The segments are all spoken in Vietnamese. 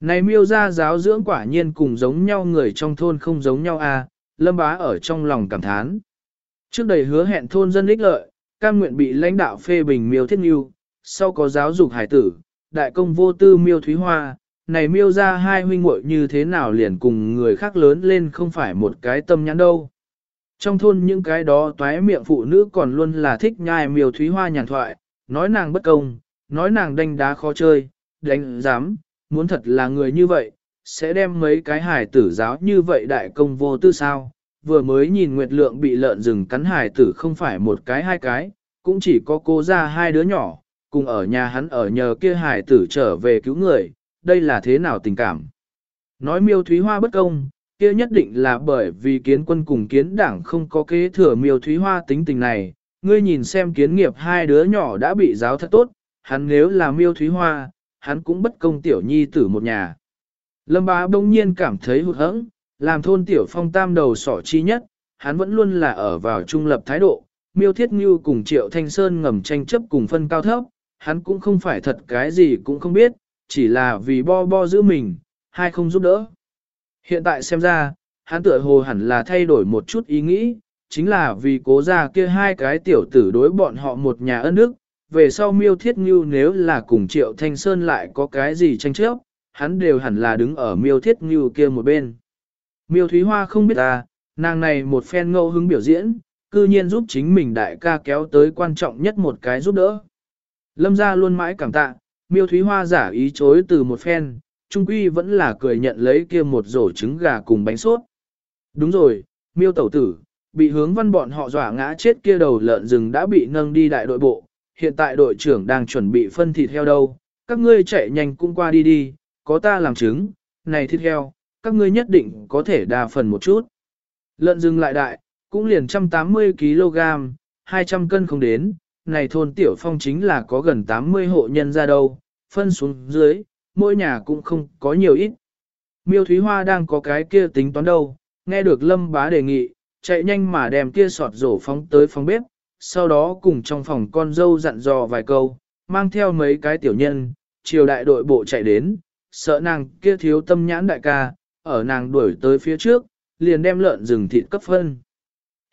Này miêu ra giáo dưỡng quả nhiên cùng giống nhau người trong thôn không giống nhau à, lâm bá ở trong lòng cảm thán. Trước đây hứa hẹn thôn dân ích lợi, cam nguyện bị lãnh đạo phê bình miêu thiết nghiêu, sau có giáo dục hải tử, đại công vô tư miêu thúy hoa, này miêu ra hai huynh muội như thế nào liền cùng người khác lớn lên không phải một cái tâm nhãn đâu. Trong thôn những cái đó toái miệng phụ nữ còn luôn là thích nhai miêu thúy hoa nhàn thoại, nói nàng bất công, nói nàng đánh đá khó chơi, đánh dám, muốn thật là người như vậy, sẽ đem mấy cái hải tử giáo như vậy đại công vô tư sao. Vừa mới nhìn Nguyệt Lượng bị lợn rừng cắn hải tử không phải một cái hai cái, cũng chỉ có cô ra hai đứa nhỏ, cùng ở nhà hắn ở nhờ kia hải tử trở về cứu người, đây là thế nào tình cảm. Nói miêu thúy hoa bất công, kia nhất định là bởi vì kiến quân cùng kiến đảng không có kế thừa miêu thúy hoa tính tình này, ngươi nhìn xem kiến nghiệp hai đứa nhỏ đã bị giáo thật tốt, hắn nếu là miêu thúy hoa, hắn cũng bất công tiểu nhi tử một nhà. Lâm bá bỗng nhiên cảm thấy hụt hẫng, làm thôn tiểu phong tam đầu sỏ chi nhất, hắn vẫn luôn là ở vào trung lập thái độ, miêu thiết như cùng triệu thanh sơn ngầm tranh chấp cùng phân cao thấp, hắn cũng không phải thật cái gì cũng không biết, chỉ là vì bo bo giữ mình, hay không giúp đỡ. Hiện tại xem ra, hắn tựa hồ hẳn là thay đổi một chút ý nghĩ, chính là vì cố ra kia hai cái tiểu tử đối bọn họ một nhà ân đức, về sau miêu thiết ngưu nếu là cùng triệu thanh sơn lại có cái gì tranh chấp, hắn đều hẳn là đứng ở miêu thiết ngưu kia một bên. Miêu Thúy Hoa không biết ta, nàng này một phen ngẫu hứng biểu diễn, cư nhiên giúp chính mình đại ca kéo tới quan trọng nhất một cái giúp đỡ. Lâm Gia luôn mãi cảm tạ, miêu Thúy Hoa giả ý chối từ một phen, trung quy vẫn là cười nhận lấy kia một rổ trứng gà cùng bánh sốt. Đúng rồi, miêu tẩu tử, bị hướng văn bọn họ dọa ngã chết kia đầu lợn rừng đã bị nâng đi đại đội bộ, hiện tại đội trưởng đang chuẩn bị phân thịt heo đâu, các ngươi chạy nhanh cũng qua đi đi, có ta làm chứng, này thịt heo, các ngươi nhất định có thể đa phần một chút. Lợn rừng lại đại, cũng liền 180 kg, 200 cân không đến, này thôn tiểu phong chính là có gần 80 hộ nhân ra đâu, phân xuống dưới, mỗi nhà cũng không có nhiều ít. Miêu Thúy Hoa đang có cái kia tính toán đâu, nghe được Lâm Bá đề nghị, chạy nhanh mà đem kia sọt rổ phóng tới phòng bếp, sau đó cùng trong phòng con dâu dặn dò vài câu, mang theo mấy cái tiểu nhân, triều đại đội bộ chạy đến, sợ nàng kia thiếu tâm nhãn đại ca, ở nàng đuổi tới phía trước, liền đem lợn rừng thịt cấp phân.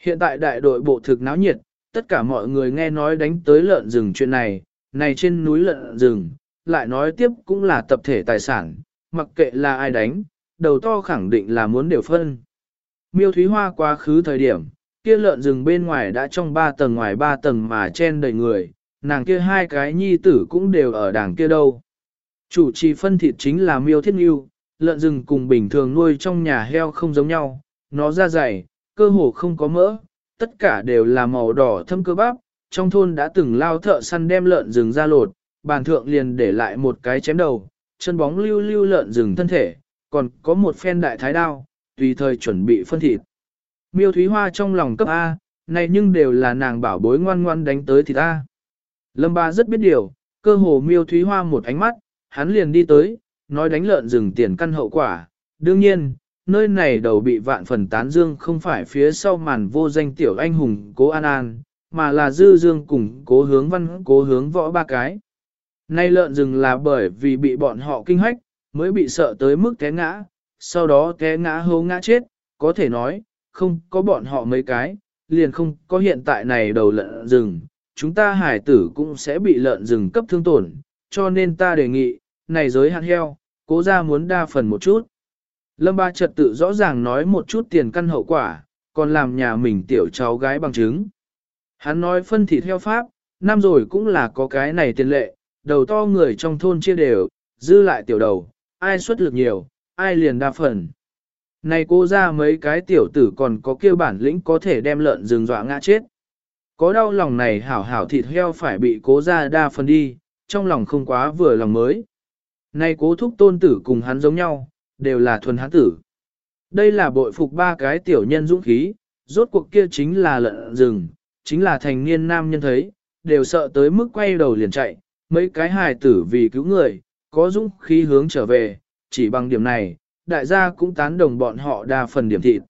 Hiện tại đại đội bộ thực náo nhiệt, tất cả mọi người nghe nói đánh tới lợn rừng chuyện này, này trên núi lợn rừng, lại nói tiếp cũng là tập thể tài sản, mặc kệ là ai đánh, đầu to khẳng định là muốn đều phân. Miêu Thúy Hoa quá khứ thời điểm, kia lợn rừng bên ngoài đã trong ba tầng ngoài ba tầng mà chen đầy người, nàng kia hai cái nhi tử cũng đều ở đảng kia đâu. Chủ trì phân thịt chính là miêu thiết nghiêu, lợn rừng cùng bình thường nuôi trong nhà heo không giống nhau, nó da dày, cơ hồ không có mỡ, tất cả đều là màu đỏ thâm cơ bắp, trong thôn đã từng lao thợ săn đem lợn rừng ra lột, bàn thượng liền để lại một cái chém đầu, chân bóng lưu lưu lợn rừng thân thể, còn có một phen đại thái đao, tùy thời chuẩn bị phân thịt. Miêu Thúy Hoa trong lòng cấp A, này nhưng đều là nàng bảo bối ngoan ngoan đánh tới thì ta. Lâm Ba rất biết điều, cơ hồ Miêu Thúy Hoa một ánh mắt, hắn liền đi tới, nói đánh lợn rừng tiền căn hậu quả. Đương nhiên, nơi này đầu bị vạn phần tán dương không phải phía sau màn vô danh tiểu anh hùng cố An An, mà là dư dương cùng cố hướng văn cố hướng võ ba cái. Nay lợn rừng là bởi vì bị bọn họ kinh hách, mới bị sợ tới mức té ngã, sau đó té ngã hố ngã chết, có thể nói, không có bọn họ mấy cái, liền không có hiện tại này đầu lợn rừng, chúng ta hải tử cũng sẽ bị lợn rừng cấp thương tổn, cho nên ta đề nghị, này giới hạn heo, cố ra muốn đa phần một chút. Lâm ba trật tự rõ ràng nói một chút tiền căn hậu quả, còn làm nhà mình tiểu cháu gái bằng chứng. Hắn nói phân thịt theo pháp, năm rồi cũng là có cái này tiền lệ, đầu to người trong thôn chia đều, dư lại tiểu đầu, ai xuất lực nhiều, ai liền đa phần. Này cô ra mấy cái tiểu tử còn có kêu bản lĩnh có thể đem lợn rừng dọa ngã chết. Có đau lòng này hảo hảo thịt heo phải bị cố ra đa phần đi, trong lòng không quá vừa lòng mới. Này cố thúc tôn tử cùng hắn giống nhau, đều là thuần hắn tử. Đây là bội phục ba cái tiểu nhân dũng khí, rốt cuộc kia chính là lợn rừng, chính là thành niên nam nhân thấy, đều sợ tới mức quay đầu liền chạy, mấy cái hài tử vì cứu người, có dũng khí hướng trở về, chỉ bằng điểm này, đại gia cũng tán đồng bọn họ đa phần điểm thịt.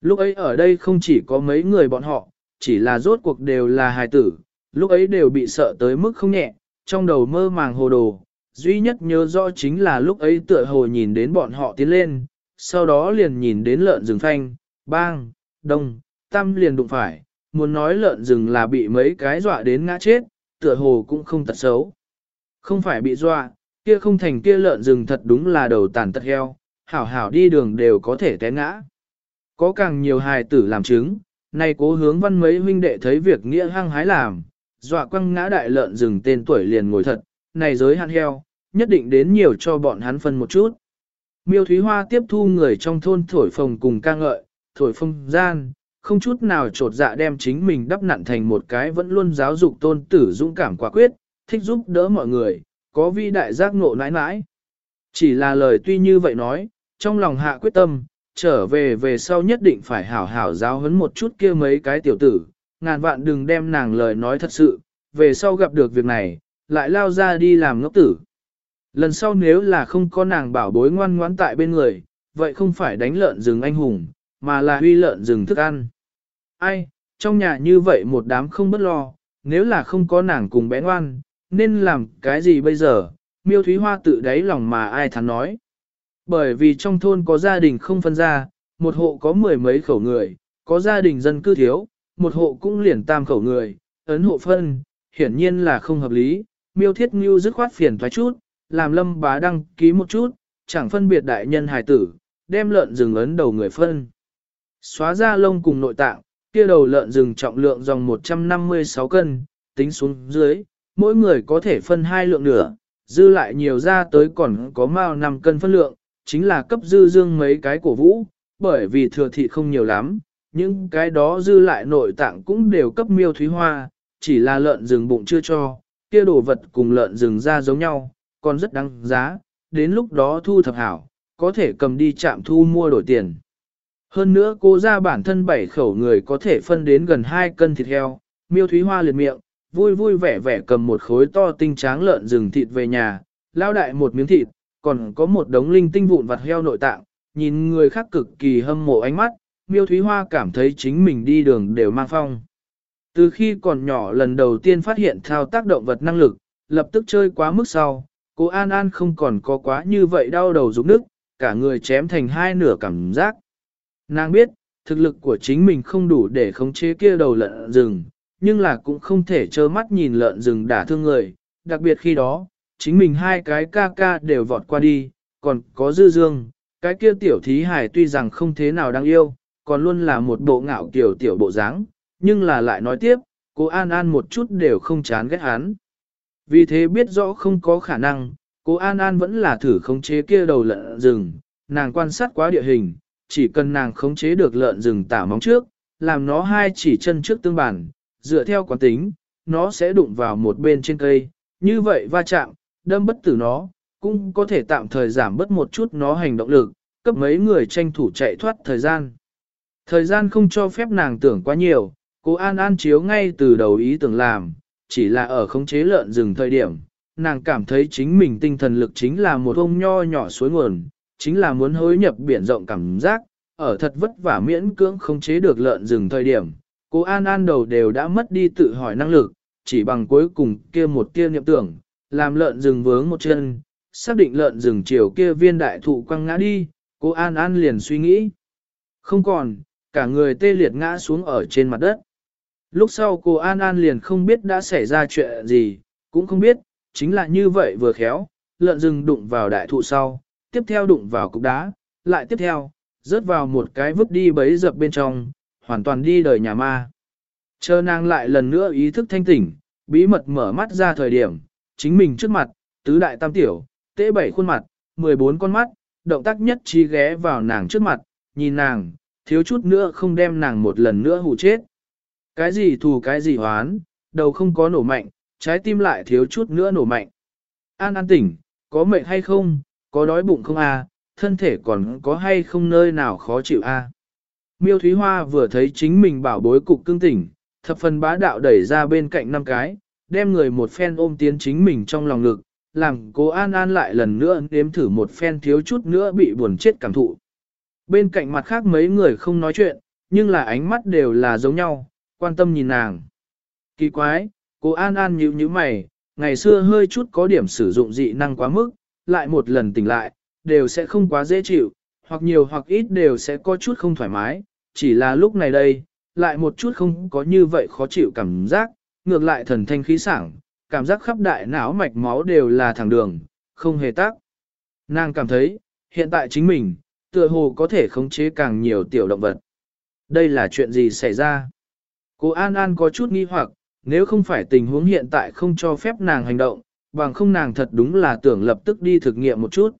Lúc ấy ở đây không chỉ có mấy người bọn họ, chỉ là rốt cuộc đều là hài tử, lúc ấy đều bị sợ tới mức không nhẹ, trong đầu mơ màng hồ đồ, duy nhất nhớ rõ chính là lúc ấy tựa hồ nhìn đến bọn họ tiến lên, sau đó liền nhìn đến lợn rừng phanh, bang, đông, tam liền đụng phải, muốn nói lợn rừng là bị mấy cái dọa đến ngã chết, tựa hồ cũng không tật xấu. Không phải bị dọa, kia không thành kia lợn rừng thật đúng là đầu tàn tật heo, hảo hảo đi đường đều có thể té ngã. Có càng nhiều hài tử làm chứng, nay cố hướng văn mấy huynh đệ thấy việc nghĩa hăng hái làm, dọa quăng ngã đại lợn rừng tên tuổi liền ngồi thật, này giới hạn heo, nhất định đến nhiều cho bọn hắn phân một chút. Miêu Thúy Hoa tiếp thu người trong thôn thổi phồng cùng ca ngợi, thổi phồng gian, không chút nào trột dạ đem chính mình đắp nặn thành một cái vẫn luôn giáo dục tôn tử dũng cảm quả quyết, thích giúp đỡ mọi người, có vi đại giác ngộ nãi nãi. Chỉ là lời tuy như vậy nói, trong lòng hạ quyết tâm, trở về về sau nhất định phải hảo hảo giáo huấn một chút kia mấy cái tiểu tử, ngàn vạn đừng đem nàng lời nói thật sự, về sau gặp được việc này, lại lao ra đi làm ngốc tử. Lần sau nếu là không có nàng bảo bối ngoan ngoãn tại bên người, vậy không phải đánh lợn rừng anh hùng, mà là huy lợn rừng thức ăn. Ai, trong nhà như vậy một đám không bất lo, nếu là không có nàng cùng bé ngoan, nên làm cái gì bây giờ, miêu thúy hoa tự đáy lòng mà ai thắn nói. Bởi vì trong thôn có gia đình không phân ra, một hộ có mười mấy khẩu người, có gia đình dân cư thiếu, một hộ cũng liền tam khẩu người, ấn hộ phân, hiển nhiên là không hợp lý, miêu thiết ngưu dứt khoát phiền thoái chút, làm lâm bá đăng ký một chút, chẳng phân biệt đại nhân hài tử, đem lợn rừng ấn đầu người phân. Xóa ra lông cùng nội tạng, kia đầu lợn rừng trọng lượng dòng 156 cân, tính xuống dưới, mỗi người có thể phân hai lượng nửa, dư lại nhiều ra tới còn có mao 5 cân phân lượng, chính là cấp dư dương mấy cái cổ vũ, bởi vì thừa thị không nhiều lắm, những cái đó dư lại nội tạng cũng đều cấp miêu thúy hoa, chỉ là lợn rừng bụng chưa cho, kia đồ vật cùng lợn rừng ra giống nhau, còn rất đáng giá, đến lúc đó thu thập hảo, có thể cầm đi chạm thu mua đổi tiền. Hơn nữa cô ra bản thân bảy khẩu người có thể phân đến gần 2 cân thịt heo, miêu thúy hoa liệt miệng, vui vui vẻ vẻ cầm một khối to tinh tráng lợn rừng thịt về nhà, lao đại một miếng thịt, còn có một đống linh tinh vụn vặt heo nội tạng, nhìn người khác cực kỳ hâm mộ ánh mắt, miêu thúy hoa cảm thấy chính mình đi đường đều mang phong. Từ khi còn nhỏ lần đầu tiên phát hiện thao tác động vật năng lực, lập tức chơi quá mức sau, cô An An không còn có quá như vậy đau đầu rụng nước, cả người chém thành hai nửa cảm giác. Nàng biết, thực lực của chính mình không đủ để khống chế kia đầu lợn rừng, nhưng là cũng không thể trơ mắt nhìn lợn rừng đả thương người, đặc biệt khi đó, chính mình hai cái ca ca đều vọt qua đi, còn có dư dương, cái kia tiểu thí hải tuy rằng không thế nào đáng yêu, còn luôn là một bộ ngạo kiểu tiểu bộ dáng, nhưng là lại nói tiếp, cô An An một chút đều không chán ghét hắn. Vì thế biết rõ không có khả năng, cô An An vẫn là thử khống chế kia đầu lợn rừng, nàng quan sát quá địa hình, chỉ cần nàng khống chế được lợn rừng tả móng trước, làm nó hai chỉ chân trước tương bản, dựa theo quán tính, nó sẽ đụng vào một bên trên cây, như vậy va chạm, đâm bất tử nó, cũng có thể tạm thời giảm bớt một chút nó hành động lực, cấp mấy người tranh thủ chạy thoát thời gian. Thời gian không cho phép nàng tưởng quá nhiều, cô An An chiếu ngay từ đầu ý tưởng làm, chỉ là ở khống chế lợn rừng thời điểm, nàng cảm thấy chính mình tinh thần lực chính là một ông nho nhỏ suối nguồn, chính là muốn hối nhập biển rộng cảm giác, ở thật vất vả miễn cưỡng khống chế được lợn rừng thời điểm. Cô An An đầu đều đã mất đi tự hỏi năng lực, chỉ bằng cuối cùng kia một tia niệm tưởng, làm lợn rừng vướng một chân, xác định lợn rừng chiều kia viên đại thụ quăng ngã đi, cô An An liền suy nghĩ. Không còn, cả người tê liệt ngã xuống ở trên mặt đất. Lúc sau cô An An liền không biết đã xảy ra chuyện gì, cũng không biết, chính là như vậy vừa khéo, lợn rừng đụng vào đại thụ sau, tiếp theo đụng vào cục đá, lại tiếp theo, rớt vào một cái vứt đi bấy dập bên trong, hoàn toàn đi đời nhà ma. Chờ nàng lại lần nữa ý thức thanh tỉnh, bí mật mở mắt ra thời điểm, chính mình trước mặt, tứ đại tam tiểu, tế bảy khuôn mặt, 14 con mắt, động tác nhất trí ghé vào nàng trước mặt, nhìn nàng, thiếu chút nữa không đem nàng một lần nữa hù chết. Cái gì thù cái gì hoán, đầu không có nổ mạnh, trái tim lại thiếu chút nữa nổ mạnh. An an tỉnh, có mệt hay không, có đói bụng không à, thân thể còn có hay không nơi nào khó chịu à. Miêu Thúy Hoa vừa thấy chính mình bảo bối cục cương tỉnh, thập phần bá đạo đẩy ra bên cạnh năm cái, đem người một phen ôm tiến chính mình trong lòng ngực, làm cô An An lại lần nữa nếm thử một phen thiếu chút nữa bị buồn chết cảm thụ. Bên cạnh mặt khác mấy người không nói chuyện, nhưng là ánh mắt đều là giống nhau, quan tâm nhìn nàng. Kỳ quái, cô An An nhíu nhíu mày, ngày xưa hơi chút có điểm sử dụng dị năng quá mức, lại một lần tỉnh lại, đều sẽ không quá dễ chịu, hoặc nhiều hoặc ít đều sẽ có chút không thoải mái, chỉ là lúc này đây, lại một chút không có như vậy khó chịu cảm giác, ngược lại thần thanh khí sảng, cảm giác khắp đại não mạch máu đều là thẳng đường, không hề tác. Nàng cảm thấy, hiện tại chính mình, tựa hồ có thể khống chế càng nhiều tiểu động vật. Đây là chuyện gì xảy ra? Cô An An có chút nghi hoặc, nếu không phải tình huống hiện tại không cho phép nàng hành động, bằng không nàng thật đúng là tưởng lập tức đi thực nghiệm một chút.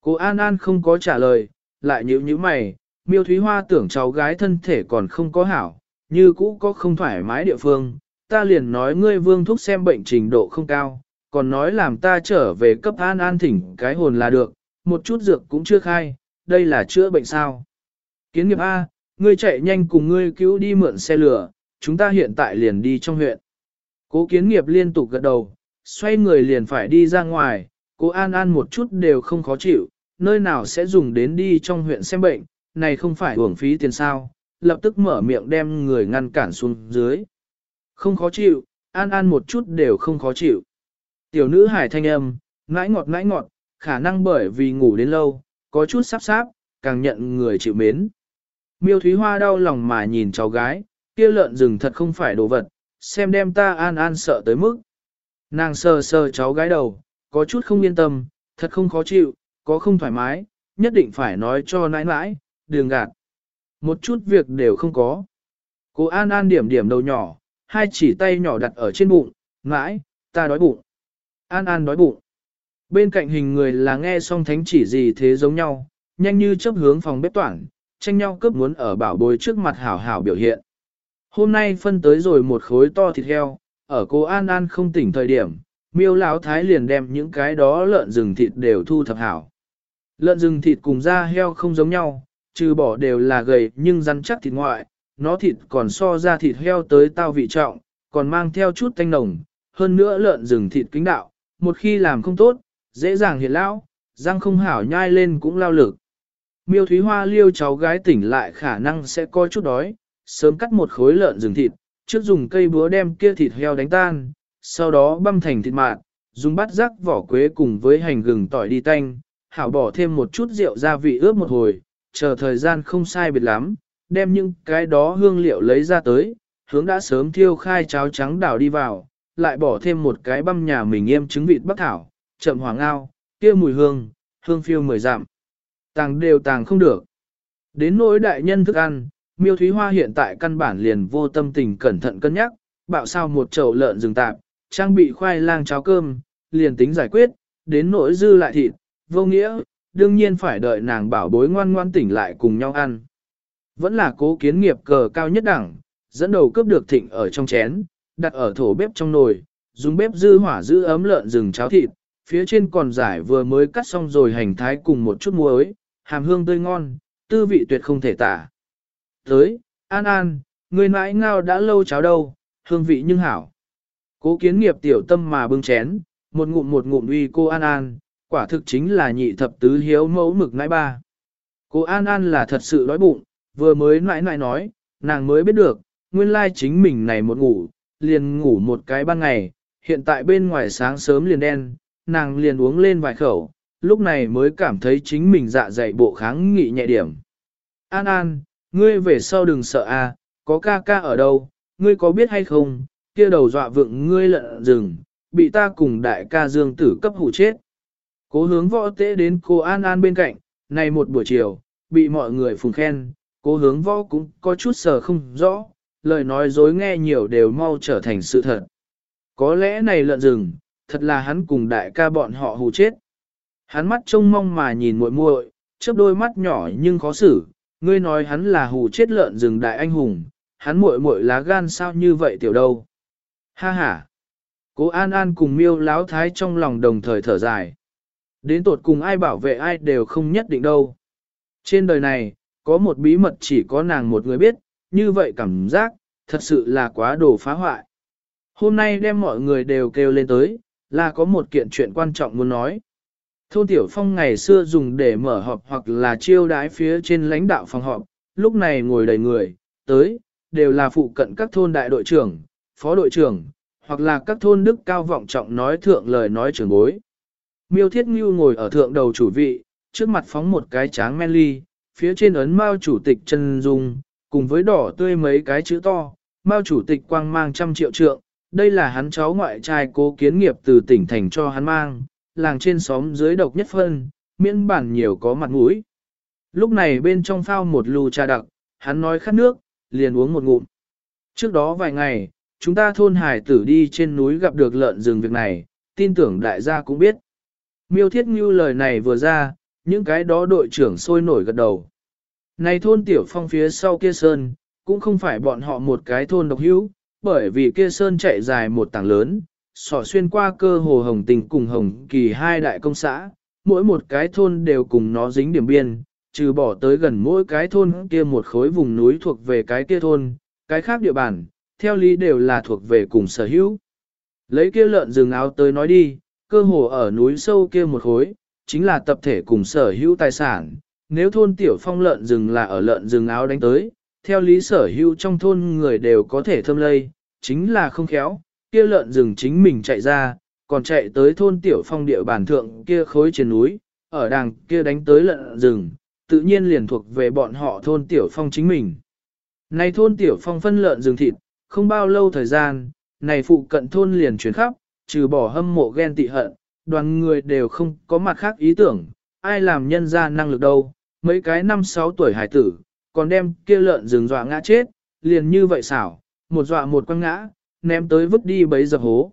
Cô An An không có trả lời, lại nhíu nhíu mày, miêu thúy hoa tưởng cháu gái thân thể còn không có hảo, như cũ có không thoải mái địa phương, ta liền nói ngươi vương thúc xem bệnh trình độ không cao, còn nói làm ta trở về cấp An An thỉnh cái hồn là được, một chút dược cũng chưa khai, đây là chữa bệnh sao. Kiến nghiệp A, ngươi chạy nhanh cùng ngươi cứu đi mượn xe lửa, chúng ta hiện tại liền đi trong huyện. Cố kiến nghiệp liên tục gật đầu, xoay người liền phải đi ra ngoài, cố An An một chút đều không khó chịu, nơi nào sẽ dùng đến đi trong huyện xem bệnh, này không phải uổng phí tiền sao, lập tức mở miệng đem người ngăn cản xuống dưới. Không khó chịu, An An một chút đều không khó chịu. Tiểu nữ hải thanh âm, ngãi ngọt ngãi ngọt, khả năng bởi vì ngủ đến lâu, có chút sắp sáp, càng nhận người chịu mến. Miêu Thúy Hoa đau lòng mà nhìn cháu gái, kia lợn rừng thật không phải đồ vật, xem đem ta an an sợ tới mức. Nàng sờ sờ cháu gái đầu, có chút không yên tâm, thật không khó chịu, có không thoải mái, nhất định phải nói cho nãi nãi, đường gạt. Một chút việc đều không có. Cô An An điểm điểm đầu nhỏ, hai chỉ tay nhỏ đặt ở trên bụng, nãi, ta đói bụng. An An đói bụng. Bên cạnh hình người là nghe xong thánh chỉ gì thế giống nhau, nhanh như chấp hướng phòng bếp toảng, tranh nhau cướp muốn ở bảo bối trước mặt hảo hảo biểu hiện. Hôm nay phân tới rồi một khối to thịt heo, ở cô An An không tỉnh thời điểm, miêu lão thái liền đem những cái đó lợn rừng thịt đều thu thập hảo. Lợn rừng thịt cùng da heo không giống nhau, trừ bỏ đều là gầy nhưng rắn chắc thịt ngoại, nó thịt còn so ra thịt heo tới tao vị trọng, còn mang theo chút tanh nồng, hơn nữa lợn rừng thịt kính đạo, một khi làm không tốt, dễ dàng hiện lão, răng không hảo nhai lên cũng lao lực. Miêu Thúy Hoa liêu cháu gái tỉnh lại khả năng sẽ coi chút đói, sớm cắt một khối lợn rừng thịt, trước dùng cây búa đem kia thịt heo đánh tan, sau đó băm thành thịt mạn, dùng bát rắc vỏ quế cùng với hành gừng tỏi đi tanh, hảo bỏ thêm một chút rượu gia vị ướp một hồi, chờ thời gian không sai biệt lắm, đem những cái đó hương liệu lấy ra tới, hướng đã sớm thiêu khai cháo trắng đảo đi vào, lại bỏ thêm một cái băm nhà mình em trứng vịt bắc thảo, chậm hoàng ao, kia mùi hương, hương phiêu mười giảm, Tàng đều tàng không được. Đến nỗi đại nhân thức ăn, miêu thúy hoa hiện tại căn bản liền vô tâm tình cẩn thận cân nhắc, bạo sao một chậu lợn rừng tạp, trang bị khoai lang cháo cơm, liền tính giải quyết, đến nỗi dư lại thịt, vô nghĩa, đương nhiên phải đợi nàng bảo bối ngoan ngoan tỉnh lại cùng nhau ăn. Vẫn là cố kiến nghiệp cờ cao nhất đẳng, dẫn đầu cướp được thịnh ở trong chén, đặt ở thổ bếp trong nồi, dùng bếp dư hỏa giữ ấm lợn rừng cháo thịt, phía trên còn giải vừa mới cắt xong rồi hành thái cùng một chút muối, hàm hương tươi ngon, tư vị tuyệt không thể tả. Tới, An An, người nãi ngao đã lâu cháo đâu, hương vị nhưng hảo. Cố kiến nghiệp tiểu tâm mà bưng chén, một ngụm một ngụm uy cô An An, quả thực chính là nhị thập tứ hiếu mẫu mực nãi ba. Cô An An là thật sự đói bụng, vừa mới nãi nãi nói, nàng mới biết được, nguyên lai chính mình này một ngủ, liền ngủ một cái ban ngày, hiện tại bên ngoài sáng sớm liền đen, nàng liền uống lên vài khẩu, lúc này mới cảm thấy chính mình dạ dày bộ kháng nghị nhẹ điểm. An An, ngươi về sau đừng sợ a, à, có ca ca ở đâu, ngươi có biết hay không, kia đầu dọa vượng ngươi lợn rừng, bị ta cùng đại ca dương tử cấp hủ chết. Cố hướng võ tế đến cô An An bên cạnh, này một buổi chiều, bị mọi người phùng khen, cố hướng võ cũng có chút sờ không rõ, lời nói dối nghe nhiều đều mau trở thành sự thật. Có lẽ này lợn rừng, thật là hắn cùng đại ca bọn họ hù chết. Hắn mắt trông mong mà nhìn muội muội, chớp đôi mắt nhỏ nhưng khó xử, ngươi nói hắn là hù chết lợn rừng đại anh hùng, hắn muội muội lá gan sao như vậy tiểu đâu. Ha ha. Cố An An cùng miêu láo thái trong lòng đồng thời thở dài. Đến tột cùng ai bảo vệ ai đều không nhất định đâu. Trên đời này, có một bí mật chỉ có nàng một người biết, như vậy cảm giác, thật sự là quá đồ phá hoại. Hôm nay đem mọi người đều kêu lên tới, là có một kiện chuyện quan trọng muốn nói. Thôn Tiểu Phong ngày xưa dùng để mở họp hoặc là chiêu đái phía trên lãnh đạo phòng họp, lúc này ngồi đầy người, tới, đều là phụ cận các thôn đại đội trưởng, phó đội trưởng, hoặc là các thôn đức cao vọng trọng nói thượng lời nói trưởng bối. Miêu Thiết Ngưu ngồi ở thượng đầu chủ vị, trước mặt phóng một cái tráng men ly, phía trên ấn Mao chủ tịch Trần Dung, cùng với đỏ tươi mấy cái chữ to, Mao chủ tịch quang mang trăm triệu trượng, đây là hắn cháu ngoại trai cố kiến nghiệp từ tỉnh thành cho hắn mang, làng trên xóm dưới độc nhất phân, miễn bản nhiều có mặt mũi. Lúc này bên trong phao một lù trà đặc, hắn nói khát nước, liền uống một ngụm. Trước đó vài ngày, chúng ta thôn hải tử đi trên núi gặp được lợn rừng việc này, tin tưởng đại gia cũng biết. Miêu thiết như lời này vừa ra, những cái đó đội trưởng sôi nổi gật đầu. Này thôn tiểu phong phía sau kia sơn, cũng không phải bọn họ một cái thôn độc hữu, bởi vì kia sơn chạy dài một tảng lớn, sỏ xuyên qua cơ hồ hồng tình cùng hồng kỳ hai đại công xã, mỗi một cái thôn đều cùng nó dính điểm biên, trừ bỏ tới gần mỗi cái thôn kia một khối vùng núi thuộc về cái kia thôn, cái khác địa bàn, theo lý đều là thuộc về cùng sở hữu. Lấy kia lợn rừng áo tới nói đi, cơ hồ ở núi sâu kia một khối, chính là tập thể cùng sở hữu tài sản. Nếu thôn tiểu phong lợn rừng là ở lợn rừng áo đánh tới, theo lý sở hữu trong thôn người đều có thể thâm lây, chính là không khéo, kia lợn rừng chính mình chạy ra, còn chạy tới thôn tiểu phong địa bàn thượng kia khối trên núi, ở đàng kia đánh tới lợn rừng, tự nhiên liền thuộc về bọn họ thôn tiểu phong chính mình. Này thôn tiểu phong phân lợn rừng thịt, không bao lâu thời gian, này phụ cận thôn liền chuyển khắp, trừ bỏ hâm mộ ghen tị hận, đoàn người đều không có mặt khác ý tưởng, ai làm nhân ra năng lực đâu, mấy cái năm sáu tuổi hải tử, còn đem kia lợn rừng dọa ngã chết, liền như vậy xảo, một dọa một quăng ngã, ném tới vứt đi bấy giờ hố.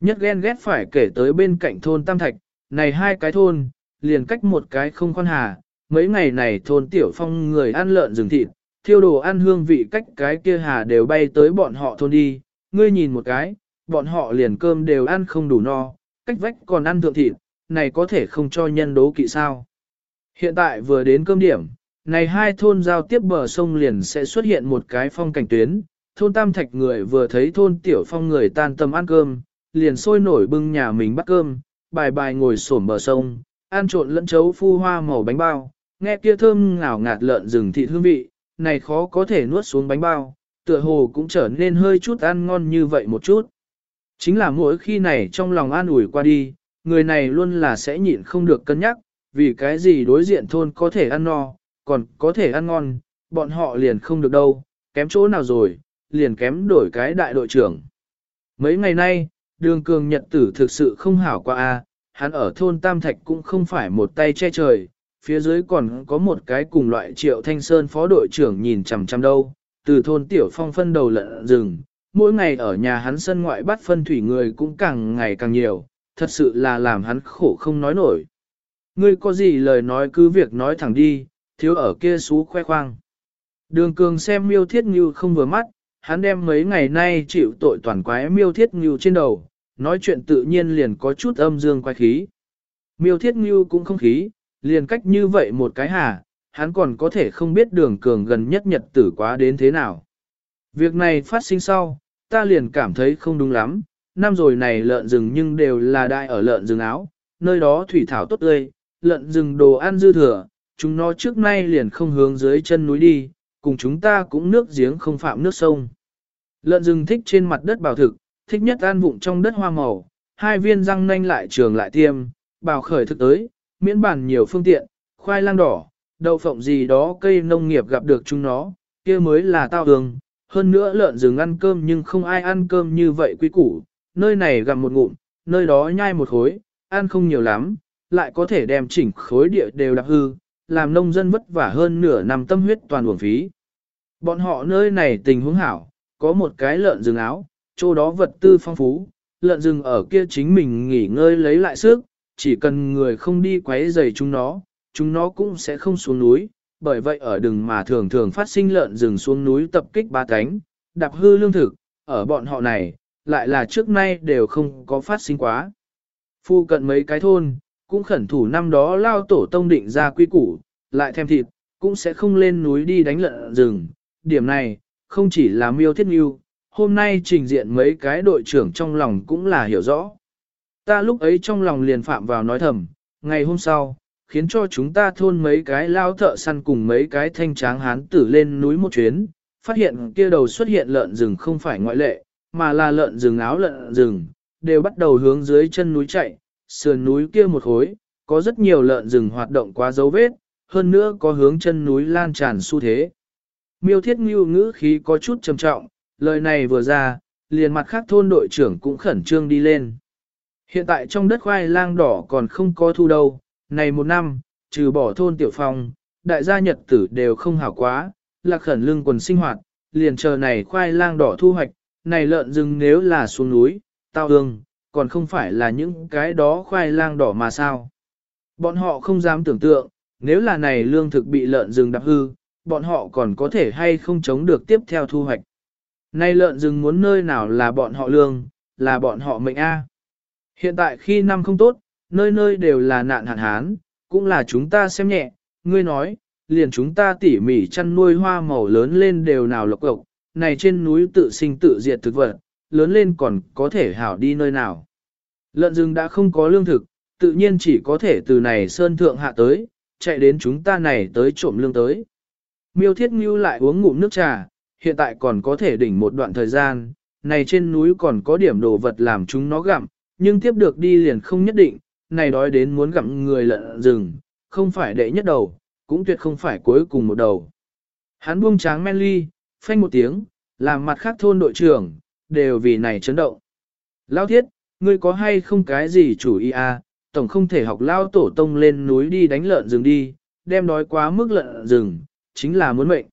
Nhất ghen ghét phải kể tới bên cạnh thôn Tam Thạch, này hai cái thôn, liền cách một cái không khoan hà, mấy ngày này thôn Tiểu Phong người ăn lợn rừng thịt, thiêu đồ ăn hương vị cách cái kia hà đều bay tới bọn họ thôn đi, ngươi nhìn một cái, bọn họ liền cơm đều ăn không đủ no, cách vách còn ăn thượng thịt, này có thể không cho nhân đố kỵ sao. Hiện tại vừa đến cơm điểm, này hai thôn giao tiếp bờ sông liền sẽ xuất hiện một cái phong cảnh tuyến, thôn tam thạch người vừa thấy thôn tiểu phong người tan tâm ăn cơm, liền sôi nổi bưng nhà mình bắt cơm, bài bài ngồi xổm bờ sông, ăn trộn lẫn chấu phu hoa màu bánh bao, nghe kia thơm ngào ngạt lợn rừng thịt hương vị, này khó có thể nuốt xuống bánh bao, tựa hồ cũng trở nên hơi chút ăn ngon như vậy một chút. Chính là mỗi khi này trong lòng an ủi qua đi, người này luôn là sẽ nhịn không được cân nhắc, vì cái gì đối diện thôn có thể ăn no, còn có thể ăn ngon, bọn họ liền không được đâu, kém chỗ nào rồi, liền kém đổi cái đại đội trưởng. Mấy ngày nay, đường cường nhật tử thực sự không hảo qua a hắn ở thôn Tam Thạch cũng không phải một tay che trời, phía dưới còn có một cái cùng loại triệu thanh sơn phó đội trưởng nhìn chằm chằm đâu, từ thôn Tiểu Phong phân đầu lợn rừng, mỗi ngày ở nhà hắn sân ngoại bắt phân thủy người cũng càng ngày càng nhiều, thật sự là làm hắn khổ không nói nổi. Ngươi có gì lời nói cứ việc nói thẳng đi, thiếu ở kia xú khoe khoang. Đường cường xem miêu thiết như không vừa mắt, hắn đem mấy ngày nay chịu tội toàn quái miêu thiết như trên đầu, nói chuyện tự nhiên liền có chút âm dương quái khí. Miêu thiết như cũng không khí, liền cách như vậy một cái hà, hắn còn có thể không biết đường cường gần nhất nhật tử quá đến thế nào. Việc này phát sinh sau, ta liền cảm thấy không đúng lắm, năm rồi này lợn rừng nhưng đều là đại ở lợn rừng áo, nơi đó thủy thảo tốt tươi, lợn rừng đồ ăn dư thừa, chúng nó trước nay liền không hướng dưới chân núi đi, cùng chúng ta cũng nước giếng không phạm nước sông. Lợn rừng thích trên mặt đất bảo thực, thích nhất ăn vụng trong đất hoa màu, hai viên răng nanh lại trường lại tiêm, bào khởi thực tới, miễn bản nhiều phương tiện, khoai lang đỏ, đậu phộng gì đó cây nông nghiệp gặp được chúng nó, kia mới là tao đường. Hơn nữa lợn rừng ăn cơm nhưng không ai ăn cơm như vậy quý củ, nơi này gặm một ngụm, nơi đó nhai một khối, ăn không nhiều lắm, lại có thể đem chỉnh khối địa đều đạp hư, làm nông dân vất vả hơn nửa năm tâm huyết toàn uổng phí. Bọn họ nơi này tình huống hảo, có một cái lợn rừng áo, chỗ đó vật tư phong phú, lợn rừng ở kia chính mình nghỉ ngơi lấy lại sức, chỉ cần người không đi quấy rầy chúng nó, chúng nó cũng sẽ không xuống núi, bởi vậy ở đừng mà thường thường phát sinh lợn rừng xuống núi tập kích ba cánh, đạp hư lương thực, ở bọn họ này, lại là trước nay đều không có phát sinh quá. Phu cận mấy cái thôn, cũng khẩn thủ năm đó lao tổ tông định ra quy củ, lại thêm thịt, cũng sẽ không lên núi đi đánh lợn rừng. Điểm này, không chỉ là miêu thiết nghiêu, hôm nay trình diện mấy cái đội trưởng trong lòng cũng là hiểu rõ. Ta lúc ấy trong lòng liền phạm vào nói thầm, ngày hôm sau, khiến cho chúng ta thôn mấy cái lao thợ săn cùng mấy cái thanh tráng hán tử lên núi một chuyến, phát hiện kia đầu xuất hiện lợn rừng không phải ngoại lệ, mà là lợn rừng áo lợn rừng, đều bắt đầu hướng dưới chân núi chạy, sườn núi kia một khối, có rất nhiều lợn rừng hoạt động quá dấu vết, hơn nữa có hướng chân núi lan tràn xu thế. Miêu thiết ngưu ngữ khí có chút trầm trọng, lời này vừa ra, liền mặt khác thôn đội trưởng cũng khẩn trương đi lên. Hiện tại trong đất khoai lang đỏ còn không có thu đâu, này một năm, trừ bỏ thôn tiểu phong, đại gia nhật tử đều không hảo quá, lạc khẩn lương quần sinh hoạt, liền chờ này khoai lang đỏ thu hoạch, này lợn rừng nếu là xuống núi, tao hương, còn không phải là những cái đó khoai lang đỏ mà sao. Bọn họ không dám tưởng tượng, nếu là này lương thực bị lợn rừng đạp hư, bọn họ còn có thể hay không chống được tiếp theo thu hoạch. Này lợn rừng muốn nơi nào là bọn họ lương, là bọn họ mệnh A. Hiện tại khi năm không tốt, nơi nơi đều là nạn hạn hán, cũng là chúng ta xem nhẹ, ngươi nói, liền chúng ta tỉ mỉ chăn nuôi hoa màu lớn lên đều nào lộc cộc, này trên núi tự sinh tự diệt thực vật, lớn lên còn có thể hảo đi nơi nào. Lợn rừng đã không có lương thực, tự nhiên chỉ có thể từ này sơn thượng hạ tới, chạy đến chúng ta này tới trộm lương tới. Miêu thiết ngưu lại uống ngụm nước trà, hiện tại còn có thể đỉnh một đoạn thời gian, này trên núi còn có điểm đồ vật làm chúng nó gặm, nhưng tiếp được đi liền không nhất định, này đói đến muốn gặm người lợn rừng, không phải đệ nhất đầu, cũng tuyệt không phải cuối cùng một đầu. Hắn buông tráng men ly, phanh một tiếng, làm mặt khác thôn đội trưởng, đều vì này chấn động. Lao thiết, ngươi có hay không cái gì chủ ý à, tổng không thể học lao tổ tông lên núi đi đánh lợn rừng đi, đem đói quá mức lợn rừng, chính là muốn mệnh.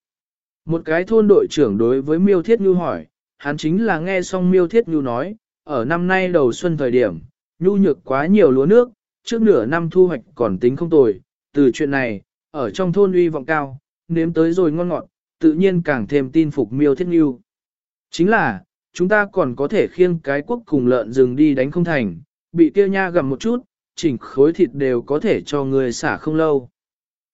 Một cái thôn đội trưởng đối với miêu thiết như hỏi, hắn chính là nghe xong miêu thiết như nói, ở năm nay đầu xuân thời điểm, nhu nhược quá nhiều lúa nước, trước nửa năm thu hoạch còn tính không tồi, từ chuyện này, ở trong thôn uy vọng cao, nếm tới rồi ngon ngọt, tự nhiên càng thêm tin phục miêu thiết nhu. Chính là, chúng ta còn có thể khiêng cái quốc cùng lợn rừng đi đánh không thành, bị tiêu nha gặm một chút, chỉnh khối thịt đều có thể cho người xả không lâu.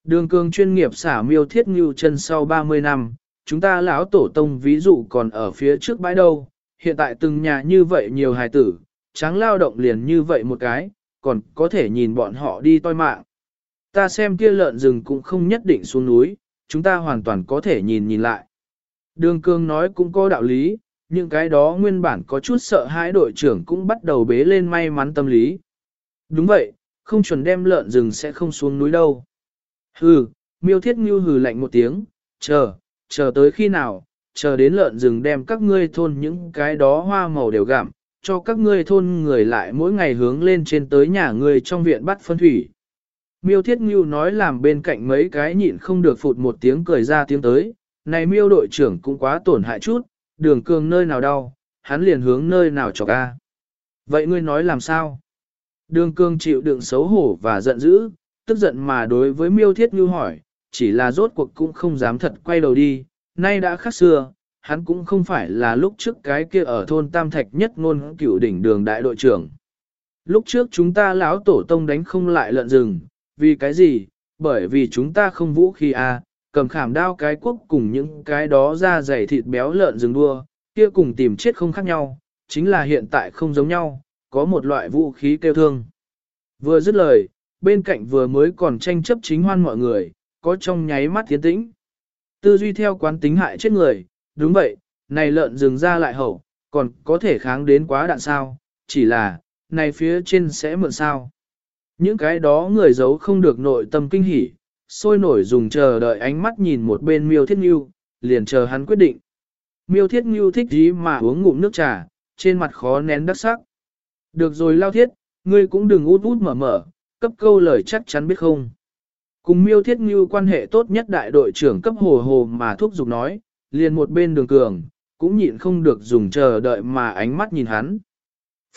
Đường cường chuyên nghiệp xả miêu thiết ngưu chân sau 30 năm, chúng ta lão tổ tông ví dụ còn ở phía trước bãi đâu, hiện tại từng nhà như vậy nhiều hài tử, tráng lao động liền như vậy một cái, còn có thể nhìn bọn họ đi toi mạng. Ta xem kia lợn rừng cũng không nhất định xuống núi, chúng ta hoàn toàn có thể nhìn nhìn lại. Đường Cương nói cũng có đạo lý, những cái đó nguyên bản có chút sợ hãi đội trưởng cũng bắt đầu bế lên may mắn tâm lý. Đúng vậy, không chuẩn đem lợn rừng sẽ không xuống núi đâu. Hừ, miêu thiết ngưu hừ lạnh một tiếng, chờ, chờ tới khi nào, chờ đến lợn rừng đem các ngươi thôn những cái đó hoa màu đều gặm, cho các ngươi thôn người lại mỗi ngày hướng lên trên tới nhà ngươi trong viện bắt phân thủy. Miêu thiết ngưu nói làm bên cạnh mấy cái nhịn không được phụt một tiếng cười ra tiếng tới, này miêu đội trưởng cũng quá tổn hại chút, đường cường nơi nào đau, hắn liền hướng nơi nào cho ca. Vậy ngươi nói làm sao? Đường cường chịu đựng xấu hổ và giận dữ, tức giận mà đối với miêu thiết Ngưu hỏi, chỉ là rốt cuộc cũng không dám thật quay đầu đi, nay đã khác xưa, hắn cũng không phải là lúc trước cái kia ở thôn Tam Thạch nhất ngôn cửu đỉnh đường đại đội trưởng. Lúc trước chúng ta lão tổ tông đánh không lại lợn rừng, vì cái gì? Bởi vì chúng ta không vũ khí a, à, cầm khảm đao cái quốc cùng những cái đó ra dày thịt béo lợn rừng đua, kia cùng tìm chết không khác nhau, chính là hiện tại không giống nhau, có một loại vũ khí kêu thương. Vừa dứt lời, bên cạnh vừa mới còn tranh chấp chính hoan mọi người, có trong nháy mắt tiến tĩnh. Tư duy theo quán tính hại chết người, đúng vậy, này lợn rừng ra lại hậu, còn có thể kháng đến quá đạn sao, chỉ là, này phía trên sẽ mượn sao. Những cái đó người giấu không được nội tâm kinh hỉ, sôi nổi dùng chờ đợi ánh mắt nhìn một bên miêu thiết nghiêu, liền chờ hắn quyết định. Miêu thiết nghiêu thích gì mà uống ngụm nước trà, trên mặt khó nén đắc sắc. Được rồi lao thiết, ngươi cũng đừng út út mở mở, cấp câu lời chắc chắn biết không. Cùng miêu thiết nghiêu quan hệ tốt nhất đại đội trưởng cấp hồ hồ mà thúc giục nói, liền một bên đường cường, cũng nhịn không được dùng chờ đợi mà ánh mắt nhìn hắn.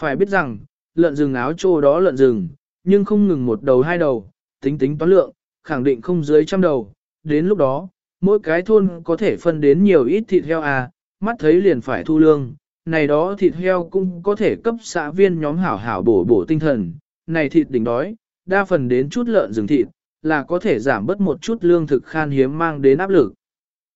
Phải biết rằng, lợn rừng áo trô đó lợn rừng, nhưng không ngừng một đầu hai đầu, tính tính toán lượng, khẳng định không dưới trăm đầu. Đến lúc đó, mỗi cái thôn có thể phân đến nhiều ít thịt heo à, mắt thấy liền phải thu lương. Này đó thịt heo cũng có thể cấp xã viên nhóm hảo hảo bổ bổ tinh thần. Này thịt đỉnh đói, đa phần đến chút lợn rừng thịt, là có thể giảm bớt một chút lương thực khan hiếm mang đến áp lực.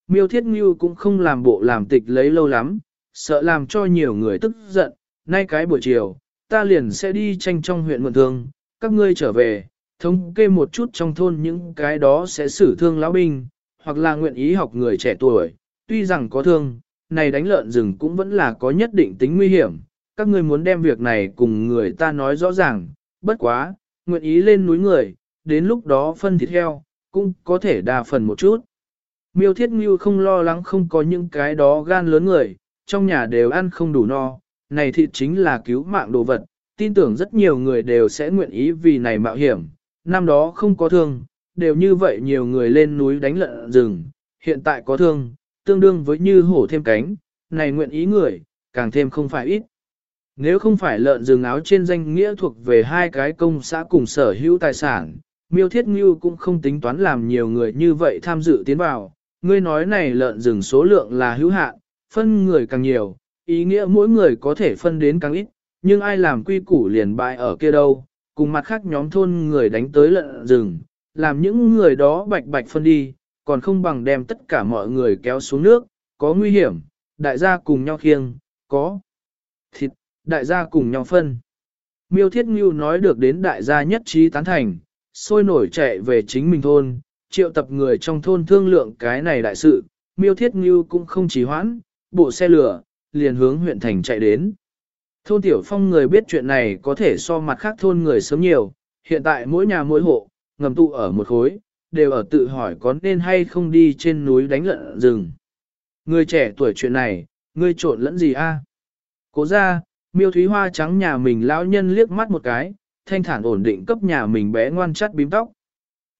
Miêu Thiết Ngưu cũng không làm bộ làm tịch lấy lâu lắm, sợ làm cho nhiều người tức giận, nay cái buổi chiều, ta liền sẽ đi tranh trong huyện mượn thương, các ngươi trở về, thống kê một chút trong thôn những cái đó sẽ xử thương lão binh, hoặc là nguyện ý học người trẻ tuổi, tuy rằng có thương, này đánh lợn rừng cũng vẫn là có nhất định tính nguy hiểm, các ngươi muốn đem việc này cùng người ta nói rõ ràng, bất quá, nguyện ý lên núi người, đến lúc đó phân thịt heo, cũng có thể đa phần một chút. Miêu Thiết Ngưu không lo lắng không có những cái đó gan lớn người, trong nhà đều ăn không đủ no, này thịt chính là cứu mạng đồ vật, tin tưởng rất nhiều người đều sẽ nguyện ý vì này mạo hiểm, năm đó không có thương, đều như vậy nhiều người lên núi đánh lợn rừng, hiện tại có thương, tương đương với như hổ thêm cánh, này nguyện ý người, càng thêm không phải ít. Nếu không phải lợn rừng áo trên danh nghĩa thuộc về hai cái công xã cùng sở hữu tài sản, miêu thiết ngưu cũng không tính toán làm nhiều người như vậy tham dự tiến vào. Ngươi nói này lợn rừng số lượng là hữu hạn, phân người càng nhiều, ý nghĩa mỗi người có thể phân đến càng ít, nhưng ai làm quy củ liền bại ở kia đâu, cùng mặt khác nhóm thôn người đánh tới lợn rừng, làm những người đó bạch bạch phân đi, còn không bằng đem tất cả mọi người kéo xuống nước, có nguy hiểm, đại gia cùng nhau khiêng, có thịt, đại gia cùng nhau phân. Miêu Thiết Ngưu nói được đến đại gia nhất trí tán thành, sôi nổi chạy về chính mình thôn, triệu tập người trong thôn thương lượng cái này đại sự, Miêu Thiết như cũng không trì hoãn, bộ xe lửa, liền hướng huyện thành chạy đến. Thôn Tiểu Phong người biết chuyện này có thể so mặt khác thôn người sớm nhiều, hiện tại mỗi nhà mỗi hộ, ngầm tụ ở một khối, đều ở tự hỏi có nên hay không đi trên núi đánh lợn rừng. Người trẻ tuổi chuyện này, ngươi trộn lẫn gì a? Cố ra, miêu thúy hoa trắng nhà mình lão nhân liếc mắt một cái, thanh thản ổn định cấp nhà mình bé ngoan chắt bím tóc.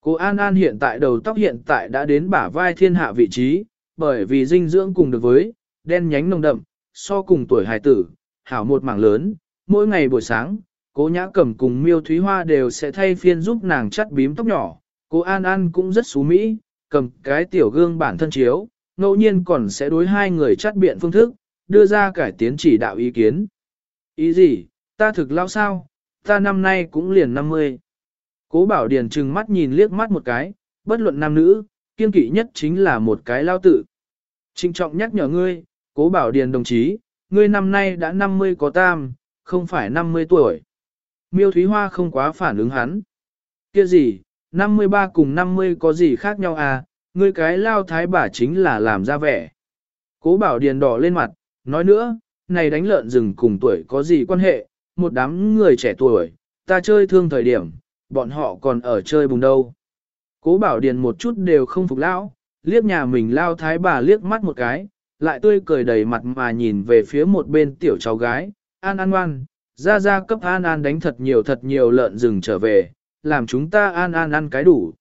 Cô An An hiện tại đầu tóc hiện tại đã đến bả vai thiên hạ vị trí, bởi vì dinh dưỡng cùng được với, đen nhánh nồng đậm, so cùng tuổi hài tử, hảo một mảng lớn, mỗi ngày buổi sáng, cố nhã cẩm cùng miêu thúy hoa đều sẽ thay phiên giúp nàng chắt bím tóc nhỏ, cô An An cũng rất xú mỹ, cầm cái tiểu gương bản thân chiếu, ngẫu nhiên còn sẽ đối hai người chắt biện phương thức, đưa ra cải tiến chỉ đạo ý kiến. Ý gì, ta thực lao sao, ta năm nay cũng liền 50. Cố bảo điền trừng mắt nhìn liếc mắt một cái, bất luận nam nữ, kiên kỵ nhất chính là một cái lao tự. Trinh trọng nhắc nhở ngươi, cố bảo điền đồng chí, ngươi năm nay đã 50 có tam, không phải 50 tuổi. Miêu Thúy Hoa không quá phản ứng hắn. Kia gì, 53 cùng 50 có gì khác nhau à, ngươi cái lao thái bà chính là làm ra vẻ. Cố bảo điền đỏ lên mặt, nói nữa, này đánh lợn rừng cùng tuổi có gì quan hệ, một đám người trẻ tuổi, ta chơi thương thời điểm, bọn họ còn ở chơi bùng đâu. Cố bảo điền một chút đều không phục lão, liếc nhà mình lao thái bà liếc mắt một cái, lại tươi cười đầy mặt mà nhìn về phía một bên tiểu cháu gái, an an ngoan, ra ra cấp an an đánh thật nhiều thật nhiều lợn rừng trở về, làm chúng ta an an ăn cái đủ.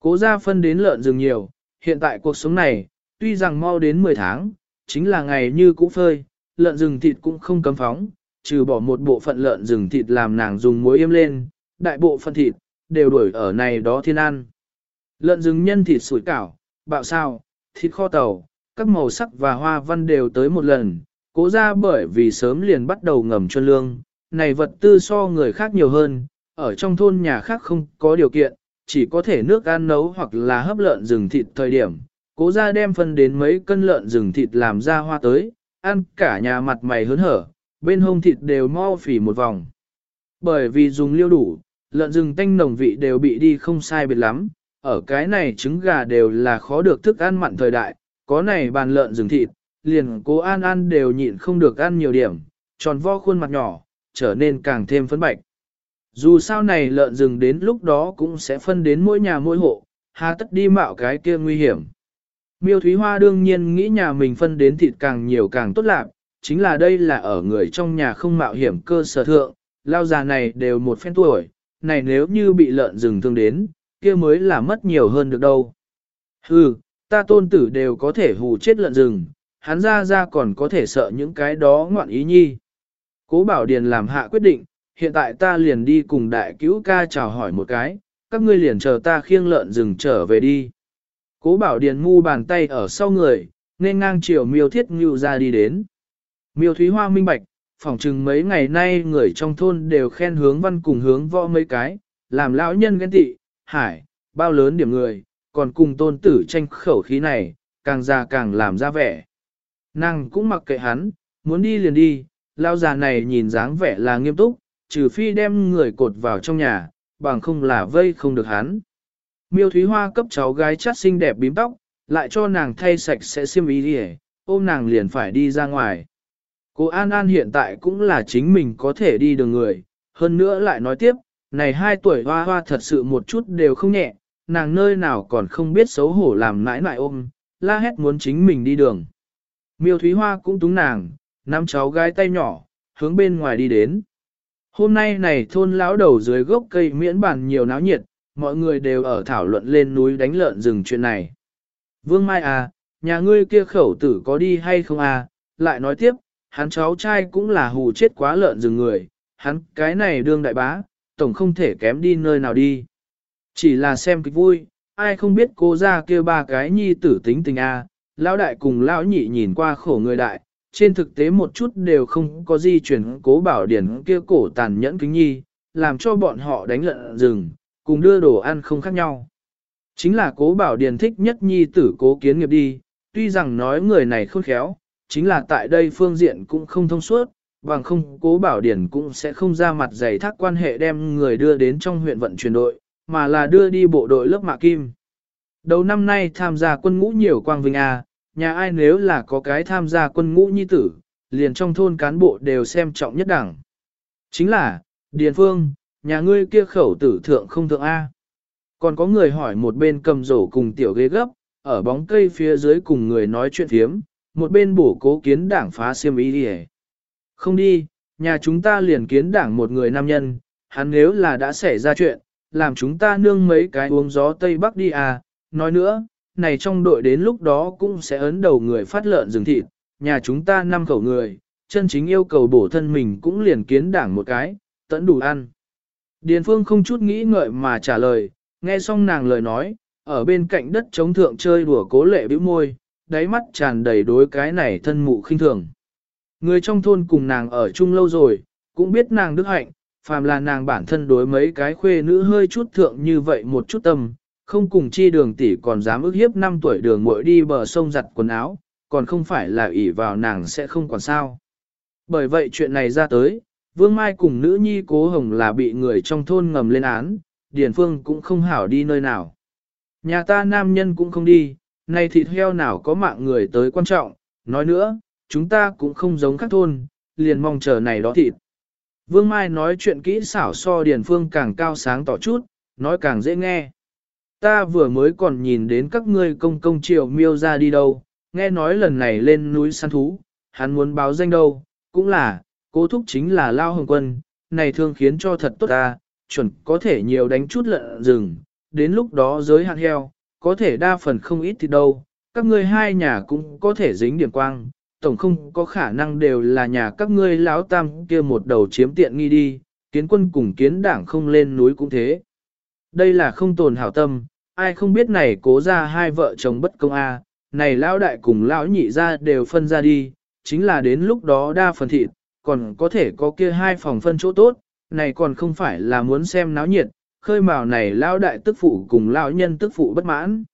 Cố ra phân đến lợn rừng nhiều, hiện tại cuộc sống này, tuy rằng mau đến 10 tháng, chính là ngày như cũ phơi, lợn rừng thịt cũng không cấm phóng, trừ bỏ một bộ phận lợn rừng thịt làm nàng dùng muối yêm lên, đại bộ phân thịt, đều đuổi ở này đó thiên ăn. Lợn rừng nhân thịt sủi cảo, bạo sao, thịt kho tàu, các màu sắc và hoa văn đều tới một lần, cố ra bởi vì sớm liền bắt đầu ngầm chuân lương, này vật tư so người khác nhiều hơn, ở trong thôn nhà khác không có điều kiện, chỉ có thể nước ăn nấu hoặc là hấp lợn rừng thịt thời điểm, cố ra đem phân đến mấy cân lợn rừng thịt làm ra hoa tới, ăn cả nhà mặt mày hớn hở, bên hông thịt đều mau phỉ một vòng. Bởi vì dùng liêu đủ, lợn rừng tanh nồng vị đều bị đi không sai biệt lắm, ở cái này trứng gà đều là khó được thức ăn mặn thời đại, có này bàn lợn rừng thịt, liền cố an ăn đều nhịn không được ăn nhiều điểm, tròn vo khuôn mặt nhỏ, trở nên càng thêm phấn bạch. Dù sao này lợn rừng đến lúc đó cũng sẽ phân đến mỗi nhà mỗi hộ, hà tất đi mạo cái kia nguy hiểm. Miêu Thúy Hoa đương nhiên nghĩ nhà mình phân đến thịt càng nhiều càng tốt lạc, chính là đây là ở người trong nhà không mạo hiểm cơ sở thượng, lao già này đều một phen tuổi, này nếu như bị lợn rừng thương đến, kia mới là mất nhiều hơn được đâu. Hừ, ta tôn tử đều có thể hù chết lợn rừng, hắn ra ra còn có thể sợ những cái đó ngoạn ý nhi. Cố Bảo Điền làm hạ quyết định, hiện tại ta liền đi cùng đại cứu ca chào hỏi một cái, các ngươi liền chờ ta khiêng lợn rừng trở về đi. Cố bảo điền mu bàn tay ở sau người, nên ngang chiều miêu thiết ngưu ra đi đến. Miêu thúy hoa minh bạch, phỏng chừng mấy ngày nay người trong thôn đều khen hướng văn cùng hướng võ mấy cái, làm lão nhân ghen tị, hải, bao lớn điểm người, còn cùng tôn tử tranh khẩu khí này, càng già càng làm ra vẻ. Nàng cũng mặc kệ hắn, muốn đi liền đi, lão già này nhìn dáng vẻ là nghiêm túc, trừ phi đem người cột vào trong nhà, bằng không là vây không được hắn. Miêu Thúy Hoa cấp cháu gái chát xinh đẹp bím tóc, lại cho nàng thay sạch sẽ xiêm y đi ôm nàng liền phải đi ra ngoài. Cô An An hiện tại cũng là chính mình có thể đi đường người, hơn nữa lại nói tiếp, này hai tuổi hoa hoa thật sự một chút đều không nhẹ, nàng nơi nào còn không biết xấu hổ làm nãi nãi ôm, la hét muốn chính mình đi đường. Miêu Thúy Hoa cũng túng nàng, nắm cháu gái tay nhỏ, hướng bên ngoài đi đến. Hôm nay này thôn lão đầu dưới gốc cây miễn bàn nhiều náo nhiệt, mọi người đều ở thảo luận lên núi đánh lợn rừng chuyện này. Vương Mai à, nhà ngươi kia khẩu tử có đi hay không à, lại nói tiếp, hắn cháu trai cũng là hù chết quá lợn rừng người, hắn cái này đương đại bá, tổng không thể kém đi nơi nào đi. Chỉ là xem kịch vui, ai không biết cô ra kia ba cái nhi tử tính tình a, lão đại cùng lão nhị nhìn qua khổ người đại, trên thực tế một chút đều không có di chuyển cố bảo điển kia cổ tàn nhẫn kính nhi, làm cho bọn họ đánh lợn rừng, cùng đưa đồ ăn không khác nhau. Chính là cố bảo điển thích nhất nhi tử cố kiến nghiệp đi, tuy rằng nói người này khôn khéo, chính là tại đây phương diện cũng không thông suốt, bằng không cố bảo điển cũng sẽ không ra mặt giày thác quan hệ đem người đưa đến trong huyện vận chuyển đội, mà là đưa đi bộ đội lớp mạ kim. Đầu năm nay tham gia quân ngũ nhiều quang vinh A, nhà ai nếu là có cái tham gia quân ngũ nhi tử, liền trong thôn cán bộ đều xem trọng nhất đẳng. Chính là, Điền Phương, nhà ngươi kia khẩu tử thượng không thượng A. Còn có người hỏi một bên cầm rổ cùng tiểu ghế gấp, ở bóng cây phía dưới cùng người nói chuyện thiếm, một bên bổ cố kiến đảng phá siêm ý đi Không đi, nhà chúng ta liền kiến đảng một người nam nhân, hắn nếu là đã xảy ra chuyện, làm chúng ta nương mấy cái uống gió Tây Bắc đi à, nói nữa, này trong đội đến lúc đó cũng sẽ ấn đầu người phát lợn rừng thịt, nhà chúng ta năm khẩu người, chân chính yêu cầu bổ thân mình cũng liền kiến đảng một cái, tẫn đủ ăn. Điền Phương không chút nghĩ ngợi mà trả lời, nghe xong nàng lời nói, ở bên cạnh đất chống thượng chơi đùa cố lệ bĩu môi, đáy mắt tràn đầy đối cái này thân mụ khinh thường. Người trong thôn cùng nàng ở chung lâu rồi, cũng biết nàng đức hạnh, phàm là nàng bản thân đối mấy cái khuê nữ hơi chút thượng như vậy một chút tâm, không cùng chi đường tỷ còn dám ức hiếp năm tuổi đường muội đi bờ sông giặt quần áo, còn không phải là ỷ vào nàng sẽ không còn sao. Bởi vậy chuyện này ra tới, Vương Mai cùng nữ nhi cố hồng là bị người trong thôn ngầm lên án, Điền Phương cũng không hảo đi nơi nào. Nhà ta nam nhân cũng không đi, này thịt heo nào có mạng người tới quan trọng, nói nữa, chúng ta cũng không giống các thôn, liền mong chờ này đó thịt. Vương Mai nói chuyện kỹ xảo so Điền Phương càng cao sáng tỏ chút, nói càng dễ nghe. Ta vừa mới còn nhìn đến các ngươi công công triều miêu ra đi đâu, nghe nói lần này lên núi săn thú, hắn muốn báo danh đâu, cũng là, cố thúc chính là Lao Hồng Quân, này thương khiến cho thật tốt ta, chuẩn có thể nhiều đánh chút lợn rừng, đến lúc đó giới hạn heo, có thể đa phần không ít thì đâu, các ngươi hai nhà cũng có thể dính điểm quang, tổng không có khả năng đều là nhà các ngươi lão tam kia một đầu chiếm tiện nghi đi, kiến quân cùng kiến đảng không lên núi cũng thế. Đây là không tồn hảo tâm, ai không biết này cố ra hai vợ chồng bất công a, này lão đại cùng lão nhị ra đều phân ra đi, chính là đến lúc đó đa phần thịt, còn có thể có kia hai phòng phân chỗ tốt, này còn không phải là muốn xem náo nhiệt, khơi mào này lão đại tức phụ cùng lão nhân tức phụ bất mãn.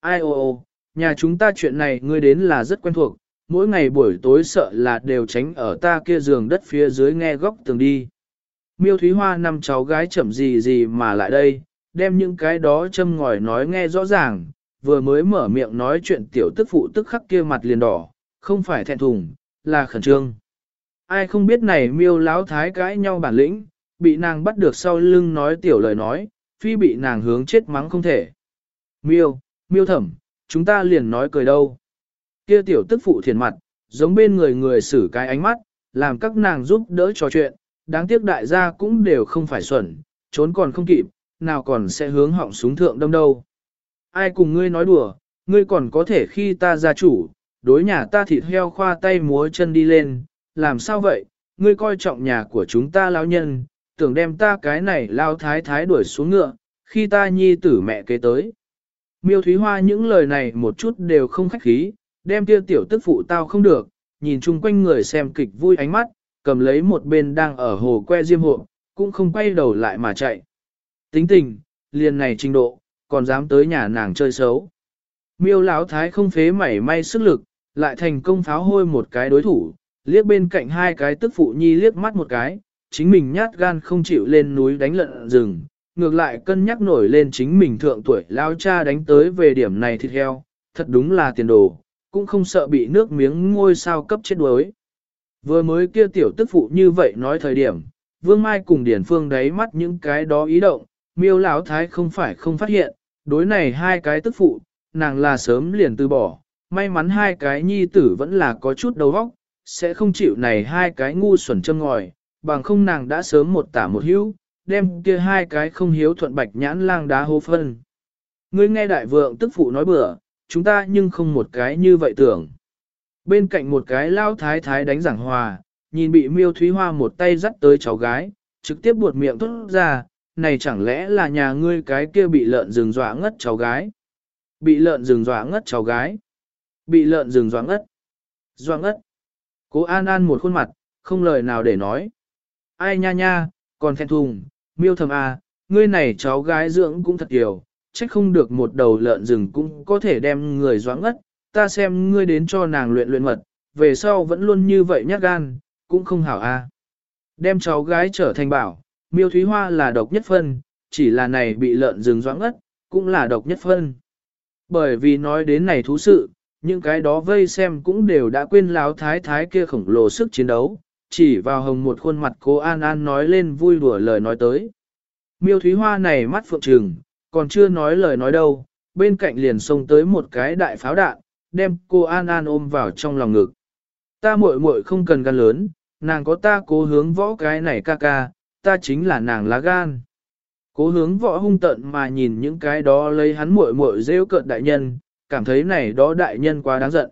Ai ô ô, nhà chúng ta chuyện này ngươi đến là rất quen thuộc, mỗi ngày buổi tối sợ là đều tránh ở ta kia giường đất phía dưới nghe góc tường đi. Miêu Thúy Hoa năm cháu gái chậm gì gì mà lại đây, đem những cái đó châm ngòi nói nghe rõ ràng, vừa mới mở miệng nói chuyện tiểu tức phụ tức khắc kia mặt liền đỏ, không phải thẹn thùng, là khẩn trương. Ai không biết này miêu láo thái cãi nhau bản lĩnh, bị nàng bắt được sau lưng nói tiểu lời nói, phi bị nàng hướng chết mắng không thể. Miêu, miêu thẩm, chúng ta liền nói cười đâu. Kia tiểu tức phụ thiền mặt, giống bên người người xử cái ánh mắt, làm các nàng giúp đỡ trò chuyện, đáng tiếc đại gia cũng đều không phải xuẩn, trốn còn không kịp, nào còn sẽ hướng họng súng thượng đâm đâu. Ai cùng ngươi nói đùa, ngươi còn có thể khi ta gia chủ, đối nhà ta thịt heo khoa tay múa chân đi lên, làm sao vậy, ngươi coi trọng nhà của chúng ta lão nhân, tưởng đem ta cái này lao thái thái đuổi xuống ngựa, khi ta nhi tử mẹ kế tới. Miêu Thúy Hoa những lời này một chút đều không khách khí, đem kia tiểu tức phụ tao không được, nhìn chung quanh người xem kịch vui ánh mắt, cầm lấy một bên đang ở hồ que diêm hộ, cũng không quay đầu lại mà chạy. Tính tình, liền này trình độ, còn dám tới nhà nàng chơi xấu. Miêu Lão thái không phế mảy may sức lực, lại thành công pháo hôi một cái đối thủ, liếc bên cạnh hai cái tức phụ nhi liếc mắt một cái, chính mình nhát gan không chịu lên núi đánh lợn rừng, ngược lại cân nhắc nổi lên chính mình thượng tuổi lao cha đánh tới về điểm này thịt heo, thật đúng là tiền đồ, cũng không sợ bị nước miếng ngôi sao cấp chết đuối. Vừa mới kia tiểu tức phụ như vậy nói thời điểm, Vương Mai cùng Điển Phương đáy mắt những cái đó ý động, miêu lão thái không phải không phát hiện, đối này hai cái tức phụ, nàng là sớm liền từ bỏ, may mắn hai cái nhi tử vẫn là có chút đầu óc, sẽ không chịu này hai cái ngu xuẩn châm ngòi, bằng không nàng đã sớm một tả một hữu, đem kia hai cái không hiếu thuận bạch nhãn lang đá hô phân. Ngươi nghe đại vượng tức phụ nói bừa, chúng ta nhưng không một cái như vậy tưởng. Bên cạnh một cái lao thái thái đánh giảng hòa, nhìn bị miêu thúy hoa một tay dắt tới cháu gái, trực tiếp buột miệng thốt ra, này chẳng lẽ là nhà ngươi cái kia bị lợn rừng dọa ngất cháu gái. Bị lợn rừng dọa ngất cháu gái. Bị lợn rừng dọa ngất. Dọa ngất. Cố An An một khuôn mặt, không lời nào để nói. Ai nha nha, còn thẹn thùng, miêu thầm à, ngươi này cháu gái dưỡng cũng thật nhiều, trách không được một đầu lợn rừng cũng có thể đem người doãn ngất, ta xem ngươi đến cho nàng luyện luyện mật, về sau vẫn luôn như vậy nhát gan, cũng không hảo a. À. Đem cháu gái trở thành bảo, miêu thúy hoa là độc nhất phân, chỉ là này bị lợn rừng doãn ngất, cũng là độc nhất phân. Bởi vì nói đến này thú sự, những cái đó vây xem cũng đều đã quên láo thái thái kia khổng lồ sức chiến đấu, chỉ vào hồng một khuôn mặt cô An An nói lên vui đùa lời nói tới. Miêu Thúy Hoa này mắt phượng trừng, còn chưa nói lời nói đâu, bên cạnh liền xông tới một cái đại pháo đạn, đem cô An An ôm vào trong lòng ngực. Ta muội muội không cần gan lớn, nàng có ta cố hướng võ cái này ca ca, ta chính là nàng lá gan. Cố hướng võ hung tận mà nhìn những cái đó lấy hắn muội muội rêu cợt đại nhân, cảm thấy này đó đại nhân quá đáng giận.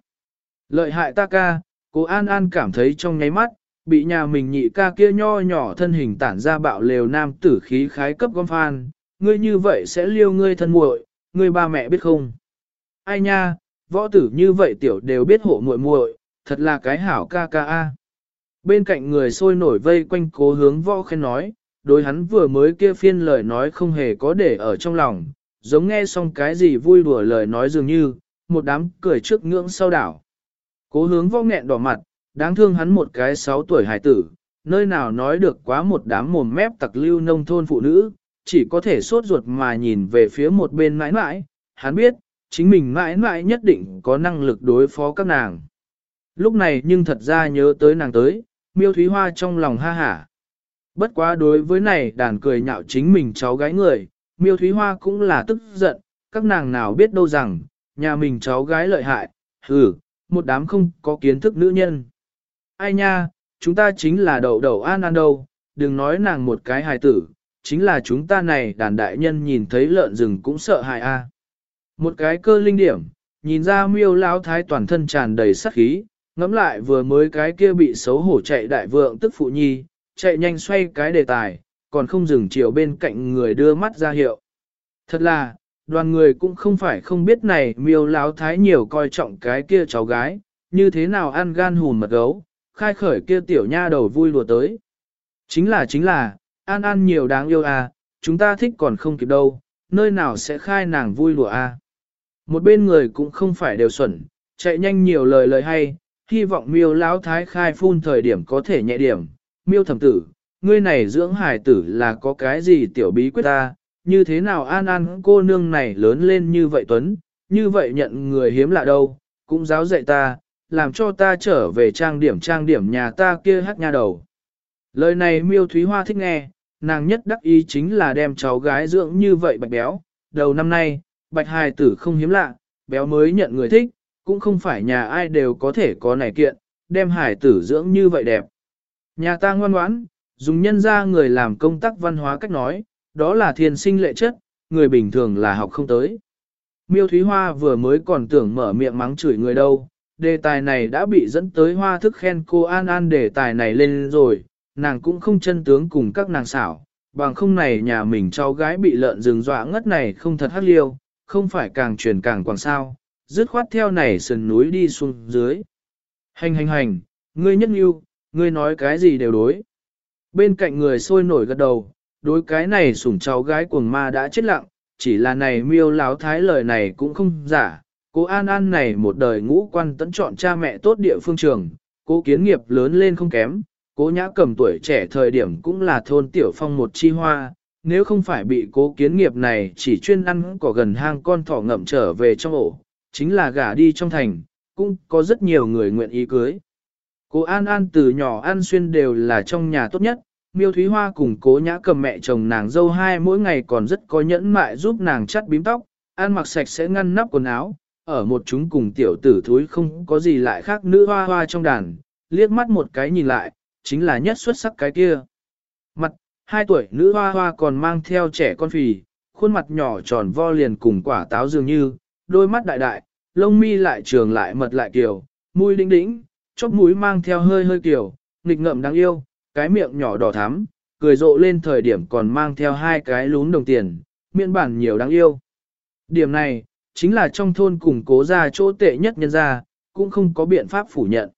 Lợi hại ta ca, cố An An cảm thấy trong nháy mắt, bị nhà mình nhị ca kia nho nhỏ thân hình tản ra bạo lều nam tử khí khái cấp gom phan, ngươi như vậy sẽ liêu ngươi thân muội, ngươi ba mẹ biết không? Ai nha, võ tử như vậy tiểu đều biết hộ muội muội, thật là cái hảo ca ca a. Bên cạnh người sôi nổi vây quanh cố hướng võ khen nói, đối hắn vừa mới kia phiên lời nói không hề có để ở trong lòng, giống nghe xong cái gì vui đùa lời nói dường như, một đám cười trước ngưỡng sau đảo. Cố hướng võ nghẹn đỏ mặt, đáng thương hắn một cái sáu tuổi hải tử, nơi nào nói được quá một đám mồm mép tặc lưu nông thôn phụ nữ, chỉ có thể sốt ruột mà nhìn về phía một bên mãi mãi, hắn biết, chính mình mãi mãi nhất định có năng lực đối phó các nàng. Lúc này nhưng thật ra nhớ tới nàng tới, miêu thúy hoa trong lòng ha hả. Bất quá đối với này đàn cười nhạo chính mình cháu gái người, miêu thúy hoa cũng là tức giận, các nàng nào biết đâu rằng, nhà mình cháu gái lợi hại, hừ, một đám không có kiến thức nữ nhân. Ai nha, chúng ta chính là đậu đậu an an đâu, đừng nói nàng một cái hài tử, chính là chúng ta này đàn đại nhân nhìn thấy lợn rừng cũng sợ hại a. Một cái cơ linh điểm, nhìn ra miêu lão thái toàn thân tràn đầy sát khí, ngẫm lại vừa mới cái kia bị xấu hổ chạy đại vượng tức phụ nhi, chạy nhanh xoay cái đề tài, còn không dừng chiều bên cạnh người đưa mắt ra hiệu. Thật là, đoàn người cũng không phải không biết này miêu lão thái nhiều coi trọng cái kia cháu gái, như thế nào ăn gan hùn mật gấu, khai khởi kia tiểu nha đầu vui lùa tới. Chính là chính là, An An nhiều đáng yêu à, chúng ta thích còn không kịp đâu, nơi nào sẽ khai nàng vui lùa à. Một bên người cũng không phải đều xuẩn, chạy nhanh nhiều lời lời hay, hy vọng miêu lão thái khai phun thời điểm có thể nhẹ điểm. Miêu thẩm tử, ngươi này dưỡng hải tử là có cái gì tiểu bí quyết ta, như thế nào an an cô nương này lớn lên như vậy tuấn, như vậy nhận người hiếm lạ đâu, cũng giáo dạy ta, làm cho ta trở về trang điểm trang điểm nhà ta kia hát nha đầu. Lời này miêu thúy hoa thích nghe, nàng nhất đắc ý chính là đem cháu gái dưỡng như vậy bạch béo, đầu năm nay, bạch hài tử không hiếm lạ, béo mới nhận người thích, cũng không phải nhà ai đều có thể có nảy kiện, đem hài tử dưỡng như vậy đẹp. Nhà ta ngoan ngoãn, dùng nhân ra người làm công tác văn hóa cách nói, đó là thiên sinh lệ chất, người bình thường là học không tới. Miêu Thúy Hoa vừa mới còn tưởng mở miệng mắng chửi người đâu, đề tài này đã bị dẫn tới hoa thức khen cô An An đề tài này lên rồi, nàng cũng không chân tướng cùng các nàng xảo, bằng không này nhà mình cháu gái bị lợn rừng dọa ngất này không thật hắc liêu, không phải càng truyền càng quảng sao, dứt khoát theo này sườn núi đi xuống dưới. Hành hành hành, ngươi nhất yêu, ngươi nói cái gì đều đối. Bên cạnh người sôi nổi gật đầu, đối cái này sủng cháu gái cuồng ma đã chết lặng, chỉ là này miêu láo thái lời này cũng không giả. Cô An An này một đời ngũ quan tẫn chọn cha mẹ tốt địa phương trường, cô kiến nghiệp lớn lên không kém, cố nhã cầm tuổi trẻ thời điểm cũng là thôn tiểu phong một chi hoa, nếu không phải bị cố kiến nghiệp này chỉ chuyên ăn cỏ gần hang con thỏ ngậm trở về trong ổ, chính là gả đi trong thành, cũng có rất nhiều người nguyện ý cưới. Cô An An từ nhỏ An Xuyên đều là trong nhà tốt nhất, Miêu Thúy Hoa cùng cố nhã cầm mẹ chồng nàng dâu hai mỗi ngày còn rất có nhẫn mại giúp nàng chắt bím tóc, ăn mặc sạch sẽ ngăn nắp quần áo, ở một chúng cùng tiểu tử thúi không có gì lại khác nữ hoa hoa trong đàn, liếc mắt một cái nhìn lại, chính là nhất xuất sắc cái kia. Mặt, hai tuổi nữ hoa hoa còn mang theo trẻ con phì, khuôn mặt nhỏ tròn vo liền cùng quả táo dường như, đôi mắt đại đại, lông mi lại trường lại mật lại kiều, mũi đĩnh đĩnh, chóp mũi mang theo hơi hơi kiều, nghịch ngợm đáng yêu, cái miệng nhỏ đỏ thắm, cười rộ lên thời điểm còn mang theo hai cái lún đồng tiền, miệng bản nhiều đáng yêu. Điểm này, chính là trong thôn cùng cố ra chỗ tệ nhất nhân ra, cũng không có biện pháp phủ nhận.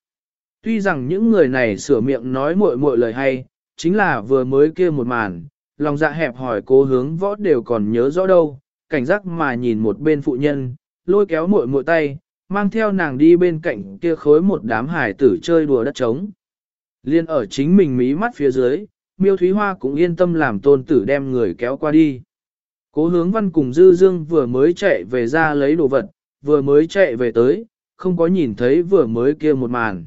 Tuy rằng những người này sửa miệng nói muội muội lời hay, chính là vừa mới kia một màn, lòng dạ hẹp hỏi cố hướng võ đều còn nhớ rõ đâu, cảnh giác mà nhìn một bên phụ nhân, lôi kéo muội muội tay, mang theo nàng đi bên cạnh kia khối một đám hải tử chơi đùa đất trống. Liên ở chính mình mí mắt phía dưới, miêu thúy hoa cũng yên tâm làm tôn tử đem người kéo qua đi. Cố hướng văn cùng dư dương vừa mới chạy về ra lấy đồ vật, vừa mới chạy về tới, không có nhìn thấy vừa mới kia một màn.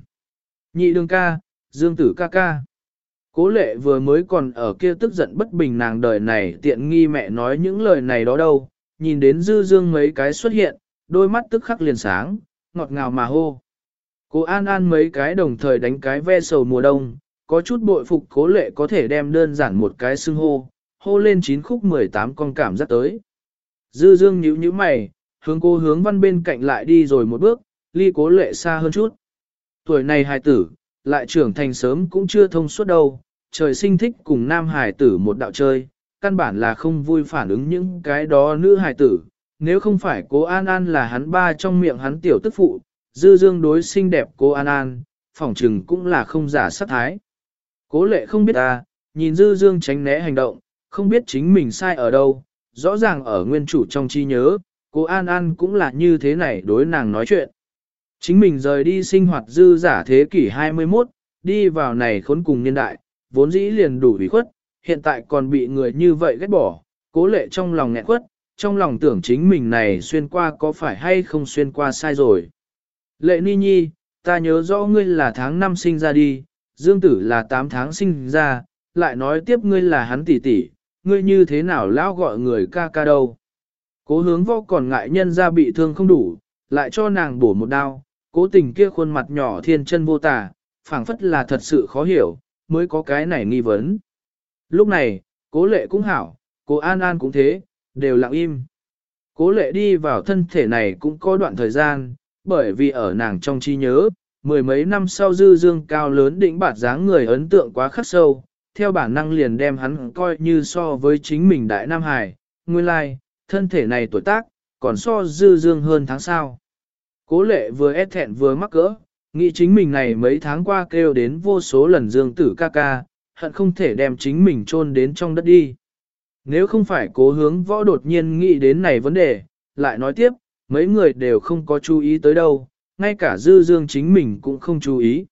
Nhị đường ca, dương tử ca ca. Cố lệ vừa mới còn ở kia tức giận bất bình nàng đời này tiện nghi mẹ nói những lời này đó đâu, nhìn đến dư dương mấy cái xuất hiện, đôi mắt tức khắc liền sáng, ngọt ngào mà hô. Cố an an mấy cái đồng thời đánh cái ve sầu mùa đông, có chút bội phục cố lệ có thể đem đơn giản một cái xưng hô, hô lên chín khúc 18 con cảm giác tới. Dư dương nhíu nhíu mày, hướng cô hướng văn bên cạnh lại đi rồi một bước, ly cố lệ xa hơn chút. Tuổi này hài tử, lại trưởng thành sớm cũng chưa thông suốt đâu, trời sinh thích cùng nam hài tử một đạo chơi, căn bản là không vui phản ứng những cái đó nữ hài tử. Nếu không phải cố An An là hắn ba trong miệng hắn tiểu tức phụ, dư dương đối xinh đẹp cố An An, phỏng trừng cũng là không giả sát thái. Cố lệ không biết ta, nhìn dư dương tránh né hành động, không biết chính mình sai ở đâu, rõ ràng ở nguyên chủ trong chi nhớ, cô An An cũng là như thế này đối nàng nói chuyện. Chính mình rời đi sinh hoạt dư giả thế kỷ 21, đi vào này khốn cùng niên đại, vốn dĩ liền đủ bị khuất, hiện tại còn bị người như vậy ghét bỏ, cố lệ trong lòng nghẹn khuất, trong lòng tưởng chính mình này xuyên qua có phải hay không xuyên qua sai rồi. Lệ ni nhi, ta nhớ rõ ngươi là tháng 5 sinh ra đi, dương tử là 8 tháng sinh ra, lại nói tiếp ngươi là hắn tỷ tỷ, ngươi như thế nào lão gọi người ca ca đâu. Cố hướng vô còn ngại nhân ra bị thương không đủ, lại cho nàng bổ một đao, cố tình kia khuôn mặt nhỏ thiên chân vô tả, phảng phất là thật sự khó hiểu, mới có cái này nghi vấn. Lúc này, cố lệ cũng hảo, cố an an cũng thế, đều lặng im. Cố lệ đi vào thân thể này cũng có đoạn thời gian, bởi vì ở nàng trong trí nhớ, mười mấy năm sau dư dương cao lớn đỉnh bạt dáng người ấn tượng quá khắc sâu, theo bản năng liền đem hắn coi như so với chính mình đại Nam Hải, nguyên lai, thân thể này tuổi tác, còn so dư dương hơn tháng sau. Cố lệ vừa ép thẹn vừa mắc cỡ, nghĩ chính mình này mấy tháng qua kêu đến vô số lần dương tử ca ca, hận không thể đem chính mình chôn đến trong đất đi. Nếu không phải cố hướng võ đột nhiên nghĩ đến này vấn đề, lại nói tiếp, mấy người đều không có chú ý tới đâu, ngay cả dư dương chính mình cũng không chú ý.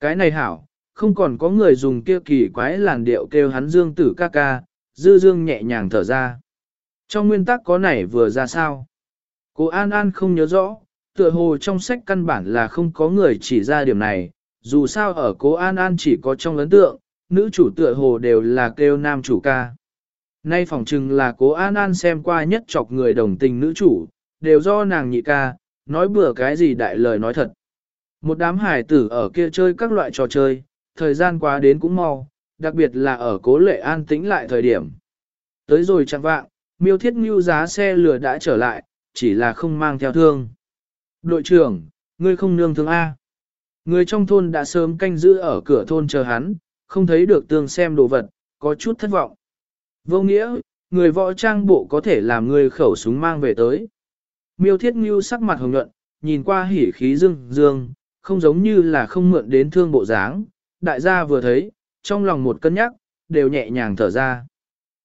Cái này hảo, không còn có người dùng kia kỳ quái làn điệu kêu hắn dương tử ca ca, dư dương nhẹ nhàng thở ra. Trong nguyên tắc có này vừa ra sao? Cô An An không nhớ rõ, tựa hồ trong sách căn bản là không có người chỉ ra điểm này, dù sao ở cố An An chỉ có trong ấn tượng, nữ chủ tựa hồ đều là kêu nam chủ ca. Nay phỏng chừng là cố An An xem qua nhất chọc người đồng tình nữ chủ, đều do nàng nhị ca, nói bừa cái gì đại lời nói thật. Một đám hải tử ở kia chơi các loại trò chơi, thời gian qua đến cũng mau, đặc biệt là ở cố lệ an tĩnh lại thời điểm. Tới rồi chẳng vạng, miêu thiết mưu giá xe lửa đã trở lại, chỉ là không mang theo thương. Đội trưởng, ngươi không nương thương A. Người trong thôn đã sớm canh giữ ở cửa thôn chờ hắn, không thấy được tương xem đồ vật, có chút thất vọng. Vô nghĩa, người võ trang bộ có thể làm người khẩu súng mang về tới. Miêu thiết mưu sắc mặt hồng nhuận, nhìn qua hỉ khí dương dương, không giống như là không mượn đến thương bộ dáng, đại gia vừa thấy, trong lòng một cân nhắc, đều nhẹ nhàng thở ra.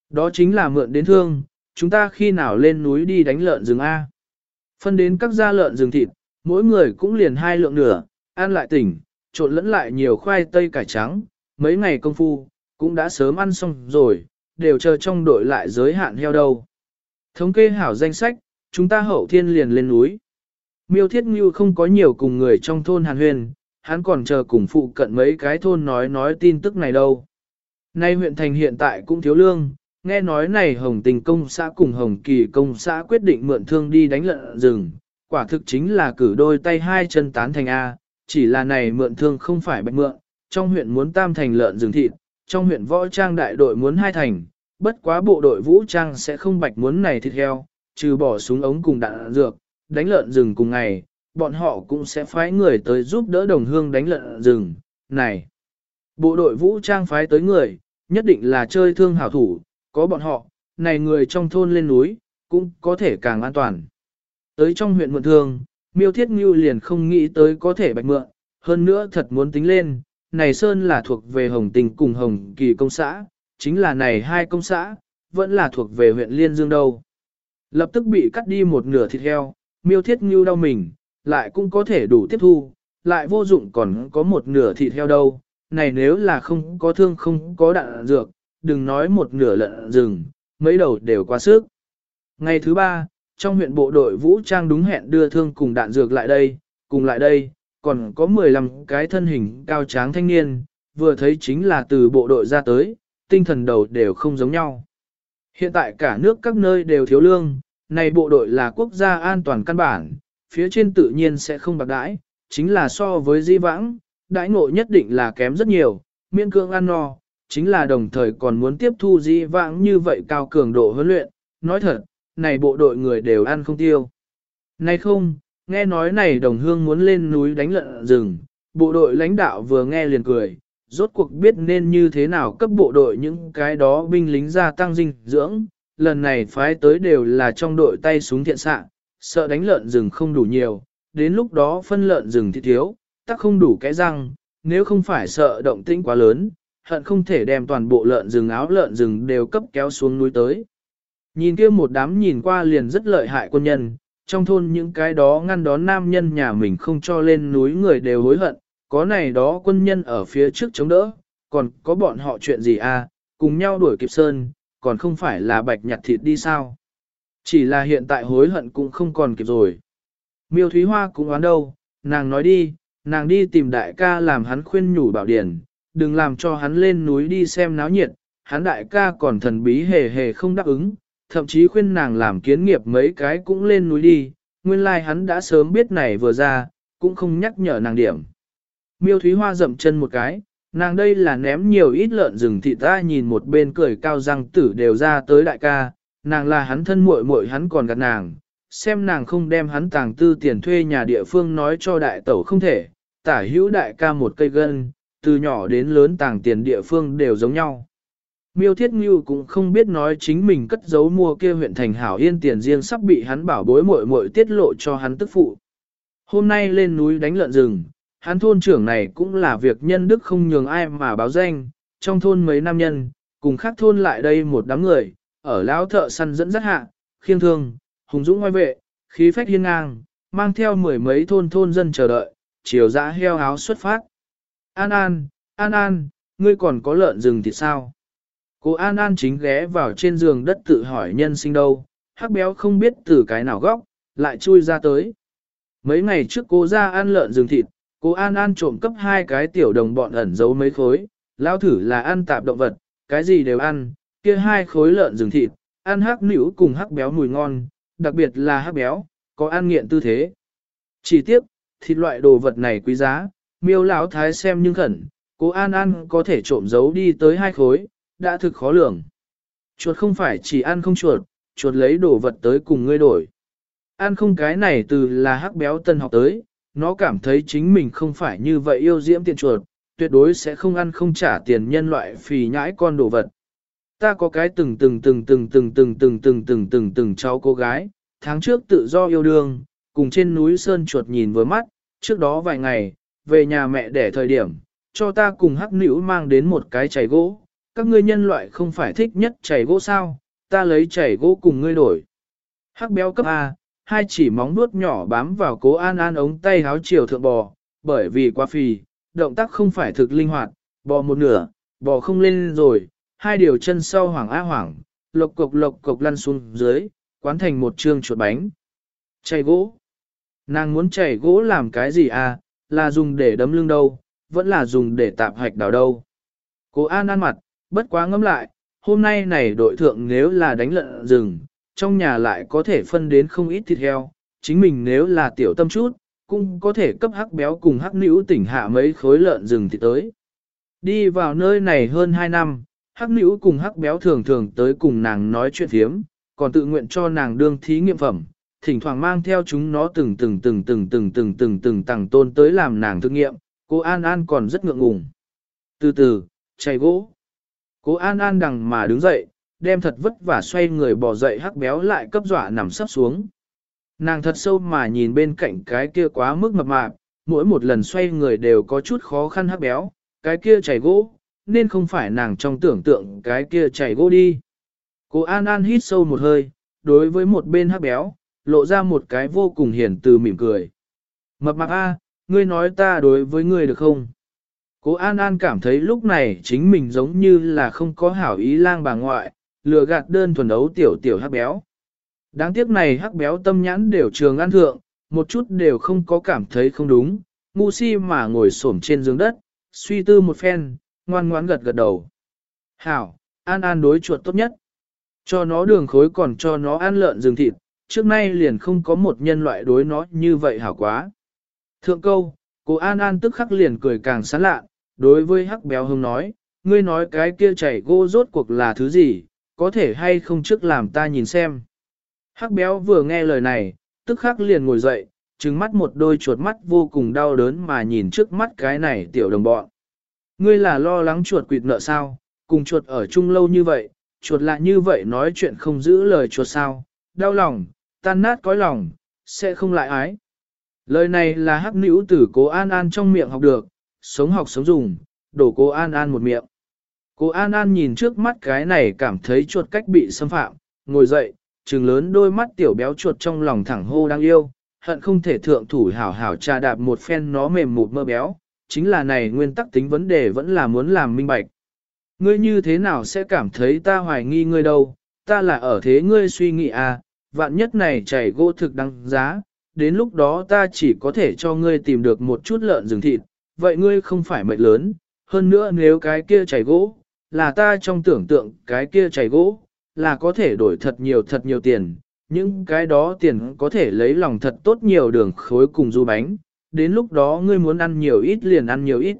Đó chính là mượn đến thương, chúng ta khi nào lên núi đi đánh lợn rừng A. Phân đến các gia lợn rừng thịt, mỗi người cũng liền hai lượng nửa, ăn lại tỉnh, trộn lẫn lại nhiều khoai tây cải trắng, mấy ngày công phu, cũng đã sớm ăn xong rồi, đều chờ trong đội lại giới hạn heo đâu. Thống kê hảo danh sách, chúng ta hậu thiên liền lên núi. Miêu Thiết Ngưu không có nhiều cùng người trong thôn Hàn Huyền, hắn còn chờ cùng phụ cận mấy cái thôn nói nói tin tức này đâu. Nay huyện thành hiện tại cũng thiếu lương, nghe nói này Hồng Tình công xã cùng Hồng Kỳ công xã quyết định mượn thương đi đánh lợn rừng, quả thực chính là cử đôi tay hai chân tán thành A, chỉ là này mượn thương không phải bạch mượn, trong huyện muốn tam thành lợn rừng thịt, trong huyện võ trang đại đội muốn hai thành, bất quá bộ đội vũ trang sẽ không bạch muốn này thịt heo, trừ bỏ súng ống cùng đạn dược, đánh lợn rừng cùng ngày, bọn họ cũng sẽ phái người tới giúp đỡ đồng hương đánh lợn rừng, này. Bộ đội vũ trang phái tới người, nhất định là chơi thương hảo thủ, có bọn họ, này người trong thôn lên núi, cũng có thể càng an toàn. Tới trong huyện mượn thương, miêu thiết ngưu liền không nghĩ tới có thể bạch mượn, hơn nữa thật muốn tính lên, này Sơn là thuộc về Hồng Tình cùng Hồng Kỳ công xã, chính là này hai công xã, vẫn là thuộc về huyện Liên Dương đâu. Lập tức bị cắt đi một nửa thịt heo, miêu thiết ngưu đau mình, lại cũng có thể đủ tiếp thu, lại vô dụng còn có một nửa thịt heo đâu. Này nếu là không có thương không có đạn dược, đừng nói một nửa lợn rừng, mấy đầu đều quá sức. Ngày thứ ba, trong huyện bộ đội vũ trang đúng hẹn đưa thương cùng đạn dược lại đây, cùng lại đây, còn có 15 cái thân hình cao tráng thanh niên, vừa thấy chính là từ bộ đội ra tới, tinh thần đầu đều không giống nhau. Hiện tại cả nước các nơi đều thiếu lương, này bộ đội là quốc gia an toàn căn bản, phía trên tự nhiên sẽ không bạc đãi, chính là so với di vãng, đãi ngộ nhất định là kém rất nhiều, miễn cương ăn no, chính là đồng thời còn muốn tiếp thu di vãng như vậy cao cường độ huấn luyện, nói thật, này bộ đội người đều ăn không tiêu. Này không, nghe nói này đồng hương muốn lên núi đánh lợn rừng, bộ đội lãnh đạo vừa nghe liền cười, rốt cuộc biết nên như thế nào cấp bộ đội những cái đó binh lính gia tăng dinh dưỡng, lần này phái tới đều là trong đội tay súng thiện xạ, sợ đánh lợn rừng không đủ nhiều, đến lúc đó phân lợn rừng thì thiếu, tắc không đủ cái răng, nếu không phải sợ động tĩnh quá lớn, hận không thể đem toàn bộ lợn rừng áo lợn rừng đều cấp kéo xuống núi tới. Nhìn kia một đám nhìn qua liền rất lợi hại quân nhân, trong thôn những cái đó ngăn đón nam nhân nhà mình không cho lên núi người đều hối hận, có này đó quân nhân ở phía trước chống đỡ, còn có bọn họ chuyện gì à, cùng nhau đuổi kịp sơn, còn không phải là bạch nhặt thịt đi sao. Chỉ là hiện tại hối hận cũng không còn kịp rồi. Miêu Thúy Hoa cũng oán đâu, nàng nói đi, nàng đi tìm đại ca làm hắn khuyên nhủ bảo điển, đừng làm cho hắn lên núi đi xem náo nhiệt, hắn đại ca còn thần bí hề hề không đáp ứng, thậm chí khuyên nàng làm kiến nghiệp mấy cái cũng lên núi đi, nguyên lai like hắn đã sớm biết này vừa ra, cũng không nhắc nhở nàng điểm. Miêu Thúy Hoa dậm chân một cái, nàng đây là ném nhiều ít lợn rừng thị ta nhìn một bên cười cao răng tử đều ra tới đại ca, nàng là hắn thân muội muội hắn còn gạt nàng, xem nàng không đem hắn tàng tư tiền thuê nhà địa phương nói cho đại tẩu không thể, tả hữu đại ca một cây gân, từ nhỏ đến lớn tàng tiền địa phương đều giống nhau. Miêu Thiết Ngưu cũng không biết nói chính mình cất giấu mua kia huyện thành hảo yên tiền riêng sắp bị hắn bảo bối muội muội tiết lộ cho hắn tức phụ. Hôm nay lên núi đánh lợn rừng, hắn thôn trưởng này cũng là việc nhân đức không nhường ai mà báo danh, trong thôn mấy nam nhân, cùng khác thôn lại đây một đám người, ở lão thợ săn dẫn dắt hạ, khiêng thương, hùng dũng ngoài vệ, khí phách hiên ngang, mang theo mười mấy thôn thôn dân chờ đợi, chiều dã heo áo xuất phát. An An, An An, ngươi còn có lợn rừng thì sao? Cô An An chính ghé vào trên giường đất tự hỏi nhân sinh đâu, hắc béo không biết từ cái nào góc, lại chui ra tới. Mấy ngày trước cô ra ăn lợn rừng thịt, cô An An trộm cấp hai cái tiểu đồng bọn ẩn giấu mấy khối, lao thử là ăn tạp động vật, cái gì đều ăn, kia hai khối lợn rừng thịt, ăn hắc nữ cùng hắc béo mùi ngon, đặc biệt là hắc béo, có ăn nghiện tư thế. Chỉ tiếc, thịt loại đồ vật này quý giá, miêu lão thái xem nhưng khẩn, cố An ăn có thể trộm giấu đi tới hai khối, đã thực khó lường. Chuột không phải chỉ ăn không chuột, chuột lấy đồ vật tới cùng ngươi đổi. Ăn không cái này từ là hắc béo tân học tới, nó cảm thấy chính mình không phải như vậy yêu diễm tiện chuột, tuyệt đối sẽ không ăn không trả tiền nhân loại phì nhãi con đồ vật. Ta có cái từng từng từng từng từng từng từng từng từng từng từng cháu cô gái, tháng trước tự do yêu đương, cùng trên núi Sơn chuột nhìn với mắt, trước đó vài ngày, về nhà mẹ để thời điểm, cho ta cùng hắc nữ mang đến một cái chảy gỗ, các ngươi nhân loại không phải thích nhất chảy gỗ sao, ta lấy chảy gỗ cùng ngươi đổi. Hắc béo cấp A, hai chỉ móng nuốt nhỏ bám vào cố an an ống tay háo chiều thượng bò, bởi vì quá phì, động tác không phải thực linh hoạt, bò một nửa, bò không lên rồi, hai điều chân sau hoảng á hoảng, lộc cục lộc cục lăn xuống dưới, quán thành một trương chuột bánh. Chảy gỗ. Nàng muốn chảy gỗ làm cái gì à, là dùng để đấm lưng đâu, vẫn là dùng để tạp hạch đào đâu. Cô An ăn mặt, bất quá ngẫm lại, hôm nay này đội thượng nếu là đánh lợn rừng, trong nhà lại có thể phân đến không ít thịt heo, chính mình nếu là tiểu tâm chút, cũng có thể cấp hắc béo cùng hắc nữ tỉnh hạ mấy khối lợn rừng thì tới. Đi vào nơi này hơn 2 năm, hắc nữ cùng hắc béo thường thường tới cùng nàng nói chuyện thiếm, còn tự nguyện cho nàng đương thí nghiệm phẩm, thỉnh thoảng mang theo chúng nó từng từng từng từng từng từng từng từng tầng tôn tới làm nàng thử nghiệm, cô An An còn rất ngượng ngùng. Từ từ, chạy gỗ. Cô An An đằng mà đứng dậy, đem thật vất vả xoay người bỏ dậy hắc béo lại cấp dọa nằm sắp xuống. Nàng thật sâu mà nhìn bên cạnh cái kia quá mức mập mạp, mỗi một lần xoay người đều có chút khó khăn hắc béo, cái kia chảy gỗ, nên không phải nàng trong tưởng tượng cái kia chảy gỗ đi. Cô An An hít sâu một hơi, đối với một bên hắc béo, lộ ra một cái vô cùng hiền từ mỉm cười. Mập mạp A, ngươi nói ta đối với ngươi được không? Cô An An cảm thấy lúc này chính mình giống như là không có hảo ý lang bà ngoại, lừa gạt đơn thuần ấu tiểu tiểu hắc béo. Đáng tiếc này hắc béo tâm nhãn đều trường ăn thượng, một chút đều không có cảm thấy không đúng, ngu si mà ngồi xổm trên giường đất, suy tư một phen, ngoan ngoãn gật gật đầu. Hảo, An An đối chuột tốt nhất. Cho nó đường khối còn cho nó ăn lợn rừng thịt, trước nay liền không có một nhân loại đối nó như vậy hảo quá. Thượng câu, cô An An tức khắc liền cười càng sán lạ, đối với hắc béo hưng nói, ngươi nói cái kia chảy gỗ rốt cuộc là thứ gì, có thể hay không trước làm ta nhìn xem. Hắc béo vừa nghe lời này, tức khắc liền ngồi dậy, trừng mắt một đôi chuột mắt vô cùng đau đớn mà nhìn trước mắt cái này tiểu đồng bọn. Ngươi là lo lắng chuột quỵt nợ sao, cùng chuột ở chung lâu như vậy, chuột lại như vậy nói chuyện không giữ lời chuột sao, đau lòng, tan nát cõi lòng, sẽ không lại ái. Lời này là hắc nữ tử cố An An trong miệng học được, sống học sống dùng, đổ cố An An một miệng. Cố An An nhìn trước mắt cái này cảm thấy chuột cách bị xâm phạm, ngồi dậy, trừng lớn đôi mắt tiểu béo chuột trong lòng thẳng hô đang yêu, hận không thể thượng thủ hảo hảo trà đạp một phen nó mềm một mơ béo, chính là này nguyên tắc tính vấn đề vẫn là muốn làm minh bạch. Ngươi như thế nào sẽ cảm thấy ta hoài nghi ngươi đâu, ta là ở thế ngươi suy nghĩ à, vạn nhất này chảy gỗ thực đăng giá, đến lúc đó ta chỉ có thể cho ngươi tìm được một chút lợn rừng thịt, vậy ngươi không phải mệt lớn, hơn nữa nếu cái kia chảy gỗ, là ta trong tưởng tượng cái kia chảy gỗ, là có thể đổi thật nhiều thật nhiều tiền, những cái đó tiền có thể lấy lòng thật tốt nhiều đường khối cùng du bánh, đến lúc đó ngươi muốn ăn nhiều ít liền ăn nhiều ít.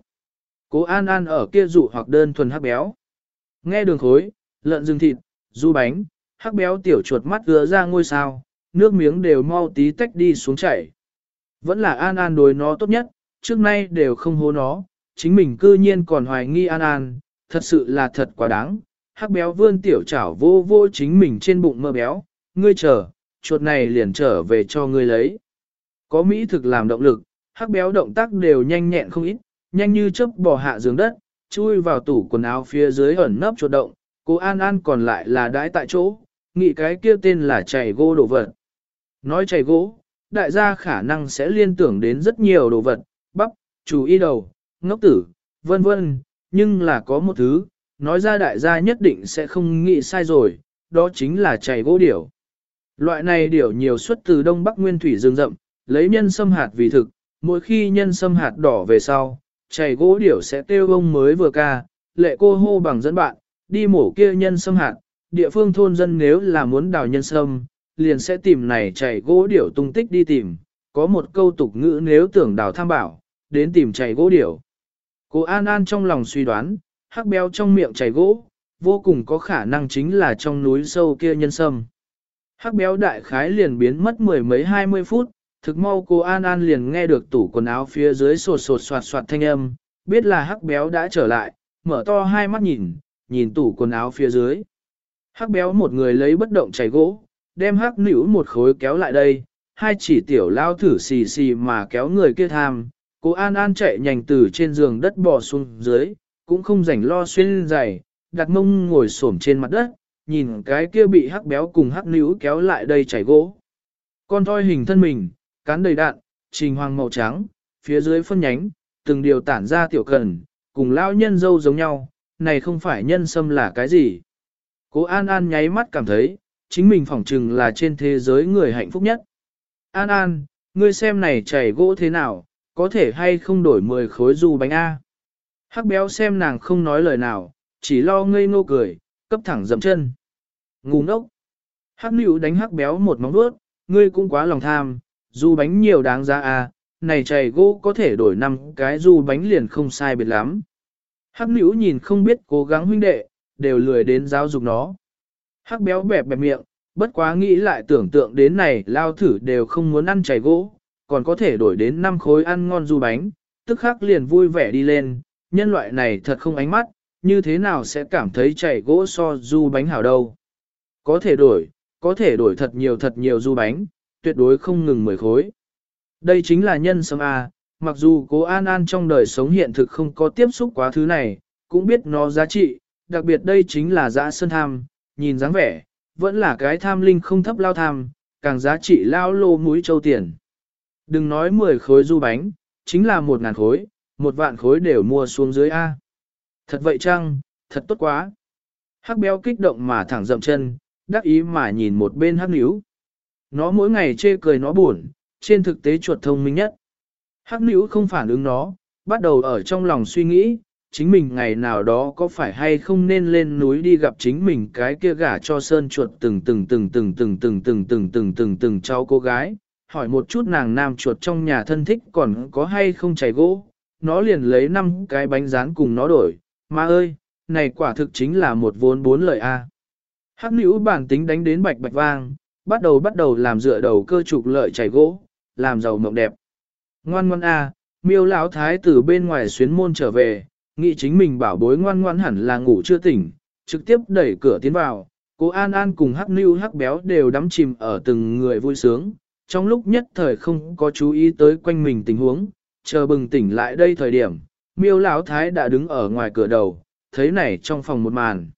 Cố An An ở kia dụ hoặc đơn thuần hắc béo. Nghe đường khối, lợn rừng thịt, du bánh, hắc béo tiểu chuột mắt ứa ra ngôi sao, nước miếng đều mau tí tách đi xuống chảy. Vẫn là An An đối nó tốt nhất, trước nay đều không hố nó, chính mình cư nhiên còn hoài nghi An An, thật sự là thật quá đáng. Hắc béo vươn tiểu chảo vô vô chính mình trên bụng mơ béo, ngươi chờ, chuột này liền trở về cho ngươi lấy. Có mỹ thực làm động lực, hắc béo động tác đều nhanh nhẹn không ít, nhanh như chớp bỏ hạ giường đất, chui vào tủ quần áo phía dưới ẩn nấp chuột động, cô An An còn lại là đãi tại chỗ, nghĩ cái kia tên là chảy gỗ đồ vật. Nói chảy gỗ, đại gia khả năng sẽ liên tưởng đến rất nhiều đồ vật, bắp, chú y đầu, ngốc tử, vân vân, nhưng là có một thứ, nói ra đại gia nhất định sẽ không nghĩ sai rồi, đó chính là chảy gỗ điểu. Loại này điểu nhiều xuất từ đông bắc nguyên thủy rừng rậm, lấy nhân sâm hạt vì thực, mỗi khi nhân sâm hạt đỏ về sau, chảy gỗ điểu sẽ tiêu bông mới vừa ca, lệ cô hô bằng dẫn bạn, đi mổ kia nhân sâm hạt, địa phương thôn dân nếu là muốn đào nhân sâm, liền sẽ tìm này chảy gỗ điểu tung tích đi tìm, có một câu tục ngữ nếu tưởng đào tham bảo, đến tìm chảy gỗ điểu. Cô An An trong lòng suy đoán, hắc béo trong miệng chảy gỗ, vô cùng có khả năng chính là trong núi sâu kia nhân sâm. Hắc béo đại khái liền biến mất mười mấy hai mươi phút, thực mau cô An An liền nghe được tủ quần áo phía dưới sột sột soạt soạt thanh âm, biết là hắc béo đã trở lại, mở to hai mắt nhìn, nhìn tủ quần áo phía dưới. Hắc béo một người lấy bất động chảy gỗ, đem hắc nữ một khối kéo lại đây, hai chỉ tiểu lao thử xì xì mà kéo người kia tham. Cô An An chạy nhanh từ trên giường đất bò xuống dưới, cũng không rảnh lo xuyên giày, đặt mông ngồi xổm trên mặt đất, nhìn cái kia bị hắc béo cùng hắc nữ kéo lại đây chảy gỗ. Con thoi hình thân mình, cán đầy đạn, trình hoàng màu trắng, phía dưới phân nhánh, từng điều tản ra tiểu cần, cùng lao nhân dâu giống nhau, này không phải nhân sâm là cái gì. Cố An An nháy mắt cảm thấy, chính mình phỏng chừng là trên thế giới người hạnh phúc nhất. An An, ngươi xem này chảy gỗ thế nào, có thể hay không đổi 10 khối du bánh A. Hắc béo xem nàng không nói lời nào, chỉ lo ngây ngô cười, cấp thẳng dậm chân. Ngu ngốc. Hắc nữ đánh hắc béo một móng vuốt, ngươi cũng quá lòng tham, du bánh nhiều đáng giá à, này chảy gỗ có thể đổi năm cái du bánh liền không sai biệt lắm. Hắc nữ nhìn không biết cố gắng huynh đệ, đều lười đến giáo dục nó. Hắc béo bẹp bẹp miệng, bất quá nghĩ lại tưởng tượng đến này lao thử đều không muốn ăn chảy gỗ, còn có thể đổi đến năm khối ăn ngon du bánh, tức khắc liền vui vẻ đi lên, nhân loại này thật không ánh mắt, như thế nào sẽ cảm thấy chảy gỗ so du bánh hảo đâu. Có thể đổi, có thể đổi thật nhiều thật nhiều du bánh, tuyệt đối không ngừng 10 khối. Đây chính là nhân sâm A, mặc dù cố An An trong đời sống hiện thực không có tiếp xúc quá thứ này, cũng biết nó giá trị, đặc biệt đây chính là dã sơn tham, nhìn dáng vẻ, vẫn là cái tham linh không thấp lao tham, càng giá trị lao lô mũi châu tiền. Đừng nói 10 khối du bánh, chính là một ngàn khối, một vạn khối đều mua xuống dưới A. Thật vậy chăng, thật tốt quá. Hắc béo kích động mà thẳng dậm chân, đắc ý mà nhìn một bên hắc níu. Nó mỗi ngày chê cười nó buồn, trên thực tế chuột thông minh nhất. Hắc nữ không phản ứng nó, bắt đầu ở trong lòng suy nghĩ, chính mình ngày nào đó có phải hay không nên lên núi đi gặp chính mình cái kia gả cho sơn chuột từng từng từng từng từng từng từng từng từng từng từng cháu cô gái, hỏi một chút nàng nam chuột trong nhà thân thích còn có hay không chảy gỗ, nó liền lấy năm cái bánh rán cùng nó đổi, mà ơi, này quả thực chính là một vốn bốn lợi A. Hắc nữ bản tính đánh đến bạch bạch vang, bắt đầu bắt đầu làm dựa đầu cơ trục lợi chảy gỗ, làm giàu mộng đẹp. Ngoan ngoan A, miêu lão thái từ bên ngoài xuyến môn trở về, nghĩ chính mình bảo bối ngoan ngoan hẳn là ngủ chưa tỉnh, trực tiếp đẩy cửa tiến vào, cô An An cùng hắc nưu hắc béo đều đắm chìm ở từng người vui sướng, trong lúc nhất thời không có chú ý tới quanh mình tình huống, chờ bừng tỉnh lại đây thời điểm, miêu lão thái đã đứng ở ngoài cửa đầu, thấy này trong phòng một màn.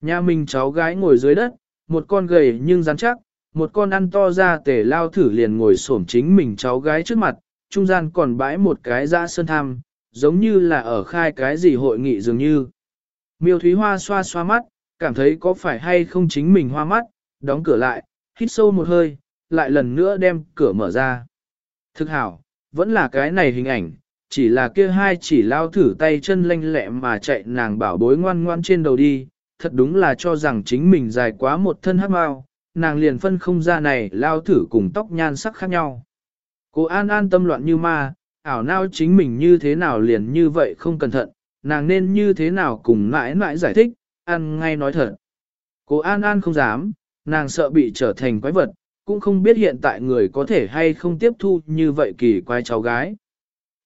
Nhà mình cháu gái ngồi dưới đất, một con gầy nhưng rắn chắc, một con ăn to ra tể lao thử liền ngồi xổm chính mình cháu gái trước mặt, trung gian còn bãi một cái dã sơn tham, giống như là ở khai cái gì hội nghị dường như. Miêu Thúy Hoa xoa xoa mắt, cảm thấy có phải hay không chính mình hoa mắt, đóng cửa lại, hít sâu một hơi, lại lần nữa đem cửa mở ra. Thực hảo, vẫn là cái này hình ảnh, chỉ là kia hai chỉ lao thử tay chân lanh lẹ mà chạy nàng bảo bối ngoan ngoan trên đầu đi, thật đúng là cho rằng chính mình dài quá một thân hát mau, nàng liền phân không ra này lao thử cùng tóc nhan sắc khác nhau. Cô An An tâm loạn như ma, ảo nao chính mình như thế nào liền như vậy không cẩn thận, nàng nên như thế nào cùng mãi mãi giải thích, ăn ngay nói thật. Cô An An không dám, nàng sợ bị trở thành quái vật, cũng không biết hiện tại người có thể hay không tiếp thu như vậy kỳ quái cháu gái.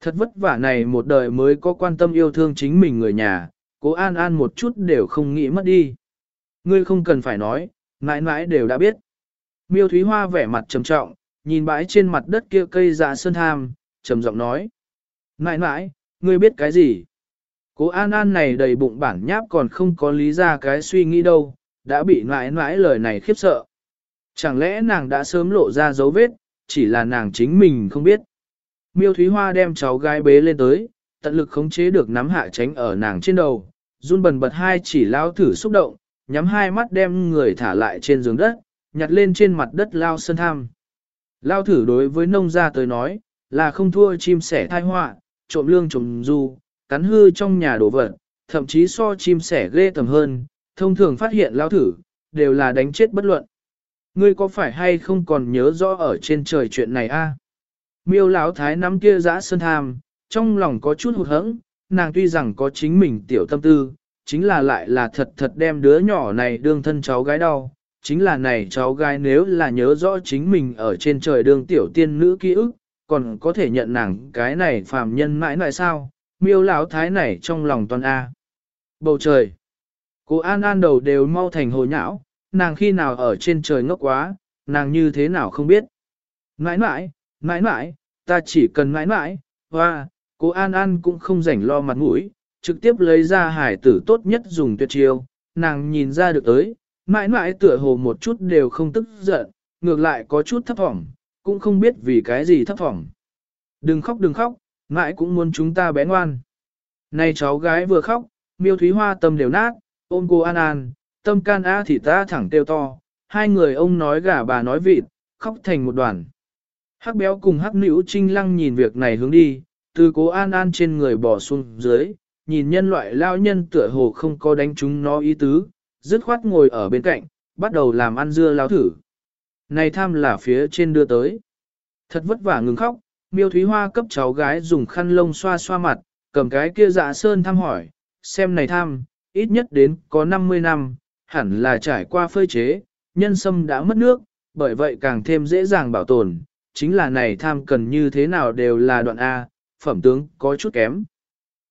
Thật vất vả này một đời mới có quan tâm yêu thương chính mình người nhà, cố An An một chút đều không nghĩ mất đi. Ngươi không cần phải nói, mãi mãi đều đã biết. Miêu Thúy Hoa vẻ mặt trầm trọng, nhìn bãi trên mặt đất kia cây dạ sơn tham, trầm giọng nói. Mãi mãi, ngươi biết cái gì? Cố An An này đầy bụng bản nháp còn không có lý ra cái suy nghĩ đâu, đã bị mãi mãi lời này khiếp sợ. Chẳng lẽ nàng đã sớm lộ ra dấu vết, chỉ là nàng chính mình không biết. Miêu Thúy Hoa đem cháu gái bế lên tới, tận lực khống chế được nắm hạ tránh ở nàng trên đầu, run bần bật hai chỉ lao thử xúc động, nhắm hai mắt đem người thả lại trên giường đất, nhặt lên trên mặt đất lao sơn tham. Lao thử đối với nông gia tới nói, là không thua chim sẻ thai họa, trộm lương trộm du, cắn hư trong nhà đồ vật, thậm chí so chim sẻ ghê tầm hơn, thông thường phát hiện lao thử, đều là đánh chết bất luận. Ngươi có phải hay không còn nhớ rõ ở trên trời chuyện này a? Miêu lão thái nắm kia dã sơn tham, trong lòng có chút hụt hẫng, nàng tuy rằng có chính mình tiểu tâm tư, chính là lại là thật thật đem đứa nhỏ này đương thân cháu gái đau. Chính là này cháu gái nếu là nhớ rõ chính mình ở trên trời đương tiểu tiên nữ ký ức, còn có thể nhận nàng cái này phàm nhân mãi mãi sao, miêu lão thái này trong lòng toàn A. Bầu trời. Cô An An đầu đều mau thành hồ nhão, nàng khi nào ở trên trời ngốc quá, nàng như thế nào không biết. Mãi mãi, mãi mãi, ta chỉ cần mãi mãi, hoa, cô An An cũng không rảnh lo mặt mũi, trực tiếp lấy ra hải tử tốt nhất dùng tuyệt chiêu, nàng nhìn ra được tới, mãi mãi tựa hồ một chút đều không tức giận, ngược lại có chút thấp thỏm, cũng không biết vì cái gì thấp thỏm. Đừng khóc đừng khóc, mãi cũng muốn chúng ta bé ngoan. Này cháu gái vừa khóc, miêu thúy hoa tâm đều nát, ôm cô An An, tâm can á thì ta thẳng tiêu to, hai người ông nói gà bà nói vịt, khóc thành một đoàn. Hắc béo cùng hắc nữ trinh lăng nhìn việc này hướng đi, từ cố an an trên người bỏ xuống dưới, nhìn nhân loại lao nhân tựa hồ không có đánh chúng nó ý tứ, dứt khoát ngồi ở bên cạnh, bắt đầu làm ăn dưa lao thử. Này tham là phía trên đưa tới. Thật vất vả ngừng khóc, miêu thúy hoa cấp cháu gái dùng khăn lông xoa xoa mặt, cầm cái kia dạ sơn thăm hỏi, xem này tham, ít nhất đến có 50 năm, hẳn là trải qua phơi chế, nhân sâm đã mất nước, bởi vậy càng thêm dễ dàng bảo tồn, chính là này tham cần như thế nào đều là đoạn A, phẩm tướng có chút kém.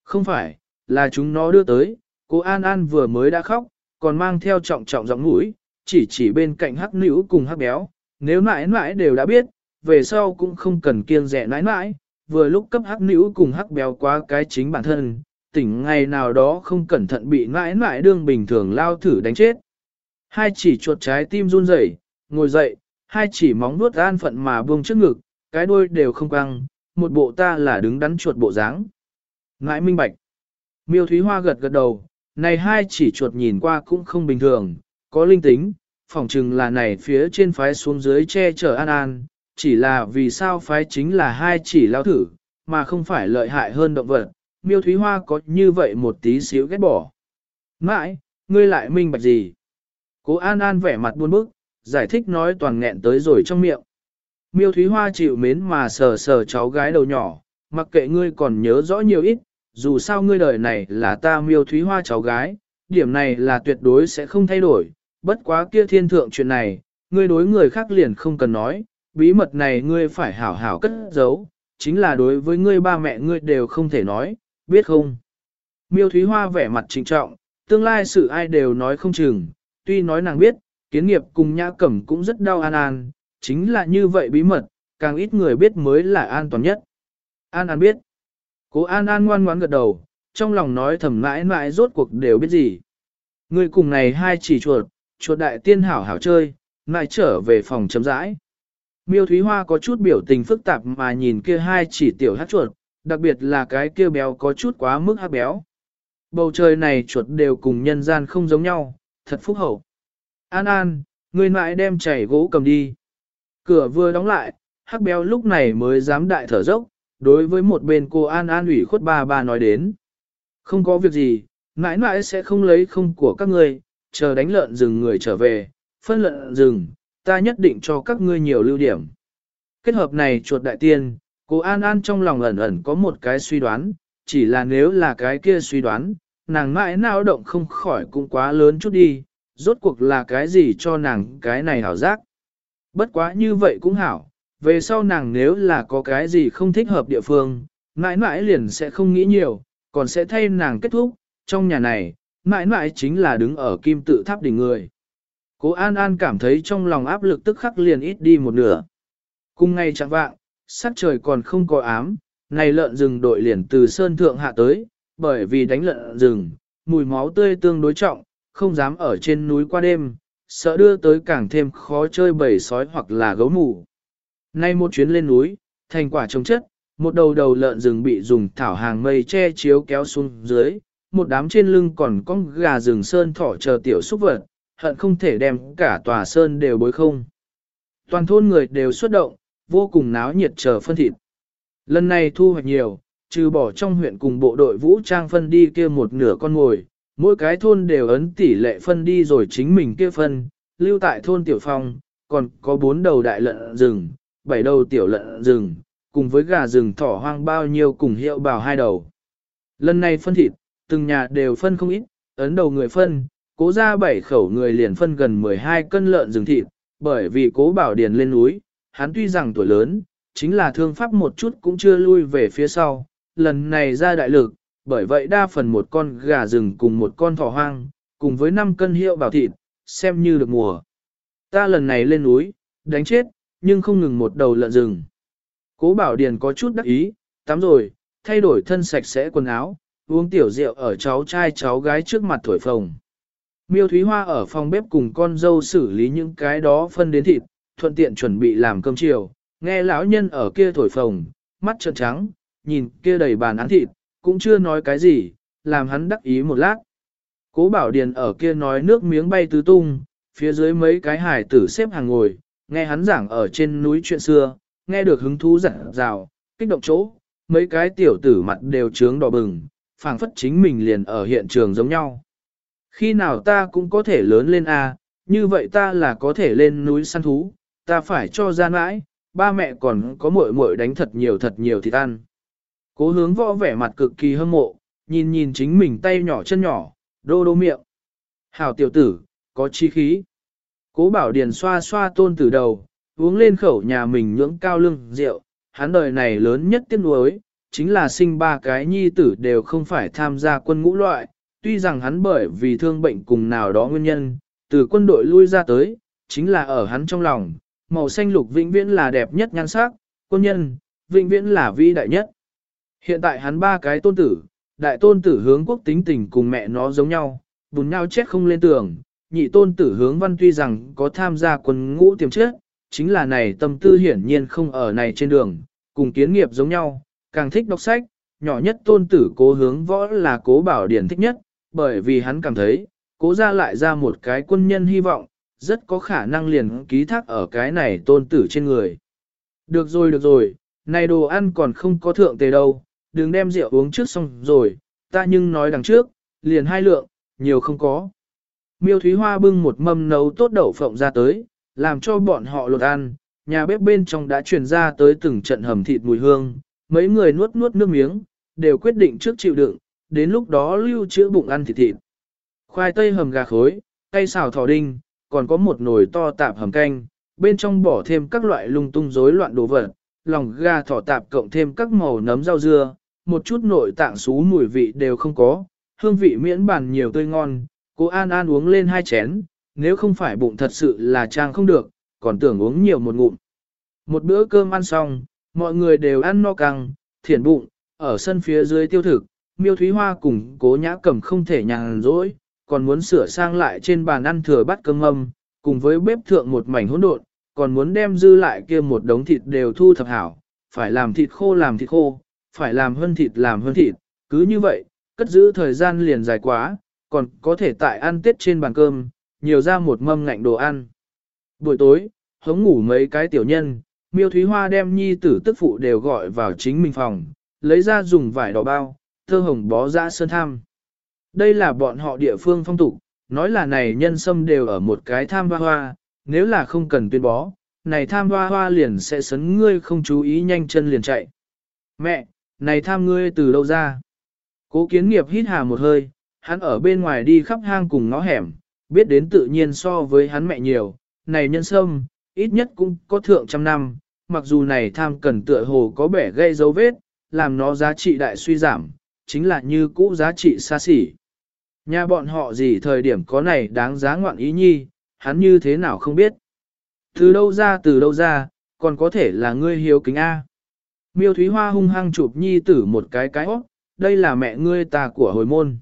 Không phải, là chúng nó đưa tới, cô An An vừa mới đã khóc, còn mang theo trọng trọng giọng mũi, chỉ chỉ bên cạnh hắc nữ cùng hắc béo, nếu mãi mãi đều đã biết, về sau cũng không cần kiêng rẻ mãi mãi, vừa lúc cấp hắc nữ cùng hắc béo quá cái chính bản thân, tỉnh ngày nào đó không cẩn thận bị mãi mãi đương bình thường lao thử đánh chết. Hai chỉ chuột trái tim run rẩy, ngồi dậy, hai chỉ móng nuốt an phận mà buông trước ngực, cái đuôi đều không căng, một bộ ta là đứng đắn chuột bộ dáng. Ngãi minh bạch. Miêu Thúy Hoa gật gật đầu, này hai chỉ chuột nhìn qua cũng không bình thường, có linh tính, phỏng chừng là này phía trên phái xuống dưới che chở an an, chỉ là vì sao phái chính là hai chỉ lao thử, mà không phải lợi hại hơn động vật, miêu thúy hoa có như vậy một tí xíu ghét bỏ. Mãi, ngươi lại minh bạch gì? Cố An An vẻ mặt buồn bức, giải thích nói toàn nghẹn tới rồi trong miệng. Miêu Thúy Hoa chịu mến mà sờ sờ cháu gái đầu nhỏ, mặc kệ ngươi còn nhớ rõ nhiều ít, dù sao ngươi đời này là ta Miêu Thúy Hoa cháu gái, điểm này là tuyệt đối sẽ không thay đổi, bất quá kia thiên thượng chuyện này, ngươi đối người khác liền không cần nói, bí mật này ngươi phải hảo hảo cất giấu, chính là đối với ngươi ba mẹ ngươi đều không thể nói, biết không? Miêu Thúy Hoa vẻ mặt trịnh trọng, tương lai sự ai đều nói không chừng, tuy nói nàng biết, kiến nghiệp cùng nhã cẩm cũng rất đau an an, chính là như vậy bí mật, càng ít người biết mới là an toàn nhất. An An biết. Cố An An ngoan ngoãn gật đầu, trong lòng nói thầm mãi mãi rốt cuộc đều biết gì. Người cùng này hai chỉ chuột, chuột đại tiên hảo hảo chơi, lại trở về phòng chấm rãi. Miêu Thúy Hoa có chút biểu tình phức tạp mà nhìn kia hai chỉ tiểu hát chuột, đặc biệt là cái kia béo có chút quá mức hát béo. Bầu trời này chuột đều cùng nhân gian không giống nhau, thật phúc hậu. An An, người mãi đem chảy gỗ cầm đi. Cửa vừa đóng lại, hắc béo lúc này mới dám đại thở dốc, đối với một bên cô An An ủy khuất ba ba nói đến. Không có việc gì, mãi mãi sẽ không lấy không của các ngươi, chờ đánh lợn rừng người trở về, phân lợn rừng, ta nhất định cho các ngươi nhiều lưu điểm. Kết hợp này chuột đại tiên, cô An An trong lòng ẩn ẩn có một cái suy đoán, chỉ là nếu là cái kia suy đoán, nàng mãi nào động không khỏi cũng quá lớn chút đi, rốt cuộc là cái gì cho nàng cái này hảo giác. Bất quá như vậy cũng hảo, về sau nàng nếu là có cái gì không thích hợp địa phương, mãi mãi liền sẽ không nghĩ nhiều, còn sẽ thay nàng kết thúc, trong nhà này, mãi mãi chính là đứng ở kim tự tháp đỉnh người. Cố An An cảm thấy trong lòng áp lực tức khắc liền ít đi một nửa. Cùng ngay chẳng vạng, sắc trời còn không có ám, này lợn rừng đội liền từ sơn thượng hạ tới, bởi vì đánh lợn rừng, mùi máu tươi tương đối trọng, không dám ở trên núi qua đêm, sợ đưa tới càng thêm khó chơi bầy sói hoặc là gấu mù. Nay một chuyến lên núi, thành quả trồng chất, một đầu đầu lợn rừng bị dùng thảo hàng mây che chiếu kéo xuống dưới, một đám trên lưng còn có gà rừng sơn thỏ chờ tiểu xúc vật, hận không thể đem cả tòa sơn đều bối không. Toàn thôn người đều xuất động, vô cùng náo nhiệt chờ phân thịt. Lần này thu hoạch nhiều, trừ bỏ trong huyện cùng bộ đội vũ trang phân đi kia một nửa con ngồi, mỗi cái thôn đều ấn tỷ lệ phân đi rồi chính mình kia phân, lưu tại thôn Tiểu Phong, còn có bốn đầu đại lợn rừng, bảy đầu tiểu lợn rừng, cùng với gà rừng thỏ hoang bao nhiêu cùng hiệu bảo hai đầu. Lần này phân thịt, từng nhà đều phân không ít, ấn đầu người phân, cố ra bảy khẩu người liền phân gần 12 cân lợn rừng thịt, bởi vì cố bảo điền lên núi, hắn tuy rằng tuổi lớn, chính là thương pháp một chút cũng chưa lui về phía sau, lần này ra đại lực, bởi vậy đa phần một con gà rừng cùng một con thỏ hoang, cùng với 5 cân hiệu bảo thịt, xem như được mùa. Ta lần này lên núi, đánh chết, nhưng không ngừng một đầu lợn rừng. Cố bảo điền có chút đắc ý, tắm rồi, thay đổi thân sạch sẽ quần áo, uống tiểu rượu ở cháu trai cháu gái trước mặt thổi phồng. Miêu Thúy Hoa ở phòng bếp cùng con dâu xử lý những cái đó phân đến thịt, thuận tiện chuẩn bị làm cơm chiều, nghe lão nhân ở kia thổi phồng, mắt trợn trắng, nhìn kia đầy bàn án thịt, cũng chưa nói cái gì, làm hắn đắc ý một lát. Cố Bảo Điền ở kia nói nước miếng bay tứ tung, phía dưới mấy cái hải tử xếp hàng ngồi, nghe hắn giảng ở trên núi chuyện xưa, nghe được hứng thú giật rào, kích động chỗ, mấy cái tiểu tử mặt đều trướng đỏ bừng, phảng phất chính mình liền ở hiện trường giống nhau. Khi nào ta cũng có thể lớn lên a, như vậy ta là có thể lên núi săn thú, ta phải cho ra mãi, ba mẹ còn có muội muội đánh thật nhiều thật nhiều thịt ăn. Cố hướng võ vẻ mặt cực kỳ hâm mộ, nhìn nhìn chính mình tay nhỏ chân nhỏ, đô đô miệng. Hảo tiểu tử, có chi khí. Cố bảo điền xoa xoa tôn tử đầu, uống lên khẩu nhà mình nhưỡng cao lưng rượu, hắn đời này lớn nhất tiếc nuối, chính là sinh ba cái nhi tử đều không phải tham gia quân ngũ loại, tuy rằng hắn bởi vì thương bệnh cùng nào đó nguyên nhân, từ quân đội lui ra tới, chính là ở hắn trong lòng, màu xanh lục vĩnh viễn là đẹp nhất nhan sắc, quân nhân, vĩnh viễn là vĩ đại nhất. Hiện tại hắn ba cái tôn tử, đại tôn tử hướng quốc tính tình cùng mẹ nó giống nhau, bùn nhau chết không lên tường, nhị tôn tử hướng văn tuy rằng có tham gia quân ngũ tiềm chất, chính là này tâm tư hiển nhiên không ở này trên đường, cùng kiến nghiệp giống nhau, càng thích đọc sách, nhỏ nhất tôn tử cố hướng võ là cố bảo điển thích nhất, bởi vì hắn cảm thấy, cố ra lại ra một cái quân nhân hy vọng, rất có khả năng liền ký thác ở cái này tôn tử trên người. Được rồi được rồi, này đồ ăn còn không có thượng tề đâu, đừng đem rượu uống trước xong rồi, ta nhưng nói đằng trước, liền hai lượng, nhiều không có. Miêu Thúy Hoa bưng một mâm nấu tốt đậu phộng ra tới, làm cho bọn họ lột ăn, nhà bếp bên trong đã truyền ra tới từng trận hầm thịt mùi hương, mấy người nuốt nuốt nước miếng, đều quyết định trước chịu đựng, đến lúc đó lưu trữ bụng ăn thịt thịt. Khoai tây hầm gà khối, cây xào thỏ đinh, còn có một nồi to tạp hầm canh, bên trong bỏ thêm các loại lung tung rối loạn đồ vật, lòng gà thỏ tạp cộng thêm các màu nấm rau dưa, một chút nội tạng xú mùi vị đều không có, hương vị miễn bàn nhiều tươi ngon, cô An An uống lên hai chén, nếu không phải bụng thật sự là trang không được, còn tưởng uống nhiều một ngụm. Một bữa cơm ăn xong, mọi người đều ăn no căng, thiển bụng, ở sân phía dưới tiêu thực, miêu thúy hoa cùng cố nhã cầm không thể nhàn rỗi, còn muốn sửa sang lại trên bàn ăn thừa bát cơm âm, cùng với bếp thượng một mảnh hỗn độn, còn muốn đem dư lại kia một đống thịt đều thu thập hảo, phải làm thịt khô làm thịt khô, phải làm hơn thịt làm hơn thịt, cứ như vậy, cất giữ thời gian liền dài quá, còn có thể tại ăn tết trên bàn cơm, nhiều ra một mâm ngạnh đồ ăn. Buổi tối, hống ngủ mấy cái tiểu nhân, miêu thúy hoa đem nhi tử tức phụ đều gọi vào chính mình phòng, lấy ra dùng vải đỏ bao, thơ hồng bó ra sơn tham. Đây là bọn họ địa phương phong tục, nói là này nhân sâm đều ở một cái tham hoa hoa, nếu là không cần tuyên bó, này tham hoa hoa liền sẽ sấn ngươi không chú ý nhanh chân liền chạy. Mẹ, này tham ngươi từ đâu ra? Cố kiến nghiệp hít hà một hơi, hắn ở bên ngoài đi khắp hang cùng ngõ hẻm, biết đến tự nhiên so với hắn mẹ nhiều, này nhân sâm, ít nhất cũng có thượng trăm năm, mặc dù này tham cần tựa hồ có bẻ gây dấu vết, làm nó giá trị đại suy giảm, chính là như cũ giá trị xa xỉ. Nhà bọn họ gì thời điểm có này đáng giá ngoạn ý nhi, hắn như thế nào không biết. Từ đâu ra từ đâu ra, còn có thể là ngươi hiếu kính A. Miêu Thúy Hoa hung hăng chụp nhi tử một cái cái ốc, đây là mẹ ngươi ta của hồi môn.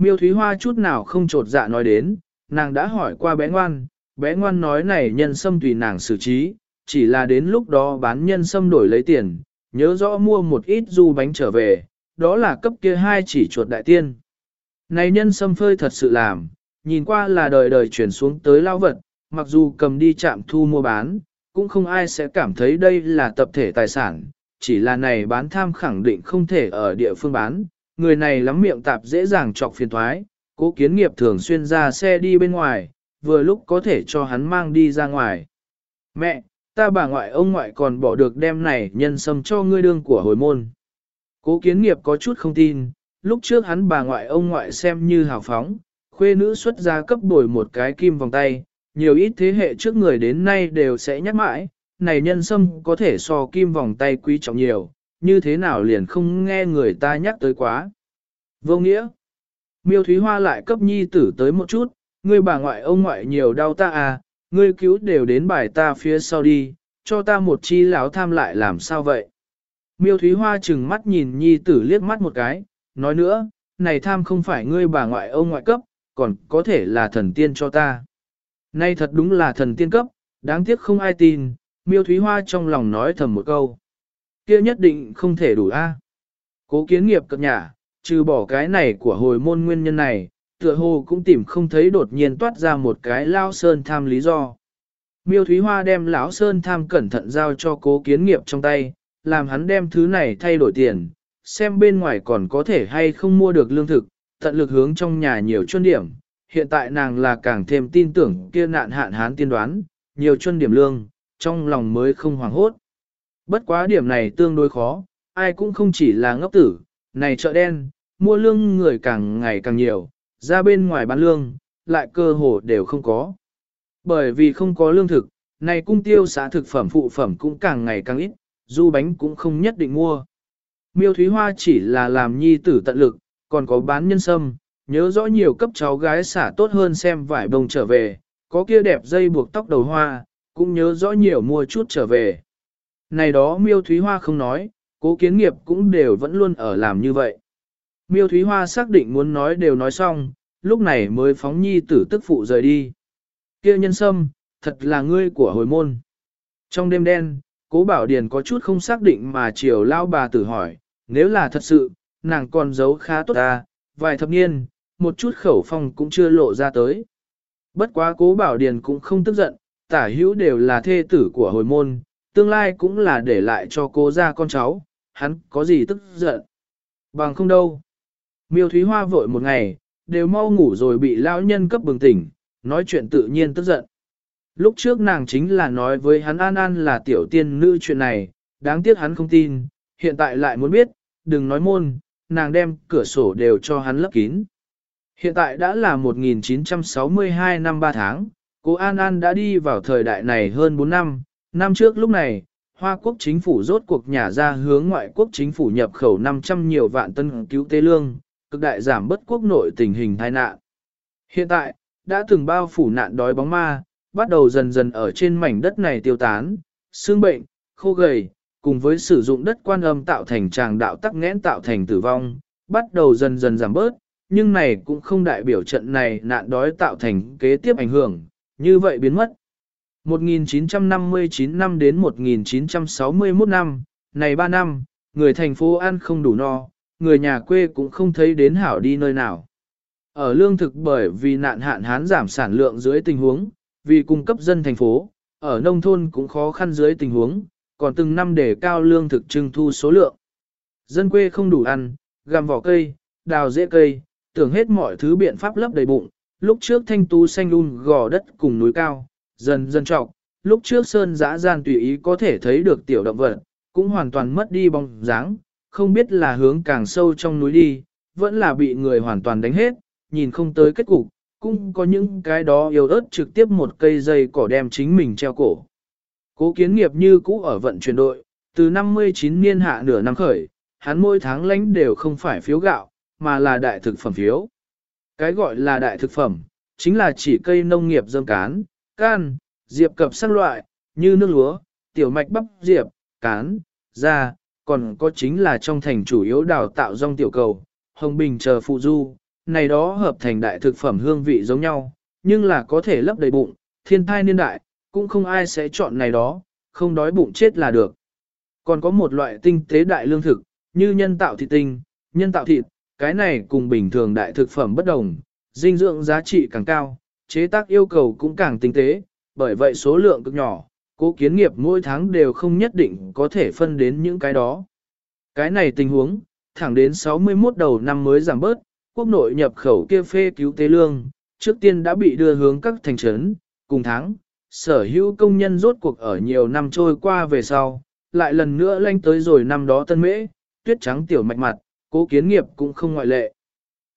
Miêu Thúy Hoa chút nào không trột dạ nói đến, nàng đã hỏi qua bé ngoan, bé ngoan nói này nhân sâm tùy nàng xử trí, chỉ là đến lúc đó bán nhân sâm đổi lấy tiền, nhớ rõ mua một ít du bánh trở về, đó là cấp kia hai chỉ chuột đại tiên. Này nhân sâm phơi thật sự làm, nhìn qua là đời đời chuyển xuống tới lao vật, mặc dù cầm đi chạm thu mua bán, cũng không ai sẽ cảm thấy đây là tập thể tài sản, chỉ là này bán tham khẳng định không thể ở địa phương bán, người này lắm miệng tạp dễ dàng chọc phiền thoái, cố kiến nghiệp thường xuyên ra xe đi bên ngoài, vừa lúc có thể cho hắn mang đi ra ngoài. Mẹ, ta bà ngoại ông ngoại còn bỏ được đem này nhân sâm cho ngươi đương của hồi môn. Cố kiến nghiệp có chút không tin, lúc trước hắn bà ngoại ông ngoại xem như hào phóng, khuê nữ xuất ra cấp đổi một cái kim vòng tay, nhiều ít thế hệ trước người đến nay đều sẽ nhắc mãi, này nhân sâm có thể so kim vòng tay quý trọng nhiều, như thế nào liền không nghe người ta nhắc tới quá. Vô nghĩa, miêu thúy hoa lại cấp nhi tử tới một chút, ngươi bà ngoại ông ngoại nhiều đau ta à, ngươi cứu đều đến bài ta phía sau đi, cho ta một chi lão tham lại làm sao vậy. Miêu thúy hoa chừng mắt nhìn nhi tử liếc mắt một cái, nói nữa, này tham không phải ngươi bà ngoại ông ngoại cấp, còn có thể là thần tiên cho ta. Nay thật đúng là thần tiên cấp, đáng tiếc không ai tin, miêu thúy hoa trong lòng nói thầm một câu kia nhất định không thể đủ a. Cố kiến nghiệp cập nhà, trừ bỏ cái này của hồi môn nguyên nhân này, tựa hồ cũng tìm không thấy đột nhiên toát ra một cái lao sơn tham lý do. Miêu Thúy Hoa đem lão Sơn tham cẩn thận giao cho cố kiến nghiệp trong tay, làm hắn đem thứ này thay đổi tiền, xem bên ngoài còn có thể hay không mua được lương thực, tận lực hướng trong nhà nhiều chuân điểm. Hiện tại nàng là càng thêm tin tưởng kia nạn hạn hán tiên đoán, nhiều chuân điểm lương, trong lòng mới không hoảng hốt. Bất quá điểm này tương đối khó, ai cũng không chỉ là ngốc tử, này chợ đen, mua lương người càng ngày càng nhiều, ra bên ngoài bán lương, lại cơ hồ đều không có. Bởi vì không có lương thực, này cung tiêu xã thực phẩm phụ phẩm cũng càng ngày càng ít, du bánh cũng không nhất định mua. Miêu Thúy Hoa chỉ là làm nhi tử tận lực, còn có bán nhân sâm, nhớ rõ nhiều cấp cháu gái xả tốt hơn xem vải bông trở về, có kia đẹp dây buộc tóc đầu hoa, cũng nhớ rõ nhiều mua chút trở về. Này đó Miêu Thúy Hoa không nói, cố kiến nghiệp cũng đều vẫn luôn ở làm như vậy. Miêu Thúy Hoa xác định muốn nói đều nói xong, lúc này mới phóng nhi tử tức phụ rời đi. kia nhân sâm, thật là ngươi của hồi môn. Trong đêm đen, cố bảo điền có chút không xác định mà chiều lao bà tử hỏi, nếu là thật sự, nàng còn giấu khá tốt ta, vài thập niên, một chút khẩu phong cũng chưa lộ ra tới. Bất quá cố bảo điền cũng không tức giận, tả hữu đều là thê tử của hồi môn, tương lai cũng là để lại cho cô ra con cháu, hắn có gì tức giận. Bằng không đâu. Miêu Thúy Hoa vội một ngày, đều mau ngủ rồi bị lão nhân cấp bừng tỉnh, nói chuyện tự nhiên tức giận. Lúc trước nàng chính là nói với hắn An An là tiểu tiên nữ chuyện này, đáng tiếc hắn không tin, hiện tại lại muốn biết, đừng nói môn, nàng đem cửa sổ đều cho hắn lấp kín. Hiện tại đã là 1962 năm 3 tháng, cô An An đã đi vào thời đại này hơn 4 năm, năm trước lúc này, Hoa quốc chính phủ rốt cuộc nhả ra hướng ngoại quốc chính phủ nhập khẩu 500 nhiều vạn tân cứu tế lương, cực đại giảm bất quốc nội tình hình tai nạn. Hiện tại, đã từng bao phủ nạn đói bóng ma, bắt đầu dần dần ở trên mảnh đất này tiêu tán, xương bệnh, khô gầy, cùng với sử dụng đất quan âm tạo thành tràng đạo tắc nghẽn tạo thành tử vong, bắt đầu dần dần giảm bớt, nhưng này cũng không đại biểu trận này nạn đói tạo thành kế tiếp ảnh hưởng, như vậy biến mất. 1959 năm đến 1961 năm, này 3 năm, người thành phố ăn không đủ no, người nhà quê cũng không thấy đến hảo đi nơi nào. Ở lương thực bởi vì nạn hạn hán giảm sản lượng dưới tình huống, vì cung cấp dân thành phố, ở nông thôn cũng khó khăn dưới tình huống, còn từng năm để cao lương thực trưng thu số lượng. Dân quê không đủ ăn, gặm vỏ cây, đào rễ cây, tưởng hết mọi thứ biện pháp lấp đầy bụng, lúc trước thanh tú xanh un gò đất cùng núi cao, dần dần trọc, lúc trước sơn dã gian tùy ý có thể thấy được tiểu động vật, cũng hoàn toàn mất đi bóng dáng, không biết là hướng càng sâu trong núi đi, vẫn là bị người hoàn toàn đánh hết, nhìn không tới kết cục, cũng có những cái đó yêu ớt trực tiếp một cây dây cỏ đem chính mình treo cổ. Cố kiến nghiệp như cũ ở vận chuyển đội, từ 59 niên hạ nửa năm khởi, hắn mỗi tháng lãnh đều không phải phiếu gạo, mà là đại thực phẩm phiếu. Cái gọi là đại thực phẩm, chính là chỉ cây nông nghiệp dơm cán, can, diệp cập sắc loại, như nước lúa, tiểu mạch bắp diệp, cán, da, còn có chính là trong thành chủ yếu đào tạo rong tiểu cầu, hồng bình chờ phụ du, này đó hợp thành đại thực phẩm hương vị giống nhau, nhưng là có thể lấp đầy bụng, thiên thai niên đại, cũng không ai sẽ chọn này đó, không đói bụng chết là được. Còn có một loại tinh tế đại lương thực, như nhân tạo thịt tinh, nhân tạo thịt, cái này cùng bình thường đại thực phẩm bất đồng, dinh dưỡng giá trị càng cao, chế tác yêu cầu cũng càng tinh tế, bởi vậy số lượng cực nhỏ, cố kiến nghiệp mỗi tháng đều không nhất định có thể phân đến những cái đó. Cái này tình huống, thẳng đến 61 đầu năm mới giảm bớt, quốc nội nhập khẩu kia phê cứu tế lương, trước tiên đã bị đưa hướng các thành trấn, cùng tháng, sở hữu công nhân rốt cuộc ở nhiều năm trôi qua về sau, lại lần nữa lanh tới rồi năm đó tân mễ, tuyết trắng tiểu mạch mặt, cố kiến nghiệp cũng không ngoại lệ.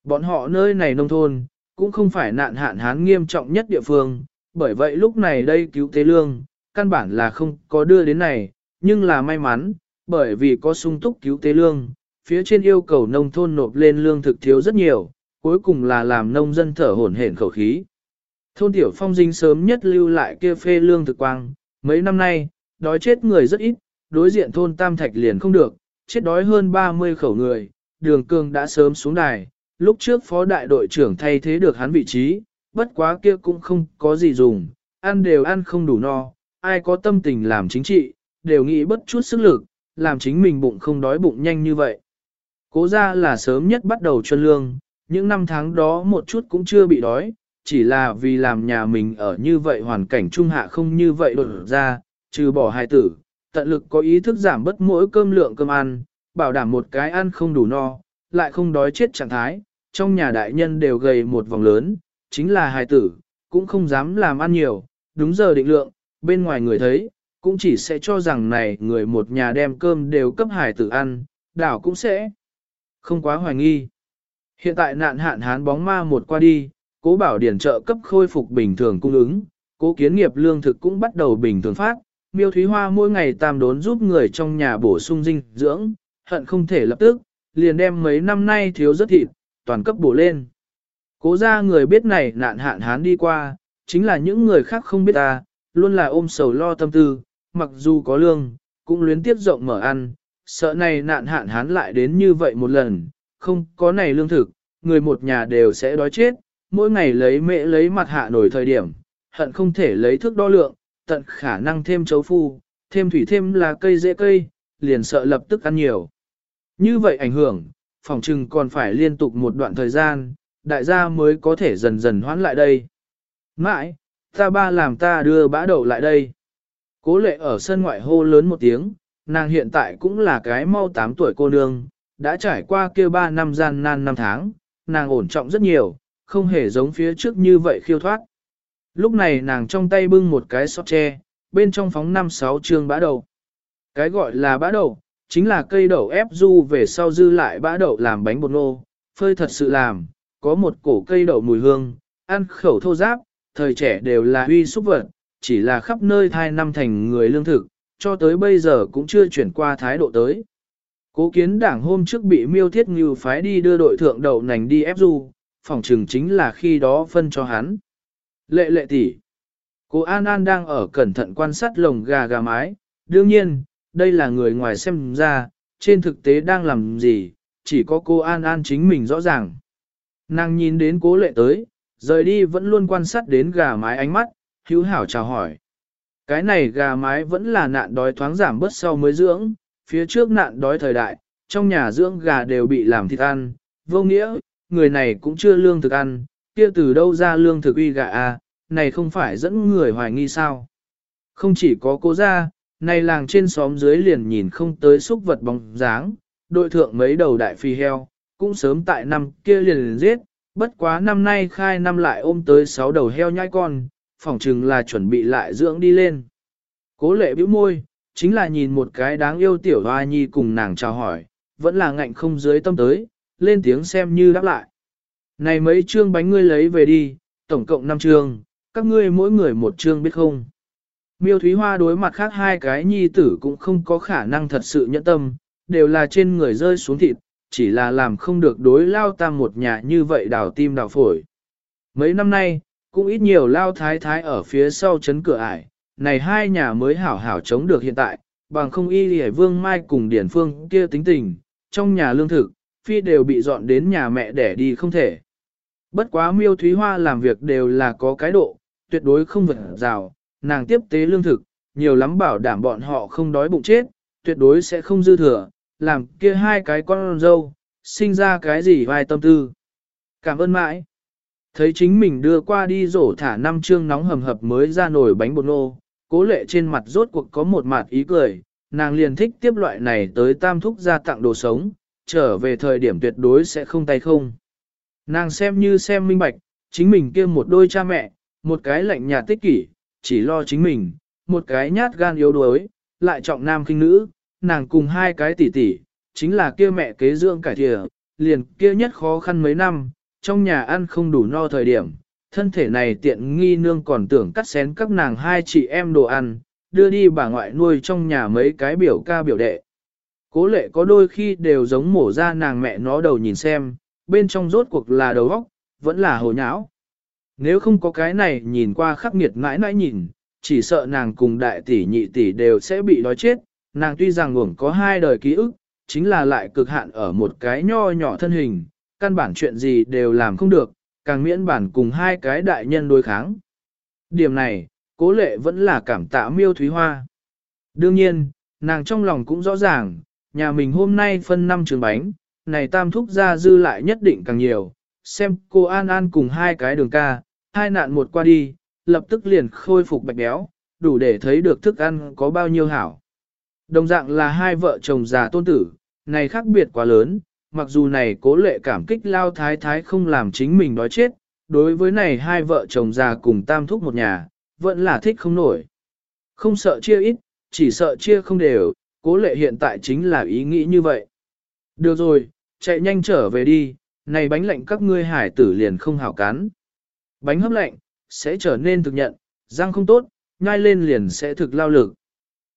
Bọn họ nơi này nông thôn, cũng không phải nạn hạn hán nghiêm trọng nhất địa phương, bởi vậy lúc này đây cứu tế lương, căn bản là không có đưa đến này, nhưng là may mắn, bởi vì có sung túc cứu tế lương, phía trên yêu cầu nông thôn nộp lên lương thực thiếu rất nhiều, cuối cùng là làm nông dân thở hổn hển khẩu khí. Thôn Tiểu Phong dinh sớm nhất lưu lại kia phê lương thực quang, mấy năm nay, đói chết người rất ít, đối diện thôn Tam Thạch liền không được, chết đói hơn 30 khẩu người, đường cương đã sớm xuống đài, lúc trước phó đại đội trưởng thay thế được hắn vị trí, bất quá kia cũng không có gì dùng, ăn đều ăn không đủ no, ai có tâm tình làm chính trị, đều nghĩ bất chút sức lực, làm chính mình bụng không đói bụng nhanh như vậy. Cố ra là sớm nhất bắt đầu chuân lương, những năm tháng đó một chút cũng chưa bị đói, chỉ là vì làm nhà mình ở như vậy hoàn cảnh trung hạ không như vậy đột ra, trừ bỏ hài tử, tận lực có ý thức giảm bớt mỗi cơm lượng cơm ăn, bảo đảm một cái ăn không đủ no, lại không đói chết trạng thái, trong nhà đại nhân đều gầy một vòng lớn, chính là hài tử, cũng không dám làm ăn nhiều, đúng giờ định lượng, bên ngoài người thấy, cũng chỉ sẽ cho rằng này người một nhà đem cơm đều cấp hài tử ăn, đảo cũng sẽ không quá hoài nghi. Hiện tại nạn hạn hán bóng ma một qua đi, cố bảo điển trợ cấp khôi phục bình thường cung ứng, cố kiến nghiệp lương thực cũng bắt đầu bình thường phát, miêu thúy hoa mỗi ngày tam đốn giúp người trong nhà bổ sung dinh dưỡng, hận không thể lập tức, liền đem mấy năm nay thiếu rất thịt, toàn cấp bổ lên. Cố ra người biết này nạn hạn hán đi qua, chính là những người khác không biết ta, luôn là ôm sầu lo tâm tư, mặc dù có lương, cũng luyến tiếp rộng mở ăn, sợ này nạn hạn hán lại đến như vậy một lần, không có này lương thực, người một nhà đều sẽ đói chết, mỗi ngày lấy mễ lấy mặt hạ nổi thời điểm, hận không thể lấy thước đo lượng, tận khả năng thêm chấu phu, thêm thủy thêm là cây dễ cây, liền sợ lập tức ăn nhiều. Như vậy ảnh hưởng, phòng trừng còn phải liên tục một đoạn thời gian, đại gia mới có thể dần dần hoãn lại đây. Mãi, ta ba làm ta đưa bã đậu lại đây. Cố lệ ở sân ngoại hô lớn một tiếng, nàng hiện tại cũng là cái mau 8 tuổi cô nương, đã trải qua kia 3 năm gian nan năm tháng, nàng ổn trọng rất nhiều, không hề giống phía trước như vậy khiêu thoát. Lúc này nàng trong tay bưng một cái sọt tre, bên trong phóng 5-6 trương bã đầu Cái gọi là bã đầu chính là cây đậu ép du về sau dư lại bã đậu làm bánh bột ngô, phơi thật sự làm, có một cổ cây đậu mùi hương, ăn khẩu thô giáp, thời trẻ đều là huy xúc vật, chỉ là khắp nơi thai năm thành người lương thực, cho tới bây giờ cũng chưa chuyển qua thái độ tới. Cố kiến đảng hôm trước bị miêu thiết ngưu phái đi đưa đội thượng đậu nành đi ép du, phòng trừng chính là khi đó phân cho hắn. Lệ lệ tỷ, Cô An An đang ở cẩn thận quan sát lồng gà gà mái, đương nhiên, đây là người ngoài xem ra, trên thực tế đang làm gì, chỉ có cô An An chính mình rõ ràng. Nàng nhìn đến cố lệ tới, rời đi vẫn luôn quan sát đến gà mái ánh mắt, hữu hảo chào hỏi. Cái này gà mái vẫn là nạn đói thoáng giảm bớt sau mới dưỡng, phía trước nạn đói thời đại, trong nhà dưỡng gà đều bị làm thịt ăn, vô nghĩa, người này cũng chưa lương thực ăn, kia từ đâu ra lương thực uy gà à, này không phải dẫn người hoài nghi sao. Không chỉ có cô ra, này làng trên xóm dưới liền nhìn không tới xúc vật bóng dáng, đội thượng mấy đầu đại phi heo, cũng sớm tại năm kia liền, liền giết, bất quá năm nay khai năm lại ôm tới sáu đầu heo nhai con, phỏng chừng là chuẩn bị lại dưỡng đi lên. Cố lệ bĩu môi, chính là nhìn một cái đáng yêu tiểu hoa nhi cùng nàng chào hỏi, vẫn là ngạnh không dưới tâm tới, lên tiếng xem như đáp lại. Này mấy chương bánh ngươi lấy về đi, tổng cộng 5 chương, các ngươi mỗi người một chương biết không? Miêu Thúy Hoa đối mặt khác hai cái nhi tử cũng không có khả năng thật sự nhẫn tâm, đều là trên người rơi xuống thịt, chỉ là làm không được đối lao tam một nhà như vậy đào tim đào phổi. Mấy năm nay, cũng ít nhiều lao thái thái ở phía sau chấn cửa ải, này hai nhà mới hảo hảo chống được hiện tại, bằng không y lì vương mai cùng điển phương kia tính tình, trong nhà lương thực, phi đều bị dọn đến nhà mẹ để đi không thể. Bất quá miêu thúy hoa làm việc đều là có cái độ, tuyệt đối không vượt rào, nàng tiếp tế lương thực, nhiều lắm bảo đảm bọn họ không đói bụng chết, tuyệt đối sẽ không dư thừa, làm kia hai cái con dâu, sinh ra cái gì vai tâm tư. Cảm ơn mãi. Thấy chính mình đưa qua đi rổ thả năm chương nóng hầm hập mới ra nổi bánh bột nô, cố lệ trên mặt rốt cuộc có một mặt ý cười, nàng liền thích tiếp loại này tới tam thúc ra tặng đồ sống, trở về thời điểm tuyệt đối sẽ không tay không. Nàng xem như xem minh bạch, chính mình kia một đôi cha mẹ, một cái lạnh nhà tích kỷ, chỉ lo chính mình, một cái nhát gan yếu đuối, lại trọng nam khinh nữ, nàng cùng hai cái tỷ tỷ, chính là kia mẹ kế dưỡng cải thìa, liền kia nhất khó khăn mấy năm, trong nhà ăn không đủ no thời điểm, thân thể này tiện nghi nương còn tưởng cắt xén các nàng hai chị em đồ ăn, đưa đi bà ngoại nuôi trong nhà mấy cái biểu ca biểu đệ. Cố lệ có đôi khi đều giống mổ ra nàng mẹ nó đầu nhìn xem, bên trong rốt cuộc là đầu óc, vẫn là hồ nháo. Nếu không có cái này nhìn qua khắc nghiệt mãi mãi nhìn, chỉ sợ nàng cùng đại tỷ nhị tỷ đều sẽ bị đói chết, nàng tuy rằng ngủng có hai đời ký ức, chính là lại cực hạn ở một cái nho nhỏ thân hình, căn bản chuyện gì đều làm không được, càng miễn bản cùng hai cái đại nhân đối kháng. Điểm này, cố lệ vẫn là cảm tạ miêu thúy hoa. Đương nhiên, nàng trong lòng cũng rõ ràng, nhà mình hôm nay phân năm trường bánh, này tam thúc ra dư lại nhất định càng nhiều, xem cô An An cùng hai cái đường ca, hai nạn một qua đi, lập tức liền khôi phục bạch béo, đủ để thấy được thức ăn có bao nhiêu hảo. Đồng dạng là hai vợ chồng già tôn tử, này khác biệt quá lớn, mặc dù này cố lệ cảm kích lao thái thái không làm chính mình đói chết, đối với này hai vợ chồng già cùng tam thúc một nhà, vẫn là thích không nổi. Không sợ chia ít, chỉ sợ chia không đều, cố lệ hiện tại chính là ý nghĩ như vậy. Được rồi, chạy nhanh trở về đi, này bánh lạnh các ngươi hải tử liền không hảo cắn. Bánh hấp lạnh, sẽ trở nên thực nhận, răng không tốt, nhai lên liền sẽ thực lao lực.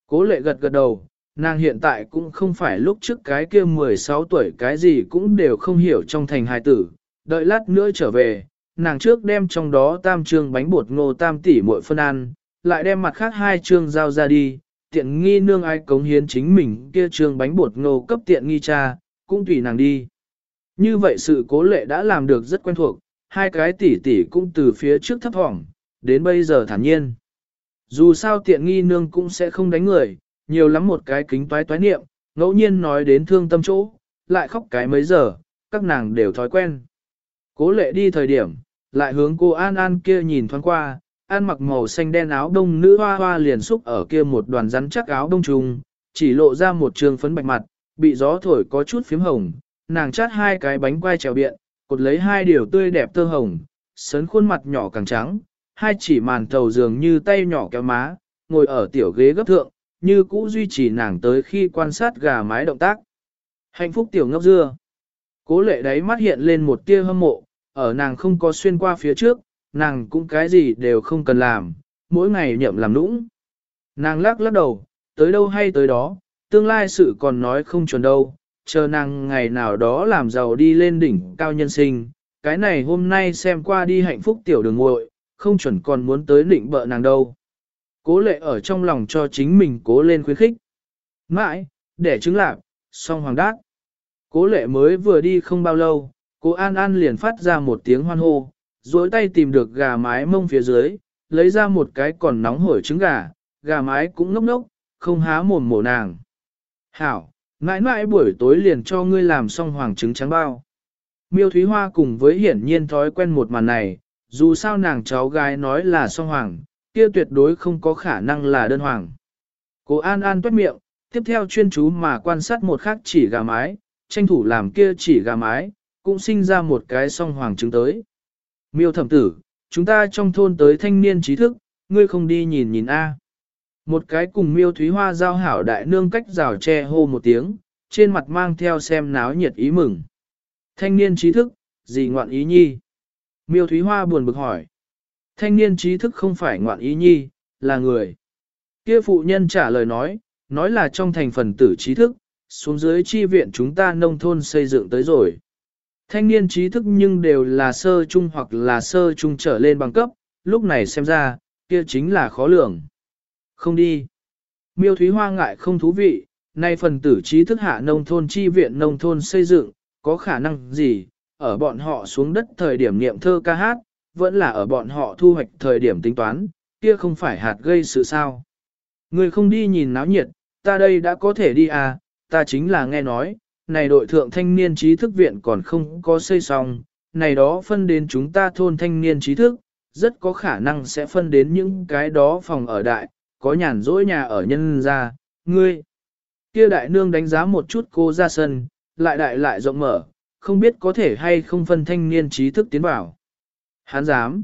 Cố lệ gật gật đầu, nàng hiện tại cũng không phải lúc trước cái kia 16 tuổi cái gì cũng đều không hiểu trong thành hài tử, đợi lát nữa trở về, nàng trước đem trong đó tam trương bánh bột ngô tam tỷ muội phân ăn, lại đem mặt khác hai trương giao ra đi, tiện nghi nương ai cống hiến chính mình kia trương bánh bột ngô cấp tiện nghi cha, cũng tùy nàng đi. Như vậy sự cố lệ đã làm được rất quen thuộc, hai cái tỷ tỷ cũng từ phía trước thấp thỏm, đến bây giờ thản nhiên. Dù sao tiện nghi nương cũng sẽ không đánh người, nhiều lắm một cái kính toái toái niệm, ngẫu nhiên nói đến thương tâm chỗ, lại khóc cái mấy giờ, các nàng đều thói quen. Cố lệ đi thời điểm, lại hướng cô An An kia nhìn thoáng qua, An mặc màu xanh đen áo đông nữ hoa hoa liền xúc ở kia một đoàn rắn chắc áo đông trùng, chỉ lộ ra một trường phấn bạch mặt, bị gió thổi có chút phím hồng, nàng chát hai cái bánh quai trèo biện, cột lấy hai điều tươi đẹp tơ hồng, sấn khuôn mặt nhỏ càng trắng, hai chỉ màn thầu dường như tay nhỏ kéo má, ngồi ở tiểu ghế gấp thượng, như cũ duy trì nàng tới khi quan sát gà mái động tác. Hạnh phúc tiểu ngốc dưa. Cố lệ đáy mắt hiện lên một tia hâm mộ, ở nàng không có xuyên qua phía trước, nàng cũng cái gì đều không cần làm, mỗi ngày nhậm làm nũng. Nàng lắc lắc đầu, tới đâu hay tới đó, tương lai sự còn nói không chuẩn đâu, chờ nàng ngày nào đó làm giàu đi lên đỉnh cao nhân sinh, cái này hôm nay xem qua đi hạnh phúc tiểu đường ngội, không chuẩn còn muốn tới định bợ nàng đâu. Cố lệ ở trong lòng cho chính mình cố lên khuyến khích. Mãi, để chứng lạc, song hoàng đát. Cố lệ mới vừa đi không bao lâu, cố An An liền phát ra một tiếng hoan hô, duỗi tay tìm được gà mái mông phía dưới, lấy ra một cái còn nóng hổi trứng gà, gà mái cũng ngốc ngốc, không há mồm mổ nàng. Hảo, mãi mãi buổi tối liền cho ngươi làm xong hoàng trứng trắng bao. Miêu Thúy Hoa cùng với hiển nhiên thói quen một màn này, dù sao nàng cháu gái nói là song hoàng, kia tuyệt đối không có khả năng là đơn hoàng. Cô An An tuét miệng, tiếp theo chuyên chú mà quan sát một khắc chỉ gà mái, tranh thủ làm kia chỉ gà mái, cũng sinh ra một cái song hoàng trứng tới. Miêu thẩm tử, chúng ta trong thôn tới thanh niên trí thức, ngươi không đi nhìn nhìn a. Một cái cùng miêu thúy hoa giao hảo đại nương cách rào che hô một tiếng, trên mặt mang theo xem náo nhiệt ý mừng. Thanh niên trí thức, gì ngoạn ý nhi? Miêu thúy hoa buồn bực hỏi. Thanh niên trí thức không phải ngoạn ý nhi, là người. Kia phụ nhân trả lời nói, nói là trong thành phần tử trí thức, xuống dưới chi viện chúng ta nông thôn xây dựng tới rồi. Thanh niên trí thức nhưng đều là sơ trung hoặc là sơ trung trở lên bằng cấp, lúc này xem ra, kia chính là khó lường. Không đi. Miêu Thúy Hoa ngại không thú vị, nay phần tử trí thức hạ nông thôn chi viện nông thôn xây dựng, có khả năng gì, ở bọn họ xuống đất thời điểm niệm thơ ca hát, vẫn là ở bọn họ thu hoạch thời điểm tính toán, kia không phải hạt gây sự sao. Người không đi nhìn náo nhiệt, ta đây đã có thể đi à, ta chính là nghe nói, này đội thượng thanh niên trí thức viện còn không có xây xong, này đó phân đến chúng ta thôn thanh niên trí thức, rất có khả năng sẽ phân đến những cái đó phòng ở đại, có nhàn rỗi nhà ở nhân ra, ngươi. Kia đại nương đánh giá một chút cô ra sân, lại đại lại rộng mở, không biết có thể hay không phân thanh niên trí thức tiến vào. Hán dám.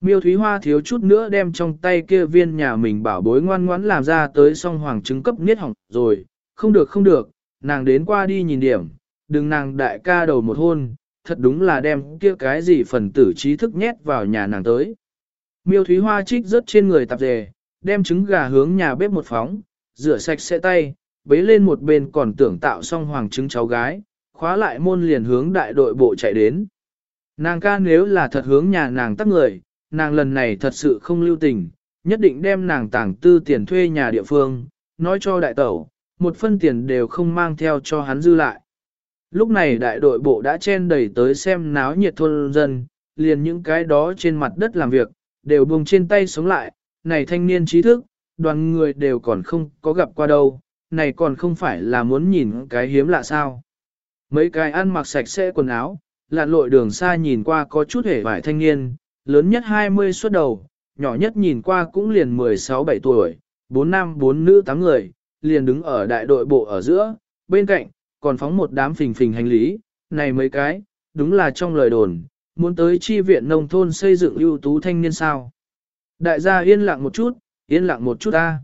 Miêu Thúy Hoa thiếu chút nữa đem trong tay kia viên nhà mình bảo bối ngoan ngoãn làm ra tới song hoàng chứng cấp niết hỏng rồi, không được không được, nàng đến qua đi nhìn điểm, đừng nàng đại ca đầu một hôn, thật đúng là đem kia cái gì phần tử trí thức nhét vào nhà nàng tới. Miêu Thúy Hoa trích rớt trên người tạp dề, đem trứng gà hướng nhà bếp một phóng, rửa sạch sẽ tay, bế lên một bên còn tưởng tạo xong hoàng trứng cháu gái, khóa lại môn liền hướng đại đội bộ chạy đến. Nàng ca nếu là thật hướng nhà nàng tắt người, nàng lần này thật sự không lưu tình, nhất định đem nàng tảng tư tiền thuê nhà địa phương, nói cho đại tẩu, một phân tiền đều không mang theo cho hắn dư lại. Lúc này đại đội bộ đã chen đầy tới xem náo nhiệt thôn dân, liền những cái đó trên mặt đất làm việc, đều buông trên tay sống lại, này thanh niên trí thức, đoàn người đều còn không có gặp qua đâu, này còn không phải là muốn nhìn cái hiếm lạ sao. Mấy cái ăn mặc sạch sẽ quần áo, lạn lội đường xa nhìn qua có chút hề vải thanh niên, lớn nhất 20 xuất đầu, nhỏ nhất nhìn qua cũng liền 16-17 tuổi, 4 nam 4 nữ 8 người, liền đứng ở đại đội bộ ở giữa, bên cạnh, còn phóng một đám phình phình hành lý, này mấy cái, đúng là trong lời đồn, muốn tới chi viện nông thôn xây dựng ưu tú thanh niên sao. Đại gia yên lặng một chút, yên lặng một chút ta.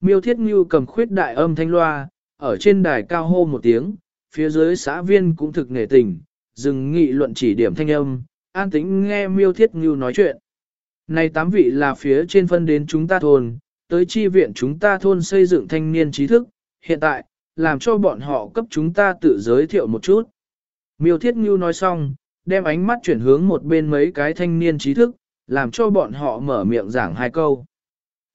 Miêu Thiết Ngưu cầm khuyết đại âm thanh loa, ở trên đài cao hô một tiếng, phía dưới xã viên cũng thực nể tình, dừng nghị luận chỉ điểm thanh âm, an tĩnh nghe Miêu Thiết Ngưu nói chuyện. Này tám vị là phía trên phân đến chúng ta thôn, tới chi viện chúng ta thôn xây dựng thanh niên trí thức, hiện tại, làm cho bọn họ cấp chúng ta tự giới thiệu một chút. Miêu Thiết Ngưu nói xong, đem ánh mắt chuyển hướng một bên mấy cái thanh niên trí thức, làm cho bọn họ mở miệng giảng hai câu.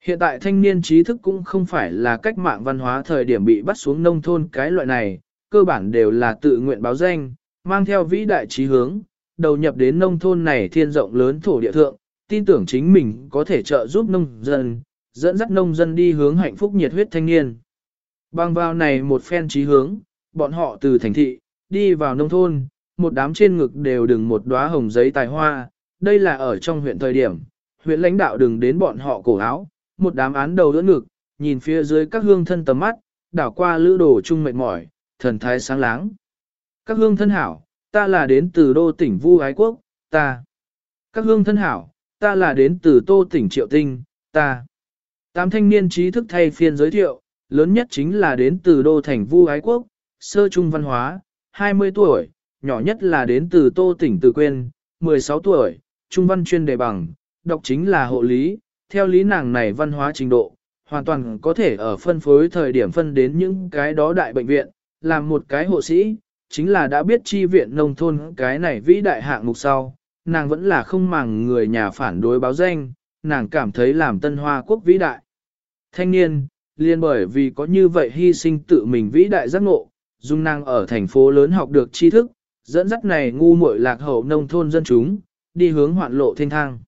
Hiện tại thanh niên trí thức cũng không phải là cách mạng văn hóa thời điểm bị bắt xuống nông thôn cái loại này, cơ bản đều là tự nguyện báo danh, mang theo vĩ đại trí hướng, đầu nhập đến nông thôn này thiên rộng lớn thổ địa thượng, tin tưởng chính mình có thể trợ giúp nông dân, dẫn dắt nông dân đi hướng hạnh phúc nhiệt huyết thanh niên. Bằng vào này một phen trí hướng, bọn họ từ thành thị, đi vào nông thôn, một đám trên ngực đều đừng một đóa hồng giấy tài hoa, đây là ở trong huyện thời điểm, huyện lãnh đạo đừng đến bọn họ cổ áo, một đám án đầu đỡ ngực, nhìn phía dưới các hương thân tầm mắt, đảo qua lữ đồ chung mệt mỏi, thần thái sáng láng. Các hương thân hảo, ta là đến từ đô tỉnh Vu Ái Quốc, ta. Các hương thân hảo, ta là đến từ tô tỉnh Triệu Tinh, ta. Tám thanh niên trí thức thay phiên giới thiệu, lớn nhất chính là đến từ đô thành Vu Ái Quốc, sơ trung văn hóa, 20 tuổi, nhỏ nhất là đến từ tô tỉnh Từ Quyên, 16 tuổi, trung văn chuyên đề bằng, đọc chính là hộ lý, theo lý nàng này văn hóa trình độ, hoàn toàn có thể ở phân phối thời điểm phân đến những cái đó đại bệnh viện, làm một cái hộ sĩ, chính là đã biết chi viện nông thôn cái này vĩ đại hạng mục sau, nàng vẫn là không màng người nhà phản đối báo danh, nàng cảm thấy làm tân hoa quốc vĩ đại. Thanh niên, liên bởi vì có như vậy hy sinh tự mình vĩ đại giác ngộ, dung nàng ở thành phố lớn học được tri thức, dẫn dắt này ngu muội lạc hậu nông thôn dân chúng, đi hướng hoạn lộ thênh thang.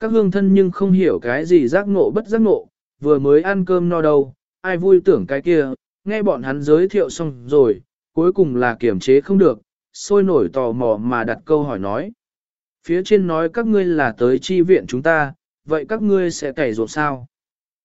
Các hương thân nhưng không hiểu cái gì giác ngộ bất giác ngộ, vừa mới ăn cơm no đâu, ai vui tưởng cái kia, nghe bọn hắn giới thiệu xong rồi, cuối cùng là kiểm chế không được, sôi nổi tò mò mà đặt câu hỏi nói. Phía trên nói các ngươi là tới chi viện chúng ta, vậy các ngươi sẽ cày ruộng sao?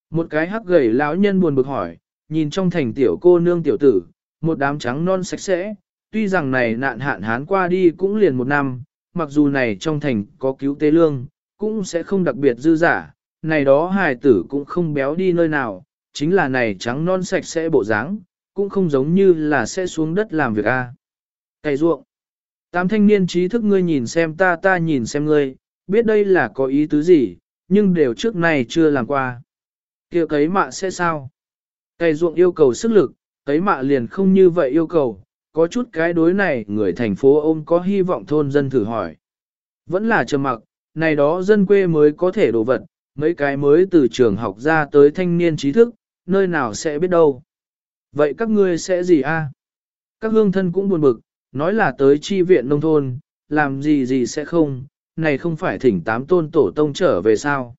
Một cái hắc gầy lão nhân buồn bực hỏi, nhìn trong thành tiểu cô nương tiểu tử, một đám trắng non sạch sẽ, tuy rằng này nạn hạn hán qua đi cũng liền một năm, mặc dù này trong thành có cứu tế lương, cũng sẽ không đặc biệt dư giả, này đó hài tử cũng không béo đi nơi nào, chính là này trắng non sạch sẽ bộ dáng, cũng không giống như là sẽ xuống đất làm việc a. À. Cày ruộng. Tám thanh niên trí thức ngươi nhìn xem ta ta nhìn xem ngươi, biết đây là có ý tứ gì, nhưng đều trước này chưa làm qua. kia cấy mạ sẽ sao? Cày ruộng yêu cầu sức lực, cấy mạ liền không như vậy yêu cầu, có chút cái đối này người thành phố ôm có hy vọng thôn dân thử hỏi. Vẫn là trầm mặc, này đó dân quê mới có thể đồ vật, mấy cái mới từ trường học ra tới thanh niên trí thức, nơi nào sẽ biết đâu. Vậy các ngươi sẽ gì a? Các hương thân cũng buồn bực, nói là tới chi viện nông thôn, làm gì gì sẽ không, này không phải thỉnh tám tôn tổ tông trở về sao.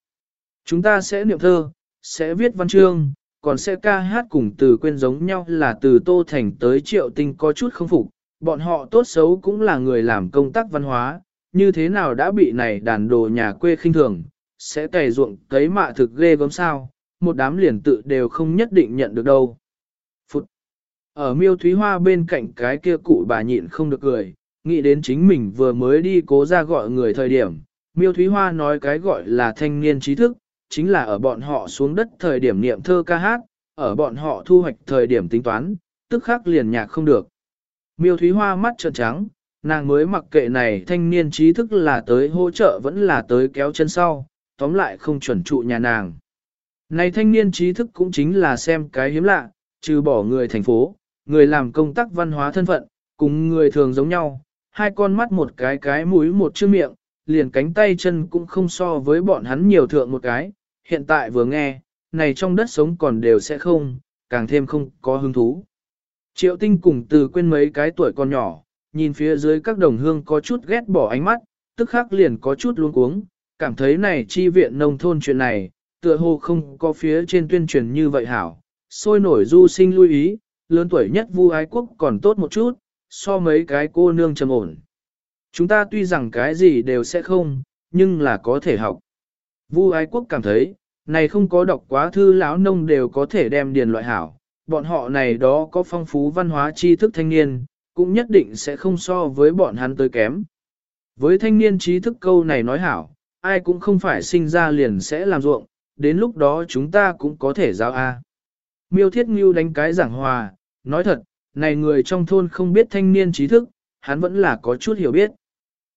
Chúng ta sẽ niệm thơ, sẽ viết văn chương, còn sẽ ca hát cùng từ quên giống nhau là từ Tô Thành tới Triệu Tinh có chút không phục, bọn họ tốt xấu cũng là người làm công tác văn hóa, như thế nào đã bị này đàn đồ nhà quê khinh thường, sẽ cày ruộng cấy mạ thực ghê gớm sao, một đám liền tự đều không nhất định nhận được đâu. Phụt! Ở miêu thúy hoa bên cạnh cái kia cụ bà nhịn không được cười, nghĩ đến chính mình vừa mới đi cố ra gọi người thời điểm. Miêu Thúy Hoa nói cái gọi là thanh niên trí thức, chính là ở bọn họ xuống đất thời điểm niệm thơ ca hát, ở bọn họ thu hoạch thời điểm tính toán, tức khắc liền nhạc không được. Miêu Thúy Hoa mắt trợn trắng, nàng mới mặc kệ này thanh niên trí thức là tới hỗ trợ vẫn là tới kéo chân sau, tóm lại không chuẩn trụ nhà nàng. Này thanh niên trí thức cũng chính là xem cái hiếm lạ, trừ bỏ người thành phố, người làm công tác văn hóa thân phận, cùng người thường giống nhau, hai con mắt một cái cái mũi một chữ miệng, liền cánh tay chân cũng không so với bọn hắn nhiều thượng một cái, hiện tại vừa nghe, này trong đất sống còn đều sẽ không, càng thêm không có hứng thú. Triệu tinh cùng từ quên mấy cái tuổi còn nhỏ, nhìn phía dưới các đồng hương có chút ghét bỏ ánh mắt, tức khắc liền có chút luống cuống, cảm thấy này chi viện nông thôn chuyện này, tựa hồ không có phía trên tuyên truyền như vậy hảo, sôi nổi du sinh lưu ý, lớn tuổi nhất vu ái quốc còn tốt một chút, so mấy cái cô nương trầm ổn. Chúng ta tuy rằng cái gì đều sẽ không, nhưng là có thể học. Vu Ái Quốc cảm thấy, này không có đọc quá thư lão nông đều có thể đem điền loại hảo, bọn họ này đó có phong phú văn hóa tri thức thanh niên, cũng nhất định sẽ không so với bọn hắn tới kém. Với thanh niên trí thức câu này nói hảo, ai cũng không phải sinh ra liền sẽ làm ruộng, đến lúc đó chúng ta cũng có thể giao A. Miêu Thiết Ngưu đánh cái giảng hòa, nói thật, này người trong thôn không biết thanh niên trí thức, hắn vẫn là có chút hiểu biết.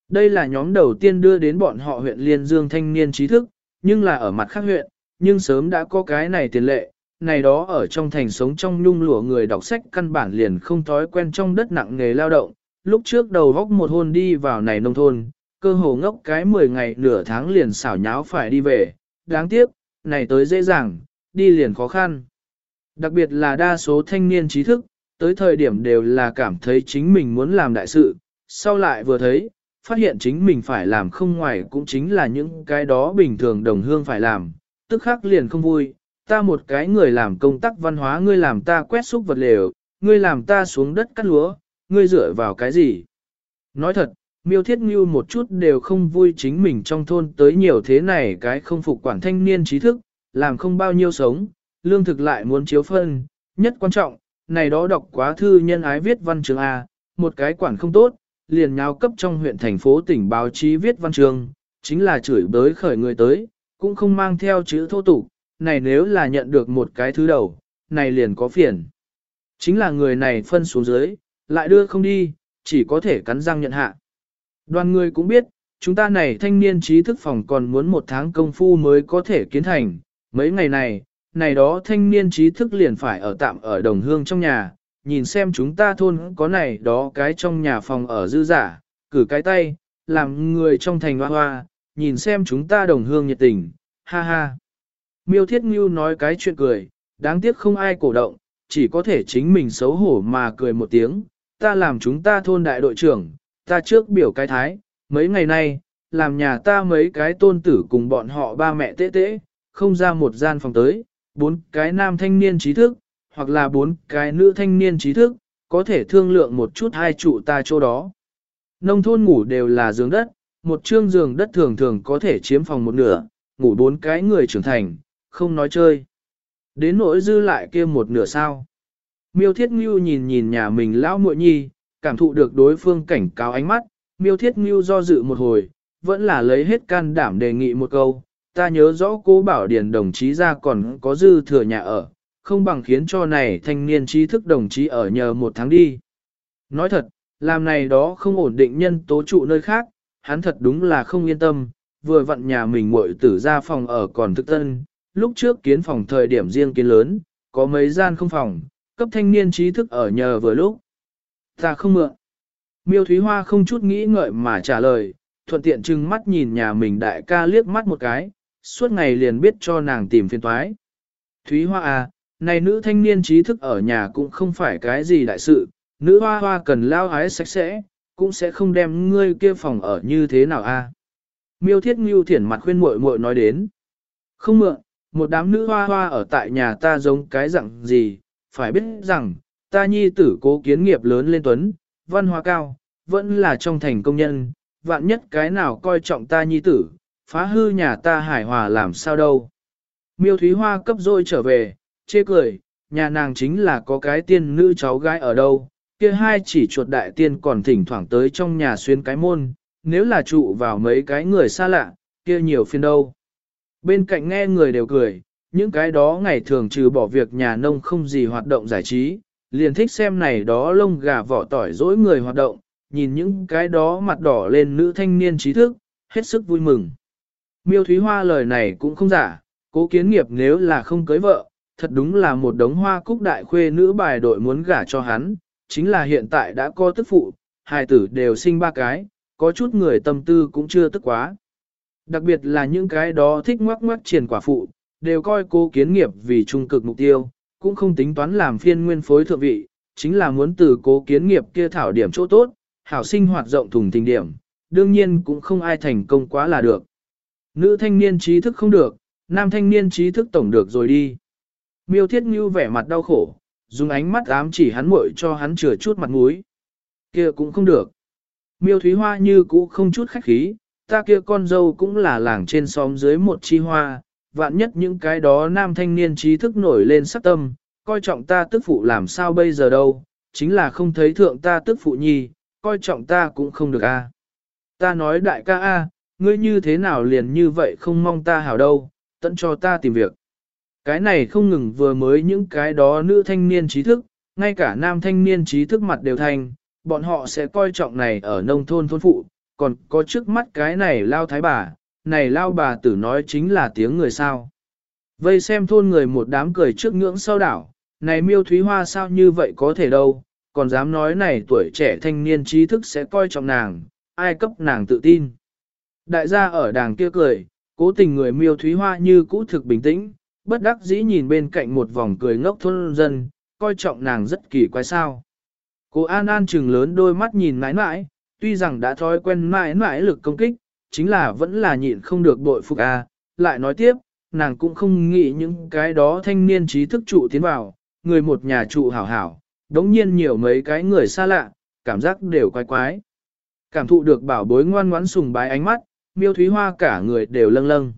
Đây là nhóm đầu tiên đưa đến bọn họ huyện Liên Dương thanh niên trí thức, nhưng là ở mặt khác huyện, nhưng sớm đã có cái này tiền lệ, này đó ở trong thành sống trong nhung lụa người đọc sách căn bản liền không thói quen trong đất nặng nghề lao động, lúc trước đầu góc một hôn đi vào này nông thôn, cơ hồ ngốc cái 10 ngày nửa tháng liền xảo nháo phải đi về, đáng tiếc, này tới dễ dàng, đi liền khó khăn. Đặc biệt là đa số thanh niên trí thức, tới thời điểm đều là cảm thấy chính mình muốn làm đại sự, sau lại vừa thấy, phát hiện chính mình phải làm không ngoài cũng chính là những cái đó bình thường đồng hương phải làm, tức khắc liền không vui, ta một cái người làm công tác văn hóa ngươi làm ta quét xúc vật lều, ngươi làm ta xuống đất cắt lúa, ngươi dựa vào cái gì? Nói thật, miêu thiết như một chút đều không vui chính mình trong thôn tới nhiều thế này cái không phục quản thanh niên trí thức, làm không bao nhiêu sống, lương thực lại muốn chiếu phân, nhất quan trọng, này đó đọc quá thư nhân ái viết văn trường A, một cái quản không tốt, liền nháo cấp trong huyện thành phố tỉnh báo chí viết văn chương, chính là chửi bới khởi người tới, cũng không mang theo chữ thô tục, này nếu là nhận được một cái thứ đầu, này liền có phiền. Chính là người này phân xuống dưới, lại đưa không đi, chỉ có thể cắn răng nhận hạ. Đoàn người cũng biết, chúng ta này thanh niên trí thức phòng còn muốn một tháng công phu mới có thể kiến thành, mấy ngày này, này đó thanh niên trí thức liền phải ở tạm ở đồng hương trong nhà, nhìn xem chúng ta thôn có này đó cái trong nhà phòng ở dư giả, cử cái tay, làm người trong thành hoa hoa, nhìn xem chúng ta đồng hương nhiệt tình, ha ha. Miêu Thiết Ngưu nói cái chuyện cười, đáng tiếc không ai cổ động, chỉ có thể chính mình xấu hổ mà cười một tiếng, ta làm chúng ta thôn đại đội trưởng, ta trước biểu cái thái, mấy ngày nay, làm nhà ta mấy cái tôn tử cùng bọn họ ba mẹ tế tế, không ra một gian phòng tới, bốn cái nam thanh niên trí thức, hoặc là bốn cái nữ thanh niên trí thức, có thể thương lượng một chút hai trụ ta chỗ đó. Nông thôn ngủ đều là giường đất, một chương giường đất thường thường có thể chiếm phòng một nửa, ngủ bốn cái người trưởng thành, không nói chơi. Đến nỗi dư lại kia một nửa sao. Miêu Thiết Ngưu nhìn nhìn nhà mình lão muội nhi, cảm thụ được đối phương cảnh cáo ánh mắt, Miêu Thiết Ngưu do dự một hồi, vẫn là lấy hết can đảm đề nghị một câu, ta nhớ rõ cố bảo Điền đồng chí ra còn có dư thừa nhà ở, không bằng khiến cho này thanh niên trí thức đồng chí ở nhờ một tháng đi. Nói thật, làm này đó không ổn định nhân tố trụ nơi khác, hắn thật đúng là không yên tâm, vừa vặn nhà mình muội tử ra phòng ở còn thức tân, lúc trước kiến phòng thời điểm riêng kiến lớn, có mấy gian không phòng, cấp thanh niên trí thức ở nhờ vừa lúc. Ta không mượn. Miêu Thúy Hoa không chút nghĩ ngợi mà trả lời, thuận tiện trừng mắt nhìn nhà mình đại ca liếc mắt một cái, suốt ngày liền biết cho nàng tìm phiền toái. Thúy Hoa à, này nữ thanh niên trí thức ở nhà cũng không phải cái gì đại sự, nữ hoa hoa cần lao ái sạch sẽ, cũng sẽ không đem ngươi kia phòng ở như thế nào a. À. Miêu Thiết Ngưu thiển mặt khuyên muội muội nói đến. Không mượn, một đám nữ hoa hoa ở tại nhà ta giống cái dạng gì, phải biết rằng, ta nhi tử cố kiến nghiệp lớn lên tuấn, văn hóa cao, vẫn là trong thành công nhân, vạn nhất cái nào coi trọng ta nhi tử, phá hư nhà ta hải hòa làm sao đâu. Miêu Thúy Hoa cấp rồi trở về, chê cười, nhà nàng chính là có cái tiên nữ cháu gái ở đâu, kia hai chỉ chuột đại tiên còn thỉnh thoảng tới trong nhà xuyên cái môn, nếu là trụ vào mấy cái người xa lạ, kia nhiều phiên đâu. Bên cạnh nghe người đều cười, những cái đó ngày thường trừ bỏ việc nhà nông không gì hoạt động giải trí, liền thích xem này đó lông gà vỏ tỏi dỗi người hoạt động, nhìn những cái đó mặt đỏ lên nữ thanh niên trí thức, hết sức vui mừng. Miêu Thúy Hoa lời này cũng không giả, cố kiến nghiệp nếu là không cưới vợ, thật đúng là một đống hoa cúc đại khuê nữ bài đội muốn gả cho hắn, chính là hiện tại đã có tức phụ, hai tử đều sinh ba cái, có chút người tâm tư cũng chưa tức quá. Đặc biệt là những cái đó thích ngoắc ngoắc triển quả phụ, đều coi cô kiến nghiệp vì trung cực mục tiêu, cũng không tính toán làm phiên nguyên phối thượng vị, chính là muốn từ cố kiến nghiệp kia thảo điểm chỗ tốt, hảo sinh hoạt rộng thùng tình điểm, đương nhiên cũng không ai thành công quá là được. Nữ thanh niên trí thức không được, nam thanh niên trí thức tổng được rồi đi. Miêu Thiết Như vẻ mặt đau khổ, dùng ánh mắt ám chỉ hắn muội cho hắn chừa chút mặt mũi. Kia cũng không được. Miêu Thúy Hoa như cũ không chút khách khí, ta kia con dâu cũng là làng trên xóm dưới một chi hoa, vạn nhất những cái đó nam thanh niên trí thức nổi lên sắc tâm, coi trọng ta tức phụ làm sao bây giờ đâu, chính là không thấy thượng ta tức phụ nhi, coi trọng ta cũng không được a. Ta nói đại ca a, ngươi như thế nào liền như vậy không mong ta hảo đâu, tận cho ta tìm việc. Cái này không ngừng vừa mới những cái đó nữ thanh niên trí thức, ngay cả nam thanh niên trí thức mặt đều thành, bọn họ sẽ coi trọng này ở nông thôn thôn phụ, còn có trước mắt cái này lao thái bà, này lao bà tử nói chính là tiếng người sao. Vây xem thôn người một đám cười trước ngưỡng sau đảo, này miêu thúy hoa sao như vậy có thể đâu, còn dám nói này tuổi trẻ thanh niên trí thức sẽ coi trọng nàng, ai cấp nàng tự tin. Đại gia ở đàng kia cười, cố tình người miêu thúy hoa như cũ thực bình tĩnh, bất đắc dĩ nhìn bên cạnh một vòng cười ngốc thôn dân, coi trọng nàng rất kỳ quái sao. Cô An An trừng lớn đôi mắt nhìn mãi mãi, tuy rằng đã thói quen mãi mãi lực công kích, chính là vẫn là nhịn không được bội phục a. À. lại nói tiếp, nàng cũng không nghĩ những cái đó thanh niên trí thức trụ tiến vào, người một nhà trụ hảo hảo, đống nhiên nhiều mấy cái người xa lạ, cảm giác đều quái quái. Cảm thụ được bảo bối ngoan ngoãn sùng bái ánh mắt, miêu thúy hoa cả người đều lâng lâng.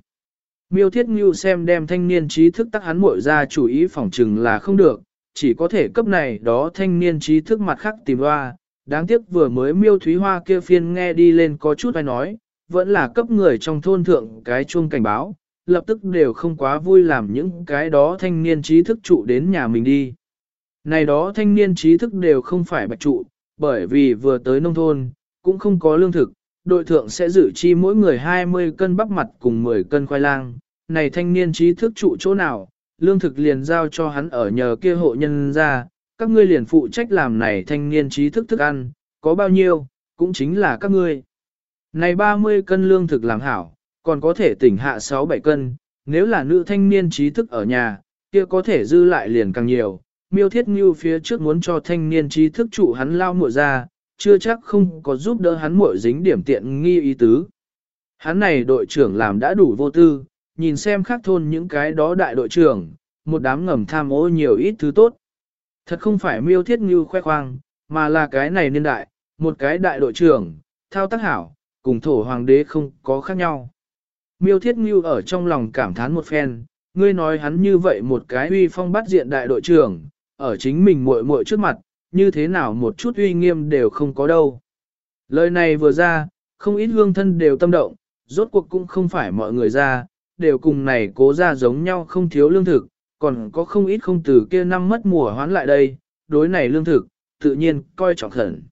Miêu thiết ngưu xem đem thanh niên trí thức tắc hắn muội ra chủ ý phỏng trừng là không được, chỉ có thể cấp này đó thanh niên trí thức mặt khác tìm hoa. Đáng tiếc vừa mới miêu thúy hoa kia phiên nghe đi lên có chút ai nói, vẫn là cấp người trong thôn thượng cái chuông cảnh báo, lập tức đều không quá vui làm những cái đó thanh niên trí thức trụ đến nhà mình đi. Này đó thanh niên trí thức đều không phải bạch trụ, bởi vì vừa tới nông thôn, cũng không có lương thực, đội thượng sẽ dự chi mỗi người 20 cân bắp mặt cùng 10 cân khoai lang. Này thanh niên trí thức trụ chỗ nào, lương thực liền giao cho hắn ở nhờ kia hộ nhân ra, các ngươi liền phụ trách làm này thanh niên trí thức thức ăn, có bao nhiêu, cũng chính là các ngươi. Này 30 cân lương thực làm hảo, còn có thể tỉnh hạ 6-7 cân, nếu là nữ thanh niên trí thức ở nhà, kia có thể dư lại liền càng nhiều. Miêu Thiết như phía trước muốn cho thanh niên trí thức trụ hắn lao muội ra, chưa chắc không có giúp đỡ hắn muội dính điểm tiện nghi ý tứ. Hắn này đội trưởng làm đã đủ vô tư, nhìn xem khác thôn những cái đó đại đội trưởng, một đám ngầm tham ô nhiều ít thứ tốt. Thật không phải miêu thiết như khoe khoang, mà là cái này niên đại, một cái đại đội trưởng, thao tác hảo, cùng thổ hoàng đế không có khác nhau. Miêu thiết như ở trong lòng cảm thán một phen, ngươi nói hắn như vậy một cái uy phong bắt diện đại đội trưởng, ở chính mình muội muội trước mặt, như thế nào một chút uy nghiêm đều không có đâu. Lời này vừa ra, không ít hương thân đều tâm động, rốt cuộc cũng không phải mọi người ra, đều cùng này cố ra giống nhau không thiếu lương thực, còn có không ít không từ kia năm mất mùa hoán lại đây, đối này lương thực, tự nhiên coi trọng khẩn.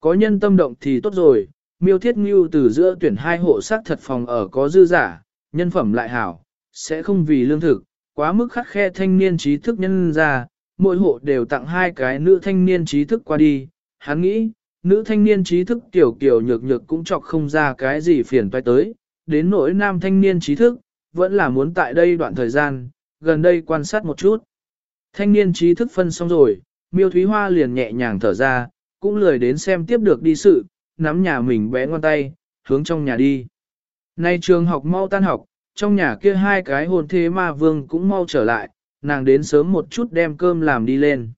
Có nhân tâm động thì tốt rồi, miêu thiết ngưu từ giữa tuyển hai hộ xác thật phòng ở có dư giả, nhân phẩm lại hảo, sẽ không vì lương thực, quá mức khắc khe thanh niên trí thức nhân ra, mỗi hộ đều tặng hai cái nữ thanh niên trí thức qua đi. Hắn nghĩ, nữ thanh niên trí thức tiểu kiểu nhược nhược cũng chọc không ra cái gì phiền toái tới, đến nỗi nam thanh niên trí thức, vẫn là muốn tại đây đoạn thời gian, gần đây quan sát một chút. Thanh niên trí thức phân xong rồi, miêu thúy hoa liền nhẹ nhàng thở ra, cũng lười đến xem tiếp được đi sự, nắm nhà mình bé ngoan tay, hướng trong nhà đi. Nay trường học mau tan học, trong nhà kia hai cái hồn thế ma vương cũng mau trở lại, nàng đến sớm một chút đem cơm làm đi lên.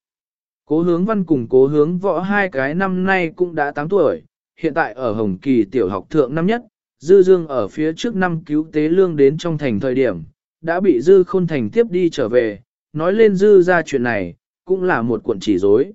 Cố hướng văn cùng cố hướng võ hai cái năm nay cũng đã 8 tuổi, hiện tại ở Hồng Kỳ tiểu học thượng năm nhất, Dư Dương ở phía trước năm cứu tế lương đến trong thành thời điểm, đã bị Dư Khôn Thành tiếp đi trở về, nói lên Dư ra chuyện này, cũng là một cuộn chỉ rối.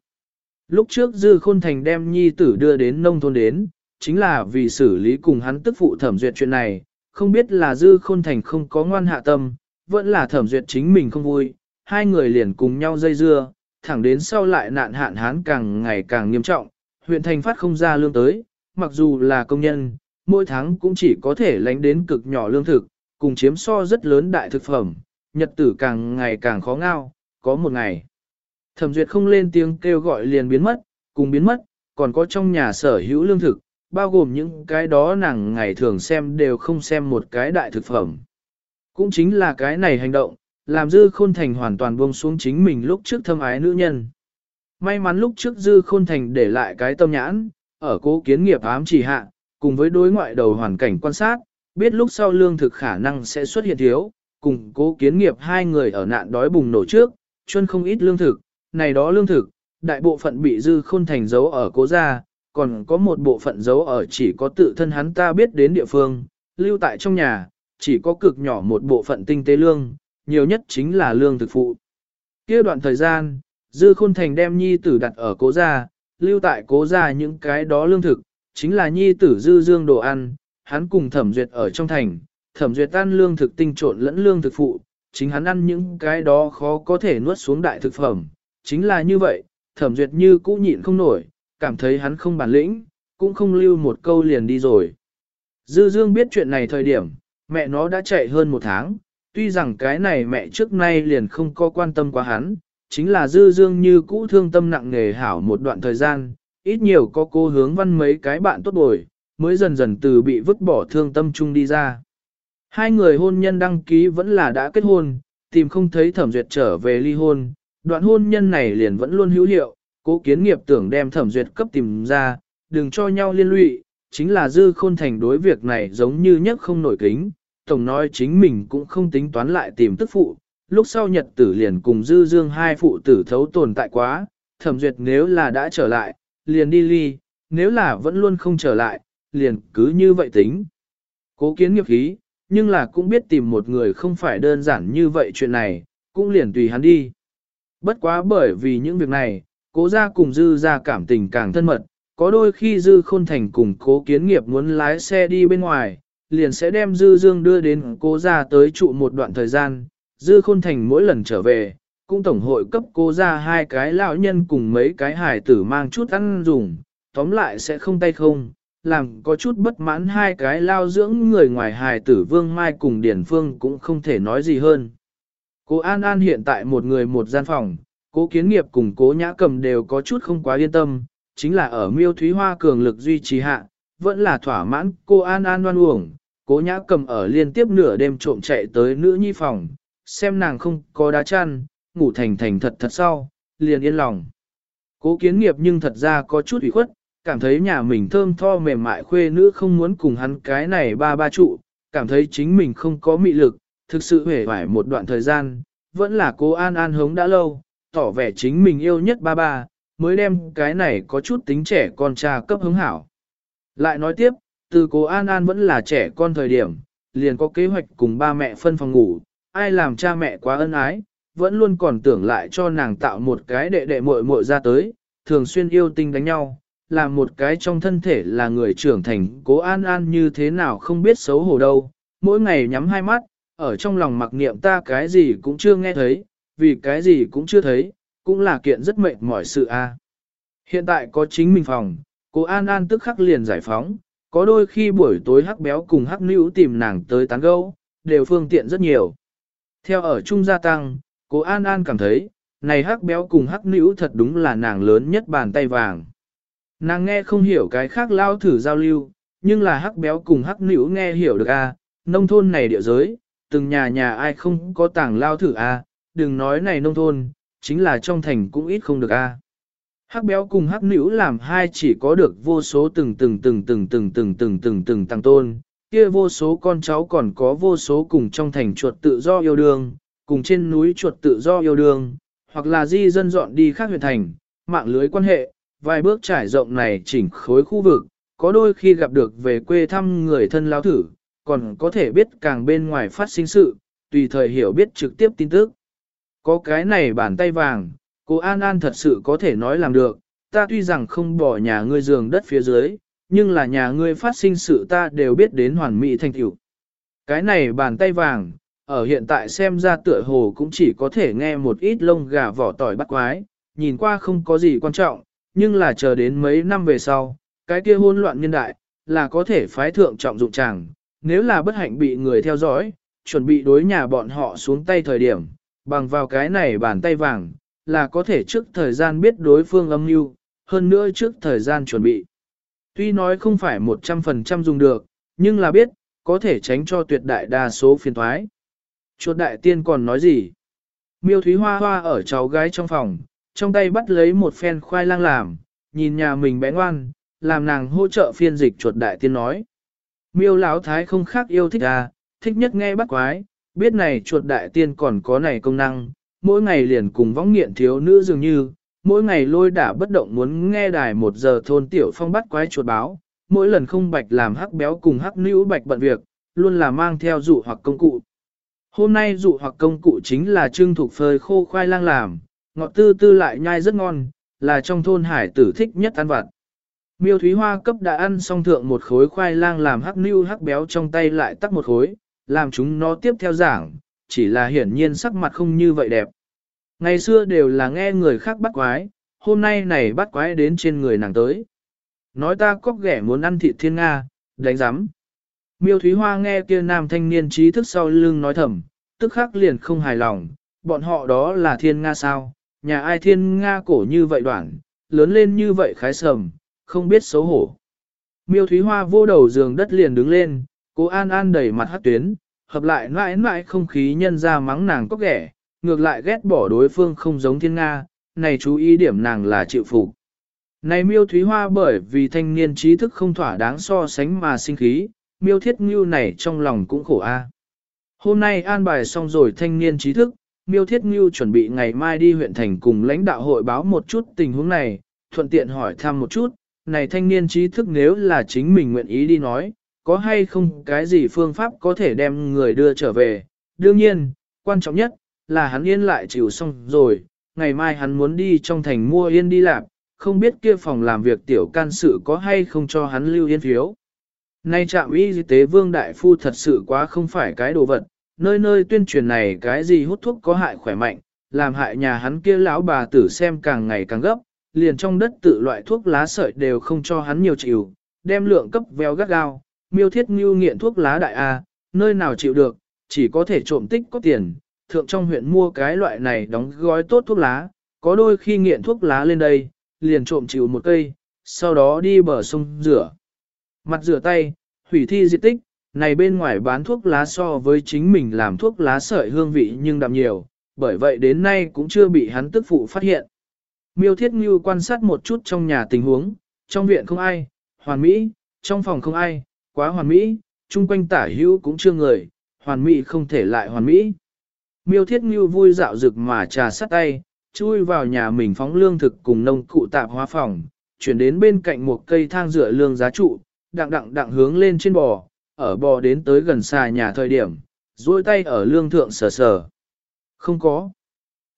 Lúc trước Dư Khôn Thành đem nhi tử đưa đến nông thôn đến, chính là vì xử lý cùng hắn tức phụ thẩm duyệt chuyện này, không biết là Dư Khôn Thành không có ngoan hạ tâm, vẫn là thẩm duyệt chính mình không vui, hai người liền cùng nhau dây dưa, thẳng đến sau lại nạn hạn hán càng ngày càng nghiêm trọng, huyện thành phát không ra lương tới, mặc dù là công nhân, mỗi tháng cũng chỉ có thể lánh đến cực nhỏ lương thực, cùng chiếm so rất lớn đại thực phẩm, nhật tử càng ngày càng khó ngao, có một ngày. Thẩm duyệt không lên tiếng kêu gọi liền biến mất, cùng biến mất, còn có trong nhà sở hữu lương thực, bao gồm những cái đó nàng ngày thường xem đều không xem một cái đại thực phẩm. Cũng chính là cái này hành động, làm dư khôn thành hoàn toàn buông xuống chính mình lúc trước thâm ái nữ nhân. May mắn lúc trước dư khôn thành để lại cái tâm nhãn, ở cố kiến nghiệp ám chỉ hạ, cùng với đối ngoại đầu hoàn cảnh quan sát, biết lúc sau lương thực khả năng sẽ xuất hiện thiếu, cùng cố kiến nghiệp hai người ở nạn đói bùng nổ trước, chuyên không ít lương thực, này đó lương thực, đại bộ phận bị dư khôn thành giấu ở cố gia, còn có một bộ phận giấu ở chỉ có tự thân hắn ta biết đến địa phương, lưu tại trong nhà, chỉ có cực nhỏ một bộ phận tinh tế lương, nhiều nhất chính là lương thực phụ. kia đoạn thời gian, Dư Khôn Thành đem nhi tử đặt ở cố gia, lưu tại cố gia những cái đó lương thực, chính là nhi tử dư dương đồ ăn, hắn cùng thẩm duyệt ở trong thành, thẩm duyệt ăn lương thực tinh trộn lẫn lương thực phụ, chính hắn ăn những cái đó khó có thể nuốt xuống đại thực phẩm, chính là như vậy, thẩm duyệt như cũ nhịn không nổi, cảm thấy hắn không bản lĩnh, cũng không lưu một câu liền đi rồi. Dư dương biết chuyện này thời điểm, mẹ nó đã chạy hơn một tháng, tuy rằng cái này mẹ trước nay liền không có quan tâm quá hắn, chính là dư dương như cũ thương tâm nặng nề hảo một đoạn thời gian, ít nhiều có cô hướng văn mấy cái bạn tốt bồi, mới dần dần từ bị vứt bỏ thương tâm chung đi ra. Hai người hôn nhân đăng ký vẫn là đã kết hôn, tìm không thấy thẩm duyệt trở về ly hôn, đoạn hôn nhân này liền vẫn luôn hữu hiệu, cố kiến nghiệp tưởng đem thẩm duyệt cấp tìm ra, đừng cho nhau liên lụy, chính là dư khôn thành đối việc này giống như nhất không nổi kính, tổng nói chính mình cũng không tính toán lại tìm tức phụ, lúc sau nhật tử liền cùng dư dương hai phụ tử thấu tồn tại quá, thẩm duyệt nếu là đã trở lại, liền đi ly, nếu là vẫn luôn không trở lại, liền cứ như vậy tính. Cố kiến nghiệp khí, nhưng là cũng biết tìm một người không phải đơn giản như vậy chuyện này, cũng liền tùy hắn đi. Bất quá bởi vì những việc này, cố ra cùng dư ra cảm tình càng thân mật, có đôi khi dư khôn thành cùng cố kiến nghiệp muốn lái xe đi bên ngoài, liền sẽ đem dư dương đưa đến cố ra tới trụ một đoạn thời gian, dư khôn thành mỗi lần trở về, cũng tổng hội cấp cố ra hai cái lão nhân cùng mấy cái hải tử mang chút ăn dùng, tóm lại sẽ không tay không, làm có chút bất mãn hai cái lao dưỡng người ngoài hài tử Vương Mai cùng Điển Phương cũng không thể nói gì hơn. Cố An An hiện tại một người một gian phòng, cố kiến nghiệp cùng cố nhã cầm đều có chút không quá yên tâm, chính là ở miêu thúy hoa cường lực duy trì hạ, vẫn là thỏa mãn cô An An ngoan uổng, cố nhã cầm ở liên tiếp nửa đêm trộm chạy tới nữ nhi phòng, xem nàng không có đá chăn, ngủ thành thành thật thật sau, liền yên lòng. Cố kiến nghiệp nhưng thật ra có chút ủy khuất, cảm thấy nhà mình thơm tho mềm mại khuê nữ không muốn cùng hắn cái này ba ba trụ, cảm thấy chính mình không có mị lực, thực sự hề phải một đoạn thời gian, vẫn là cố an an hống đã lâu, tỏ vẻ chính mình yêu nhất ba ba, mới đem cái này có chút tính trẻ con cha cấp hứng hảo. Lại nói tiếp, từ cố an an vẫn là trẻ con thời điểm, liền có kế hoạch cùng ba mẹ phân phòng ngủ, ai làm cha mẹ quá ân ái, vẫn luôn còn tưởng lại cho nàng tạo một cái đệ đệ muội muội ra tới, thường xuyên yêu tinh đánh nhau, làm một cái trong thân thể là người trưởng thành cố an an như thế nào không biết xấu hổ đâu, mỗi ngày nhắm hai mắt, ở trong lòng mặc niệm ta cái gì cũng chưa nghe thấy, vì cái gì cũng chưa thấy, cũng là kiện rất mệt mỏi sự a. Hiện tại có chính mình phòng, cô an an tức khắc liền giải phóng, có đôi khi buổi tối hắc béo cùng hắc nữ tìm nàng tới tán gẫu, đều phương tiện rất nhiều. Theo ở chung gia tăng, cô an an cảm thấy, này hắc béo cùng hắc nữ thật đúng là nàng lớn nhất bàn tay vàng. Nàng nghe không hiểu cái khác lao thử giao lưu, nhưng là hắc béo cùng hắc nữ nghe hiểu được a, nông thôn này địa giới, từng nhà nhà ai không có tảng lao thử a, đừng nói này nông thôn, chính là trong thành cũng ít không được a. Hắc béo cùng hắc nữ làm hai chỉ có được vô số từng từng từng từng từng từng từng từng từng tăng tôn, kia vô số con cháu còn có vô số cùng trong thành chuột tự do yêu đương, cùng trên núi chuột tự do yêu đương, hoặc là di dân dọn đi khác huyện thành, mạng lưới quan hệ, vài bước trải rộng này chỉnh khối khu vực, có đôi khi gặp được về quê thăm người thân lao thử, còn có thể biết càng bên ngoài phát sinh sự, tùy thời hiểu biết trực tiếp tin tức. Có cái này bàn tay vàng, cô An An thật sự có thể nói làm được, ta tuy rằng không bỏ nhà ngươi giường đất phía dưới, nhưng là nhà ngươi phát sinh sự ta đều biết đến hoàn mỹ thành tựu. Cái này bàn tay vàng, ở hiện tại xem ra tựa hồ cũng chỉ có thể nghe một ít lông gà vỏ tỏi bắt quái, nhìn qua không có gì quan trọng, nhưng là chờ đến mấy năm về sau, cái kia hỗn loạn nhân đại, là có thể phái thượng trọng dụng chàng, nếu là bất hạnh bị người theo dõi, chuẩn bị đối nhà bọn họ xuống tay thời điểm, bằng vào cái này bàn tay vàng, là có thể trước thời gian biết đối phương âm mưu, hơn nữa trước thời gian chuẩn bị. Tuy nói không phải 100% dùng được, nhưng là biết, có thể tránh cho tuyệt đại đa số phiền thoái. Chuột đại tiên còn nói gì? Miêu Thúy Hoa Hoa ở cháu gái trong phòng, trong tay bắt lấy một phen khoai lang làm, nhìn nhà mình bé ngoan, làm nàng hỗ trợ phiên dịch chuột đại tiên nói. Miêu Lão thái không khác yêu thích à, thích nhất nghe bắt quái, biết này chuột đại tiên còn có này công năng, mỗi ngày liền cùng võng nghiện thiếu nữ dường như, mỗi ngày lôi đả bất động muốn nghe đài một giờ thôn tiểu phong bắt quái chuột báo, mỗi lần không bạch làm hắc béo cùng hắc nữ bạch bận việc, luôn là mang theo dụ hoặc công cụ. Hôm nay dụ hoặc công cụ chính là trưng thuộc phơi khô khoai lang làm, ngọt tư tư lại nhai rất ngon, là trong thôn hải tử thích nhất ăn vặt. Miêu Thúy Hoa cấp đã ăn xong thượng một khối khoai lang làm hắc nưu hắc béo trong tay lại tắt một khối, làm chúng nó tiếp theo giảng, chỉ là hiển nhiên sắc mặt không như vậy đẹp. Ngày xưa đều là nghe người khác bắt quái, hôm nay này bắt quái đến trên người nàng tới. Nói ta cóc ghẻ muốn ăn thịt thiên Nga, đánh giám. Miêu Thúy Hoa nghe kia nam thanh niên trí thức sau lưng nói thầm, tức khắc liền không hài lòng, bọn họ đó là thiên Nga sao, nhà ai thiên Nga cổ như vậy đoạn, lớn lên như vậy khái sầm, không biết xấu hổ. Miêu Thúy Hoa vô đầu giường đất liền đứng lên, cô An An đầy mặt hát tuyến, hợp lại mãi mãi không khí nhân ra mắng nàng có ghẻ, ngược lại ghét bỏ đối phương không giống thiên Nga, này chú ý điểm nàng là chịu phục. Này miêu Thúy Hoa bởi vì thanh niên trí thức không thỏa đáng so sánh mà sinh khí, miêu thiết ngưu này trong lòng cũng khổ a. Hôm nay an bài xong rồi thanh niên trí thức, miêu thiết ngưu chuẩn bị ngày mai đi huyện thành cùng lãnh đạo hội báo một chút tình huống này, thuận tiện hỏi thăm một chút, này thanh niên trí thức nếu là chính mình nguyện ý đi nói, có hay không cái gì phương pháp có thể đem người đưa trở về. Đương nhiên, quan trọng nhất, là hắn yên lại chịu xong rồi, ngày mai hắn muốn đi trong thành mua yên đi làm, không biết kia phòng làm việc tiểu can sự có hay không cho hắn lưu yên phiếu. Nay trạm y tế vương đại phu thật sự quá không phải cái đồ vật, nơi nơi tuyên truyền này cái gì hút thuốc có hại khỏe mạnh, làm hại nhà hắn kia lão bà tử xem càng ngày càng gấp, liền trong đất tự loại thuốc lá sợi đều không cho hắn nhiều chịu, đem lượng cấp veo gắt gao, miêu thiết ngưu nghiện thuốc lá đại A, nơi nào chịu được, chỉ có thể trộm tích có tiền, thượng trong huyện mua cái loại này đóng gói tốt thuốc lá, có đôi khi nghiện thuốc lá lên đây, liền trộm chịu một cây, sau đó đi bờ sông rửa. Mặt rửa tay, hủy thi di tích, này bên ngoài bán thuốc lá so với chính mình làm thuốc lá sợi hương vị nhưng đậm nhiều, bởi vậy đến nay cũng chưa bị hắn tức phụ phát hiện. Miêu Thiết Ngưu quan sát một chút trong nhà tình huống, trong viện không ai, hoàn mỹ, trong phòng không ai, quá hoàn mỹ, chung quanh tả hữu cũng chưa người, hoàn mỹ không thể lại hoàn mỹ. Miêu Thiết Ngưu vui dạo rực mà trà sắt tay, chui vào nhà mình phóng lương thực cùng nông cụ tạp hóa phòng, chuyển đến bên cạnh một cây thang rửa lương giá trụ, đặng đặng đặng hướng lên trên bò, ở bò đến tới gần xà nhà thời điểm, duỗi tay ở lương thượng sờ sờ. Không có.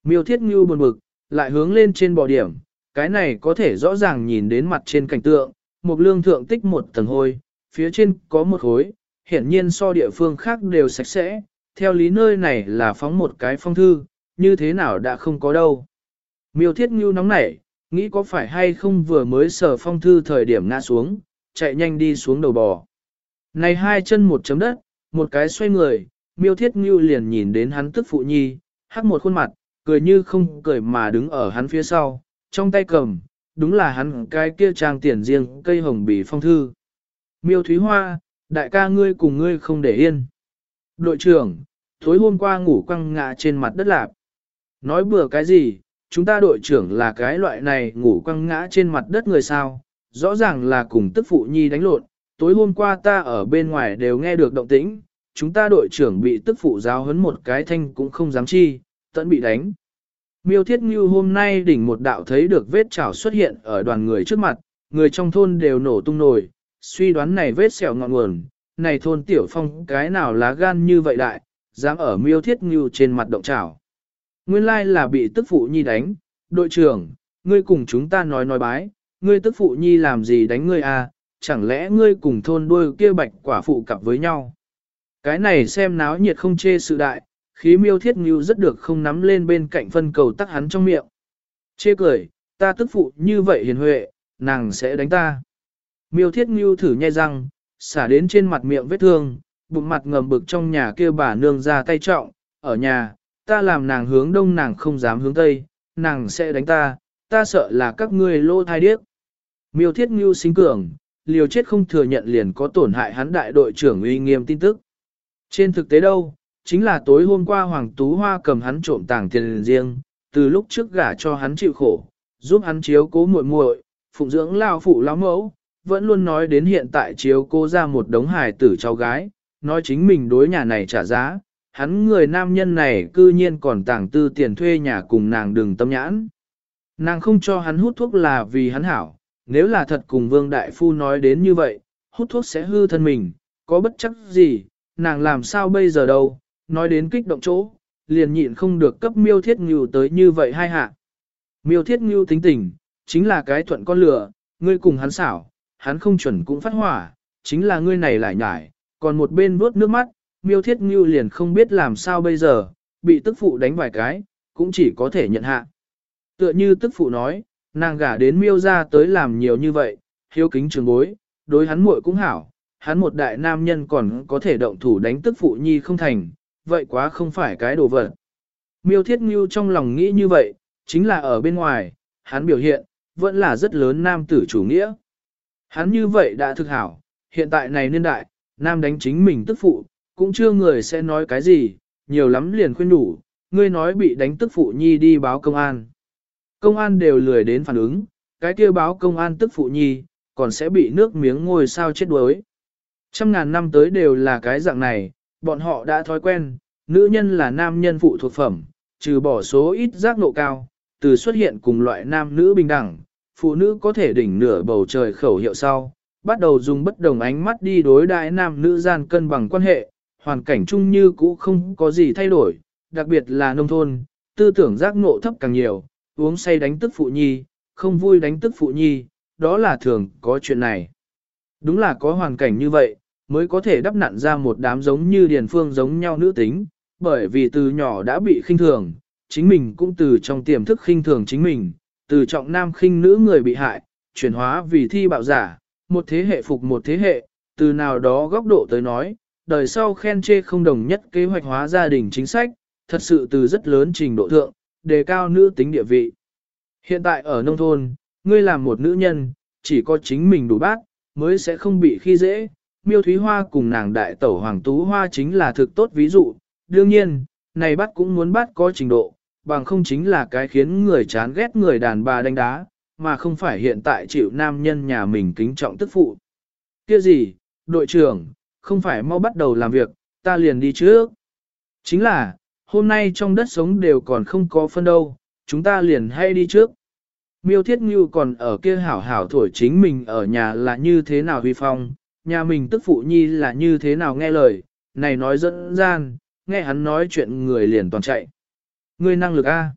Miêu Thiết Ngưu buồn bực, lại hướng lên trên bò điểm, cái này có thể rõ ràng nhìn đến mặt trên cảnh tượng, một lương thượng tích một tầng hôi, phía trên có một khối, hiển nhiên so địa phương khác đều sạch sẽ, theo lý nơi này là phóng một cái phong thư, như thế nào đã không có đâu. Miêu thiết ngưu nóng nảy, nghĩ có phải hay không vừa mới sở phong thư thời điểm ngã xuống, chạy nhanh đi xuống đầu bò. Này hai chân một chấm đất, một cái xoay người, miêu thiết ngưu liền nhìn đến hắn tức phụ nhi, hắc một khuôn mặt, cười như không cười mà đứng ở hắn phía sau, trong tay cầm, đúng là hắn cái kia trang tiền riêng cây hồng bì phong thư. Miêu Thúy Hoa, đại ca ngươi cùng ngươi không để yên. Đội trưởng, tối hôm qua ngủ quăng ngã trên mặt đất lạp. Nói bừa cái gì, chúng ta đội trưởng là cái loại này ngủ quăng ngã trên mặt đất người sao, rõ ràng là cùng tức phụ nhi đánh lộn, tối hôm qua ta ở bên ngoài đều nghe được động tĩnh, chúng ta đội trưởng bị tức phụ giáo huấn một cái thanh cũng không dám chi, tận bị đánh. Miêu Thiết Ngưu hôm nay đỉnh một đạo thấy được vết chảo xuất hiện ở đoàn người trước mặt, người trong thôn đều nổ tung nổi, suy đoán này vết sẹo ngọn nguồn, này thôn tiểu phong cái nào lá gan như vậy đại, dám ở miêu thiết ngưu trên mặt động chảo. Nguyên lai là bị tức phụ nhi đánh, đội trưởng, ngươi cùng chúng ta nói nói bái, ngươi tức phụ nhi làm gì đánh ngươi à, chẳng lẽ ngươi cùng thôn đuôi kia bạch quả phụ cặp với nhau. Cái này xem náo nhiệt không chê sự đại, khí miêu thiết ngưu rất được không nắm lên bên cạnh phân cầu tắc hắn trong miệng. Chê cười, ta tức phụ như vậy hiền huệ, nàng sẽ đánh ta. Miêu thiết ngưu thử nhai răng, xả đến trên mặt miệng vết thương, bụng mặt ngầm bực trong nhà kia bà nương ra tay trọng, ở nhà, ta làm nàng hướng đông nàng không dám hướng tây, nàng sẽ đánh ta, ta sợ là các ngươi lô thai điếc. Miêu thiết ngưu xính cường, liều chết không thừa nhận liền có tổn hại hắn đại đội trưởng uy nghiêm tin tức. Trên thực tế đâu, chính là tối hôm qua Hoàng Tú Hoa cầm hắn trộm tàng tiền riêng, từ lúc trước gả cho hắn chịu khổ, giúp hắn chiếu cố muội muội, phụng dưỡng lao phụ lão mẫu, vẫn luôn nói đến hiện tại chiếu cô ra một đống hài tử cháu gái, nói chính mình đối nhà này trả giá, hắn người nam nhân này cư nhiên còn tàng tư tiền thuê nhà cùng nàng đừng tâm nhãn. Nàng không cho hắn hút thuốc là vì hắn hảo, nếu là thật cùng Vương Đại Phu nói đến như vậy, hút thuốc sẽ hư thân mình, có bất chắc gì, nàng làm sao bây giờ đâu, nói đến kích động chỗ, liền nhịn không được cấp miêu thiết ngưu tới như vậy hai hạ. Miêu thiết ngưu tính tình, chính là cái thuận con lửa, ngươi cùng hắn xảo, hắn không chuẩn cũng phát hỏa, chính là ngươi này lại nhải, còn một bên vuốt nước mắt, miêu thiết ngưu liền không biết làm sao bây giờ, bị tức phụ đánh vài cái, cũng chỉ có thể nhận hạ. Tựa như tức phụ nói, nàng gả đến miêu ra tới làm nhiều như vậy, hiếu kính trường bối, đối hắn muội cũng hảo, hắn một đại nam nhân còn có thể động thủ đánh tức phụ nhi không thành, vậy quá không phải cái đồ vật. Miêu thiết ngưu trong lòng nghĩ như vậy, chính là ở bên ngoài, hắn biểu hiện, vẫn là rất lớn nam tử chủ nghĩa. Hắn như vậy đã thực hảo, hiện tại này niên đại, nam đánh chính mình tức phụ, cũng chưa người sẽ nói cái gì, nhiều lắm liền khuyên đủ, ngươi nói bị đánh tức phụ nhi đi báo công an. Công an đều lười đến phản ứng, cái kia báo công an tức phụ nhi, còn sẽ bị nước miếng ngồi sao chết đuối. Trăm ngàn năm tới đều là cái dạng này, bọn họ đã thói quen, nữ nhân là nam nhân phụ thuộc phẩm, trừ bỏ số ít giác nộ cao, từ xuất hiện cùng loại nam nữ bình đẳng, phụ nữ có thể đỉnh nửa bầu trời khẩu hiệu sau, bắt đầu dùng bất đồng ánh mắt đi đối đại nam nữ gian cân bằng quan hệ, hoàn cảnh chung như cũ không có gì thay đổi, đặc biệt là nông thôn, tư tưởng giác ngộ thấp càng nhiều, uống say đánh tức phụ nhi, không vui đánh tức phụ nhi, đó là thường có chuyện này. Đúng là có hoàn cảnh như vậy, mới có thể đắp nặn ra một đám giống như điền phương giống nhau nữ tính, bởi vì từ nhỏ đã bị khinh thường, chính mình cũng từ trong tiềm thức khinh thường chính mình, từ trọng nam khinh nữ người bị hại, chuyển hóa vì thi bạo giả, một thế hệ phục một thế hệ, từ nào đó góc độ tới nói, đời sau khen chê không đồng nhất kế hoạch hóa gia đình chính sách, thật sự từ rất lớn trình độ thượng, đề cao nữ tính địa vị. Hiện tại ở nông thôn, ngươi làm một nữ nhân, chỉ có chính mình đủ bác, mới sẽ không bị khi dễ. Miêu Thúy Hoa cùng nàng đại tẩu Hoàng Tú Hoa chính là thực tốt ví dụ. Đương nhiên, này bắt cũng muốn bắt có trình độ, bằng không chính là cái khiến người chán ghét người đàn bà đánh đá, mà không phải hiện tại chịu nam nhân nhà mình kính trọng tức phụ. Kia gì, đội trưởng, không phải mau bắt đầu làm việc, ta liền đi trước. Chính là, hôm nay trong đất sống đều còn không có phân đâu, chúng ta liền hay đi trước. Miêu Thiết Ngưu còn ở kia hảo hảo thổi chính mình ở nhà là như thế nào huy phong, nhà mình tức phụ nhi là như thế nào nghe lời, này nói dẫn gian, nghe hắn nói chuyện người liền toàn chạy. Ngươi năng lực A.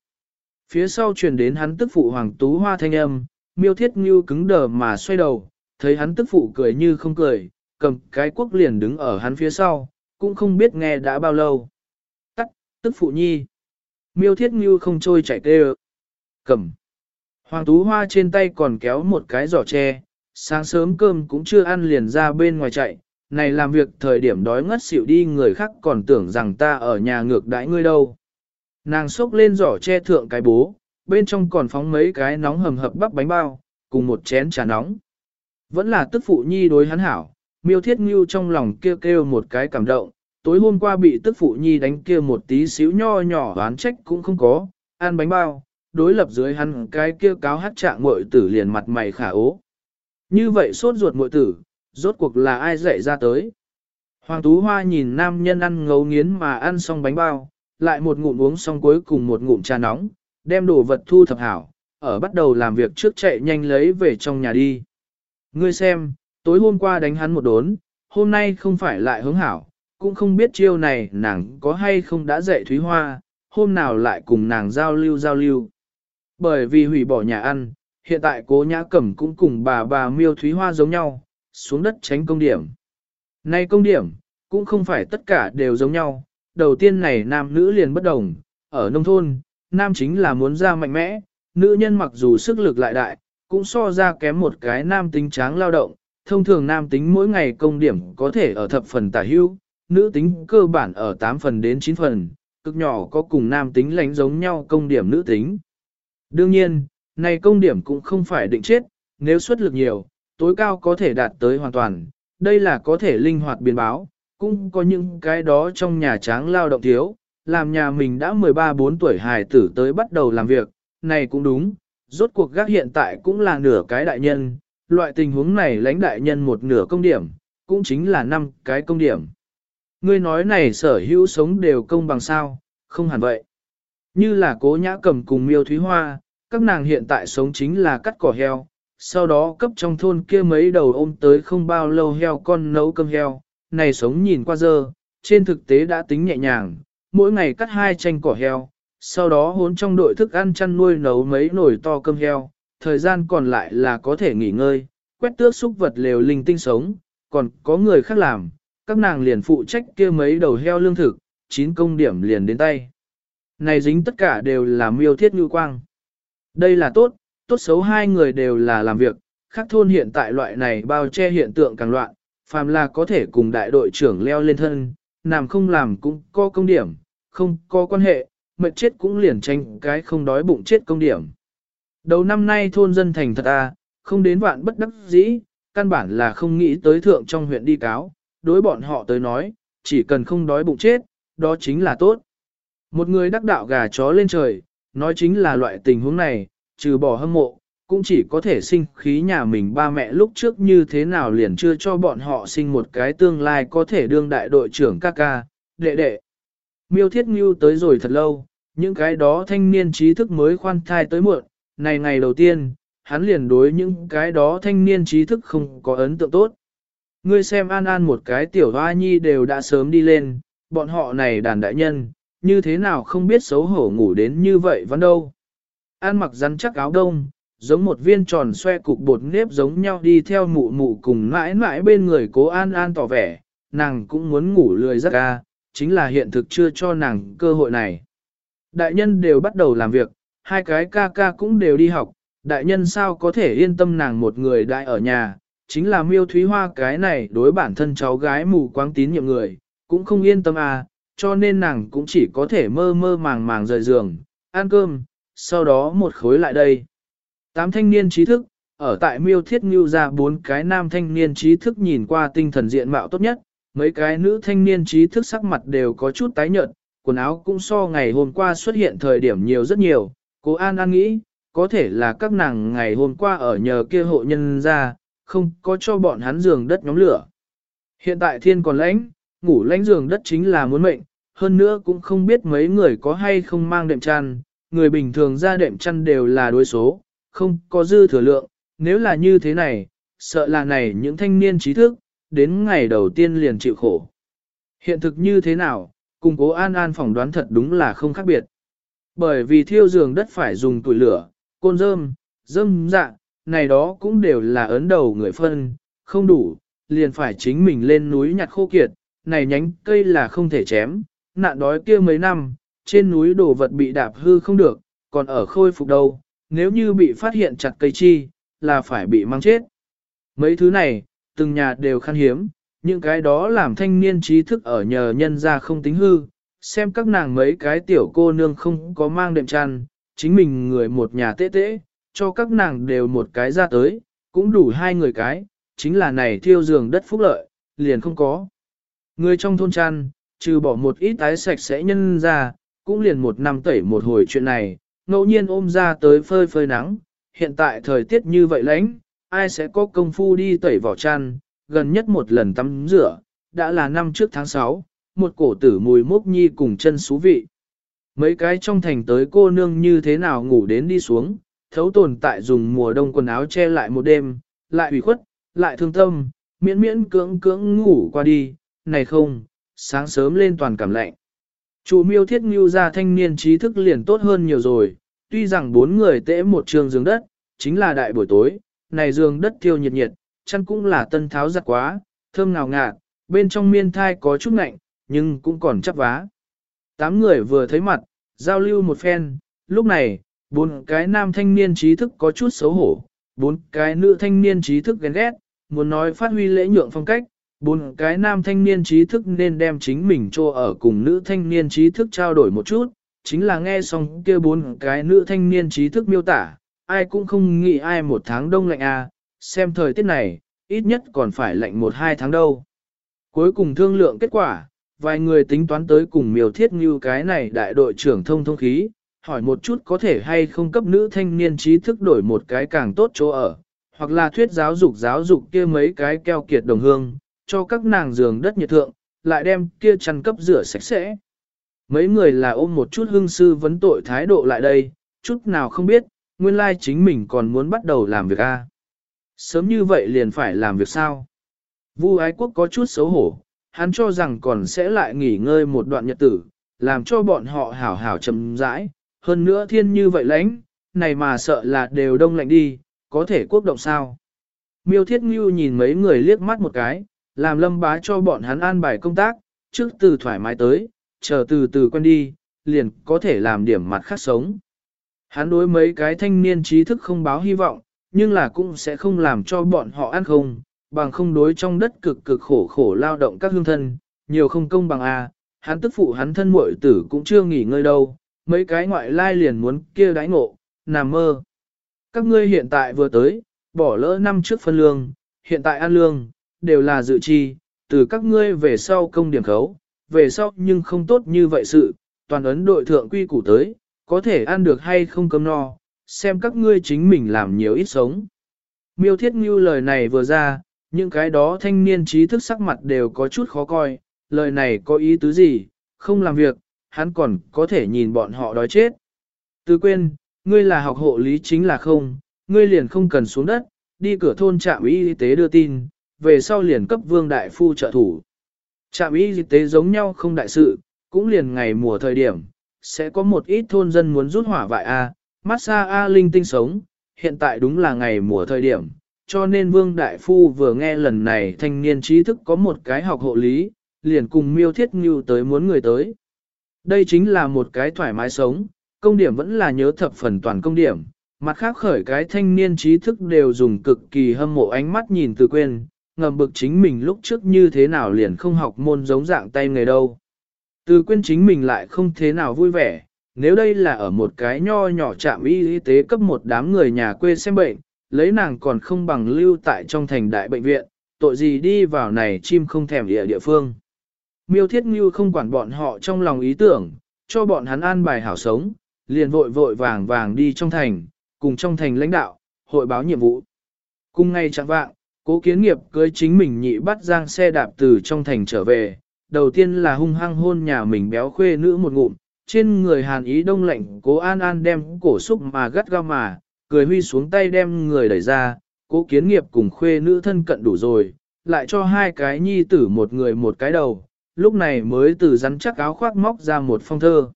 Phía sau truyền đến hắn tức phụ Hoàng Tú Hoa thanh âm, miêu thiết như cứng đờ mà xoay đầu, thấy hắn tức phụ cười như không cười, cầm cái quốc liền đứng ở hắn phía sau, cũng không biết nghe đã bao lâu. Tắt, tức phụ nhi. Miêu thiết như không trôi chạy tê Cầm. Hoàng Tú Hoa trên tay còn kéo một cái giỏ tre, sáng sớm cơm cũng chưa ăn liền ra bên ngoài chạy, này làm việc thời điểm đói ngất xỉu đi người khác còn tưởng rằng ta ở nhà ngược đãi ngươi đâu. Nàng xốc lên giỏ che thượng cái bố, bên trong còn phóng mấy cái nóng hầm hập bắp bánh bao, cùng một chén trà nóng. Vẫn là tức phụ nhi đối hắn hảo, miêu thiết ngưu trong lòng kêu kêu một cái cảm động, tối hôm qua bị tức phụ nhi đánh kia một tí xíu nho nhỏ oán trách cũng không có, ăn bánh bao, đối lập dưới hắn cái kia cáo hát trạng muội tử liền mặt mày khả ố. Như vậy sốt ruột muội tử, rốt cuộc là ai dạy ra tới. Hoàng Tú Hoa nhìn nam nhân ăn ngấu nghiến mà ăn xong bánh bao, lại một ngụm uống xong cuối cùng một ngụm trà nóng, đem đồ vật thu thập hảo, ở bắt đầu làm việc trước chạy nhanh lấy về trong nhà đi. Ngươi xem, tối hôm qua đánh hắn một đốn, hôm nay không phải lại hướng hảo, cũng không biết chiêu này nàng có hay không đã dạy Thúy Hoa, hôm nào lại cùng nàng giao lưu giao lưu. Bởi vì hủy bỏ nhà ăn, hiện tại cố nhã cẩm cũng cùng bà bà miêu Thúy Hoa giống nhau, xuống đất tránh công điểm. Nay công điểm, cũng không phải tất cả đều giống nhau, đầu tiên này nam nữ liền bất đồng, ở nông thôn, nam chính là muốn ra mạnh mẽ, nữ nhân mặc dù sức lực lại đại, cũng so ra kém một cái nam tính tráng lao động, thông thường nam tính mỗi ngày công điểm có thể ở thập phần tả hưu, nữ tính cơ bản ở 8 phần đến 9 phần, cực nhỏ có cùng nam tính lánh giống nhau công điểm nữ tính. Đương nhiên, này công điểm cũng không phải định chết, nếu xuất lực nhiều, tối cao có thể đạt tới hoàn toàn, đây là có thể linh hoạt biến báo, cũng có những cái đó trong nhà tráng lao động thiếu, làm nhà mình đã 13-4 tuổi hài tử tới bắt đầu làm việc, này cũng đúng, rốt cuộc gác hiện tại cũng là nửa cái đại nhân, loại tình huống này lãnh đại nhân một nửa công điểm, cũng chính là năm cái công điểm. Ngươi nói này sở hữu sống đều công bằng sao, không hẳn vậy. Như là cố nhã cầm cùng miêu thúy hoa, các nàng hiện tại sống chính là cắt cỏ heo, sau đó cấp trong thôn kia mấy đầu ôm tới không bao lâu heo con nấu cơm heo, này sống nhìn qua dơ, trên thực tế đã tính nhẹ nhàng, mỗi ngày cắt hai tranh cỏ heo, sau đó hốn trong đội thức ăn chăn nuôi nấu mấy nồi to cơm heo, thời gian còn lại là có thể nghỉ ngơi, quét tước xúc vật lều linh tinh sống, còn có người khác làm, các nàng liền phụ trách kia mấy đầu heo lương thực, chín công điểm liền đến tay. Này dính tất cả đều là miêu thiết như quang. Đây là tốt, tốt xấu hai người đều là làm việc, khác thôn hiện tại loại này bao che hiện tượng càng loạn, phàm là có thể cùng đại đội trưởng leo lên thân, làm không làm cũng có công điểm, không có quan hệ, mệt chết cũng liền tranh cái không đói bụng chết công điểm. Đầu năm nay thôn dân thành thật à, không đến vạn bất đắc dĩ, căn bản là không nghĩ tới thượng trong huyện đi cáo, đối bọn họ tới nói, chỉ cần không đói bụng chết, đó chính là tốt. Một người đắc đạo gà chó lên trời, nói chính là loại tình huống này, trừ bỏ hâm mộ, cũng chỉ có thể sinh khí nhà mình ba mẹ lúc trước như thế nào liền chưa cho bọn họ sinh một cái tương lai có thể đương đại đội trưởng ca ca, đệ đệ. Miêu thiết ngưu tới rồi thật lâu, những cái đó thanh niên trí thức mới khoan thai tới muộn, này ngày đầu tiên, hắn liền đối những cái đó thanh niên trí thức không có ấn tượng tốt. Ngươi xem An An một cái tiểu hoa nhi đều đã sớm đi lên, bọn họ này đàn đại nhân, như thế nào không biết xấu hổ ngủ đến như vậy vẫn đâu. An mặc rắn chắc áo đông, giống một viên tròn xoe cục bột nếp giống nhau đi theo mụ mụ cùng mãi mãi bên người cố An An tỏ vẻ, nàng cũng muốn ngủ lười rất ca, à, chính là hiện thực chưa cho nàng cơ hội này. Đại nhân đều bắt đầu làm việc, hai cái ca ca cũng đều đi học, đại nhân sao có thể yên tâm nàng một người đại ở nhà, chính là miêu thúy hoa cái này đối bản thân cháu gái mù quáng tín nhiệm người, cũng không yên tâm à, cho nên nàng cũng chỉ có thể mơ mơ màng màng rời giường, ăn cơm, sau đó một khối lại đây. Tám thanh niên trí thức, ở tại miêu thiết ngưu ra bốn cái nam thanh niên trí thức nhìn qua tinh thần diện mạo tốt nhất, mấy cái nữ thanh niên trí thức sắc mặt đều có chút tái nhợt, quần áo cũng so ngày hôm qua xuất hiện thời điểm nhiều rất nhiều, Cô An An nghĩ, có thể là các nàng ngày hôm qua ở nhờ kia hộ nhân ra, không có cho bọn hắn giường đất nhóm lửa. Hiện tại thiên còn lãnh, ngủ lãnh giường đất chính là muốn mệnh, hơn nữa cũng không biết mấy người có hay không mang đệm chăn, người bình thường ra đệm chăn đều là đối số, không có dư thừa lượng, nếu là như thế này, sợ là này những thanh niên trí thức, đến ngày đầu tiên liền chịu khổ. Hiện thực như thế nào, cùng cố An An phỏng đoán thật đúng là không khác biệt. Bởi vì thiêu giường đất phải dùng tuổi lửa, côn rơm, dâm dạ, này đó cũng đều là ấn đầu người phân, không đủ, liền phải chính mình lên núi nhặt khô kiệt, này nhánh cây là không thể chém, nạn đói kia mấy năm, trên núi đồ vật bị đạp hư không được, còn ở khôi phục đâu, nếu như bị phát hiện chặt cây chi, là phải bị mang chết. Mấy thứ này, từng nhà đều khan hiếm, những cái đó làm thanh niên trí thức ở nhờ nhân ra không tính hư, xem các nàng mấy cái tiểu cô nương không có mang đệm chăn, chính mình người một nhà tế tế, cho các nàng đều một cái ra tới, cũng đủ hai người cái, chính là này thiêu giường đất phúc lợi, liền không có. Người trong thôn chăn, trừ bỏ một ít tái sạch sẽ nhân ra, cũng liền một năm tẩy một hồi chuyện này, ngẫu nhiên ôm ra tới phơi phơi nắng, hiện tại thời tiết như vậy lạnh, ai sẽ có công phu đi tẩy vỏ chăn, gần nhất một lần tắm rửa, đã là năm trước tháng 6, một cổ tử mùi mốc nhi cùng chân xú vị. Mấy cái trong thành tới cô nương như thế nào ngủ đến đi xuống, thấu tồn tại dùng mùa đông quần áo che lại một đêm, lại ủy khuất, lại thương tâm, miễn miễn cưỡng cưỡng ngủ qua đi, này không, sáng sớm lên toàn cảm lạnh. Chủ miêu thiết ngưu ra thanh niên trí thức liền tốt hơn nhiều rồi, tuy rằng bốn người tễ một trường giường đất, chính là đại buổi tối, này giường đất thiêu nhiệt nhiệt, chăn cũng là tân tháo giặt quá, thơm ngào ngạt, bên trong miên thai có chút ngạnh, nhưng cũng còn chắp vá. Tám người vừa thấy mặt, giao lưu một phen, lúc này, bốn cái nam thanh niên trí thức có chút xấu hổ, bốn cái nữ thanh niên trí thức ghen ghét, muốn nói phát huy lễ nhượng phong cách, bốn cái nam thanh niên trí thức nên đem chính mình cho ở cùng nữ thanh niên trí thức trao đổi một chút, chính là nghe xong kia bốn cái nữ thanh niên trí thức miêu tả, ai cũng không nghĩ ai một tháng đông lạnh à, xem thời tiết này, ít nhất còn phải lạnh một hai tháng đâu. Cuối cùng thương lượng kết quả, vài người tính toán tới cùng miêu thiết như cái này đại đội trưởng thông thông khí, hỏi một chút có thể hay không cấp nữ thanh niên trí thức đổi một cái càng tốt chỗ ở, hoặc là thuyết giáo dục giáo dục kia mấy cái keo kiệt đồng hương, cho các nàng giường đất nhiệt thượng, lại đem kia chăn cấp rửa sạch sẽ. Mấy người là ôm một chút hương sư vấn tội thái độ lại đây, chút nào không biết, nguyên lai chính mình còn muốn bắt đầu làm việc a. Sớm như vậy liền phải làm việc sao? Vu ái quốc có chút xấu hổ, hắn cho rằng còn sẽ lại nghỉ ngơi một đoạn nhật tử, làm cho bọn họ hảo hảo chậm rãi, hơn nữa thiên như vậy lãnh, này mà sợ là đều đông lạnh đi, có thể quốc động sao. Miêu Thiết Ngưu nhìn mấy người liếc mắt một cái, làm lâm bá cho bọn hắn an bài công tác, trước từ thoải mái tới, chờ từ từ quen đi, liền có thể làm điểm mặt khác sống. Hắn đối mấy cái thanh niên trí thức không báo hy vọng, nhưng là cũng sẽ không làm cho bọn họ ăn không, bằng không đối trong đất cực cực khổ khổ lao động các hương thân, nhiều không công bằng a. hắn tức phụ hắn thân muội tử cũng chưa nghỉ ngơi đâu, mấy cái ngoại lai liền muốn kia đãi ngộ, nằm mơ. Các ngươi hiện tại vừa tới, bỏ lỡ năm trước phân lương, hiện tại ăn lương, đều là dự chi, từ các ngươi về sau công điểm khấu, về sau nhưng không tốt như vậy sự, toàn ấn đội thượng quy củ tới, có thể ăn được hay không cơm no, xem các ngươi chính mình làm nhiều ít sống. Miêu Thiết Ngưu lời này vừa ra, những cái đó thanh niên trí thức sắc mặt đều có chút khó coi, lời này có ý tứ gì, không làm việc, hắn còn có thể nhìn bọn họ đói chết. Từ quên, ngươi là học hộ lý chính là không, ngươi liền không cần xuống đất, đi cửa thôn trạm y tế đưa tin, về sau liền cấp vương đại phu trợ thủ. Trạm y tế giống nhau không đại sự, cũng liền ngày mùa thời điểm, sẽ có một ít thôn dân muốn rút hỏa vại A, massage A linh tinh sống, hiện tại đúng là ngày mùa thời điểm, cho nên Vương Đại Phu vừa nghe lần này thanh niên trí thức có một cái học hộ lý, liền cùng miêu thiết như tới muốn người tới. Đây chính là một cái thoải mái sống, công điểm vẫn là nhớ thập phần toàn công điểm, mặt khác khởi cái thanh niên trí thức đều dùng cực kỳ hâm mộ ánh mắt nhìn từ quên, ngầm bực chính mình lúc trước như thế nào liền không học môn giống dạng tay nghề đâu. Từ quên chính mình lại không thế nào vui vẻ, nếu đây là ở một cái nho nhỏ trạm y y tế cấp một đám người nhà quê xem bệnh, lấy nàng còn không bằng lưu tại trong thành đại bệnh viện, tội gì đi vào này chim không thèm địa địa phương. Miêu Thiết Ngưu không quản bọn họ trong lòng ý tưởng, cho bọn hắn an bài hảo sống, liền vội vội vàng vàng đi trong thành, cùng trong thành lãnh đạo, hội báo nhiệm vụ. Cùng ngay chẳng vạng, cố kiến nghiệp cưới chính mình nhị bắt giang xe đạp từ trong thành trở về, đầu tiên là hung hăng hôn nhà mình béo khuê nữ một ngụm, trên người hàn ý đông lạnh cố an an đem cổ xúc mà gắt gao mà, cười huy xuống tay đem người đẩy ra, cố kiến nghiệp cùng khuê nữ thân cận đủ rồi, lại cho hai cái nhi tử một người một cái đầu, lúc này mới từ rắn chắc áo khoác móc ra một phong thơ.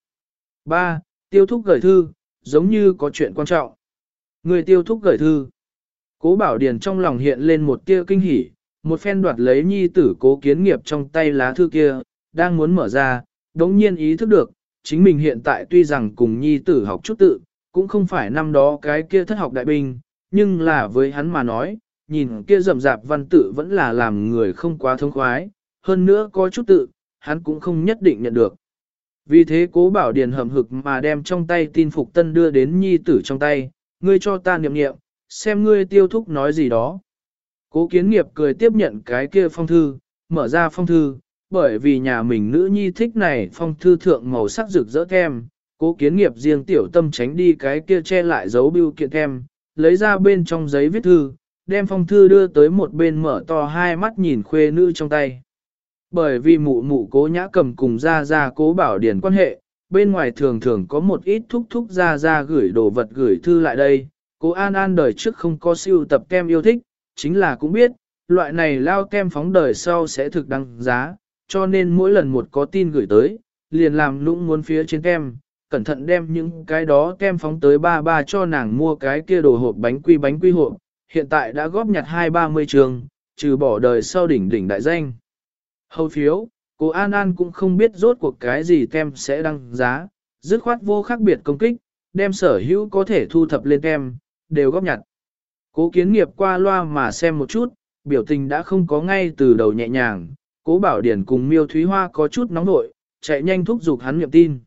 3. Tiêu thúc gửi thư, giống như có chuyện quan trọng. Người tiêu thúc gửi thư. Cố bảo điền trong lòng hiện lên một tia kinh hỉ, một phen đoạt lấy nhi tử cố kiến nghiệp trong tay lá thư kia, đang muốn mở ra, đống nhiên ý thức được, chính mình hiện tại tuy rằng cùng nhi tử học chút tự, cũng không phải năm đó cái kia thất học đại binh, nhưng là với hắn mà nói, nhìn kia rậm rạp văn tự vẫn là làm người không quá thông khoái, hơn nữa có chút tự, hắn cũng không nhất định nhận được. Vì thế cố bảo điền hầm hực mà đem trong tay tin phục tân đưa đến nhi tử trong tay, ngươi cho ta niệm niệm, xem ngươi tiêu thúc nói gì đó. Cố kiến nghiệp cười tiếp nhận cái kia phong thư, mở ra phong thư, bởi vì nhà mình nữ nhi thích này phong thư thượng màu sắc rực rỡ kem, cố kiến nghiệp riêng tiểu tâm tránh đi cái kia che lại dấu bưu kiện kem, lấy ra bên trong giấy viết thư, đem phong thư đưa tới một bên mở to hai mắt nhìn khuê nữ trong tay. Bởi vì mụ mụ cố nhã cầm cùng ra ra cố bảo điển quan hệ, bên ngoài thường thường có một ít thúc thúc ra ra gửi đồ vật gửi thư lại đây, cố An An đời trước không có siêu tập kem yêu thích, chính là cũng biết, loại này lao kem phóng đời sau sẽ thực đăng giá, cho nên mỗi lần một có tin gửi tới, liền làm lũng muốn phía trên kem, cẩn thận đem những cái đó kem phóng tới ba ba cho nàng mua cái kia đồ hộp bánh quy bánh quy hộp, hiện tại đã góp nhặt hai ba mươi trường, trừ bỏ đời sau đỉnh đỉnh đại danh. Hầu phiếu, cô An An cũng không biết rốt cuộc cái gì kem sẽ đăng giá, dứt khoát vô khác biệt công kích, đem sở hữu có thể thu thập lên kem, đều góp nhặt. Cố kiến nghiệp qua loa mà xem một chút, biểu tình đã không có ngay từ đầu nhẹ nhàng, cố bảo điển cùng miêu thúy hoa có chút nóng nội, chạy nhanh thúc giục hắn niệm tin.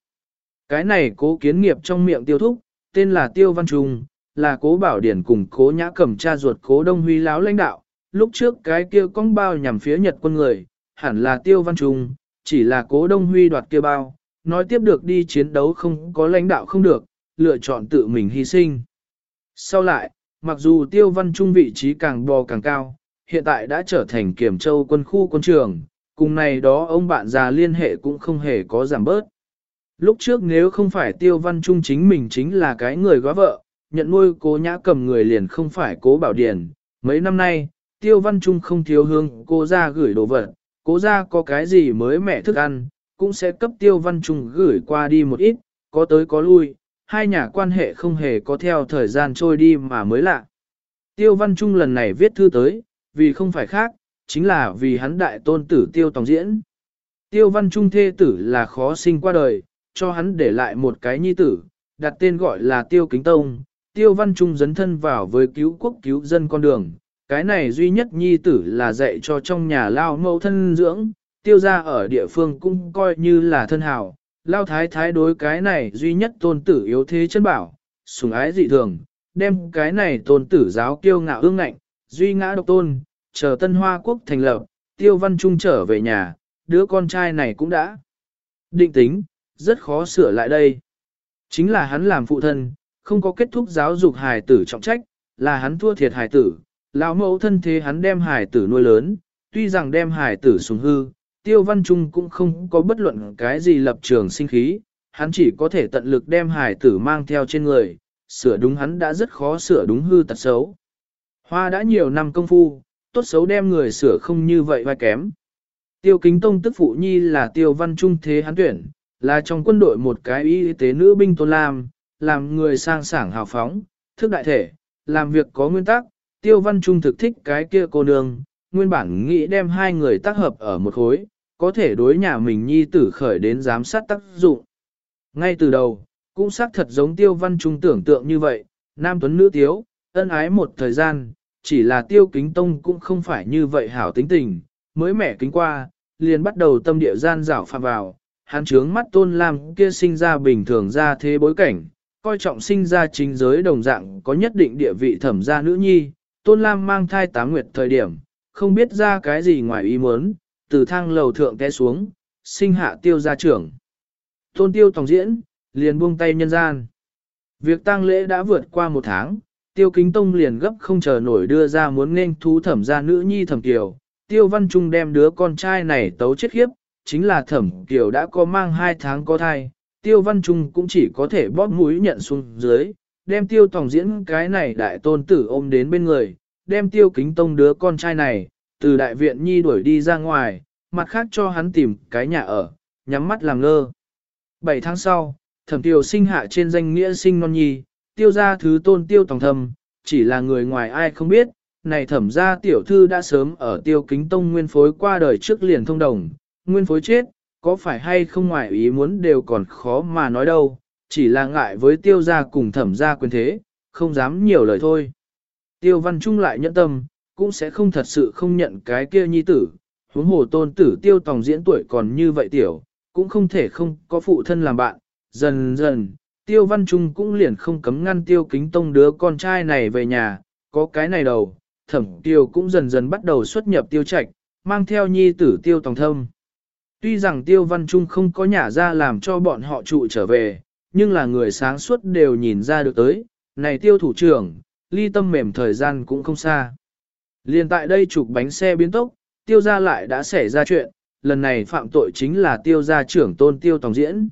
Cái này cố kiến nghiệp trong miệng tiêu thúc, tên là Tiêu Văn Trung, là cố bảo điển cùng cố nhã cầm cha ruột cố đông huy láo lãnh đạo, lúc trước cái kia cong bao nhằm phía Nhật quân người, hẳn là Tiêu Văn Trung, chỉ là cố đông huy đoạt kia bao, nói tiếp được đi chiến đấu không có lãnh đạo không được, lựa chọn tự mình hy sinh. Sau lại, mặc dù Tiêu Văn Trung vị trí càng bò càng cao, hiện tại đã trở thành kiểm châu quân khu quân trường, cùng này đó ông bạn già liên hệ cũng không hề có giảm bớt. Lúc trước nếu không phải tiêu văn trung chính mình chính là cái người góa vợ, nhận nuôi cố nhã cầm người liền không phải cố bảo điển. Mấy năm nay, tiêu văn trung không thiếu hương cô ra gửi đồ vật, cố ra có cái gì mới mẹ thức ăn, cũng sẽ cấp tiêu văn trung gửi qua đi một ít, có tới có lui, hai nhà quan hệ không hề có theo thời gian trôi đi mà mới lạ. Tiêu văn trung lần này viết thư tới, vì không phải khác, chính là vì hắn đại tôn tử tiêu tòng diễn. Tiêu văn trung thê tử là khó sinh qua đời, cho hắn để lại một cái nhi tử, đặt tên gọi là tiêu kính tông. Tiêu văn trung dấn thân vào với cứu quốc cứu dân con đường, cái này duy nhất nhi tử là dạy cho trong nhà lao mẫu thân dưỡng, tiêu ra ở địa phương cũng coi như là thân hào. Lao thái thái đối cái này duy nhất tôn tử yếu thế chân bảo, sùng ái dị thường, đem cái này tôn tử giáo kiêu ngạo ương ngạnh, duy ngã độc tôn, chờ tân hoa quốc thành lập, tiêu văn trung trở về nhà, đứa con trai này cũng đã định tính, rất khó sửa lại đây. Chính là hắn làm phụ thân, không có kết thúc giáo dục hài tử trọng trách, là hắn thua thiệt hài tử, lão mẫu thân thế hắn đem hài tử nuôi lớn, tuy rằng đem hài tử sùng hư, tiêu văn trung cũng không có bất luận cái gì lập trường sinh khí, hắn chỉ có thể tận lực đem hài tử mang theo trên người, sửa đúng hắn đã rất khó sửa đúng hư tật xấu. Hoa đã nhiều năm công phu, tốt xấu đem người sửa không như vậy vai kém. Tiêu kính tông tức phụ nhi là tiêu văn trung thế hắn tuyển, là trong quân đội một cái y tế nữ binh tôn lam, làm người sang sảng hào phóng, thức đại thể, làm việc có nguyên tắc, tiêu văn trung thực thích cái kia cô nương, nguyên bản nghĩ đem hai người tác hợp ở một khối, có thể đối nhà mình nhi tử khởi đến giám sát tác dụng. Ngay từ đầu, cũng xác thật giống tiêu văn trung tưởng tượng như vậy, nam tuấn nữ tiếu, ân ái một thời gian, chỉ là tiêu kính tông cũng không phải như vậy hảo tính tình, mới mẻ kính qua, liền bắt đầu tâm địa gian rảo phạm vào, hắn trướng mắt tôn lam kia sinh ra bình thường ra thế bối cảnh, coi trọng sinh ra chính giới đồng dạng có nhất định địa vị thẩm gia nữ nhi, tôn lam mang thai tá nguyệt thời điểm, không biết ra cái gì ngoài ý muốn, từ thang lầu thượng té xuống, sinh hạ tiêu gia trưởng. Tôn tiêu tòng diễn, liền buông tay nhân gian. Việc tang lễ đã vượt qua một tháng, tiêu kính tông liền gấp không chờ nổi đưa ra muốn nên thú thẩm gia nữ nhi thẩm kiều. Tiêu văn trung đem đứa con trai này tấu chết khiếp, chính là thẩm kiều đã có mang hai tháng có thai. Tiêu văn trung cũng chỉ có thể bóp mũi nhận xuống dưới, đem tiêu tòng diễn cái này đại tôn tử ôm đến bên người, đem tiêu kính tông đứa con trai này, từ đại viện nhi đuổi đi ra ngoài, mặt khác cho hắn tìm cái nhà ở, nhắm mắt làm ngơ. Bảy tháng sau, thẩm tiêu sinh hạ trên danh nghĩa sinh non nhi, tiêu ra thứ tôn tiêu tòng thầm, chỉ là người ngoài ai không biết, này thẩm ra tiểu thư đã sớm ở tiêu kính tông nguyên phối qua đời trước liền thông đồng, nguyên phối chết, có phải hay không ngoài ý muốn đều còn khó mà nói đâu, chỉ là ngại với tiêu gia cùng thẩm gia quyền thế, không dám nhiều lời thôi. Tiêu văn trung lại nhẫn tâm, cũng sẽ không thật sự không nhận cái kia nhi tử, huống hồ tôn tử tiêu tòng diễn tuổi còn như vậy tiểu, cũng không thể không có phụ thân làm bạn, dần dần, tiêu văn trung cũng liền không cấm ngăn tiêu kính tông đứa con trai này về nhà, có cái này đầu, thẩm tiêu cũng dần dần bắt đầu xuất nhập tiêu trạch, mang theo nhi tử tiêu tòng thâm. Tuy rằng tiêu văn trung không có nhà ra làm cho bọn họ trụ trở về, nhưng là người sáng suốt đều nhìn ra được tới, này tiêu thủ trưởng, ly tâm mềm thời gian cũng không xa. Liên tại đây chụp bánh xe biến tốc, tiêu gia lại đã xảy ra chuyện, lần này phạm tội chính là tiêu gia trưởng tôn tiêu tòng diễn.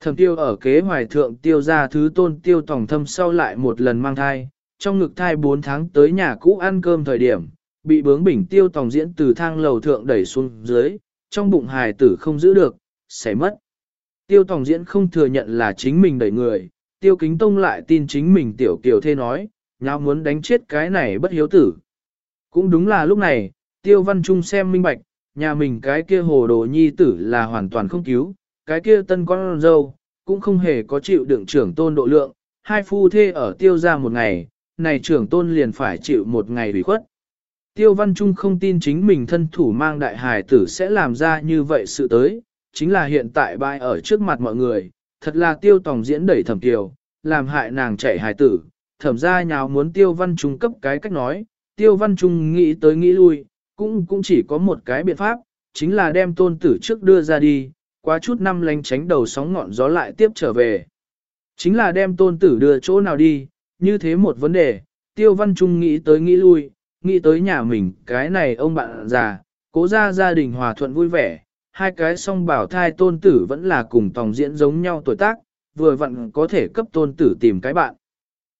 Thẩm tiêu ở kế hoài thượng tiêu gia thứ tôn tiêu tòng thâm sau lại một lần mang thai, trong ngực thai 4 tháng tới nhà cũ ăn cơm thời điểm, bị bướng bỉnh tiêu tòng diễn từ thang lầu thượng đẩy xuống dưới, trong bụng hài tử không giữ được, sẽ mất. Tiêu tòng diễn không thừa nhận là chính mình đẩy người, tiêu kính tông lại tin chính mình tiểu kiều thê nói, nhau muốn đánh chết cái này bất hiếu tử. Cũng đúng là lúc này, tiêu văn trung xem minh bạch, nhà mình cái kia hồ đồ nhi tử là hoàn toàn không cứu, cái kia tân con dâu, cũng không hề có chịu đựng trưởng tôn độ lượng, hai phu thê ở tiêu ra một ngày, này trưởng tôn liền phải chịu một ngày bị khuất. Tiêu văn trung không tin chính mình thân thủ mang đại hài tử sẽ làm ra như vậy sự tới, chính là hiện tại bại ở trước mặt mọi người, thật là tiêu tòng diễn đẩy thẩm tiểu, làm hại nàng chạy hài tử, thẩm ra nhào muốn tiêu văn trung cấp cái cách nói, tiêu văn trung nghĩ tới nghĩ lui, cũng cũng chỉ có một cái biện pháp, chính là đem tôn tử trước đưa ra đi, qua chút năm lánh tránh đầu sóng ngọn gió lại tiếp trở về. Chính là đem tôn tử đưa chỗ nào đi, như thế một vấn đề, tiêu văn trung nghĩ tới nghĩ lui, nghĩ tới nhà mình, cái này ông bạn già, cố ra gia đình hòa thuận vui vẻ, hai cái song bảo thai tôn tử vẫn là cùng tòng diễn giống nhau tuổi tác, vừa vặn có thể cấp tôn tử tìm cái bạn.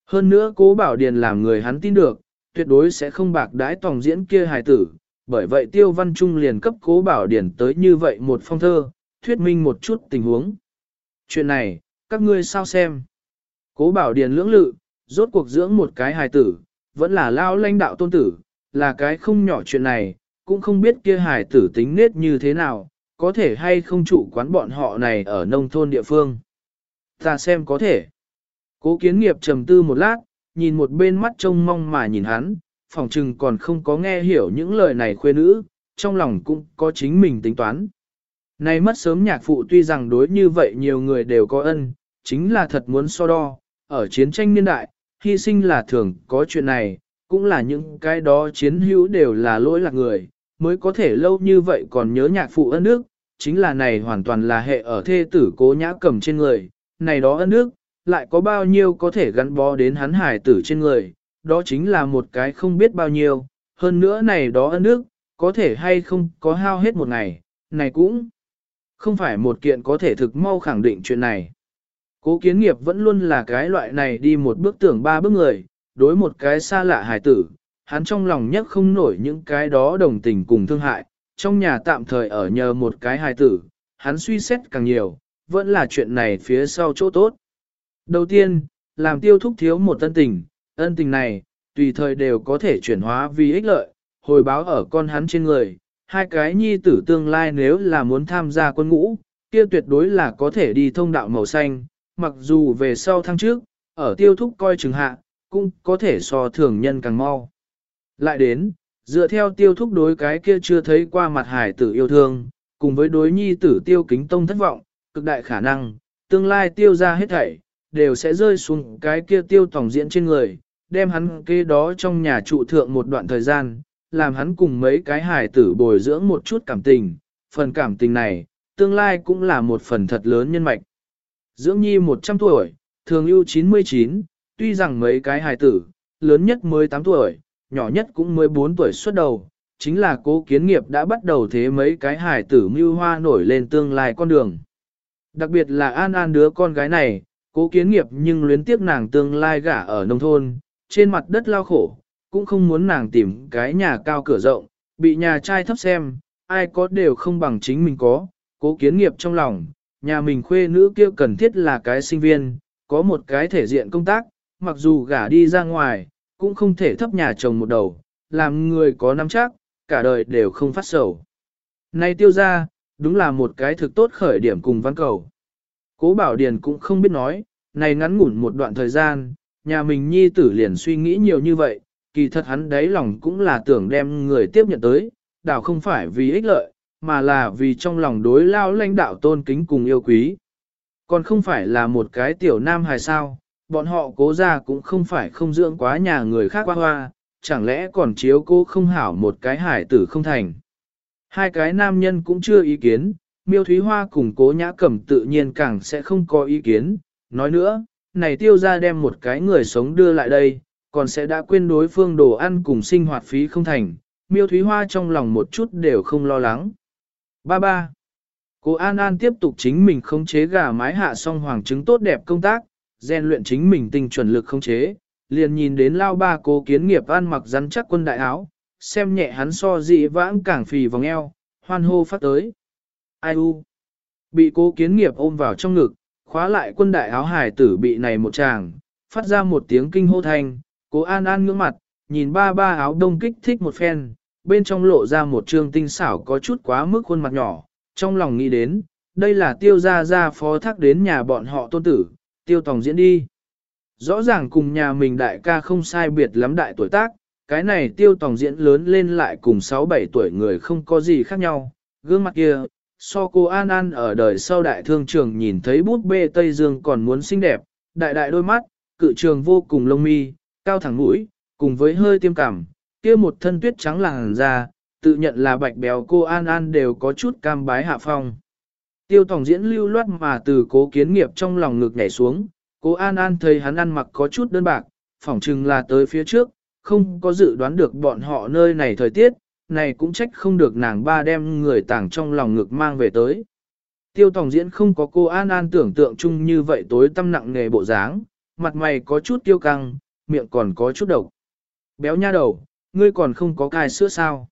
Hơn nữa cố bảo điền làm người hắn tin được, tuyệt đối sẽ không bạc đãi tòng diễn kia hài tử, bởi vậy tiêu văn trung liền cấp cố bảo điển tới như vậy một phong thơ, thuyết minh một chút tình huống. Chuyện này, các ngươi sao xem? Cố bảo điển lưỡng lự, rốt cuộc dưỡng một cái hài tử, vẫn là lao lãnh đạo tôn tử, là cái không nhỏ chuyện này, cũng không biết kia hài tử tính nết như thế nào, có thể hay không chủ quán bọn họ này ở nông thôn địa phương. Ta xem có thể. Cố kiến nghiệp trầm tư một lát, nhìn một bên mắt trông mong mà nhìn hắn, phòng trừng còn không có nghe hiểu những lời này khuê nữ, trong lòng cũng có chính mình tính toán. Này mất sớm nhạc phụ tuy rằng đối như vậy nhiều người đều có ân, chính là thật muốn so đo, ở chiến tranh niên đại, hy sinh là thường có chuyện này, cũng là những cái đó chiến hữu đều là lỗi lạc người, mới có thể lâu như vậy còn nhớ nhạc phụ ân nước, chính là này hoàn toàn là hệ ở thê tử cố nhã cầm trên người, này đó ân nước, lại có bao nhiêu có thể gắn bó đến hắn hải tử trên người, đó chính là một cái không biết bao nhiêu, hơn nữa này đó ân nước, có thể hay không có hao hết một ngày, này cũng không phải một kiện có thể thực mau khẳng định chuyện này. Cố kiến nghiệp vẫn luôn là cái loại này đi một bước tưởng ba bước người, đối một cái xa lạ hài tử, hắn trong lòng nhất không nổi những cái đó đồng tình cùng thương hại, trong nhà tạm thời ở nhờ một cái hài tử, hắn suy xét càng nhiều, vẫn là chuyện này phía sau chỗ tốt. Đầu tiên, làm tiêu thúc thiếu một ân tình, ân tình này, tùy thời đều có thể chuyển hóa vì ích lợi, hồi báo ở con hắn trên người, hai cái nhi tử tương lai nếu là muốn tham gia quân ngũ, kia tuyệt đối là có thể đi thông đạo màu xanh, mặc dù về sau tháng trước, ở tiêu thúc coi chừng hạ, cũng có thể so thường nhân càng mau. Lại đến, dựa theo tiêu thúc đối cái kia chưa thấy qua mặt hải tử yêu thương, cùng với đối nhi tử tiêu kính tông thất vọng, cực đại khả năng, tương lai tiêu ra hết thảy, đều sẽ rơi xuống cái kia tiêu tổng diễn trên người, đem hắn kế đó trong nhà trụ thượng một đoạn thời gian, làm hắn cùng mấy cái hải tử bồi dưỡng một chút cảm tình, phần cảm tình này, tương lai cũng là một phần thật lớn nhân mạch. Dưỡng nhi 100 tuổi, thường ưu 99, tuy rằng mấy cái hài tử, lớn nhất mới 8 tuổi, nhỏ nhất cũng mới 4 tuổi xuất đầu, chính là cố kiến nghiệp đã bắt đầu thế mấy cái hài tử mưu hoa nổi lên tương lai con đường. Đặc biệt là An An đứa con gái này, cố kiến nghiệp nhưng luyến tiếc nàng tương lai gả ở nông thôn, trên mặt đất lao khổ, cũng không muốn nàng tìm cái nhà cao cửa rộng, bị nhà trai thấp xem, ai có đều không bằng chính mình có, cố kiến nghiệp trong lòng, nhà mình khuê nữ kia cần thiết là cái sinh viên, có một cái thể diện công tác, mặc dù gả đi ra ngoài, cũng không thể thấp nhà chồng một đầu, làm người có nắm chắc, cả đời đều không phát sầu. Này tiêu ra, đúng là một cái thực tốt khởi điểm cùng văn cầu. Cố Bảo Điền cũng không biết nói, này ngắn ngủn một đoạn thời gian, nhà mình nhi tử liền suy nghĩ nhiều như vậy, kỳ thật hắn đáy lòng cũng là tưởng đem người tiếp nhận tới, đảo không phải vì ích lợi, mà là vì trong lòng đối lao lãnh đạo tôn kính cùng yêu quý. Còn không phải là một cái tiểu nam hài sao, bọn họ cố ra cũng không phải không dưỡng quá nhà người khác qua hoa, chẳng lẽ còn chiếu cô không hảo một cái hải tử không thành. Hai cái nam nhân cũng chưa ý kiến, miêu thúy hoa cùng cố nhã cẩm tự nhiên càng sẽ không có ý kiến. Nói nữa, này tiêu ra đem một cái người sống đưa lại đây, còn sẽ đã quên đối phương đồ ăn cùng sinh hoạt phí không thành. Miêu thúy hoa trong lòng một chút đều không lo lắng. Ba ba. Cô An An tiếp tục chính mình khống chế gà mái hạ song hoàng trứng tốt đẹp công tác, rèn luyện chính mình tinh chuẩn lực khống chế, liền nhìn đến lao ba cố kiến nghiệp ăn mặc rắn chắc quân đại áo, xem nhẹ hắn so dị vãng cảng phì vòng eo, hoan hô phát tới. Ai u? Bị cố kiến nghiệp ôm vào trong ngực, khóa lại quân đại áo hải tử bị này một chàng, phát ra một tiếng kinh hô thanh, cố an an ngưỡng mặt, nhìn ba ba áo đông kích thích một phen, bên trong lộ ra một trương tinh xảo có chút quá mức khuôn mặt nhỏ, trong lòng nghĩ đến, đây là tiêu gia gia phó thác đến nhà bọn họ tôn tử, tiêu tòng diễn đi. Rõ ràng cùng nhà mình đại ca không sai biệt lắm đại tuổi tác, cái này tiêu tòng diễn lớn lên lại cùng 6-7 tuổi người không có gì khác nhau, gương mặt kia, so cô An An ở đời sau đại thương trường nhìn thấy bút bê Tây Dương còn muốn xinh đẹp, đại đại đôi mắt, cự trường vô cùng lông mi, cao thẳng mũi, cùng với hơi tiêm cảm, kia một thân tuyết trắng làng ra, tự nhận là bạch béo cô An An đều có chút cam bái hạ phong. Tiêu tổng diễn lưu loát mà từ cố kiến nghiệp trong lòng ngực nhảy xuống, cố An An thấy hắn ăn mặc có chút đơn bạc, phỏng chừng là tới phía trước, không có dự đoán được bọn họ nơi này thời tiết, này cũng trách không được nàng ba đem người tàng trong lòng ngực mang về tới. Tiêu tổng diễn không có cô An An tưởng tượng chung như vậy tối tâm nặng nghề bộ dáng, mặt mày có chút tiêu căng, miệng còn có chút độc. Béo nha đầu, ngươi còn không có cai sữa sao?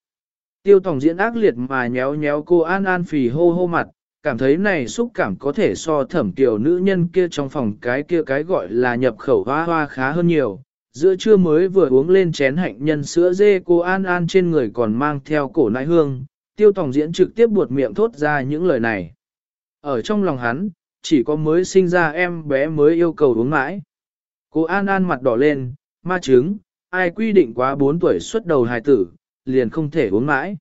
Tiêu tổng diễn ác liệt mà nhéo nhéo cô An An phì hô hô mặt, cảm thấy này xúc cảm có thể so thẩm tiểu nữ nhân kia trong phòng cái kia cái gọi là nhập khẩu hoa hoa khá hơn nhiều. Giữa trưa mới vừa uống lên chén hạnh nhân sữa dê cô An An trên người còn mang theo cổ nãi hương, tiêu tổng diễn trực tiếp buột miệng thốt ra những lời này. Ở trong lòng hắn, chỉ có mới sinh ra em bé mới yêu cầu uống mãi. Cô An An mặt đỏ lên, ma trứng, ai quy định quá 4 tuổi xuất đầu hài tử, liền không thể uống mãi.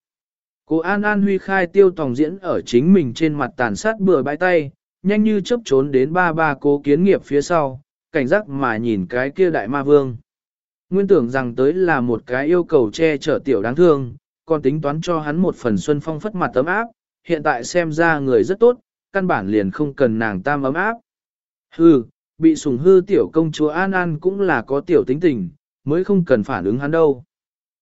Cô An An huy khai tiêu tòng diễn ở chính mình trên mặt tàn sát bừa bãi tay, nhanh như chấp trốn đến ba ba cố kiến nghiệp phía sau, cảnh giác mà nhìn cái kia đại ma vương. Nguyên tưởng rằng tới là một cái yêu cầu che chở tiểu đáng thương, còn tính toán cho hắn một phần xuân phong phất mặt tấm áp, hiện tại xem ra người rất tốt, căn bản liền không cần nàng tam ấm áp. Hừ, bị sủng hư tiểu công chúa An An cũng là có tiểu tính tình, mới không cần phản ứng hắn đâu.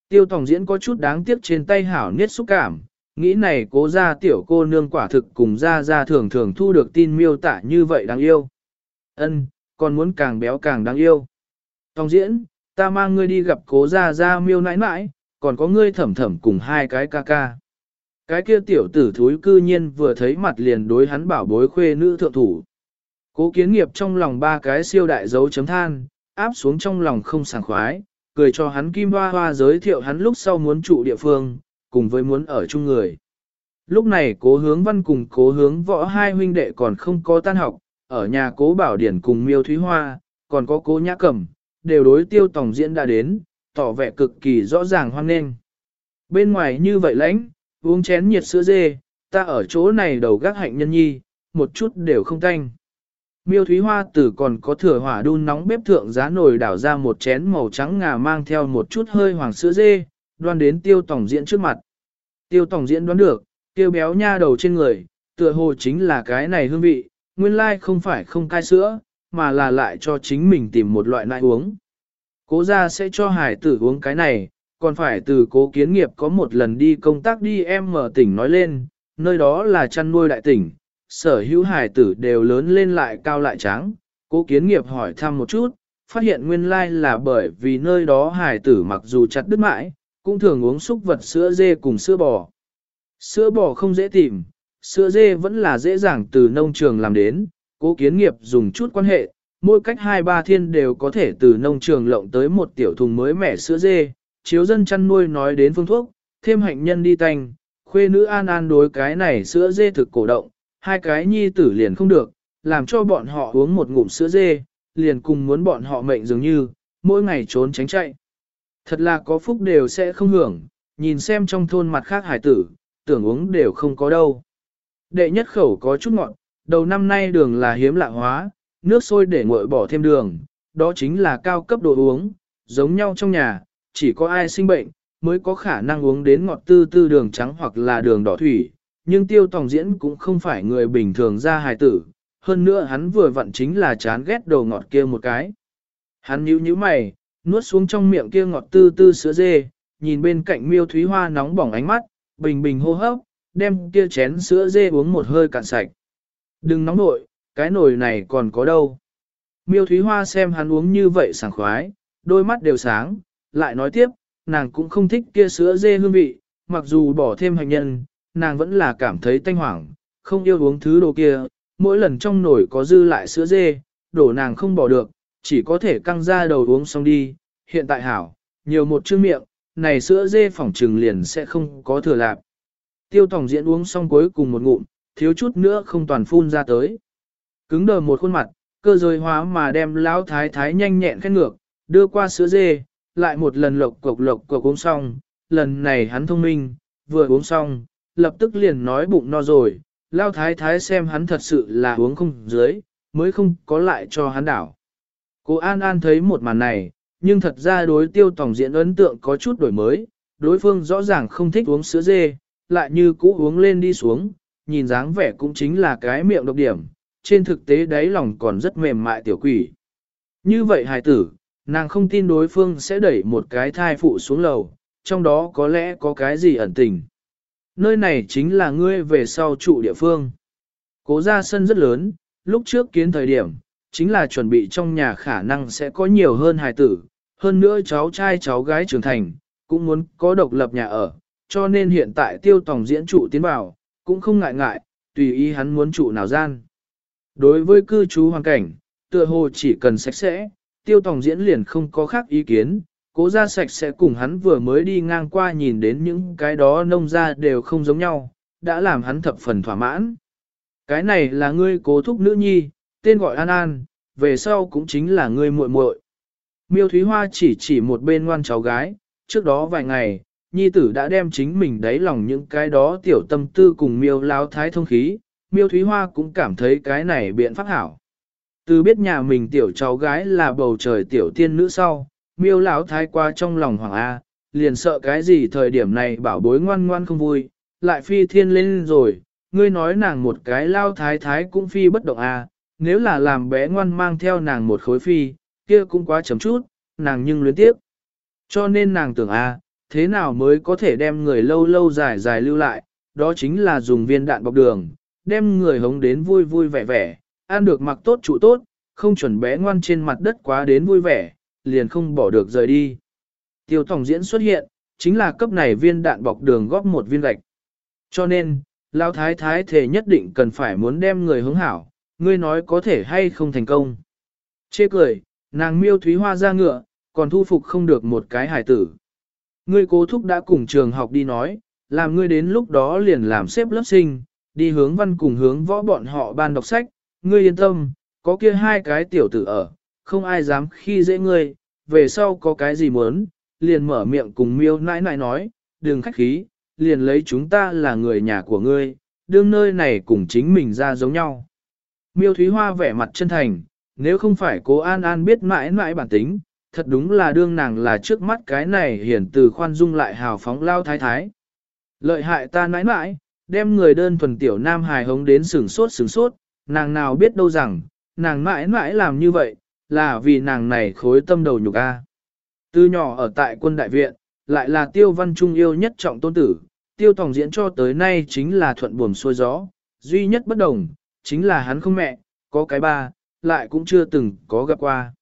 Tiêu Tòng Diễn có chút đáng tiếc trên tay hảo niết xúc cảm, nghĩ này cố ra tiểu cô nương quả thực cùng ra ra thường thường thu được tin miêu tả như vậy đáng yêu. Ân, còn muốn càng béo càng đáng yêu. Tòng Diễn, ta mang ngươi đi gặp cố gia gia miêu nãi nãi, còn có ngươi thẩm thẩm cùng hai cái ca ca. Cái kia tiểu tử thúi cư nhiên vừa thấy mặt liền đối hắn bảo bối khuê nữ thượng thủ. Cố kiến nghiệp trong lòng ba cái siêu đại dấu chấm than, áp xuống trong lòng không sảng khoái, cười cho hắn kim hoa hoa giới thiệu hắn lúc sau muốn trụ địa phương, cùng với muốn ở chung người. Lúc này cố hướng văn cùng cố hướng võ hai huynh đệ còn không có tan học, ở nhà cố bảo điển cùng miêu thúy hoa, còn có cố nhã cẩm, đều đối tiêu tổng diễn đã đến, tỏ vẻ cực kỳ rõ ràng hoan nghênh. Bên ngoài như vậy lãnh, uống chén nhiệt sữa dê, ta ở chỗ này đầu gác hạnh nhân nhi, một chút đều không tanh. Miêu Thúy Hoa tử còn có thừa hỏa đun nóng bếp thượng giá nồi đảo ra một chén màu trắng ngà mang theo một chút hơi hoàng sữa dê, đoan đến tiêu tổng diễn trước mặt. Tiêu tổng diễn đoán được, tiêu béo nha đầu trên người, tựa hồ chính là cái này hương vị, nguyên lai không phải không cai sữa, mà là lại cho chính mình tìm một loại nại uống. Cố gia sẽ cho hải tử uống cái này, còn phải từ cố kiến nghiệp có một lần đi công tác đi em mở tỉnh nói lên, nơi đó là chăn nuôi đại tỉnh, sở hữu hải tử đều lớn lên lại cao lại trắng. Cố kiến nghiệp hỏi thăm một chút, phát hiện nguyên lai là bởi vì nơi đó hải tử mặc dù chặt đứt mãi, cũng thường uống súc vật sữa dê cùng sữa bò. Sữa bò không dễ tìm, sữa dê vẫn là dễ dàng từ nông trường làm đến, cố kiến nghiệp dùng chút quan hệ, mỗi cách hai ba thiên đều có thể từ nông trường lộng tới một tiểu thùng mới mẻ sữa dê, chiếu dân chăn nuôi nói đến phương thuốc, thêm hạnh nhân đi tanh, khuê nữ an an đối cái này sữa dê thực cổ động, hai cái nhi tử liền không được, làm cho bọn họ uống một ngụm sữa dê, liền cùng muốn bọn họ mệnh dường như, mỗi ngày trốn tránh chạy. Thật là có phúc đều sẽ không hưởng, nhìn xem trong thôn mặt khác hải tử, tưởng uống đều không có đâu. Đệ nhất khẩu có chút ngọn, đầu năm nay đường là hiếm lạ hóa, nước sôi để nguội bỏ thêm đường, đó chính là cao cấp đồ uống, giống nhau trong nhà, chỉ có ai sinh bệnh, mới có khả năng uống đến ngọt tư tư đường trắng hoặc là đường đỏ thủy, nhưng tiêu tòng diễn cũng không phải người bình thường ra hài tử, hơn nữa hắn vừa vặn chính là chán ghét đồ ngọt kia một cái. Hắn nhíu nhíu mày, nuốt xuống trong miệng kia ngọt tư tư sữa dê, nhìn bên cạnh miêu thúy hoa nóng bỏng ánh mắt, bình bình hô hấp, đem kia chén sữa dê uống một hơi cạn sạch. Đừng nóng nội, cái nồi này còn có đâu. Miêu thúy hoa xem hắn uống như vậy sảng khoái, đôi mắt đều sáng, lại nói tiếp, nàng cũng không thích kia sữa dê hương vị, mặc dù bỏ thêm hành nhân, nàng vẫn là cảm thấy tanh hoảng, không yêu uống thứ đồ kia, mỗi lần trong nồi có dư lại sữa dê, đổ nàng không bỏ được, chỉ có thể căng ra đầu uống xong đi, hiện tại hảo, nhiều một chữ miệng, này sữa dê phỏng trừng liền sẽ không có thừa lạp. Tiêu tổng diễn uống xong cuối cùng một ngụm, thiếu chút nữa không toàn phun ra tới. Cứng đờ một khuôn mặt, cơ giới hóa mà đem lão thái thái nhanh nhẹn khen ngược, đưa qua sữa dê, lại một lần lộc cộc lộc cộc uống xong, lần này hắn thông minh, vừa uống xong, lập tức liền nói bụng no rồi, lao thái thái xem hắn thật sự là uống không dưới, mới không có lại cho hắn đảo. Cô An An thấy một màn này, nhưng thật ra đối tiêu tổng diễn ấn tượng có chút đổi mới, đối phương rõ ràng không thích uống sữa dê, lại như cũ uống lên đi xuống, nhìn dáng vẻ cũng chính là cái miệng độc điểm, trên thực tế đáy lòng còn rất mềm mại tiểu quỷ. Như vậy hài tử, nàng không tin đối phương sẽ đẩy một cái thai phụ xuống lầu, trong đó có lẽ có cái gì ẩn tình. Nơi này chính là ngươi về sau trụ địa phương. Cố ra sân rất lớn, lúc trước kiến thời điểm, chính là chuẩn bị trong nhà khả năng sẽ có nhiều hơn hài tử, hơn nữa cháu trai cháu gái trưởng thành, cũng muốn có độc lập nhà ở, cho nên hiện tại tiêu tổng diễn trụ tiến vào, cũng không ngại ngại, tùy ý hắn muốn trụ nào gian. Đối với cư trú hoàn cảnh, tựa hồ chỉ cần sạch sẽ, tiêu tổng diễn liền không có khác ý kiến, cố ra sạch sẽ cùng hắn vừa mới đi ngang qua nhìn đến những cái đó nông ra đều không giống nhau, đã làm hắn thập phần thỏa mãn. Cái này là ngươi cố thúc nữ nhi, tên gọi An An, về sau cũng chính là ngươi muội muội. Miêu Thúy Hoa chỉ chỉ một bên ngoan cháu gái, trước đó vài ngày, nhi tử đã đem chính mình đáy lòng những cái đó tiểu tâm tư cùng miêu lao thái thông khí, miêu Thúy Hoa cũng cảm thấy cái này biện pháp hảo. Từ biết nhà mình tiểu cháu gái là bầu trời tiểu tiên nữ sau, miêu lão thái qua trong lòng hoàng A, liền sợ cái gì thời điểm này bảo bối ngoan ngoan không vui, lại phi thiên lên rồi, ngươi nói nàng một cái lao thái thái cũng phi bất động A, nếu là làm bé ngoan mang theo nàng một khối phi, kia cũng quá chấm chút, nàng nhưng luyến tiếp. Cho nên nàng tưởng A, thế nào mới có thể đem người lâu lâu dài dài lưu lại, đó chính là dùng viên đạn bọc đường, đem người hống đến vui vui vẻ vẻ, ăn được mặc tốt trụ tốt, không chuẩn bé ngoan trên mặt đất quá đến vui vẻ, liền không bỏ được rời đi. Tiêu tổng diễn xuất hiện, chính là cấp này viên đạn bọc đường góp một viên gạch. Cho nên, Lão Thái Thái thể nhất định cần phải muốn đem người hướng hảo, ngươi nói có thể hay không thành công. Chê cười, nàng miêu thúy hoa ra ngựa, còn thu phục không được một cái hải tử. Ngươi cố thúc đã cùng trường học đi nói, làm ngươi đến lúc đó liền làm xếp lớp sinh, đi hướng văn cùng hướng võ bọn họ ban đọc sách, ngươi yên tâm, có kia hai cái tiểu tử ở, không ai dám khi dễ ngươi, về sau có cái gì muốn, liền mở miệng cùng miêu nãi nãi nói, đừng khách khí, liền lấy chúng ta là người nhà của ngươi, đương nơi này cùng chính mình ra giống nhau. Miêu Thúy Hoa vẻ mặt chân thành, nếu không phải cố An An biết mãi mãi bản tính, thật đúng là đương nàng là trước mắt cái này hiển từ khoan dung lại hào phóng lao thái thái. Lợi hại ta nãi nãi đem người đơn thuần tiểu nam hài hống đến sừng sốt sừng sốt, nàng nào biết đâu rằng, nàng mãi mãi làm như vậy, là vì nàng này khối tâm đầu nhục a. Từ nhỏ ở tại quân đại viện, lại là tiêu văn trung yêu nhất trọng tôn tử, tiêu tòng diễn cho tới nay chính là thuận buồm xuôi gió, duy nhất bất đồng, chính là hắn không mẹ, có cái ba, lại cũng chưa từng có gặp qua.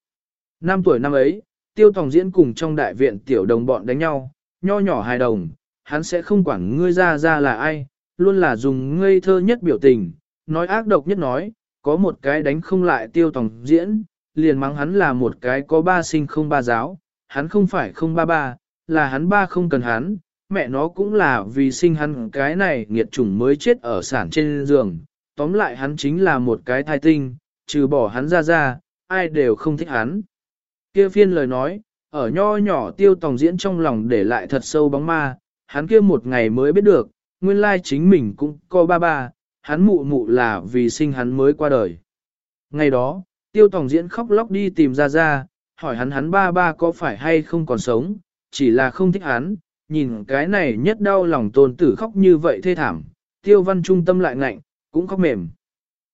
Năm tuổi năm ấy, tiêu tòng diễn cùng trong đại viện tiểu đồng bọn đánh nhau, nho nhỏ hài đồng, hắn sẽ không quản ngươi ra ra là ai, luôn là dùng ngây thơ nhất biểu tình, nói ác độc nhất nói, có một cái đánh không lại tiêu tòng diễn, liền mắng hắn là một cái có ba sinh không ba giáo, hắn không phải không ba ba, là hắn ba không cần hắn, mẹ nó cũng là vì sinh hắn cái này nghiệt chủng mới chết ở sản trên giường, tóm lại hắn chính là một cái thai tinh, trừ bỏ hắn ra ra, ai đều không thích hắn. Kia phiên lời nói, ở nho nhỏ tiêu tòng diễn trong lòng để lại thật sâu bóng ma, hắn kia một ngày mới biết được, nguyên lai chính mình cũng có ba ba, hắn mụ mụ là vì sinh hắn mới qua đời. Ngày đó, tiêu tòng diễn khóc lóc đi tìm ra ra, hỏi hắn hắn ba ba có phải hay không còn sống, chỉ là không thích hắn, nhìn cái này nhất đau lòng tôn tử khóc như vậy thê thảm, tiêu văn trung tâm lại ngạnh, cũng khóc mềm.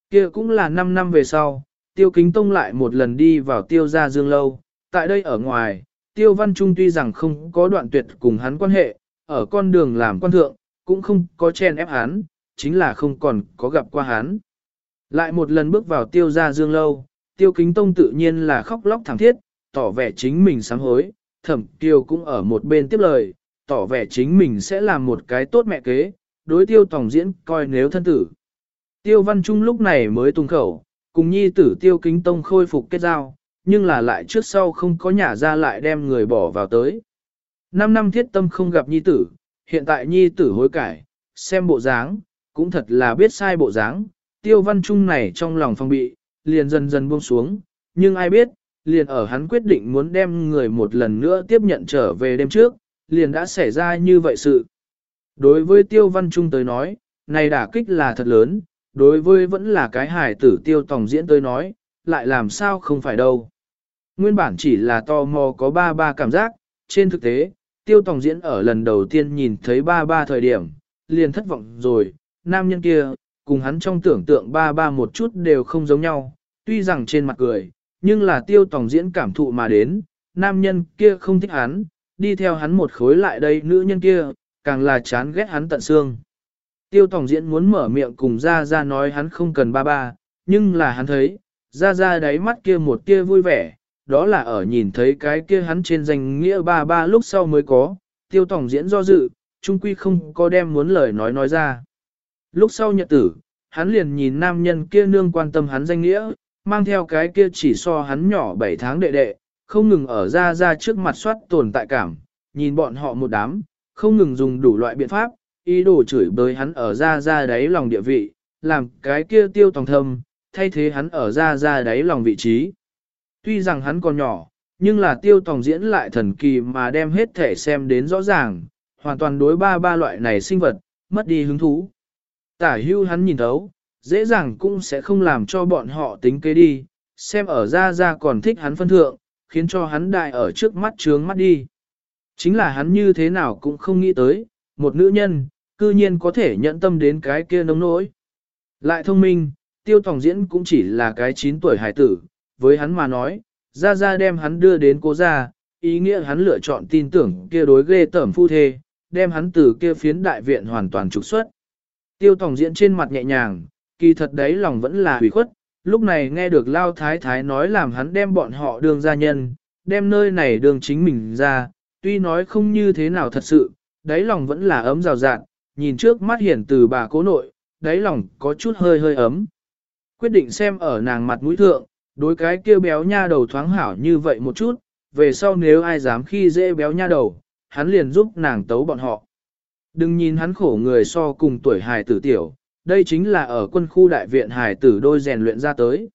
kia cũng là 5 năm về sau, tiêu kính tông lại một lần đi vào tiêu gia dương lâu, tại đây ở ngoài, tiêu văn trung tuy rằng không có đoạn tuyệt cùng hắn quan hệ, ở con đường làm quan thượng, cũng không có chen ép hắn, chính là không còn có gặp qua hắn. Lại một lần bước vào tiêu gia dương lâu, tiêu kính tông tự nhiên là khóc lóc thảm thiết, tỏ vẻ chính mình sám hối, thẩm tiêu cũng ở một bên tiếp lời, tỏ vẻ chính mình sẽ làm một cái tốt mẹ kế, đối tiêu tổng diễn coi nếu thân tử. Tiêu văn trung lúc này mới tung khẩu, cùng nhi tử tiêu kính tông khôi phục kết giao, nhưng là lại trước sau không có nhả ra lại đem người bỏ vào tới. Năm năm thiết tâm không gặp nhi tử, hiện tại nhi tử hối cải, xem bộ dáng, cũng thật là biết sai bộ dáng, tiêu văn trung này trong lòng phong bị, liền dần dần buông xuống, nhưng ai biết, liền ở hắn quyết định muốn đem người một lần nữa tiếp nhận trở về đêm trước, liền đã xảy ra như vậy sự. Đối với tiêu văn trung tới nói, này đả kích là thật lớn, đối với vẫn là cái hài tử tiêu tòng diễn tới nói, lại làm sao không phải đâu. Nguyên bản chỉ là tò mò có ba ba cảm giác, trên thực tế, tiêu tòng diễn ở lần đầu tiên nhìn thấy ba ba thời điểm, liền thất vọng rồi, nam nhân kia, cùng hắn trong tưởng tượng ba ba một chút đều không giống nhau, tuy rằng trên mặt cười, nhưng là tiêu tòng diễn cảm thụ mà đến, nam nhân kia không thích hắn, đi theo hắn một khối lại đây nữ nhân kia, càng là chán ghét hắn tận xương. Tiêu tòng diễn muốn mở miệng cùng ra ra nói hắn không cần ba ba, nhưng là hắn thấy, ra ra đáy mắt kia một kia vui vẻ, đó là ở nhìn thấy cái kia hắn trên danh nghĩa ba ba lúc sau mới có, tiêu tổng diễn do dự, trung quy không có đem muốn lời nói nói ra. Lúc sau nhật tử, hắn liền nhìn nam nhân kia nương quan tâm hắn danh nghĩa, mang theo cái kia chỉ so hắn nhỏ 7 tháng đệ đệ, không ngừng ở ra ra trước mặt soát tồn tại cảm, nhìn bọn họ một đám, không ngừng dùng đủ loại biện pháp, ý đồ chửi bới hắn ở ra ra đáy lòng địa vị, làm cái kia tiêu tòng thâm, thay thế hắn ở ra ra đáy lòng vị trí. Tuy rằng hắn còn nhỏ, nhưng là tiêu tòng diễn lại thần kỳ mà đem hết thể xem đến rõ ràng, hoàn toàn đối ba ba loại này sinh vật, mất đi hứng thú. Tả hưu hắn nhìn thấu, dễ dàng cũng sẽ không làm cho bọn họ tính kế đi, xem ở ra ra còn thích hắn phân thượng, khiến cho hắn đại ở trước mắt trướng mắt đi. Chính là hắn như thế nào cũng không nghĩ tới, một nữ nhân, cư nhiên có thể nhận tâm đến cái kia nông nỗi. Lại thông minh, tiêu tòng diễn cũng chỉ là cái 9 tuổi hải tử, với hắn mà nói, ra ra đem hắn đưa đến cố gia, ý nghĩa hắn lựa chọn tin tưởng kia đối ghê tởm phu thê, đem hắn từ kia phiến đại viện hoàn toàn trục xuất. Tiêu tổng diễn trên mặt nhẹ nhàng, kỳ thật đấy lòng vẫn là hủy khuất, lúc này nghe được Lao Thái Thái nói làm hắn đem bọn họ đường gia nhân, đem nơi này đường chính mình ra, tuy nói không như thế nào thật sự, đáy lòng vẫn là ấm rào rạt. nhìn trước mắt hiển từ bà cố nội, đáy lòng có chút hơi hơi ấm. Quyết định xem ở nàng mặt mũi thượng, đối cái kia béo nha đầu thoáng hảo như vậy một chút, về sau nếu ai dám khi dễ béo nha đầu, hắn liền giúp nàng tấu bọn họ. Đừng nhìn hắn khổ người so cùng tuổi hài tử tiểu, đây chính là ở quân khu đại viện hài tử đôi rèn luyện ra tới.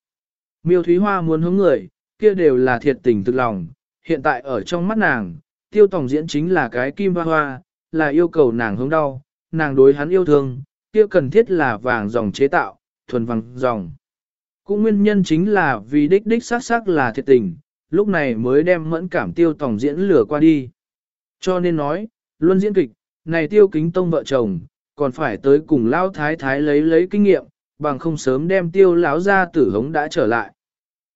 Miêu Thúy Hoa muốn hướng người, kia đều là thiệt tình thực lòng, hiện tại ở trong mắt nàng, tiêu tổng diễn chính là cái kim hoa hoa, là yêu cầu nàng hướng đau, nàng đối hắn yêu thương, kia cần thiết là vàng dòng chế tạo, thuần vàng dòng. Cũng nguyên nhân chính là vì đích đích xác xác là thiệt tình, lúc này mới đem mẫn cảm tiêu tổng diễn lửa qua đi. Cho nên nói, luân diễn kịch, này tiêu kính tông vợ chồng, còn phải tới cùng lao thái thái lấy lấy kinh nghiệm, bằng không sớm đem tiêu lão ra tử hống đã trở lại.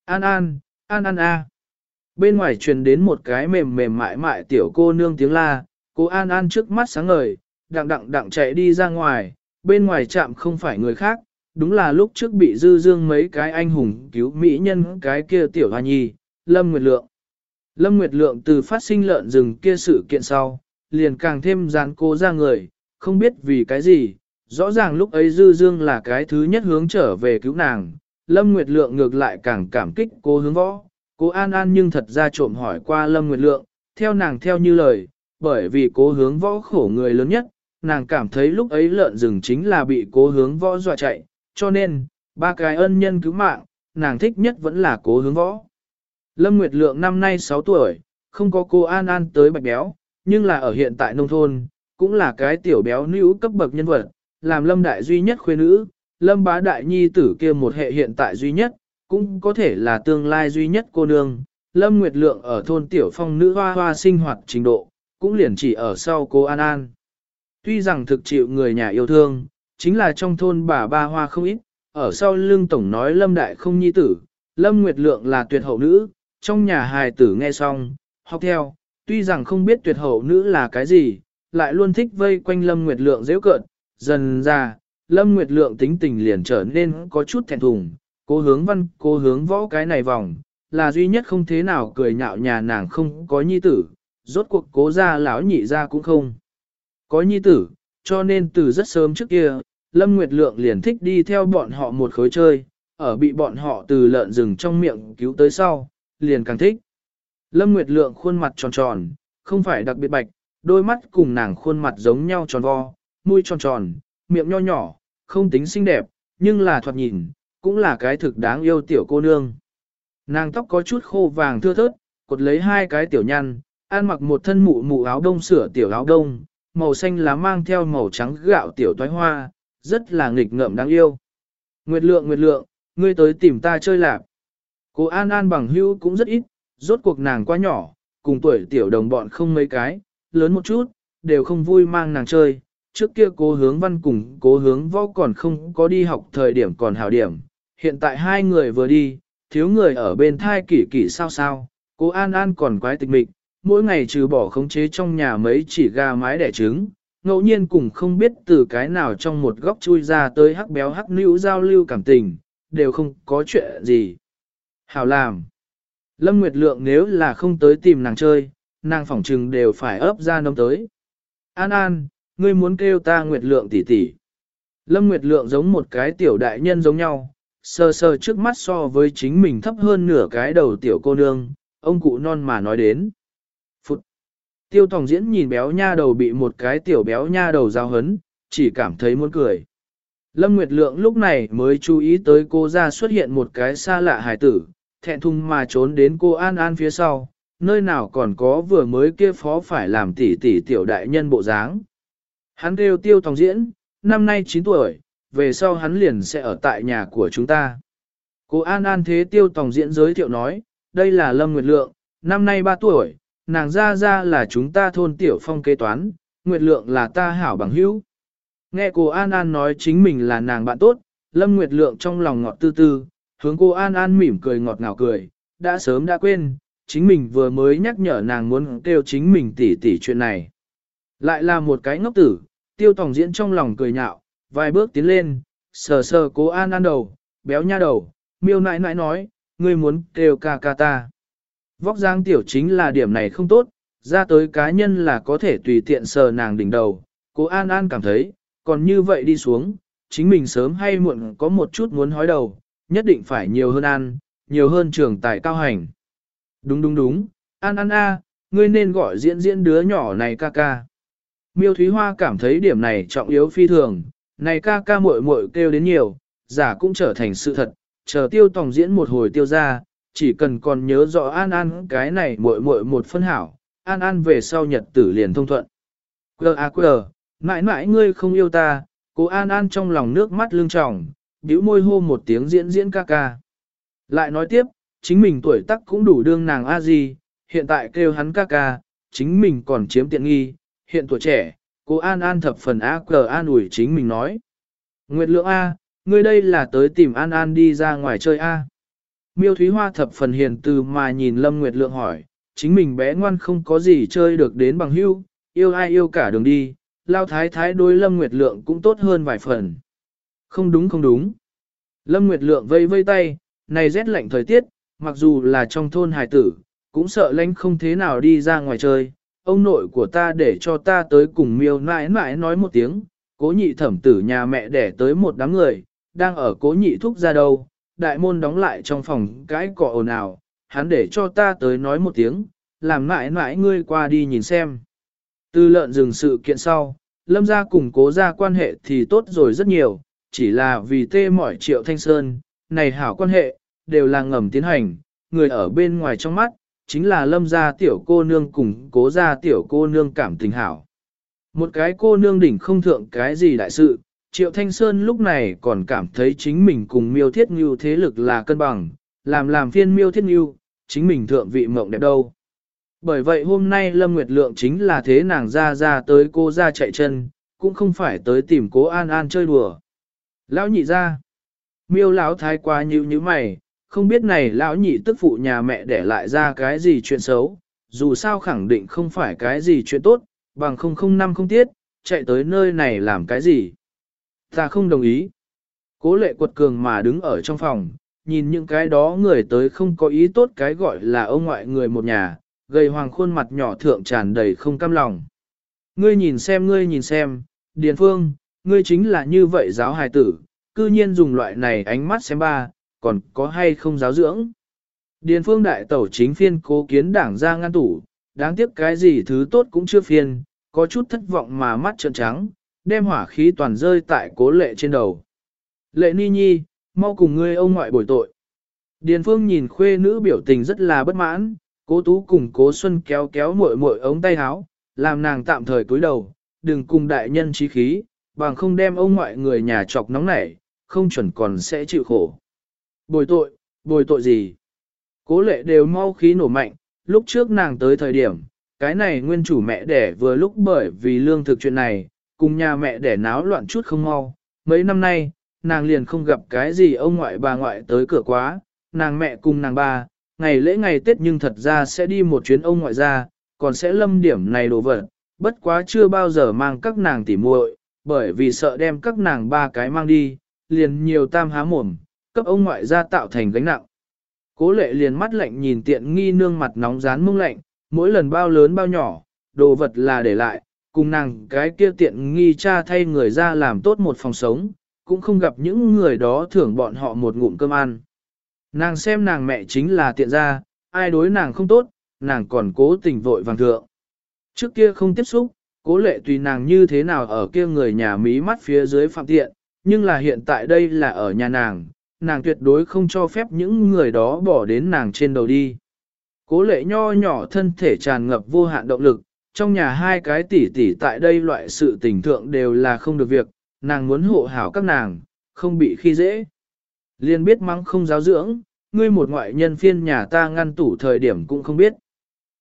An an, an an a. Bên ngoài truyền đến một cái mềm mềm mại mại tiểu cô nương tiếng la, cô an an trước mắt sáng ngời, đặng đặng đặng chạy đi ra ngoài, bên ngoài chạm không phải người khác, đúng là lúc trước bị dư dương mấy cái anh hùng cứu mỹ nhân cái kia tiểu hoa nhi, Lâm Nguyệt Lượng. Lâm Nguyệt Lượng từ phát sinh lợn rừng kia sự kiện sau, liền càng thêm gián cô ra người, không biết vì cái gì, rõ ràng lúc ấy dư dương là cái thứ nhất hướng trở về cứu nàng, Lâm Nguyệt Lượng ngược lại càng cảm kích cô hướng võ, cô An An nhưng thật ra trộm hỏi qua Lâm Nguyệt Lượng, theo nàng theo như lời, bởi vì cố hướng võ khổ người lớn nhất, nàng cảm thấy lúc ấy lợn rừng chính là bị cố hướng võ dọa chạy, cho nên, ba cái ân nhân cứu mạng, nàng thích nhất vẫn là cố hướng võ. Lâm Nguyệt Lượng năm nay 6 tuổi, không có cô An An tới bạch béo, nhưng là ở hiện tại nông thôn, cũng là cái tiểu béo nữ cấp bậc nhân vật, làm Lâm Đại duy nhất khuê nữ, Lâm Bá Đại Nhi tử kia một hệ hiện tại duy nhất, cũng có thể là tương lai duy nhất cô nương. Lâm Nguyệt Lượng ở thôn tiểu phong nữ hoa hoa sinh hoạt trình độ, cũng liền chỉ ở sau cô An An. Tuy rằng thực chịu người nhà yêu thương, chính là trong thôn bà ba hoa không ít, ở sau lưng tổng nói Lâm Đại không nhi tử, Lâm Nguyệt Lượng là tuyệt hậu nữ, trong nhà hài tử nghe xong, học theo, tuy rằng không biết tuyệt hậu nữ là cái gì, lại luôn thích vây quanh Lâm Nguyệt Lượng dễ cợt, dần ra, Lâm Nguyệt Lượng tính tình liền trở nên có chút thẹn thùng, cố hướng văn, cố hướng võ cái này vòng, là duy nhất không thế nào cười nhạo nhà nàng không có nhi tử, rốt cuộc cố ra lão nhị ra cũng không. Có nhi tử, cho nên từ rất sớm trước kia, Lâm Nguyệt Lượng liền thích đi theo bọn họ một khối chơi, ở bị bọn họ từ lợn rừng trong miệng cứu tới sau, liền càng thích. Lâm Nguyệt Lượng khuôn mặt tròn tròn, không phải đặc biệt bạch, đôi mắt cùng nàng khuôn mặt giống nhau tròn vo, mũi tròn tròn, miệng nho nhỏ, không tính xinh đẹp, nhưng là thoạt nhìn, cũng là cái thực đáng yêu tiểu cô nương. Nàng tóc có chút khô vàng thưa thớt, cột lấy hai cái tiểu nhăn, ăn mặc một thân mụ mụ áo đông sửa tiểu áo đông, màu xanh lá mang theo màu trắng gạo tiểu toái hoa, rất là nghịch ngợm đáng yêu. Nguyệt lượng Nguyệt lượng, ngươi tới tìm ta chơi lạc. Cô An An bằng hữu cũng rất ít, rốt cuộc nàng quá nhỏ, cùng tuổi tiểu đồng bọn không mấy cái, lớn một chút, đều không vui mang nàng chơi. Trước kia cố hướng văn cùng cố hướng võ còn không có đi học thời điểm còn hảo điểm. Hiện tại hai người vừa đi, thiếu người ở bên thai kỷ kỷ sao sao, Cô An An còn quái tịch mịch, mỗi ngày trừ bỏ khống chế trong nhà mấy chỉ gà mái đẻ trứng, ngẫu nhiên cùng không biết từ cái nào trong một góc chui ra tới hắc béo hắc nữ giao lưu cảm tình, đều không có chuyện gì. Hảo làm. Lâm Nguyệt Lượng nếu là không tới tìm nàng chơi, nàng phỏng trừng đều phải ấp ra nông tới. An An, ngươi muốn kêu ta Nguyệt Lượng tỷ tỷ. Lâm Nguyệt Lượng giống một cái tiểu đại nhân giống nhau, sơ sơ trước mắt so với chính mình thấp hơn nửa cái đầu tiểu cô nương, ông cụ non mà nói đến. Tiêu Tòng Diễn nhìn béo nha đầu bị một cái tiểu béo nha đầu giao hấn, chỉ cảm thấy muốn cười. Lâm Nguyệt Lượng lúc này mới chú ý tới cô ra xuất hiện một cái xa lạ hài tử, thẹn thùng mà trốn đến cô An An phía sau, nơi nào còn có vừa mới kia phó phải làm tỷ tỷ tiểu đại nhân bộ dáng. Hắn kêu tiêu tòng diễn, năm nay 9 tuổi, về sau hắn liền sẽ ở tại nhà của chúng ta. Cô An An thế tiêu tòng diễn giới thiệu nói, đây là Lâm Nguyệt Lượng, năm nay 3 tuổi, nàng ra ra là chúng ta thôn tiểu phong kế toán, Nguyệt Lượng là ta hảo bằng hữu. Nghe cô An An nói chính mình là nàng bạn tốt, Lâm Nguyệt Lượng trong lòng ngọt tư tư, hướng cô An An mỉm cười ngọt ngào cười, đã sớm đã quên, chính mình vừa mới nhắc nhở nàng muốn kêu chính mình tỉ tỉ chuyện này. Lại là một cái ngốc tử, tiêu tòng diễn trong lòng cười nhạo, vài bước tiến lên, sờ sờ cố An An đầu, béo nha đầu, miêu nãi nãi nói, ngươi muốn kêu ca ca ta. Vóc dáng tiểu chính là điểm này không tốt, ra tới cá nhân là có thể tùy tiện sờ nàng đỉnh đầu, cố An An cảm thấy, còn như vậy đi xuống, chính mình sớm hay muộn có một chút muốn hói đầu, nhất định phải nhiều hơn ăn, nhiều hơn trường tài cao hành. Đúng đúng đúng, An An a, ngươi nên gọi diễn diễn đứa nhỏ này ca ca. Miêu Thúy Hoa cảm thấy điểm này trọng yếu phi thường, này ca ca muội muội kêu đến nhiều, giả cũng trở thành sự thật, chờ tiêu tòng diễn một hồi tiêu ra, chỉ cần còn nhớ rõ An An cái này muội muội một phân hảo, An An về sau nhật tử liền thông thuận. Quờ à quờ, mãi mãi ngươi không yêu ta, cô An An trong lòng nước mắt lưng tròng, bĩu môi hô một tiếng diễn diễn ca ca. Lại nói tiếp, chính mình tuổi tác cũng đủ đương nàng a gì, hiện tại kêu hắn ca ca, chính mình còn chiếm tiện nghi, hiện tuổi trẻ, cô An An thập phần A cờ an ủi chính mình nói. Nguyệt lượng A, ngươi đây là tới tìm An An đi ra ngoài chơi A. Miêu Thúy Hoa thập phần hiền từ mà nhìn Lâm Nguyệt lượng hỏi, chính mình bé ngoan không có gì chơi được đến bằng hữu, yêu ai yêu cả đường đi, lao thái thái đối Lâm Nguyệt lượng cũng tốt hơn vài phần. Không đúng không đúng. Lâm Nguyệt lượng vây vây tay, này rét lạnh thời tiết, mặc dù là trong thôn hài tử, cũng sợ lánh không thế nào đi ra ngoài chơi. Ông nội của ta để cho ta tới cùng miêu nãi nãi nói một tiếng, cố nhị thẩm tử nhà mẹ để tới một đám người, đang ở cố nhị thúc ra đâu, đại môn đóng lại trong phòng cái cọ ồn ào, hắn để cho ta tới nói một tiếng, làm mãi mãi ngươi qua đi nhìn xem. Từ lợn dừng sự kiện sau, lâm gia cùng cố ra quan hệ thì tốt rồi rất nhiều, chỉ là vì tê mỏi triệu thanh sơn, này hảo quan hệ, đều là ngầm tiến hành, người ở bên ngoài trong mắt, chính là lâm gia tiểu cô nương cùng cố gia tiểu cô nương cảm tình hảo. Một cái cô nương đỉnh không thượng cái gì đại sự, Triệu Thanh Sơn lúc này còn cảm thấy chính mình cùng miêu thiết ngưu thế lực là cân bằng, làm làm phiên miêu thiết ngưu, chính mình thượng vị mộng đẹp đâu. Bởi vậy hôm nay Lâm Nguyệt Lượng chính là thế nàng ra ra tới cô ra chạy chân, cũng không phải tới tìm cố An An chơi đùa. Lão nhị ra, miêu lão thái quá như như mày, không biết này lão nhị tức phụ nhà mẹ để lại ra cái gì chuyện xấu, dù sao khẳng định không phải cái gì chuyện tốt, bằng không không năm không tiết, chạy tới nơi này làm cái gì. Ta không đồng ý. Cố lệ quật cường mà đứng ở trong phòng, nhìn những cái đó người tới không có ý tốt cái gọi là ông ngoại người một nhà, gầy hoàng khuôn mặt nhỏ thượng tràn đầy không cam lòng. Ngươi nhìn xem ngươi nhìn xem, Điền Phương, ngươi chính là như vậy giáo hài tử, cư nhiên dùng loại này ánh mắt xem ba, còn có hay không giáo dưỡng. Điền Phương đại tẩu chính phiên cố kiến đảng ra ngăn tủ, đáng tiếc cái gì thứ tốt cũng chưa phiên, có chút thất vọng mà mắt trợn trắng, đem hỏa khí toàn rơi tại cố lệ trên đầu. Lệ ni nhi, mau cùng ngươi ông ngoại bồi tội. Điền Phương nhìn khuê nữ biểu tình rất là bất mãn, cố tú cùng cố xuân kéo kéo muội muội ống tay áo, làm nàng tạm thời cúi đầu, đừng cùng đại nhân trí khí, bằng không đem ông ngoại người nhà chọc nóng nảy, không chuẩn còn sẽ chịu khổ. Bồi tội, bồi tội gì? Cố lệ đều mau khí nổ mạnh, lúc trước nàng tới thời điểm, cái này nguyên chủ mẹ đẻ vừa lúc bởi vì lương thực chuyện này, cùng nhà mẹ để náo loạn chút không mau. Mấy năm nay, nàng liền không gặp cái gì ông ngoại bà ngoại tới cửa quá, nàng mẹ cùng nàng bà ngày lễ ngày Tết nhưng thật ra sẽ đi một chuyến ông ngoại ra, còn sẽ lâm điểm này đồ vật, bất quá chưa bao giờ mang các nàng tỉ muội, bởi vì sợ đem các nàng ba cái mang đi, liền nhiều tam há mồm, cấp ông ngoại ra tạo thành gánh nặng. Cố lệ liền mắt lạnh nhìn tiện nghi nương mặt nóng rán mông lạnh, mỗi lần bao lớn bao nhỏ, đồ vật là để lại, cùng nàng cái kia tiện nghi cha thay người ra làm tốt một phòng sống, cũng không gặp những người đó thưởng bọn họ một ngụm cơm ăn. Nàng xem nàng mẹ chính là tiện gia, ai đối nàng không tốt, nàng còn cố tình vội vàng thượng. Trước kia không tiếp xúc, cố lệ tùy nàng như thế nào ở kia người nhà mí mắt phía dưới phạm tiện, nhưng là hiện tại đây là ở nhà nàng, nàng tuyệt đối không cho phép những người đó bỏ đến nàng trên đầu đi. Cố lệ nho nhỏ thân thể tràn ngập vô hạn động lực, trong nhà hai cái tỷ tỷ tại đây loại sự tình thượng đều là không được việc, nàng muốn hộ hảo các nàng, không bị khi dễ. Liên biết mắng không giáo dưỡng, ngươi một ngoại nhân phiên nhà ta ngăn tủ thời điểm cũng không biết.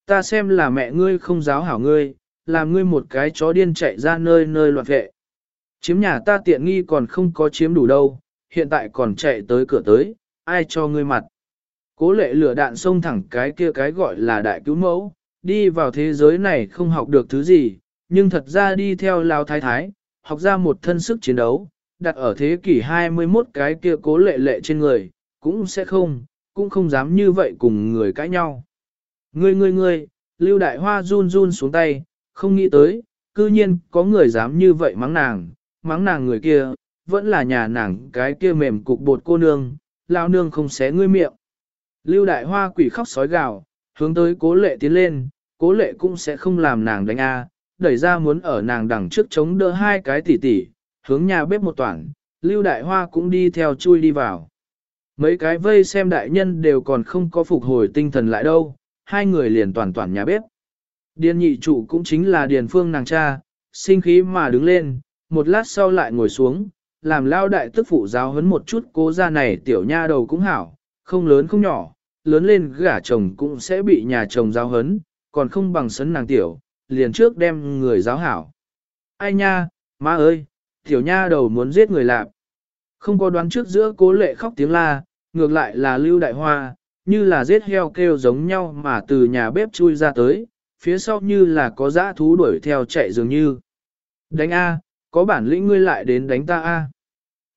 Ta xem là mẹ ngươi không giáo hảo ngươi, làm ngươi một cái chó điên chạy ra nơi nơi loạn vệ. Chiếm nhà ta tiện nghi còn không có chiếm đủ đâu, hiện tại còn chạy tới cửa tới, ai cho ngươi mặt. Cố lệ lửa đạn xông thẳng cái kia cái gọi là đại cứu mẫu, đi vào thế giới này không học được thứ gì, nhưng thật ra đi theo lao thái thái, học ra một thân sức chiến đấu, đặt ở thế kỷ 21 cái kia cố lệ lệ trên người, cũng sẽ không, cũng không dám như vậy cùng người cãi nhau. Ngươi ngươi ngươi, Lưu Đại Hoa run run xuống tay, không nghĩ tới, cư nhiên có người dám như vậy mắng nàng, mắng nàng người kia, vẫn là nhà nàng cái kia mềm cục bột cô nương, lao nương không xé ngươi miệng. Lưu Đại Hoa quỷ khóc sói gào, hướng tới cố lệ tiến lên, cố lệ cũng sẽ không làm nàng đánh A, đẩy ra muốn ở nàng đằng trước chống đỡ hai cái tỉ tỉ, hướng nhà bếp một toảng, Lưu Đại Hoa cũng đi theo chui đi vào. Mấy cái vây xem đại nhân đều còn không có phục hồi tinh thần lại đâu, hai người liền toàn toàn nhà bếp. Điền nhị trụ cũng chính là điền phương nàng cha, sinh khí mà đứng lên, một lát sau lại ngồi xuống, làm lao đại tức phụ giáo hấn một chút cố ra này tiểu nha đầu cũng hảo, không lớn không nhỏ, lớn lên gả chồng cũng sẽ bị nhà chồng giáo hấn, còn không bằng sấn nàng tiểu, liền trước đem người giáo hảo. Ai nha, má ơi, tiểu nha đầu muốn giết người lạp. Không có đoán trước giữa cố lệ khóc tiếng la, ngược lại là lưu đại hoa, như là giết heo kêu giống nhau mà từ nhà bếp chui ra tới, phía sau như là có dã thú đuổi theo chạy dường như. Đánh A, có bản lĩnh ngươi lại đến đánh ta A.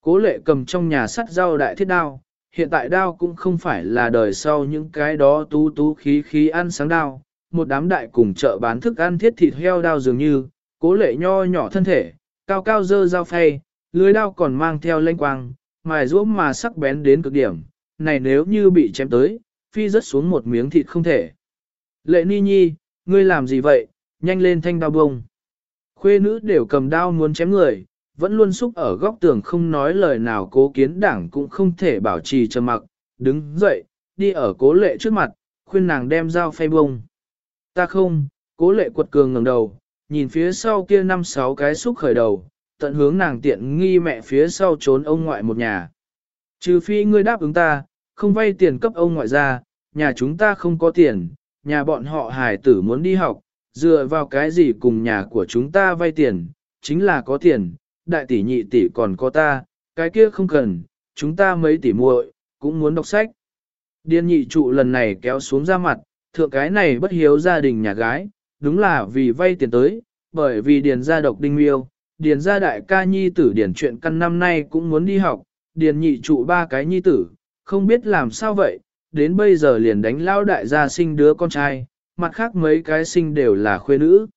Cố lệ cầm trong nhà sắt rau đại thiết đao, hiện tại đao cũng không phải là đời sau những cái đó tú tú khí khí ăn sáng đao, một đám đại cùng chợ bán thức ăn thiết thịt heo đao dường như, cố lệ nho nhỏ thân thể, cao cao dơ dao phay, lưới đao còn mang theo lênh quang, mài rũa mà sắc bén đến cực điểm, này nếu như bị chém tới, phi rớt xuống một miếng thịt không thể. Lệ ni nhi, ngươi làm gì vậy, nhanh lên thanh đao bông. Khuê nữ đều cầm đao muốn chém người, vẫn luôn xúc ở góc tường không nói lời nào cố kiến đảng cũng không thể bảo trì trầm mặc, đứng dậy, đi ở cố lệ trước mặt, khuyên nàng đem dao phay bông. Ta không, cố lệ quật cường ngẩng đầu, nhìn phía sau kia năm sáu cái xúc khởi đầu, tận hướng nàng tiện nghi mẹ phía sau trốn ông ngoại một nhà. Trừ phi ngươi đáp ứng ta, không vay tiền cấp ông ngoại ra, nhà chúng ta không có tiền, nhà bọn họ hải tử muốn đi học, dựa vào cái gì cùng nhà của chúng ta vay tiền, chính là có tiền, đại tỷ nhị tỷ còn có ta, cái kia không cần, chúng ta mấy tỷ muội cũng muốn đọc sách. Điên nhị trụ lần này kéo xuống ra mặt, thượng cái này bất hiếu gia đình nhà gái, đúng là vì vay tiền tới, bởi vì điền gia độc đinh miêu, điền gia đại ca nhi tử điền chuyện căn năm nay cũng muốn đi học, điền nhị trụ ba cái nhi tử, không biết làm sao vậy, đến bây giờ liền đánh lao đại gia sinh đứa con trai, mặt khác mấy cái sinh đều là khuê nữ.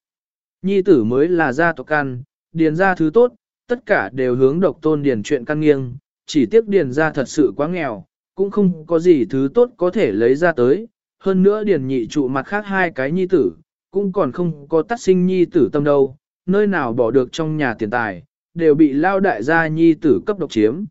Nhi tử mới là gia tộc căn, điền gia thứ tốt, tất cả đều hướng độc tôn điền chuyện căn nghiêng, chỉ tiếc điền gia thật sự quá nghèo, cũng không có gì thứ tốt có thể lấy ra tới, hơn nữa điền nhị trụ mặt khác hai cái nhi tử, cũng còn không có tắt sinh nhi tử tâm đâu, nơi nào bỏ được trong nhà tiền tài, đều bị lao đại gia nhi tử cấp độc chiếm.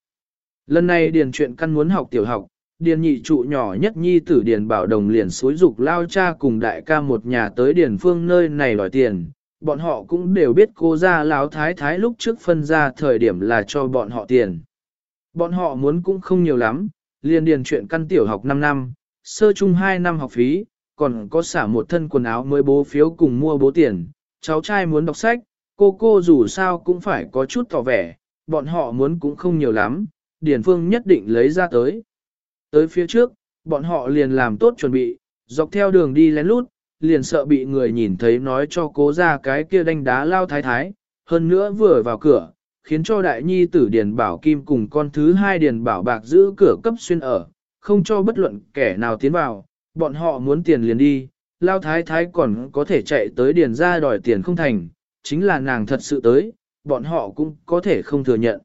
Lần này điền chuyện căn muốn học tiểu học, điền nhị trụ nhỏ nhất nhi tử điền bảo đồng liền xối dục lao cha cùng đại ca một nhà tới điền phương nơi này đòi tiền. Bọn họ cũng đều biết cô ra láo thái thái lúc trước phân ra thời điểm là cho bọn họ tiền. Bọn họ muốn cũng không nhiều lắm, liền điền chuyện căn tiểu học 5 năm, sơ chung 2 năm học phí, còn có xả một thân quần áo mới bố phiếu cùng mua bố tiền. Cháu trai muốn đọc sách, cô cô dù sao cũng phải có chút tỏ vẻ, bọn họ muốn cũng không nhiều lắm, Điền Phương nhất định lấy ra tới. Tới phía trước, bọn họ liền làm tốt chuẩn bị, dọc theo đường đi lén lút, liền sợ bị người nhìn thấy nói cho cố ra cái kia đánh đá lao thái thái, hơn nữa vừa vào cửa, khiến cho đại nhi tử Điền Bảo Kim cùng con thứ hai Điền Bảo Bạc giữ cửa cấp xuyên ở, không cho bất luận kẻ nào tiến vào, bọn họ muốn tiền liền đi, lao thái thái còn có thể chạy tới điền ra đòi tiền không thành, chính là nàng thật sự tới, bọn họ cũng có thể không thừa nhận.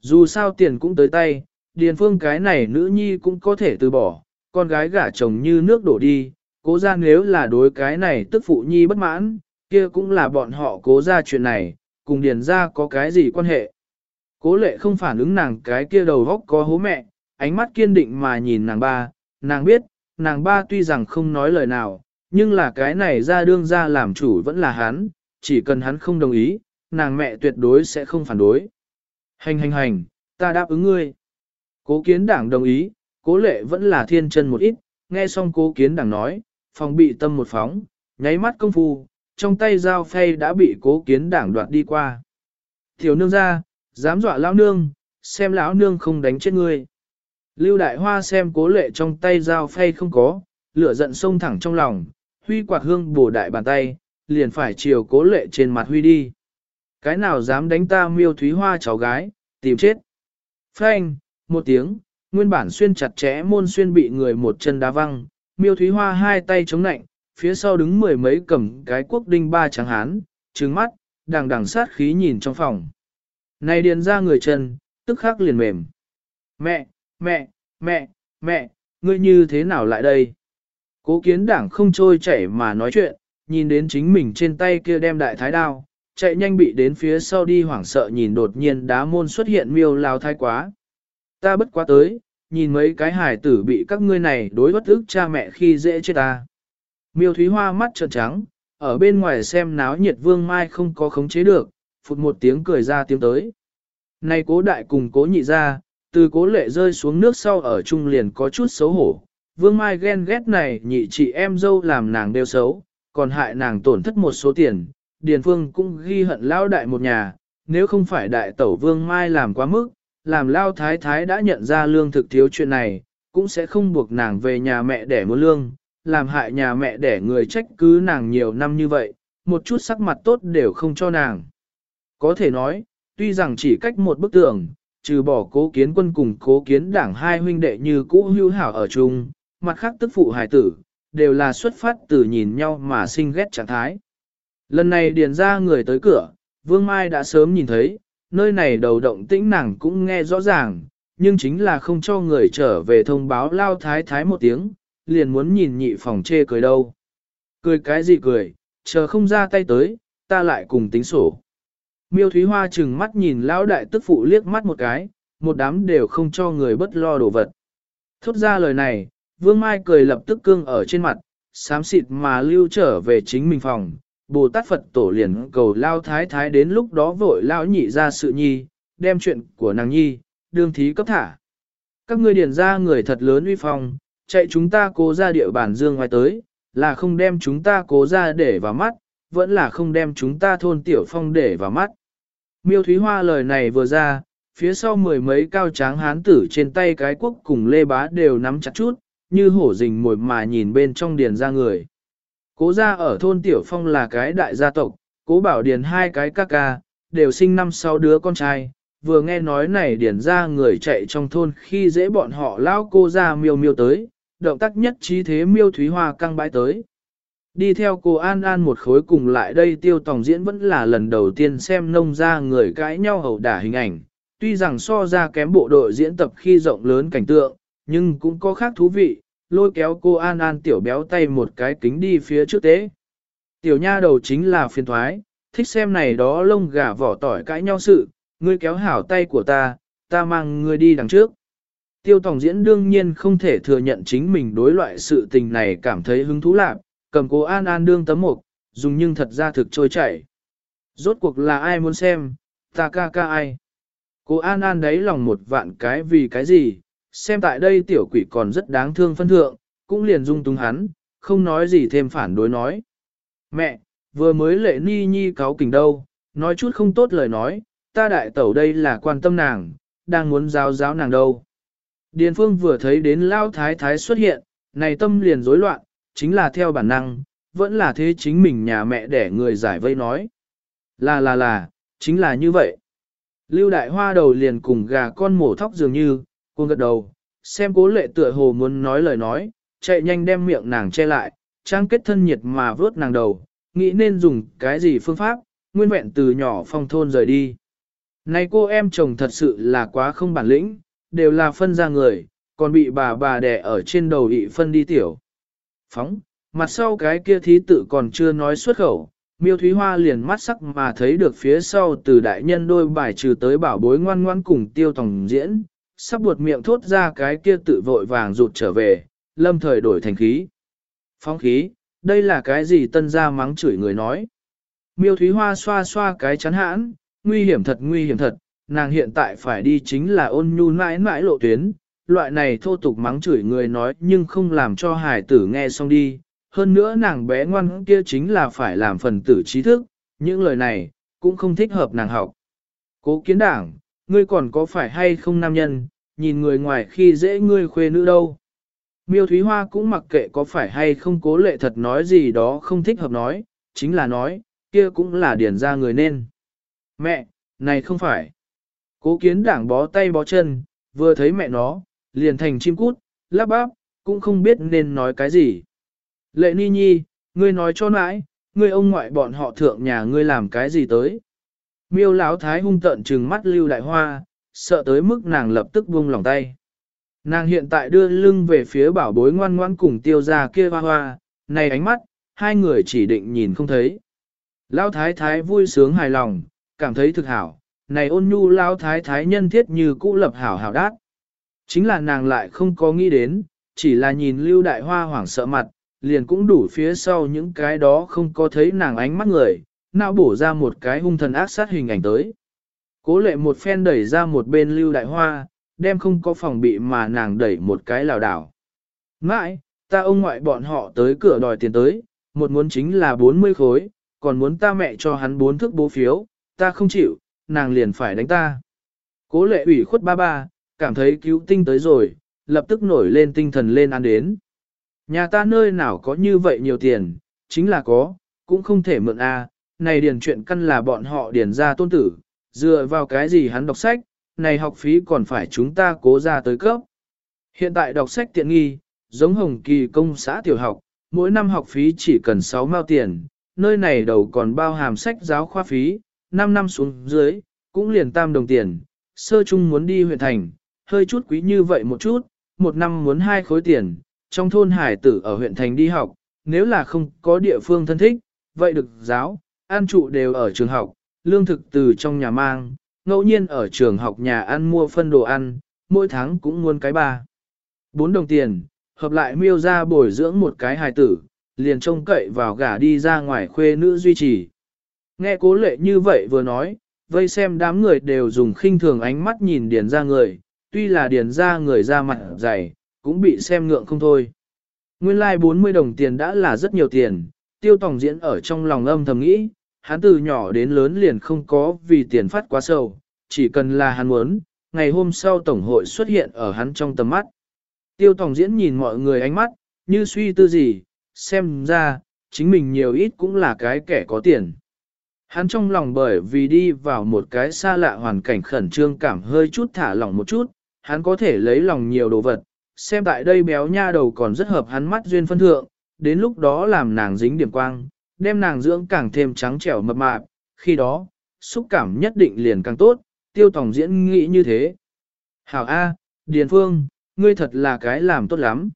Dù sao tiền cũng tới tay, điền phương cái này nữ nhi cũng có thể từ bỏ, con gái gả chồng như nước đổ đi, cố ra nếu là đối cái này tức phụ nhi bất mãn, kia cũng là bọn họ cố ra chuyện này, cùng điền ra có cái gì quan hệ. Cố lệ không phản ứng nàng cái kia đầu góc có hố mẹ, ánh mắt kiên định mà nhìn nàng ba, nàng biết, nàng ba tuy rằng không nói lời nào, nhưng là cái này ra đương ra làm chủ vẫn là hắn, chỉ cần hắn không đồng ý, nàng mẹ tuyệt đối sẽ không phản đối. Hành hành hành, ta đáp ứng ngươi. Cố kiến đảng đồng ý, cố lệ vẫn là thiên chân một ít, nghe xong cố kiến đảng nói, phòng bị tâm một phóng, nháy mắt công phu, trong tay dao phay đã bị cố kiến đảng đoạt đi qua. Tiểu nương ra, dám dọa lão nương, xem lão nương không đánh chết ngươi. Lưu đại hoa xem cố lệ trong tay dao phay không có, lửa giận sông thẳng trong lòng, huy quạt hương bổ đại bàn tay, liền phải chiều cố lệ trên mặt huy đi. Cái nào dám đánh ta miêu thúy hoa cháu gái, tìm chết. Phanh, một tiếng, nguyên bản xuyên chặt chẽ môn xuyên bị người một chân đá văng, miêu thúy hoa hai tay chống nạnh, phía sau đứng mười mấy cầm cái quốc đinh ba trắng hán, trừng mắt, đằng đằng sát khí nhìn trong phòng. Này điền ra người chân, tức khắc liền mềm. Mẹ, mẹ, mẹ, mẹ, ngươi như thế nào lại đây? Cố kiến đảng không trôi chảy mà nói chuyện, nhìn đến chính mình trên tay kia đem đại thái đao, chạy nhanh bị đến phía sau đi hoảng sợ nhìn đột nhiên đá môn xuất hiện miêu lao thái quá. Ta bất quá tới, nhìn mấy cái hải tử bị các ngươi này đối bất ức cha mẹ khi dễ chết ta. Miêu Thúy Hoa mắt trợn trắng, ở bên ngoài xem náo nhiệt vương mai không có khống chế được, phụt một tiếng cười ra tiếng tới. Này cố đại cùng cố nhị ra, từ cố lệ rơi xuống nước sau ở chung liền có chút xấu hổ. Vương Mai ghen ghét này nhị chị em dâu làm nàng đeo xấu, còn hại nàng tổn thất một số tiền. Điền Phương cũng ghi hận lao đại một nhà, nếu không phải đại tẩu Vương Mai làm quá mức, làm lao thái thái đã nhận ra lương thực thiếu chuyện này, cũng sẽ không buộc nàng về nhà mẹ để mua lương, làm hại nhà mẹ để người trách cứ nàng nhiều năm như vậy, một chút sắc mặt tốt đều không cho nàng. Có thể nói, tuy rằng chỉ cách một bức tường, trừ bỏ cố kiến quân cùng cố kiến đảng hai huynh đệ như cũ hưu hảo ở chung, mặt khác tức phụ hài tử, đều là xuất phát từ nhìn nhau mà sinh ghét trạng thái. Lần này điền ra người tới cửa, Vương Mai đã sớm nhìn thấy, nơi này đầu động tĩnh nàng cũng nghe rõ ràng, nhưng chính là không cho người trở về thông báo lao thái thái một tiếng, liền muốn nhìn nhị phòng chê cười đâu. Cười cái gì cười, chờ không ra tay tới, ta lại cùng tính sổ. Miêu Thúy Hoa chừng mắt nhìn lão đại tức phụ liếc mắt một cái, một đám đều không cho người bất lo đổ vật. Thốt ra lời này, Vương Mai cười lập tức cương ở trên mặt, xám xịt mà lưu trở về chính mình phòng. Bồ Tát Phật tổ liền cầu lao thái thái đến lúc đó vội lao nhị ra sự nhi, đem chuyện của nàng nhi, đương thí cấp thả. Các ngươi điền ra người thật lớn uy phong, chạy chúng ta cố ra địa bàn dương ngoài tới, là không đem chúng ta cố ra để vào mắt, vẫn là không đem chúng ta thôn tiểu phong để vào mắt. Miêu Thúy Hoa lời này vừa ra, phía sau mười mấy cao tráng hán tử trên tay cái quốc cùng lê bá đều nắm chặt chút, như hổ rình mồi mà nhìn bên trong điền ra người. Cố gia ở thôn Tiểu Phong là cái đại gia tộc, cố bảo điền hai cái ca ca, đều sinh năm sáu đứa con trai, vừa nghe nói này điền ra người chạy trong thôn khi dễ bọn họ lao cô ra miêu miêu tới, động tác nhất trí thế miêu thúy hoa căng bãi tới. Đi theo cô An An một khối cùng lại đây tiêu tòng diễn vẫn là lần đầu tiên xem nông ra người cãi nhau hầu đả hình ảnh, tuy rằng so ra kém bộ đội diễn tập khi rộng lớn cảnh tượng, nhưng cũng có khác thú vị, lôi kéo cô An An tiểu béo tay một cái kính đi phía trước tế. Tiểu nha đầu chính là phiền thoái, thích xem này đó lông gà vỏ tỏi cãi nhau sự, ngươi kéo hảo tay của ta, ta mang ngươi đi đằng trước. Tiêu Tòng Diễn đương nhiên không thể thừa nhận chính mình đối loại sự tình này cảm thấy hứng thú lạc, cầm cố An An đương tấm mục, dùng nhưng thật ra thực trôi chảy. Rốt cuộc là ai muốn xem, ta ca ca ai. Cô An An đấy lòng một vạn cái vì cái gì, xem tại đây tiểu quỷ còn rất đáng thương phân thượng, cũng liền dung túng hắn, không nói gì thêm phản đối nói. Mẹ, vừa mới lệ ni nhi cáo kình đâu, nói chút không tốt lời nói, ta đại tẩu đây là quan tâm nàng, đang muốn giáo giáo nàng đâu. Điền phương vừa thấy đến lao thái thái xuất hiện, này tâm liền rối loạn, chính là theo bản năng, vẫn là thế chính mình nhà mẹ để người giải vây nói. Là là là, chính là như vậy. Lưu đại hoa đầu liền cùng gà con mổ thóc dường như, cô gật đầu, xem cố lệ tựa hồ muốn nói lời nói, chạy nhanh đem miệng nàng che lại, trang kết thân nhiệt mà vớt nàng đầu, nghĩ nên dùng cái gì phương pháp, nguyên vẹn từ nhỏ phong thôn rời đi. Này cô em chồng thật sự là quá không bản lĩnh, đều là phân ra người, còn bị bà bà đẻ ở trên đầu ị phân đi tiểu. Phóng, mặt sau cái kia thí tự còn chưa nói xuất khẩu, miêu thúy hoa liền mắt sắc mà thấy được phía sau từ đại nhân đôi bài trừ tới bảo bối ngoan ngoan cùng tiêu tòng diễn, sắp buột miệng thốt ra cái kia tự vội vàng rụt trở về, lâm thời đổi thành khí. Phóng khí, đây là cái gì tân gia mắng chửi người nói. Miêu Thúy Hoa xoa xoa cái chắn hãn, nguy hiểm thật nguy hiểm thật, nàng hiện tại phải đi chính là ôn nhu mãi mãi lộ tuyến, loại này thô tục mắng chửi người nói nhưng không làm cho hải tử nghe xong đi. Hơn nữa nàng bé ngoan kia chính là phải làm phần tử trí thức, những lời này, cũng không thích hợp nàng học. Cố kiến đảng, ngươi còn có phải hay không nam nhân, nhìn người ngoài khi dễ ngươi khuê nữ đâu. Miêu Thúy Hoa cũng mặc kệ có phải hay không cố lệ thật nói gì đó không thích hợp nói, chính là nói, kia cũng là điển ra người nên. Mẹ, này không phải. Cố kiến đảng bó tay bó chân, vừa thấy mẹ nó, liền thành chim cút, lắp bắp, cũng không biết nên nói cái gì. Lệ ni nhi, ngươi nói cho nãi, ngươi ông ngoại bọn họ thượng nhà ngươi làm cái gì tới. Miêu Lão thái hung tợn trừng mắt lưu đại hoa, sợ tới mức nàng lập tức buông lòng tay. Nàng hiện tại đưa lưng về phía bảo bối ngoan ngoan cùng tiêu ra kia hoa hoa, này ánh mắt, hai người chỉ định nhìn không thấy. Lão thái thái vui sướng hài lòng, cảm thấy thực hảo, này ôn nhu lão thái thái nhân thiết như cũ lập hảo hảo đát. Chính là nàng lại không có nghĩ đến, chỉ là nhìn lưu đại hoa hoảng sợ mặt, liền cũng đủ phía sau những cái đó không có thấy nàng ánh mắt người, não bổ ra một cái hung thần ác sát hình ảnh tới. Cố lệ một phen đẩy ra một bên lưu đại hoa, đem không có phòng bị mà nàng đẩy một cái lào đảo. Mãi, ta ông ngoại bọn họ tới cửa đòi tiền tới, một muốn chính là 40 khối, còn muốn ta mẹ cho hắn bốn thước bố phiếu, ta không chịu, nàng liền phải đánh ta. Cố lệ ủy khuất ba ba, cảm thấy cứu tinh tới rồi, lập tức nổi lên tinh thần lên ăn đến. Nhà ta nơi nào có như vậy nhiều tiền, chính là có, cũng không thể mượn a. này điền chuyện căn là bọn họ điền ra tôn tử, dựa vào cái gì hắn đọc sách, này học phí còn phải chúng ta cố ra tới cấp. Hiện tại đọc sách tiện nghi, giống Hồng Kỳ công xã tiểu học, mỗi năm học phí chỉ cần 6 mao tiền, nơi này đầu còn bao hàm sách giáo khoa phí, 5 năm xuống dưới, cũng liền tam đồng tiền, sơ chung muốn đi huyện thành, hơi chút quý như vậy một chút, một năm muốn hai khối tiền, trong thôn hải tử ở huyện thành đi học, nếu là không có địa phương thân thích, vậy được giáo, an trụ đều ở trường học, lương thực từ trong nhà mang, ngẫu nhiên ở trường học nhà ăn mua phân đồ ăn, mỗi tháng cũng muốn cái ba. Bốn đồng tiền, hợp lại miêu ra bồi dưỡng một cái hài tử, liền trông cậy vào gả đi ra ngoài khuê nữ duy trì. Nghe cố lệ như vậy vừa nói, vây xem đám người đều dùng khinh thường ánh mắt nhìn điền ra người, tuy là điền ra người ra mặt dày, cũng bị xem ngượng không thôi. Nguyên lai like 40 đồng tiền đã là rất nhiều tiền, tiêu tòng diễn ở trong lòng âm thầm nghĩ, hắn từ nhỏ đến lớn liền không có vì tiền phát quá sâu, chỉ cần là hắn muốn, ngày hôm sau tổng hội xuất hiện ở hắn trong tầm mắt. Tiêu tòng diễn nhìn mọi người ánh mắt, như suy tư gì, xem ra, chính mình nhiều ít cũng là cái kẻ có tiền. Hắn trong lòng bởi vì đi vào một cái xa lạ hoàn cảnh khẩn trương cảm hơi chút thả lỏng một chút, hắn có thể lấy lòng nhiều đồ vật, xem tại đây béo nha đầu còn rất hợp hắn mắt duyên phân thượng, đến lúc đó làm nàng dính điểm quang, đem nàng dưỡng càng thêm trắng trẻo mập mạp, khi đó, xúc cảm nhất định liền càng tốt, tiêu tòng diễn nghĩ như thế. Hảo A, Điền Phương, ngươi thật là cái làm tốt lắm.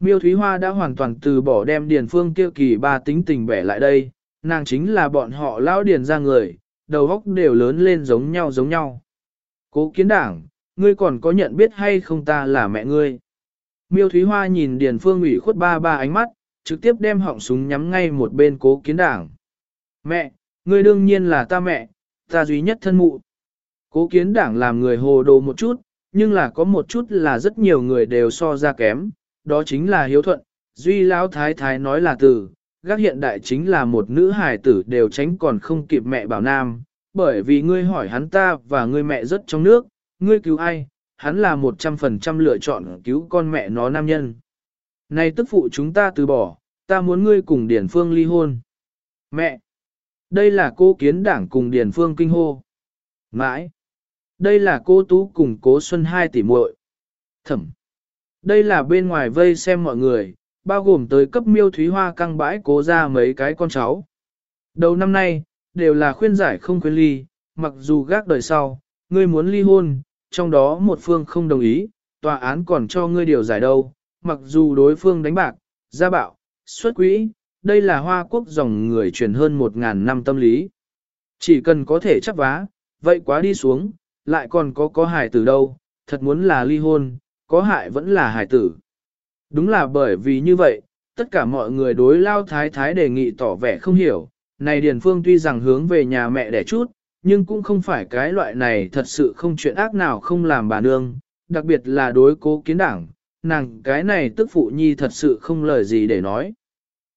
Miêu Thúy Hoa đã hoàn toàn từ bỏ đem Điền Phương kia kỳ ba tính tình bẻ lại đây, nàng chính là bọn họ lao điền ra người, đầu óc đều lớn lên giống nhau giống nhau. Cố kiến đảng, ngươi còn có nhận biết hay không ta là mẹ ngươi? Miêu Thúy Hoa nhìn Điền Phương ủy khuất ba ba ánh mắt, trực tiếp đem họng súng nhắm ngay một bên cố kiến đảng. Mẹ, ngươi đương nhiên là ta mẹ, ta duy nhất thân mụ. Cố kiến đảng làm người hồ đồ một chút, nhưng là có một chút là rất nhiều người đều so ra kém, đó chính là hiếu thuận. Duy Lão Thái Thái nói là từ, gác hiện đại chính là một nữ hài tử đều tránh còn không kịp mẹ bảo nam, bởi vì ngươi hỏi hắn ta và ngươi mẹ rất trong nước, ngươi cứu ai, hắn là một trăm phần trăm lựa chọn cứu con mẹ nó nam nhân. Này tức phụ chúng ta từ bỏ, ta muốn ngươi cùng Điền Phương ly hôn. Mẹ! Đây là cô kiến đảng cùng Điền Phương kinh hô. Mãi! Đây là cô Tú cùng cố Xuân hai tỷ muội. Thẩm! Đây là bên ngoài vây xem mọi người, bao gồm tới cấp miêu thúy hoa căng bãi cố ra mấy cái con cháu. Đầu năm nay, đều là khuyên giải không khuyên ly, mặc dù gác đời sau, ngươi muốn ly hôn, trong đó một phương không đồng ý, tòa án còn cho ngươi điều giải đâu, mặc dù đối phương đánh bạc, gia bạo, xuất quỹ, đây là hoa quốc dòng người truyền hơn một ngàn năm tâm lý. Chỉ cần có thể chấp vá, vậy quá đi xuống, lại còn có có hài tử đâu, thật muốn là ly hôn, có hại vẫn là hài tử. Đúng là bởi vì như vậy, tất cả mọi người đối lao thái thái đề nghị tỏ vẻ không hiểu, này Điền Phương tuy rằng hướng về nhà mẹ đẻ chút, nhưng cũng không phải cái loại này thật sự không chuyện ác nào không làm bà nương, đặc biệt là đối cố kiến đảng, nàng cái này tức phụ nhi thật sự không lời gì để nói.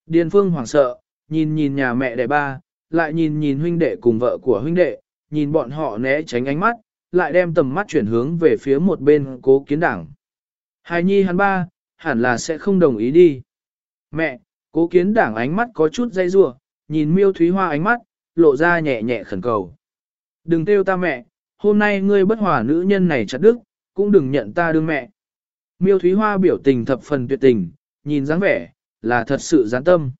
Điền Phương hoảng sợ, nhìn nhìn nhà mẹ đẻ ba, lại nhìn nhìn huynh đệ cùng vợ của huynh đệ, nhìn bọn họ né tránh ánh mắt, lại đem tầm mắt chuyển hướng về phía một bên cố kiến đảng. Hài nhi hắn ba, hẳn là sẽ không đồng ý đi. Mẹ, cố kiến đảng ánh mắt có chút dây rua, nhìn miêu thúy hoa ánh mắt, lộ ra nhẹ nhẹ khẩn cầu. Đừng kêu ta mẹ, hôm nay ngươi bất hòa nữ nhân này chặt đức, cũng đừng nhận ta đương mẹ. Miêu thúy hoa biểu tình thập phần tuyệt tình, nhìn dáng vẻ, là thật sự gián tâm.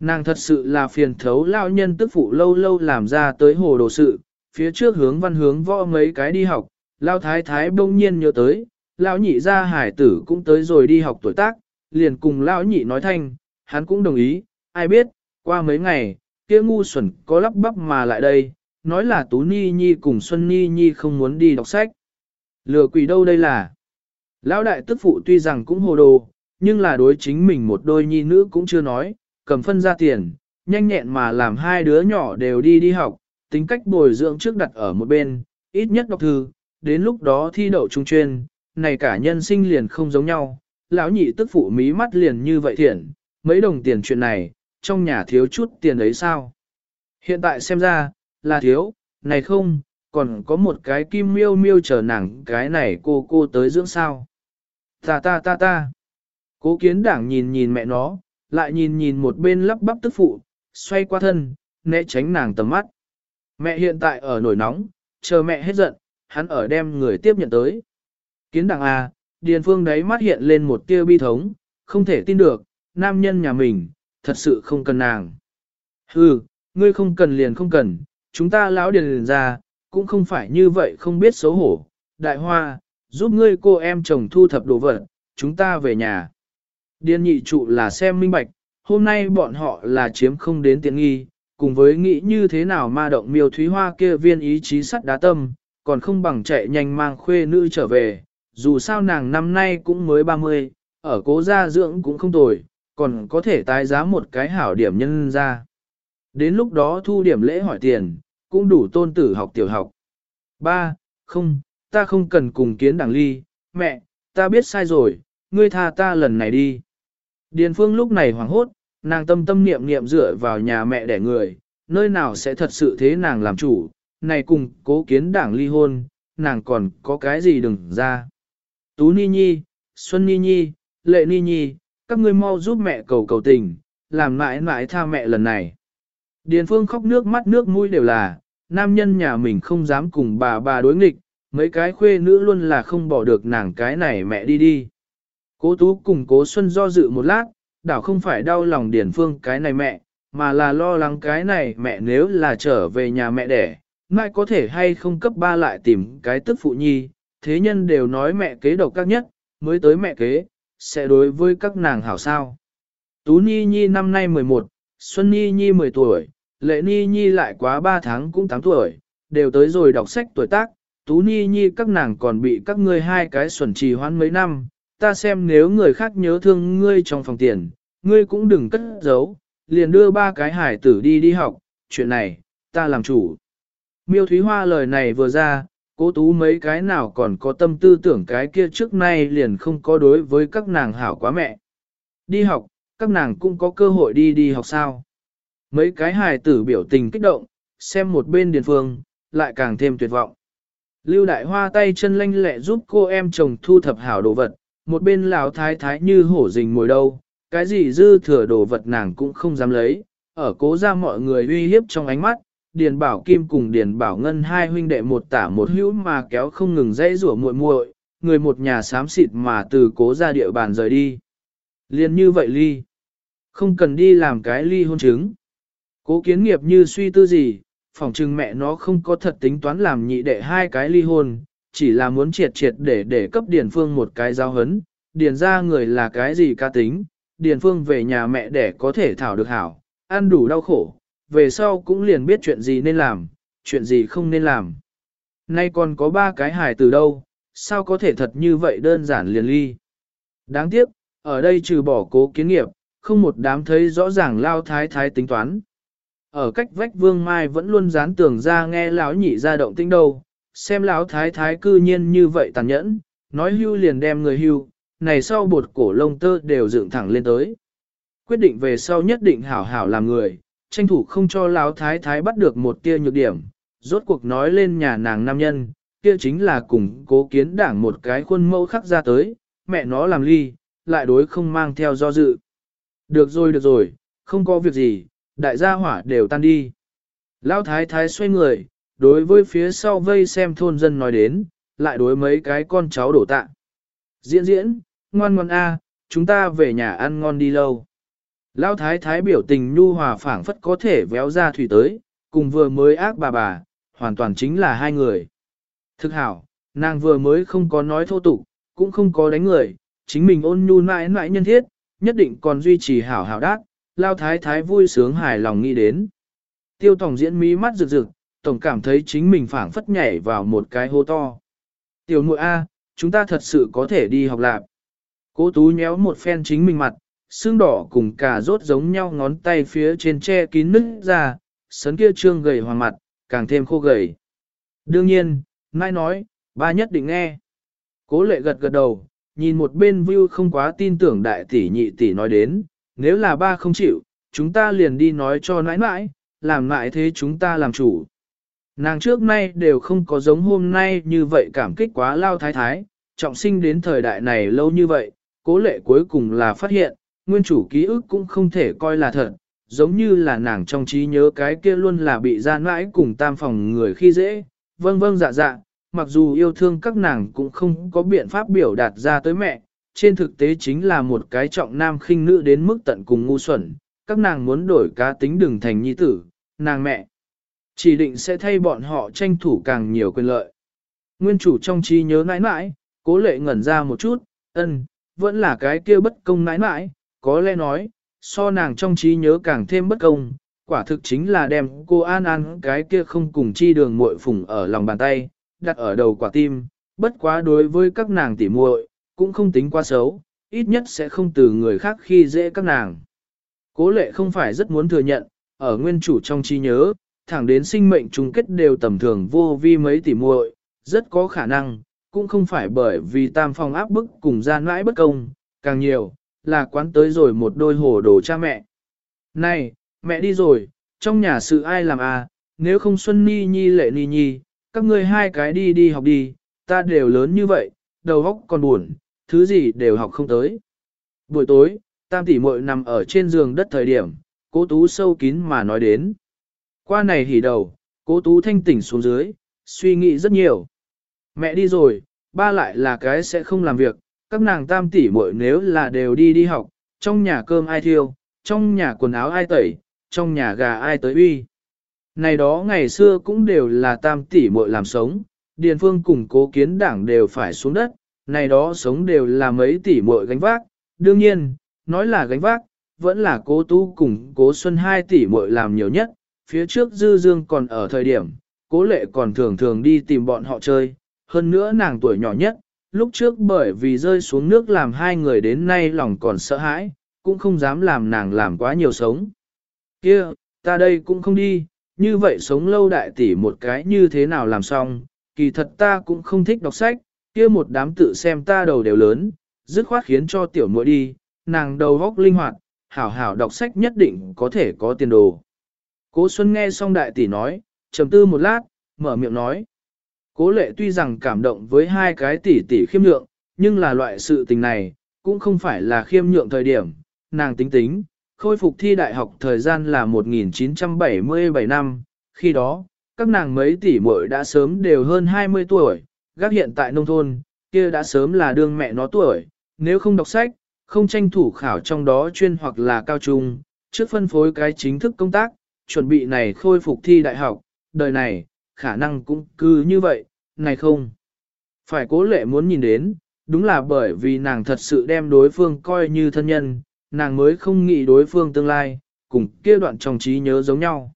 Nàng thật sự là phiền thấu lao nhân tức phụ lâu lâu làm ra tới hồ đồ sự, phía trước hướng văn hướng võ mấy cái đi học, lao thái thái bỗng nhiên nhớ tới, lão nhị ra hải tử cũng tới rồi đi học tuổi tác, liền cùng lão nhị nói thanh, hắn cũng đồng ý, ai biết, qua mấy ngày, kia ngu xuẩn có lắp bắp mà lại đây, nói là Tú Ni Nhi cùng Xuân Ni Nhi không muốn đi đọc sách. Lừa quỷ đâu đây là? Lão đại tức phụ tuy rằng cũng hồ đồ, nhưng là đối chính mình một đôi nhi nữ cũng chưa nói, cầm phân ra tiền, nhanh nhẹn mà làm hai đứa nhỏ đều đi đi học, tính cách bồi dưỡng trước đặt ở một bên, ít nhất đọc thư, đến lúc đó thi đậu trung chuyên, này cả nhân sinh liền không giống nhau, lão nhị tức phụ mí mắt liền như vậy thiện, mấy đồng tiền chuyện này, trong nhà thiếu chút tiền ấy sao? Hiện tại xem ra, là thiếu, này không, còn có một cái kim miêu miêu chờ nàng cái này cô cô tới dưỡng sao. Ta ta ta ta. Cố kiến đảng nhìn nhìn mẹ nó, lại nhìn nhìn một bên lắp bắp tức phụ, xoay qua thân, né tránh nàng tầm mắt. Mẹ hiện tại ở nổi nóng, chờ mẹ hết giận, hắn ở đem người tiếp nhận tới. Kiến đảng A, Điền Phương đấy mắt hiện lên một tia bi thống, không thể tin được, nam nhân nhà mình, thật sự không cần nàng. Hừ, ngươi không cần liền không cần, chúng ta lão điền liền ra, cũng không phải như vậy không biết xấu hổ. Đại hoa, giúp ngươi cô em chồng thu thập đồ vật, chúng ta về nhà. Điền nhị trụ là xem minh bạch, hôm nay bọn họ là chiếm không đến tiện nghi, cùng với nghĩ như thế nào ma động miêu thúy hoa kia viên ý chí sắt đá tâm, còn không bằng chạy nhanh mang khuê nữ trở về, dù sao nàng năm nay cũng mới 30, ở cố gia dưỡng cũng không tồi, còn có thể tái giá một cái hảo điểm nhân ra. Đến lúc đó thu điểm lễ hỏi tiền, cũng đủ tôn tử học tiểu học. Ba, không, ta không cần cùng kiến đảng ly, mẹ, ta biết sai rồi, ngươi tha ta lần này đi. Điền phương lúc này hoảng hốt, nàng tâm tâm niệm niệm dựa vào nhà mẹ đẻ người, nơi nào sẽ thật sự thế nàng làm chủ, này cùng cố kiến đảng ly hôn, nàng còn có cái gì đừng ra. Tú Ni Nhi, Xuân Ni Nhi, Lệ Ni Nhi, các ngươi mau giúp mẹ cầu cầu tình, làm mãi mãi tha mẹ lần này. Điền Phương khóc nước mắt nước mũi đều là, nam nhân nhà mình không dám cùng bà bà đối nghịch, mấy cái khuê nữ luôn là không bỏ được nàng cái này mẹ đi đi. Cố Tú cùng Cố Xuân do dự một lát, đảo không phải đau lòng điển Phương cái này mẹ, mà là lo lắng cái này mẹ nếu là trở về nhà mẹ đẻ, mai có thể hay không cấp ba lại tìm cái tức phụ nhi, thế nhân đều nói mẹ kế độc các nhất, mới tới mẹ kế, sẽ đối với các nàng hảo sao. Tú Nhi Nhi năm nay 11, Xuân Nhi Nhi 10 tuổi, Lệ Nhi Nhi lại quá 3 tháng cũng 8 tuổi, đều tới rồi đọc sách tuổi tác, Tú Nhi Nhi các nàng còn bị các ngươi hai cái xuẩn trì hoãn mấy năm, ta xem nếu người khác nhớ thương ngươi trong phòng tiền, ngươi cũng đừng cất giấu, liền đưa ba cái hải tử đi đi học, chuyện này, ta làm chủ. Miêu Thúy Hoa lời này vừa ra, cố tú mấy cái nào còn có tâm tư tưởng cái kia trước nay liền không có đối với các nàng hảo quá mẹ. Đi học, các nàng cũng có cơ hội đi đi học sao. Mấy cái hài tử biểu tình kích động, xem một bên điền phương, lại càng thêm tuyệt vọng. Lưu đại hoa tay chân lanh lẹ giúp cô em chồng thu thập hảo đồ vật, một bên lão thái thái như hổ rình mồi đâu, cái gì dư thừa đồ vật nàng cũng không dám lấy, ở cố ra mọi người uy hiếp trong ánh mắt, Điền Bảo Kim cùng Điền Bảo Ngân hai huynh đệ một tả một hữu mà kéo không ngừng dãy rủa muội muội, người một nhà xám xịt mà từ cố ra địa bàn rời đi. Liên như vậy ly. Không cần đi làm cái ly hôn chứng. Cố kiến nghiệp như suy tư gì, phỏng chừng mẹ nó không có thật tính toán làm nhị đệ hai cái ly hôn, chỉ là muốn triệt triệt để để cấp Điền Phương một cái giao hấn, Điền ra người là cái gì ca tính, Điền Phương về nhà mẹ để có thể thảo được hảo, ăn đủ đau khổ, về sau cũng liền biết chuyện gì nên làm, chuyện gì không nên làm. Nay còn có ba cái hài từ đâu, sao có thể thật như vậy đơn giản liền ly. Đáng tiếc, ở đây trừ bỏ cố kiến nghiệp, không một đám thấy rõ ràng lao thái thái tính toán. Ở cách vách vương mai vẫn luôn dán tường ra nghe lão nhị ra động tinh đâu, xem lão thái thái cư nhiên như vậy tàn nhẫn, nói hưu liền đem người hưu, này sau bột cổ lông tơ đều dựng thẳng lên tới. Quyết định về sau nhất định hảo hảo làm người, tranh thủ không cho lão thái thái bắt được một tia nhược điểm, rốt cuộc nói lên nhà nàng nam nhân, kia chính là cùng cố kiến đảng một cái khuôn mẫu khắc ra tới, mẹ nó làm ly, lại đối không mang theo do dự. Được rồi được rồi, không có việc gì, đại gia hỏa đều tan đi. Lão thái thái xoay người, đối với phía sau vây xem thôn dân nói đến, lại đối mấy cái con cháu đổ tạ. Diễn diễn, ngoan ngoan a, chúng ta về nhà ăn ngon đi lâu. Lão thái thái biểu tình nhu hòa phảng phất có thể véo ra thủy tới, cùng vừa mới ác bà bà, hoàn toàn chính là hai người. Thực hảo, nàng vừa mới không có nói thô tục, cũng không có đánh người, chính mình ôn nhu mãi mãi nhân thiết, nhất định còn duy trì hảo hảo đát, lao thái thái vui sướng hài lòng nghĩ đến. Tiêu tổng diễn mí mắt rực rực, tổng cảm thấy chính mình phảng phất nhảy vào một cái hô to. Tiểu muội A, chúng ta thật sự có thể đi học lạc. Cố tú nhéo một phen chính mình mặt, xương đỏ cùng cả rốt giống nhau ngón tay phía trên che kín nứt ra, sấn kia trương gầy hoàng mặt, càng thêm khô gầy. Đương nhiên, Mai nói, ba nhất định nghe. Cố lệ gật gật đầu, nhìn một bên view không quá tin tưởng đại tỷ nhị tỷ nói đến, nếu là ba không chịu, chúng ta liền đi nói cho nãi nãi, làm nãi thế chúng ta làm chủ. Nàng trước nay đều không có giống hôm nay như vậy cảm kích quá lao thái thái, trọng sinh đến thời đại này lâu như vậy, cố lệ cuối cùng là phát hiện, nguyên chủ ký ức cũng không thể coi là thật, giống như là nàng trong trí nhớ cái kia luôn là bị gian mãi cùng tam phòng người khi dễ, vâng vâng dạ dạ, mặc dù yêu thương các nàng cũng không có biện pháp biểu đạt ra tới mẹ, trên thực tế chính là một cái trọng nam khinh nữ đến mức tận cùng ngu xuẩn, các nàng muốn đổi cá tính đừng thành nhi tử, nàng mẹ. Chỉ định sẽ thay bọn họ tranh thủ càng nhiều quyền lợi. Nguyên chủ trong trí nhớ nãi nãi, cố lệ ngẩn ra một chút, ân, vẫn là cái kia bất công nãi nãi, có lẽ nói, so nàng trong trí nhớ càng thêm bất công, quả thực chính là đem cô An An cái kia không cùng chi đường muội phùng ở lòng bàn tay, đặt ở đầu quả tim, bất quá đối với các nàng tỉ muội cũng không tính quá xấu, ít nhất sẽ không từ người khác khi dễ các nàng. Cố lệ không phải rất muốn thừa nhận, ở nguyên chủ trong trí nhớ, thẳng đến sinh mệnh chung kết đều tầm thường vô vi mấy tỷ muội, rất có khả năng, cũng không phải bởi vì tam phong áp bức cùng gian mãi bất công, càng nhiều, là quán tới rồi một đôi hồ đồ cha mẹ. Này, mẹ đi rồi, trong nhà sự ai làm à, nếu không Xuân Ni Nhi lệ Ni Nhi, các ngươi hai cái đi đi học đi, ta đều lớn như vậy, đầu óc còn buồn, thứ gì đều học không tới. Buổi tối, tam tỷ muội nằm ở trên giường đất thời điểm, cố tú sâu kín mà nói đến. Qua này hỉ đầu, cố tú thanh tỉnh xuống dưới, suy nghĩ rất nhiều. Mẹ đi rồi, ba lại là cái sẽ không làm việc, các nàng tam tỷ muội nếu là đều đi đi học, trong nhà cơm ai thiêu, trong nhà quần áo ai tẩy, trong nhà gà ai tới uy. Này đó ngày xưa cũng đều là tam tỷ muội làm sống, Điền Phương cùng cố kiến đảng đều phải xuống đất, này đó sống đều là mấy tỷ muội gánh vác, đương nhiên, nói là gánh vác, vẫn là cố tu cùng cố xuân hai tỷ muội làm nhiều nhất, phía trước dư dương còn ở thời điểm, cố lệ còn thường thường đi tìm bọn họ chơi, hơn nữa nàng tuổi nhỏ nhất, lúc trước bởi vì rơi xuống nước làm hai người đến nay lòng còn sợ hãi, cũng không dám làm nàng làm quá nhiều sống. kia ta đây cũng không đi, như vậy sống lâu đại tỷ một cái như thế nào làm xong, kỳ thật ta cũng không thích đọc sách, kia một đám tự xem ta đầu đều lớn, dứt khoát khiến cho tiểu muội đi, nàng đầu góc linh hoạt, hảo hảo đọc sách nhất định có thể có tiền đồ. Cố Xuân nghe xong đại tỷ nói, trầm tư một lát, mở miệng nói. Cố lệ tuy rằng cảm động với hai cái tỷ tỷ khiêm nhượng, nhưng là loại sự tình này, cũng không phải là khiêm nhượng thời điểm, nàng tính tính, khôi phục thi đại học thời gian là 1977 năm, khi đó, các nàng mấy tỷ muội đã sớm đều hơn 20 tuổi, gác hiện tại nông thôn, kia đã sớm là đương mẹ nó tuổi, nếu không đọc sách, không tranh thủ khảo trong đó chuyên hoặc là cao trung, trước phân phối cái chính thức công tác, chuẩn bị này khôi phục thi đại học, đời này, khả năng cũng cứ như vậy, này không. Phải cố lệ muốn nhìn đến, đúng là bởi vì nàng thật sự đem đối phương coi như thân nhân, nàng mới không nghĩ đối phương tương lai, cùng kia đoạn trong trí nhớ giống nhau.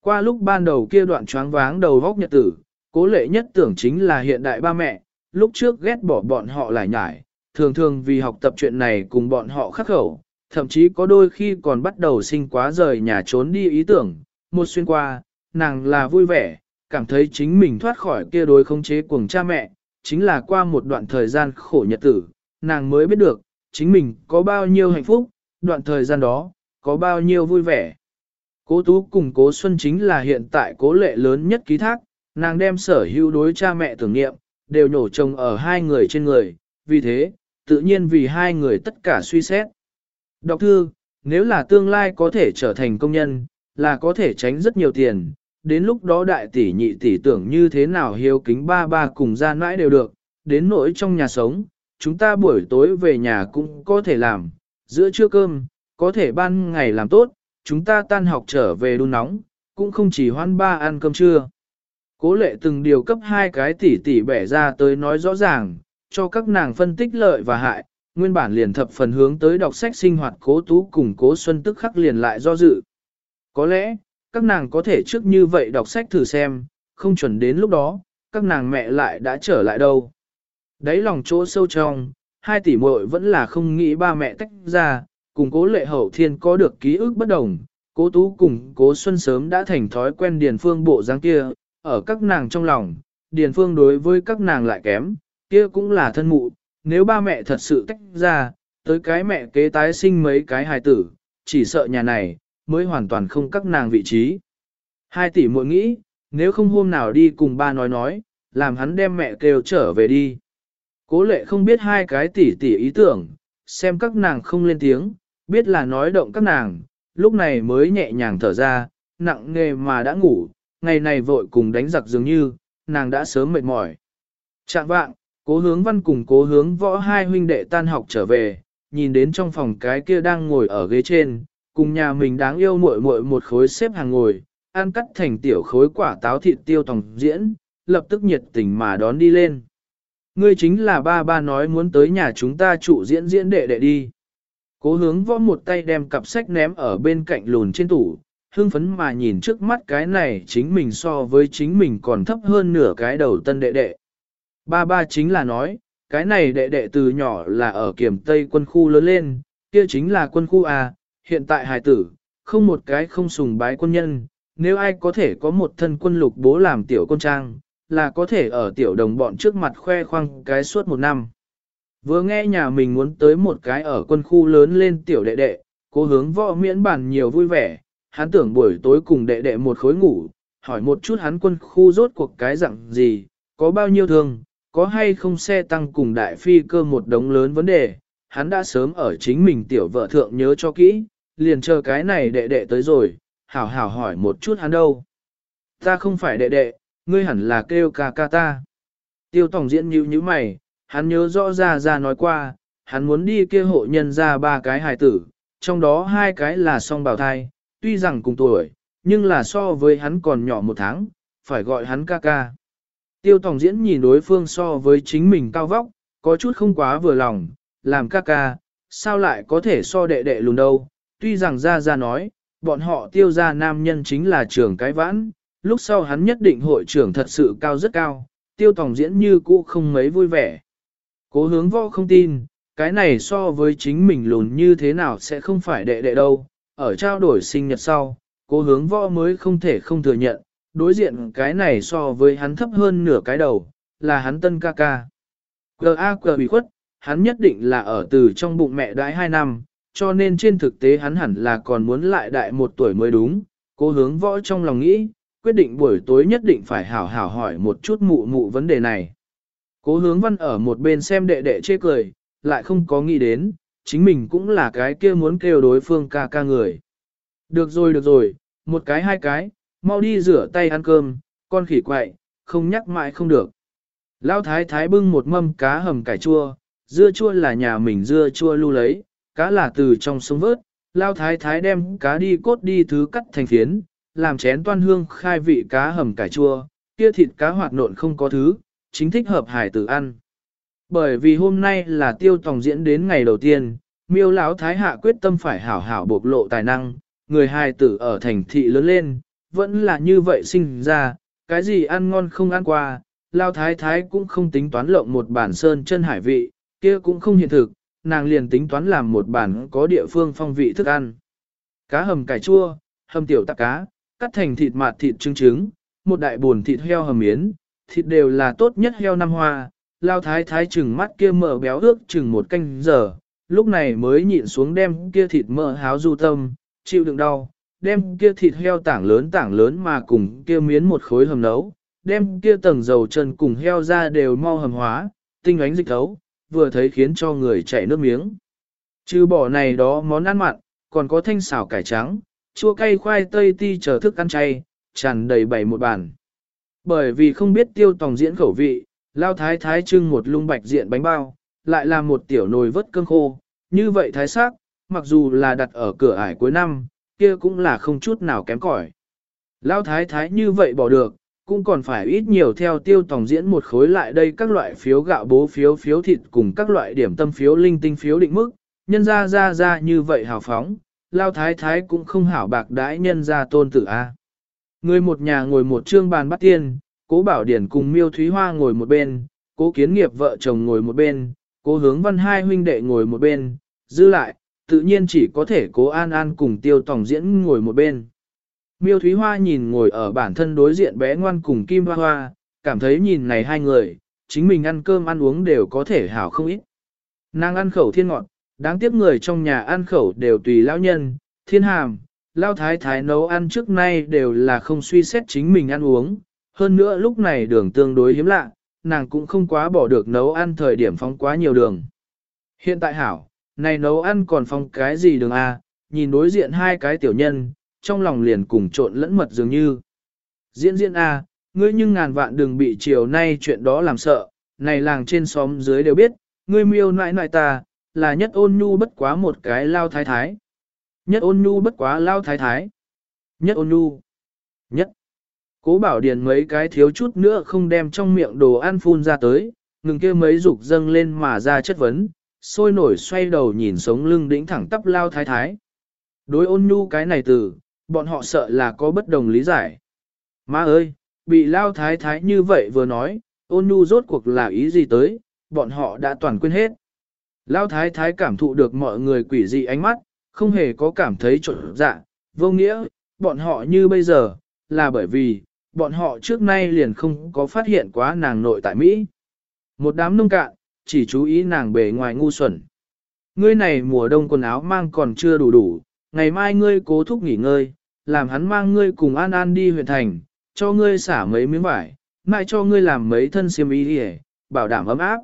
Qua lúc ban đầu kia đoạn choáng váng đầu góc nhật tử, cố lệ nhất tưởng chính là hiện đại ba mẹ, lúc trước ghét bỏ bọn họ lại nhải, thường thường vì học tập chuyện này cùng bọn họ khắc khẩu, thậm chí có đôi khi còn bắt đầu sinh quá rời nhà trốn đi ý tưởng, một xuyên qua, nàng là vui vẻ, cảm thấy chính mình thoát khỏi kia đối không chế cùng cha mẹ, chính là qua một đoạn thời gian khổ nhật tử, nàng mới biết được, chính mình có bao nhiêu hạnh phúc, đoạn thời gian đó, có bao nhiêu vui vẻ. Cố Tú cùng Cố Xuân chính là hiện tại cố lệ lớn nhất ký thác, nàng đem sở hữu đối cha mẹ tưởng niệm, đều nhổ chồng ở hai người trên người, vì thế, tự nhiên vì hai người tất cả suy xét. Đọc thư, nếu là tương lai có thể trở thành công nhân, là có thể tránh rất nhiều tiền, đến lúc đó đại tỷ nhị tỷ tưởng như thế nào hiếu kính ba ba cùng ra mãi đều được, đến nỗi trong nhà sống, chúng ta buổi tối về nhà cũng có thể làm, giữa trưa cơm, có thể ban ngày làm tốt, chúng ta tan học trở về đun nóng, cũng không chỉ hoan ba ăn cơm trưa. Cố lệ từng điều cấp hai cái tỷ tỷ bẻ ra tới nói rõ ràng, cho các nàng phân tích lợi và hại, nguyên bản liền thập phần hướng tới đọc sách sinh hoạt cố tú cùng cố xuân tức khắc liền lại do dự. Có lẽ, các nàng có thể trước như vậy đọc sách thử xem, không chuẩn đến lúc đó, các nàng mẹ lại đã trở lại đâu. Đấy lòng chỗ sâu trong, hai tỷ muội vẫn là không nghĩ ba mẹ tách ra, cùng cố lệ hậu thiên có được ký ức bất đồng, cố tú cùng cố xuân sớm đã thành thói quen điền phương bộ dáng kia, ở các nàng trong lòng, điền phương đối với các nàng lại kém, kia cũng là thân mụ, nếu ba mẹ thật sự tách ra, tới cái mẹ kế tái sinh mấy cái hài tử, chỉ sợ nhà này, mới hoàn toàn không các nàng vị trí. Hai tỷ muội nghĩ, nếu không hôm nào đi cùng ba nói nói, làm hắn đem mẹ kêu trở về đi. Cố lệ không biết hai cái tỷ tỷ ý tưởng, xem các nàng không lên tiếng, biết là nói động các nàng, lúc này mới nhẹ nhàng thở ra, nặng nề mà đã ngủ, ngày này vội cùng đánh giặc dường như, nàng đã sớm mệt mỏi. Trạng vạng, cố hướng văn cùng cố hướng võ hai huynh đệ tan học trở về, nhìn đến trong phòng cái kia đang ngồi ở ghế trên, cùng nhà mình đáng yêu muội muội một khối xếp hàng ngồi, ăn cắt thành tiểu khối quả táo thịt tiêu tòng diễn, lập tức nhiệt tình mà đón đi lên. Ngươi chính là ba ba nói muốn tới nhà chúng ta trụ diễn diễn đệ đệ đi. Cố hướng võ một tay đem cặp sách ném ở bên cạnh lùn trên tủ, hương phấn mà nhìn trước mắt cái này chính mình so với chính mình còn thấp hơn nửa cái đầu tân đệ đệ. Ba ba chính là nói, cái này đệ đệ từ nhỏ là ở kiểm tây quân khu lớn lên, kia chính là quân khu A, hiện tại hài tử, không một cái không sùng bái quân nhân, nếu ai có thể có một thân quân lục bố làm tiểu quân trang, là có thể ở tiểu đồng bọn trước mặt khoe khoang cái suốt một năm. Vừa nghe nhà mình muốn tới một cái ở quân khu lớn lên tiểu đệ đệ, cố hướng võ miễn bản nhiều vui vẻ, hắn tưởng buổi tối cùng đệ đệ một khối ngủ, hỏi một chút hắn quân khu rốt cuộc cái dạng gì, có bao nhiêu thương, có hay không xe tăng cùng đại phi cơ một đống lớn vấn đề, hắn đã sớm ở chính mình tiểu vợ thượng nhớ cho kỹ, liền chờ cái này đệ đệ tới rồi, hảo hảo hỏi một chút hắn đâu. Ta không phải đệ đệ, ngươi hẳn là kêu ca ca ta. Tiêu tổng diễn nhíu như mày, hắn nhớ rõ ra ra nói qua, hắn muốn đi kia hộ nhân ra ba cái hài tử, trong đó hai cái là song bào thai, tuy rằng cùng tuổi, nhưng là so với hắn còn nhỏ một tháng, phải gọi hắn ca ca. Tiêu Tòng diễn nhìn đối phương so với chính mình cao vóc, có chút không quá vừa lòng, làm ca ca, sao lại có thể so đệ đệ lùn đâu, tuy rằng ra ra nói, bọn họ tiêu ra nam nhân chính là trưởng cái vãn, lúc sau hắn nhất định hội trưởng thật sự cao rất cao, tiêu tòng diễn như cũ không mấy vui vẻ. Cố hướng võ không tin, cái này so với chính mình lùn như thế nào sẽ không phải đệ đệ đâu, ở trao đổi sinh nhật sau, cố hướng võ mới không thể không thừa nhận, đối diện cái này so với hắn thấp hơn nửa cái đầu, là hắn tân ca ca. G.A.Q. bị khuất, hắn nhất định là ở từ trong bụng mẹ đãi 2 năm, cho nên trên thực tế hắn hẳn là còn muốn lại đại một tuổi mới đúng. Cố hướng võ trong lòng nghĩ, quyết định buổi tối nhất định phải hảo hảo hỏi một chút mụ mụ vấn đề này. Cố hướng văn ở một bên xem đệ đệ chê cười, lại không có nghĩ đến, chính mình cũng là cái kia muốn kêu đối phương ca ca người. Được rồi được rồi, một cái hai cái, mau đi rửa tay ăn cơm, con khỉ quậy, không nhắc mãi không được. Lão thái thái bưng một mâm cá hầm cải chua, dưa chua là nhà mình dưa chua lưu lấy, cá là từ trong sông vớt, Lão thái thái đem cá đi cốt đi thứ cắt thành phiến, làm chén toan hương khai vị cá hầm cải chua, kia thịt cá hoạt nộn không có thứ, chính thích hợp hải tử ăn. Bởi vì hôm nay là tiêu tòng diễn đến ngày đầu tiên, miêu lão thái hạ quyết tâm phải hảo hảo bộc lộ tài năng, người hài tử ở thành thị lớn lên, vẫn là như vậy sinh ra, cái gì ăn ngon không ăn qua, lao thái thái cũng không tính toán lộng một bản sơn chân hải vị, kia cũng không hiện thực, nàng liền tính toán làm một bản có địa phương phong vị thức ăn. Cá hầm cải chua, hầm tiểu tạc cá, cắt thành thịt mạt thịt trứng trứng, một đại buồn thịt heo hầm miến, thịt đều là tốt nhất heo năm hoa, lao thái thái chừng mắt kia mở béo ước chừng một canh giờ, lúc này mới nhịn xuống đem kia thịt mỡ háo du tâm, chịu đựng đau, đem kia thịt heo tảng lớn tảng lớn mà cùng kia miến một khối hầm nấu, đem kia tầng dầu chân cùng heo ra đều mau hầm hóa, tinh ánh dịch thấu, vừa thấy khiến cho người chảy nước miếng. Trừ bỏ này đó món ăn mặn, còn có thanh xào cải trắng, chua cay khoai tây ti chờ thức ăn chay, tràn đầy bảy một bàn. Bởi vì không biết tiêu tòng diễn khẩu vị, lao thái thái trưng một lung bạch diện bánh bao, lại làm một tiểu nồi vớt cơm khô, như vậy thái sắc, mặc dù là đặt ở cửa ải cuối năm, kia cũng là không chút nào kém cỏi. Lao thái thái như vậy bỏ được, cũng còn phải ít nhiều theo tiêu tổng diễn một khối lại đây các loại phiếu gạo bố phiếu phiếu thịt cùng các loại điểm tâm phiếu linh tinh phiếu định mức, nhân ra ra ra như vậy hào phóng, lao thái thái cũng không hảo bạc đãi nhân ra tôn tử A. Người một nhà ngồi một trương bàn bắt tiên, cố bảo điển cùng miêu thúy hoa ngồi một bên, cố kiến nghiệp vợ chồng ngồi một bên, cố hướng văn hai huynh đệ ngồi một bên, dư lại, tự nhiên chỉ có thể cố an an cùng tiêu tòng diễn ngồi một bên. Miêu Thúy Hoa nhìn ngồi ở bản thân đối diện bé ngoan cùng Kim Hoa Hoa, cảm thấy nhìn này hai người, chính mình ăn cơm ăn uống đều có thể hảo không ít. Nàng ăn khẩu thiên ngọt, đáng tiếc người trong nhà ăn khẩu đều tùy lão nhân, thiên hàm, lao thái thái nấu ăn trước nay đều là không suy xét chính mình ăn uống. Hơn nữa lúc này đường tương đối hiếm lạ, nàng cũng không quá bỏ được nấu ăn thời điểm phóng quá nhiều đường. Hiện tại hảo, này nấu ăn còn phong cái gì đường a? nhìn đối diện hai cái tiểu nhân, trong lòng liền cùng trộn lẫn mật dường như. Diễn diễn a, ngươi nhưng ngàn vạn đừng bị chiều nay chuyện đó làm sợ, này làng trên xóm dưới đều biết, ngươi miêu nại nại ta, là nhất ôn nhu bất quá một cái lao thái thái. Nhất ôn nhu bất quá lao thái thái. Nhất ôn nhu. Nhất. Cố bảo điền mấy cái thiếu chút nữa không đem trong miệng đồ ăn phun ra tới, ngừng kia mấy dục dâng lên mà ra chất vấn, sôi nổi xoay đầu nhìn sống lưng đĩnh thẳng tắp lao thái thái. Đối ôn nhu cái này từ, bọn họ sợ là có bất đồng lý giải. Má ơi, bị lao thái thái như vậy vừa nói, ôn nhu rốt cuộc là ý gì tới, bọn họ đã toàn quên hết. Lao thái thái cảm thụ được mọi người quỷ dị ánh mắt, không hề có cảm thấy trộn dạ, vô nghĩa, bọn họ như bây giờ, là bởi vì, bọn họ trước nay liền không có phát hiện quá nàng nội tại Mỹ. Một đám nông cạn, chỉ chú ý nàng bề ngoài ngu xuẩn. Ngươi này mùa đông quần áo mang còn chưa đủ đủ, ngày mai ngươi cố thúc nghỉ ngơi, làm hắn mang ngươi cùng An An đi huyện thành, cho ngươi xả mấy miếng vải, mai cho ngươi làm mấy thân xiêm y đi bảo đảm ấm áp.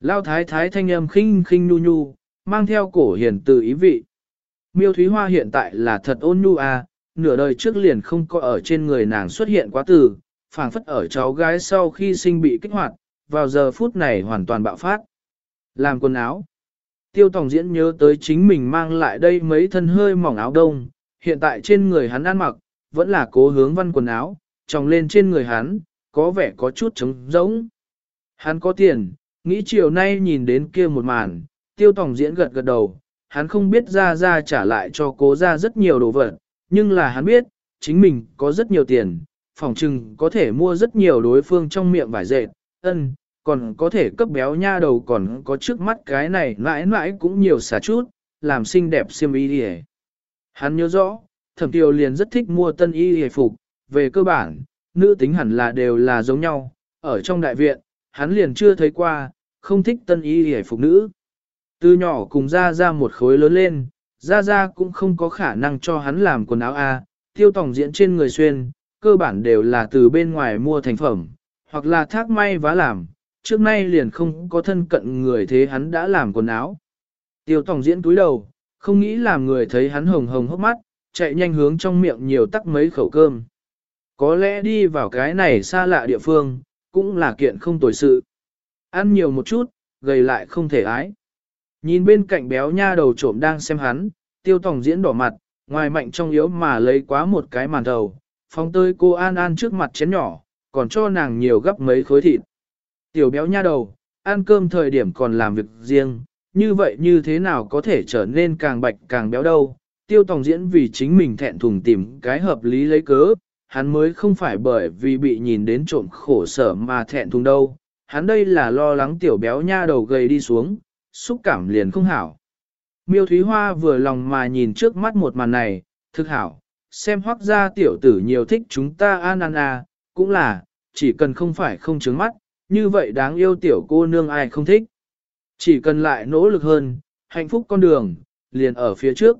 Lao thái thái thanh âm khinh khinh nu nhu, mang theo cổ hiền từ ý vị. Miêu Thúy Hoa hiện tại là thật ôn nhu à, nửa đời trước liền không có ở trên người nàng xuất hiện quá từ, phảng phất ở cháu gái sau khi sinh bị kích hoạt, vào giờ phút này hoàn toàn bạo phát. Làm quần áo. Tiêu Tòng Diễn nhớ tới chính mình mang lại đây mấy thân hơi mỏng áo đông, hiện tại trên người hắn ăn mặc, vẫn là cố hướng văn quần áo, tròng lên trên người hắn, có vẻ có chút trống rỗng. Hắn có tiền, nghĩ chiều nay nhìn đến kia một màn, Tiêu Tòng Diễn gật gật đầu, hắn không biết ra ra trả lại cho cố ra rất nhiều đồ vật, nhưng là hắn biết, chính mình có rất nhiều tiền, phòng trừng có thể mua rất nhiều đối phương trong miệng vải dệt, ân, còn có thể cấp béo nha đầu còn có trước mắt cái này mãi mãi cũng nhiều xả chút, làm xinh đẹp xiêm y đi Hắn nhớ rõ, thẩm tiêu liền rất thích mua tân y hề phục, về cơ bản, nữ tính hẳn là đều là giống nhau, ở trong đại viện, hắn liền chưa thấy qua, không thích tân y hề phục nữ. Từ nhỏ cùng ra ra một khối lớn lên, ra ra cũng không có khả năng cho hắn làm quần áo A, tiêu tổng diễn trên người xuyên, cơ bản đều là từ bên ngoài mua thành phẩm, hoặc là thác may vá làm, trước nay liền không có thân cận người thế hắn đã làm quần áo. Tiêu tổng diễn túi đầu, không nghĩ làm người thấy hắn hồng hồng hốc mắt, chạy nhanh hướng trong miệng nhiều tắc mấy khẩu cơm. Có lẽ đi vào cái này xa lạ địa phương, cũng là kiện không tồi sự. Ăn nhiều một chút, gầy lại không thể ái. Nhìn bên cạnh béo nha đầu trộm đang xem hắn, tiêu tòng diễn đỏ mặt, ngoài mạnh trong yếu mà lấy quá một cái màn đầu, phóng tới cô An An trước mặt chén nhỏ, còn cho nàng nhiều gấp mấy khối thịt. Tiểu béo nha đầu, ăn cơm thời điểm còn làm việc riêng, như vậy như thế nào có thể trở nên càng bạch càng béo đâu. Tiêu tòng diễn vì chính mình thẹn thùng tìm cái hợp lý lấy cớ, hắn mới không phải bởi vì bị nhìn đến trộm khổ sở mà thẹn thùng đâu. Hắn đây là lo lắng tiểu béo nha đầu gầy đi xuống, xúc cảm liền không hảo. Miêu Thúy Hoa vừa lòng mà nhìn trước mắt một màn này, thực hảo, xem hoác ra tiểu tử nhiều thích chúng ta an an à, cũng là, chỉ cần không phải không trứng mắt, như vậy đáng yêu tiểu cô nương ai không thích. Chỉ cần lại nỗ lực hơn, hạnh phúc con đường, liền ở phía trước.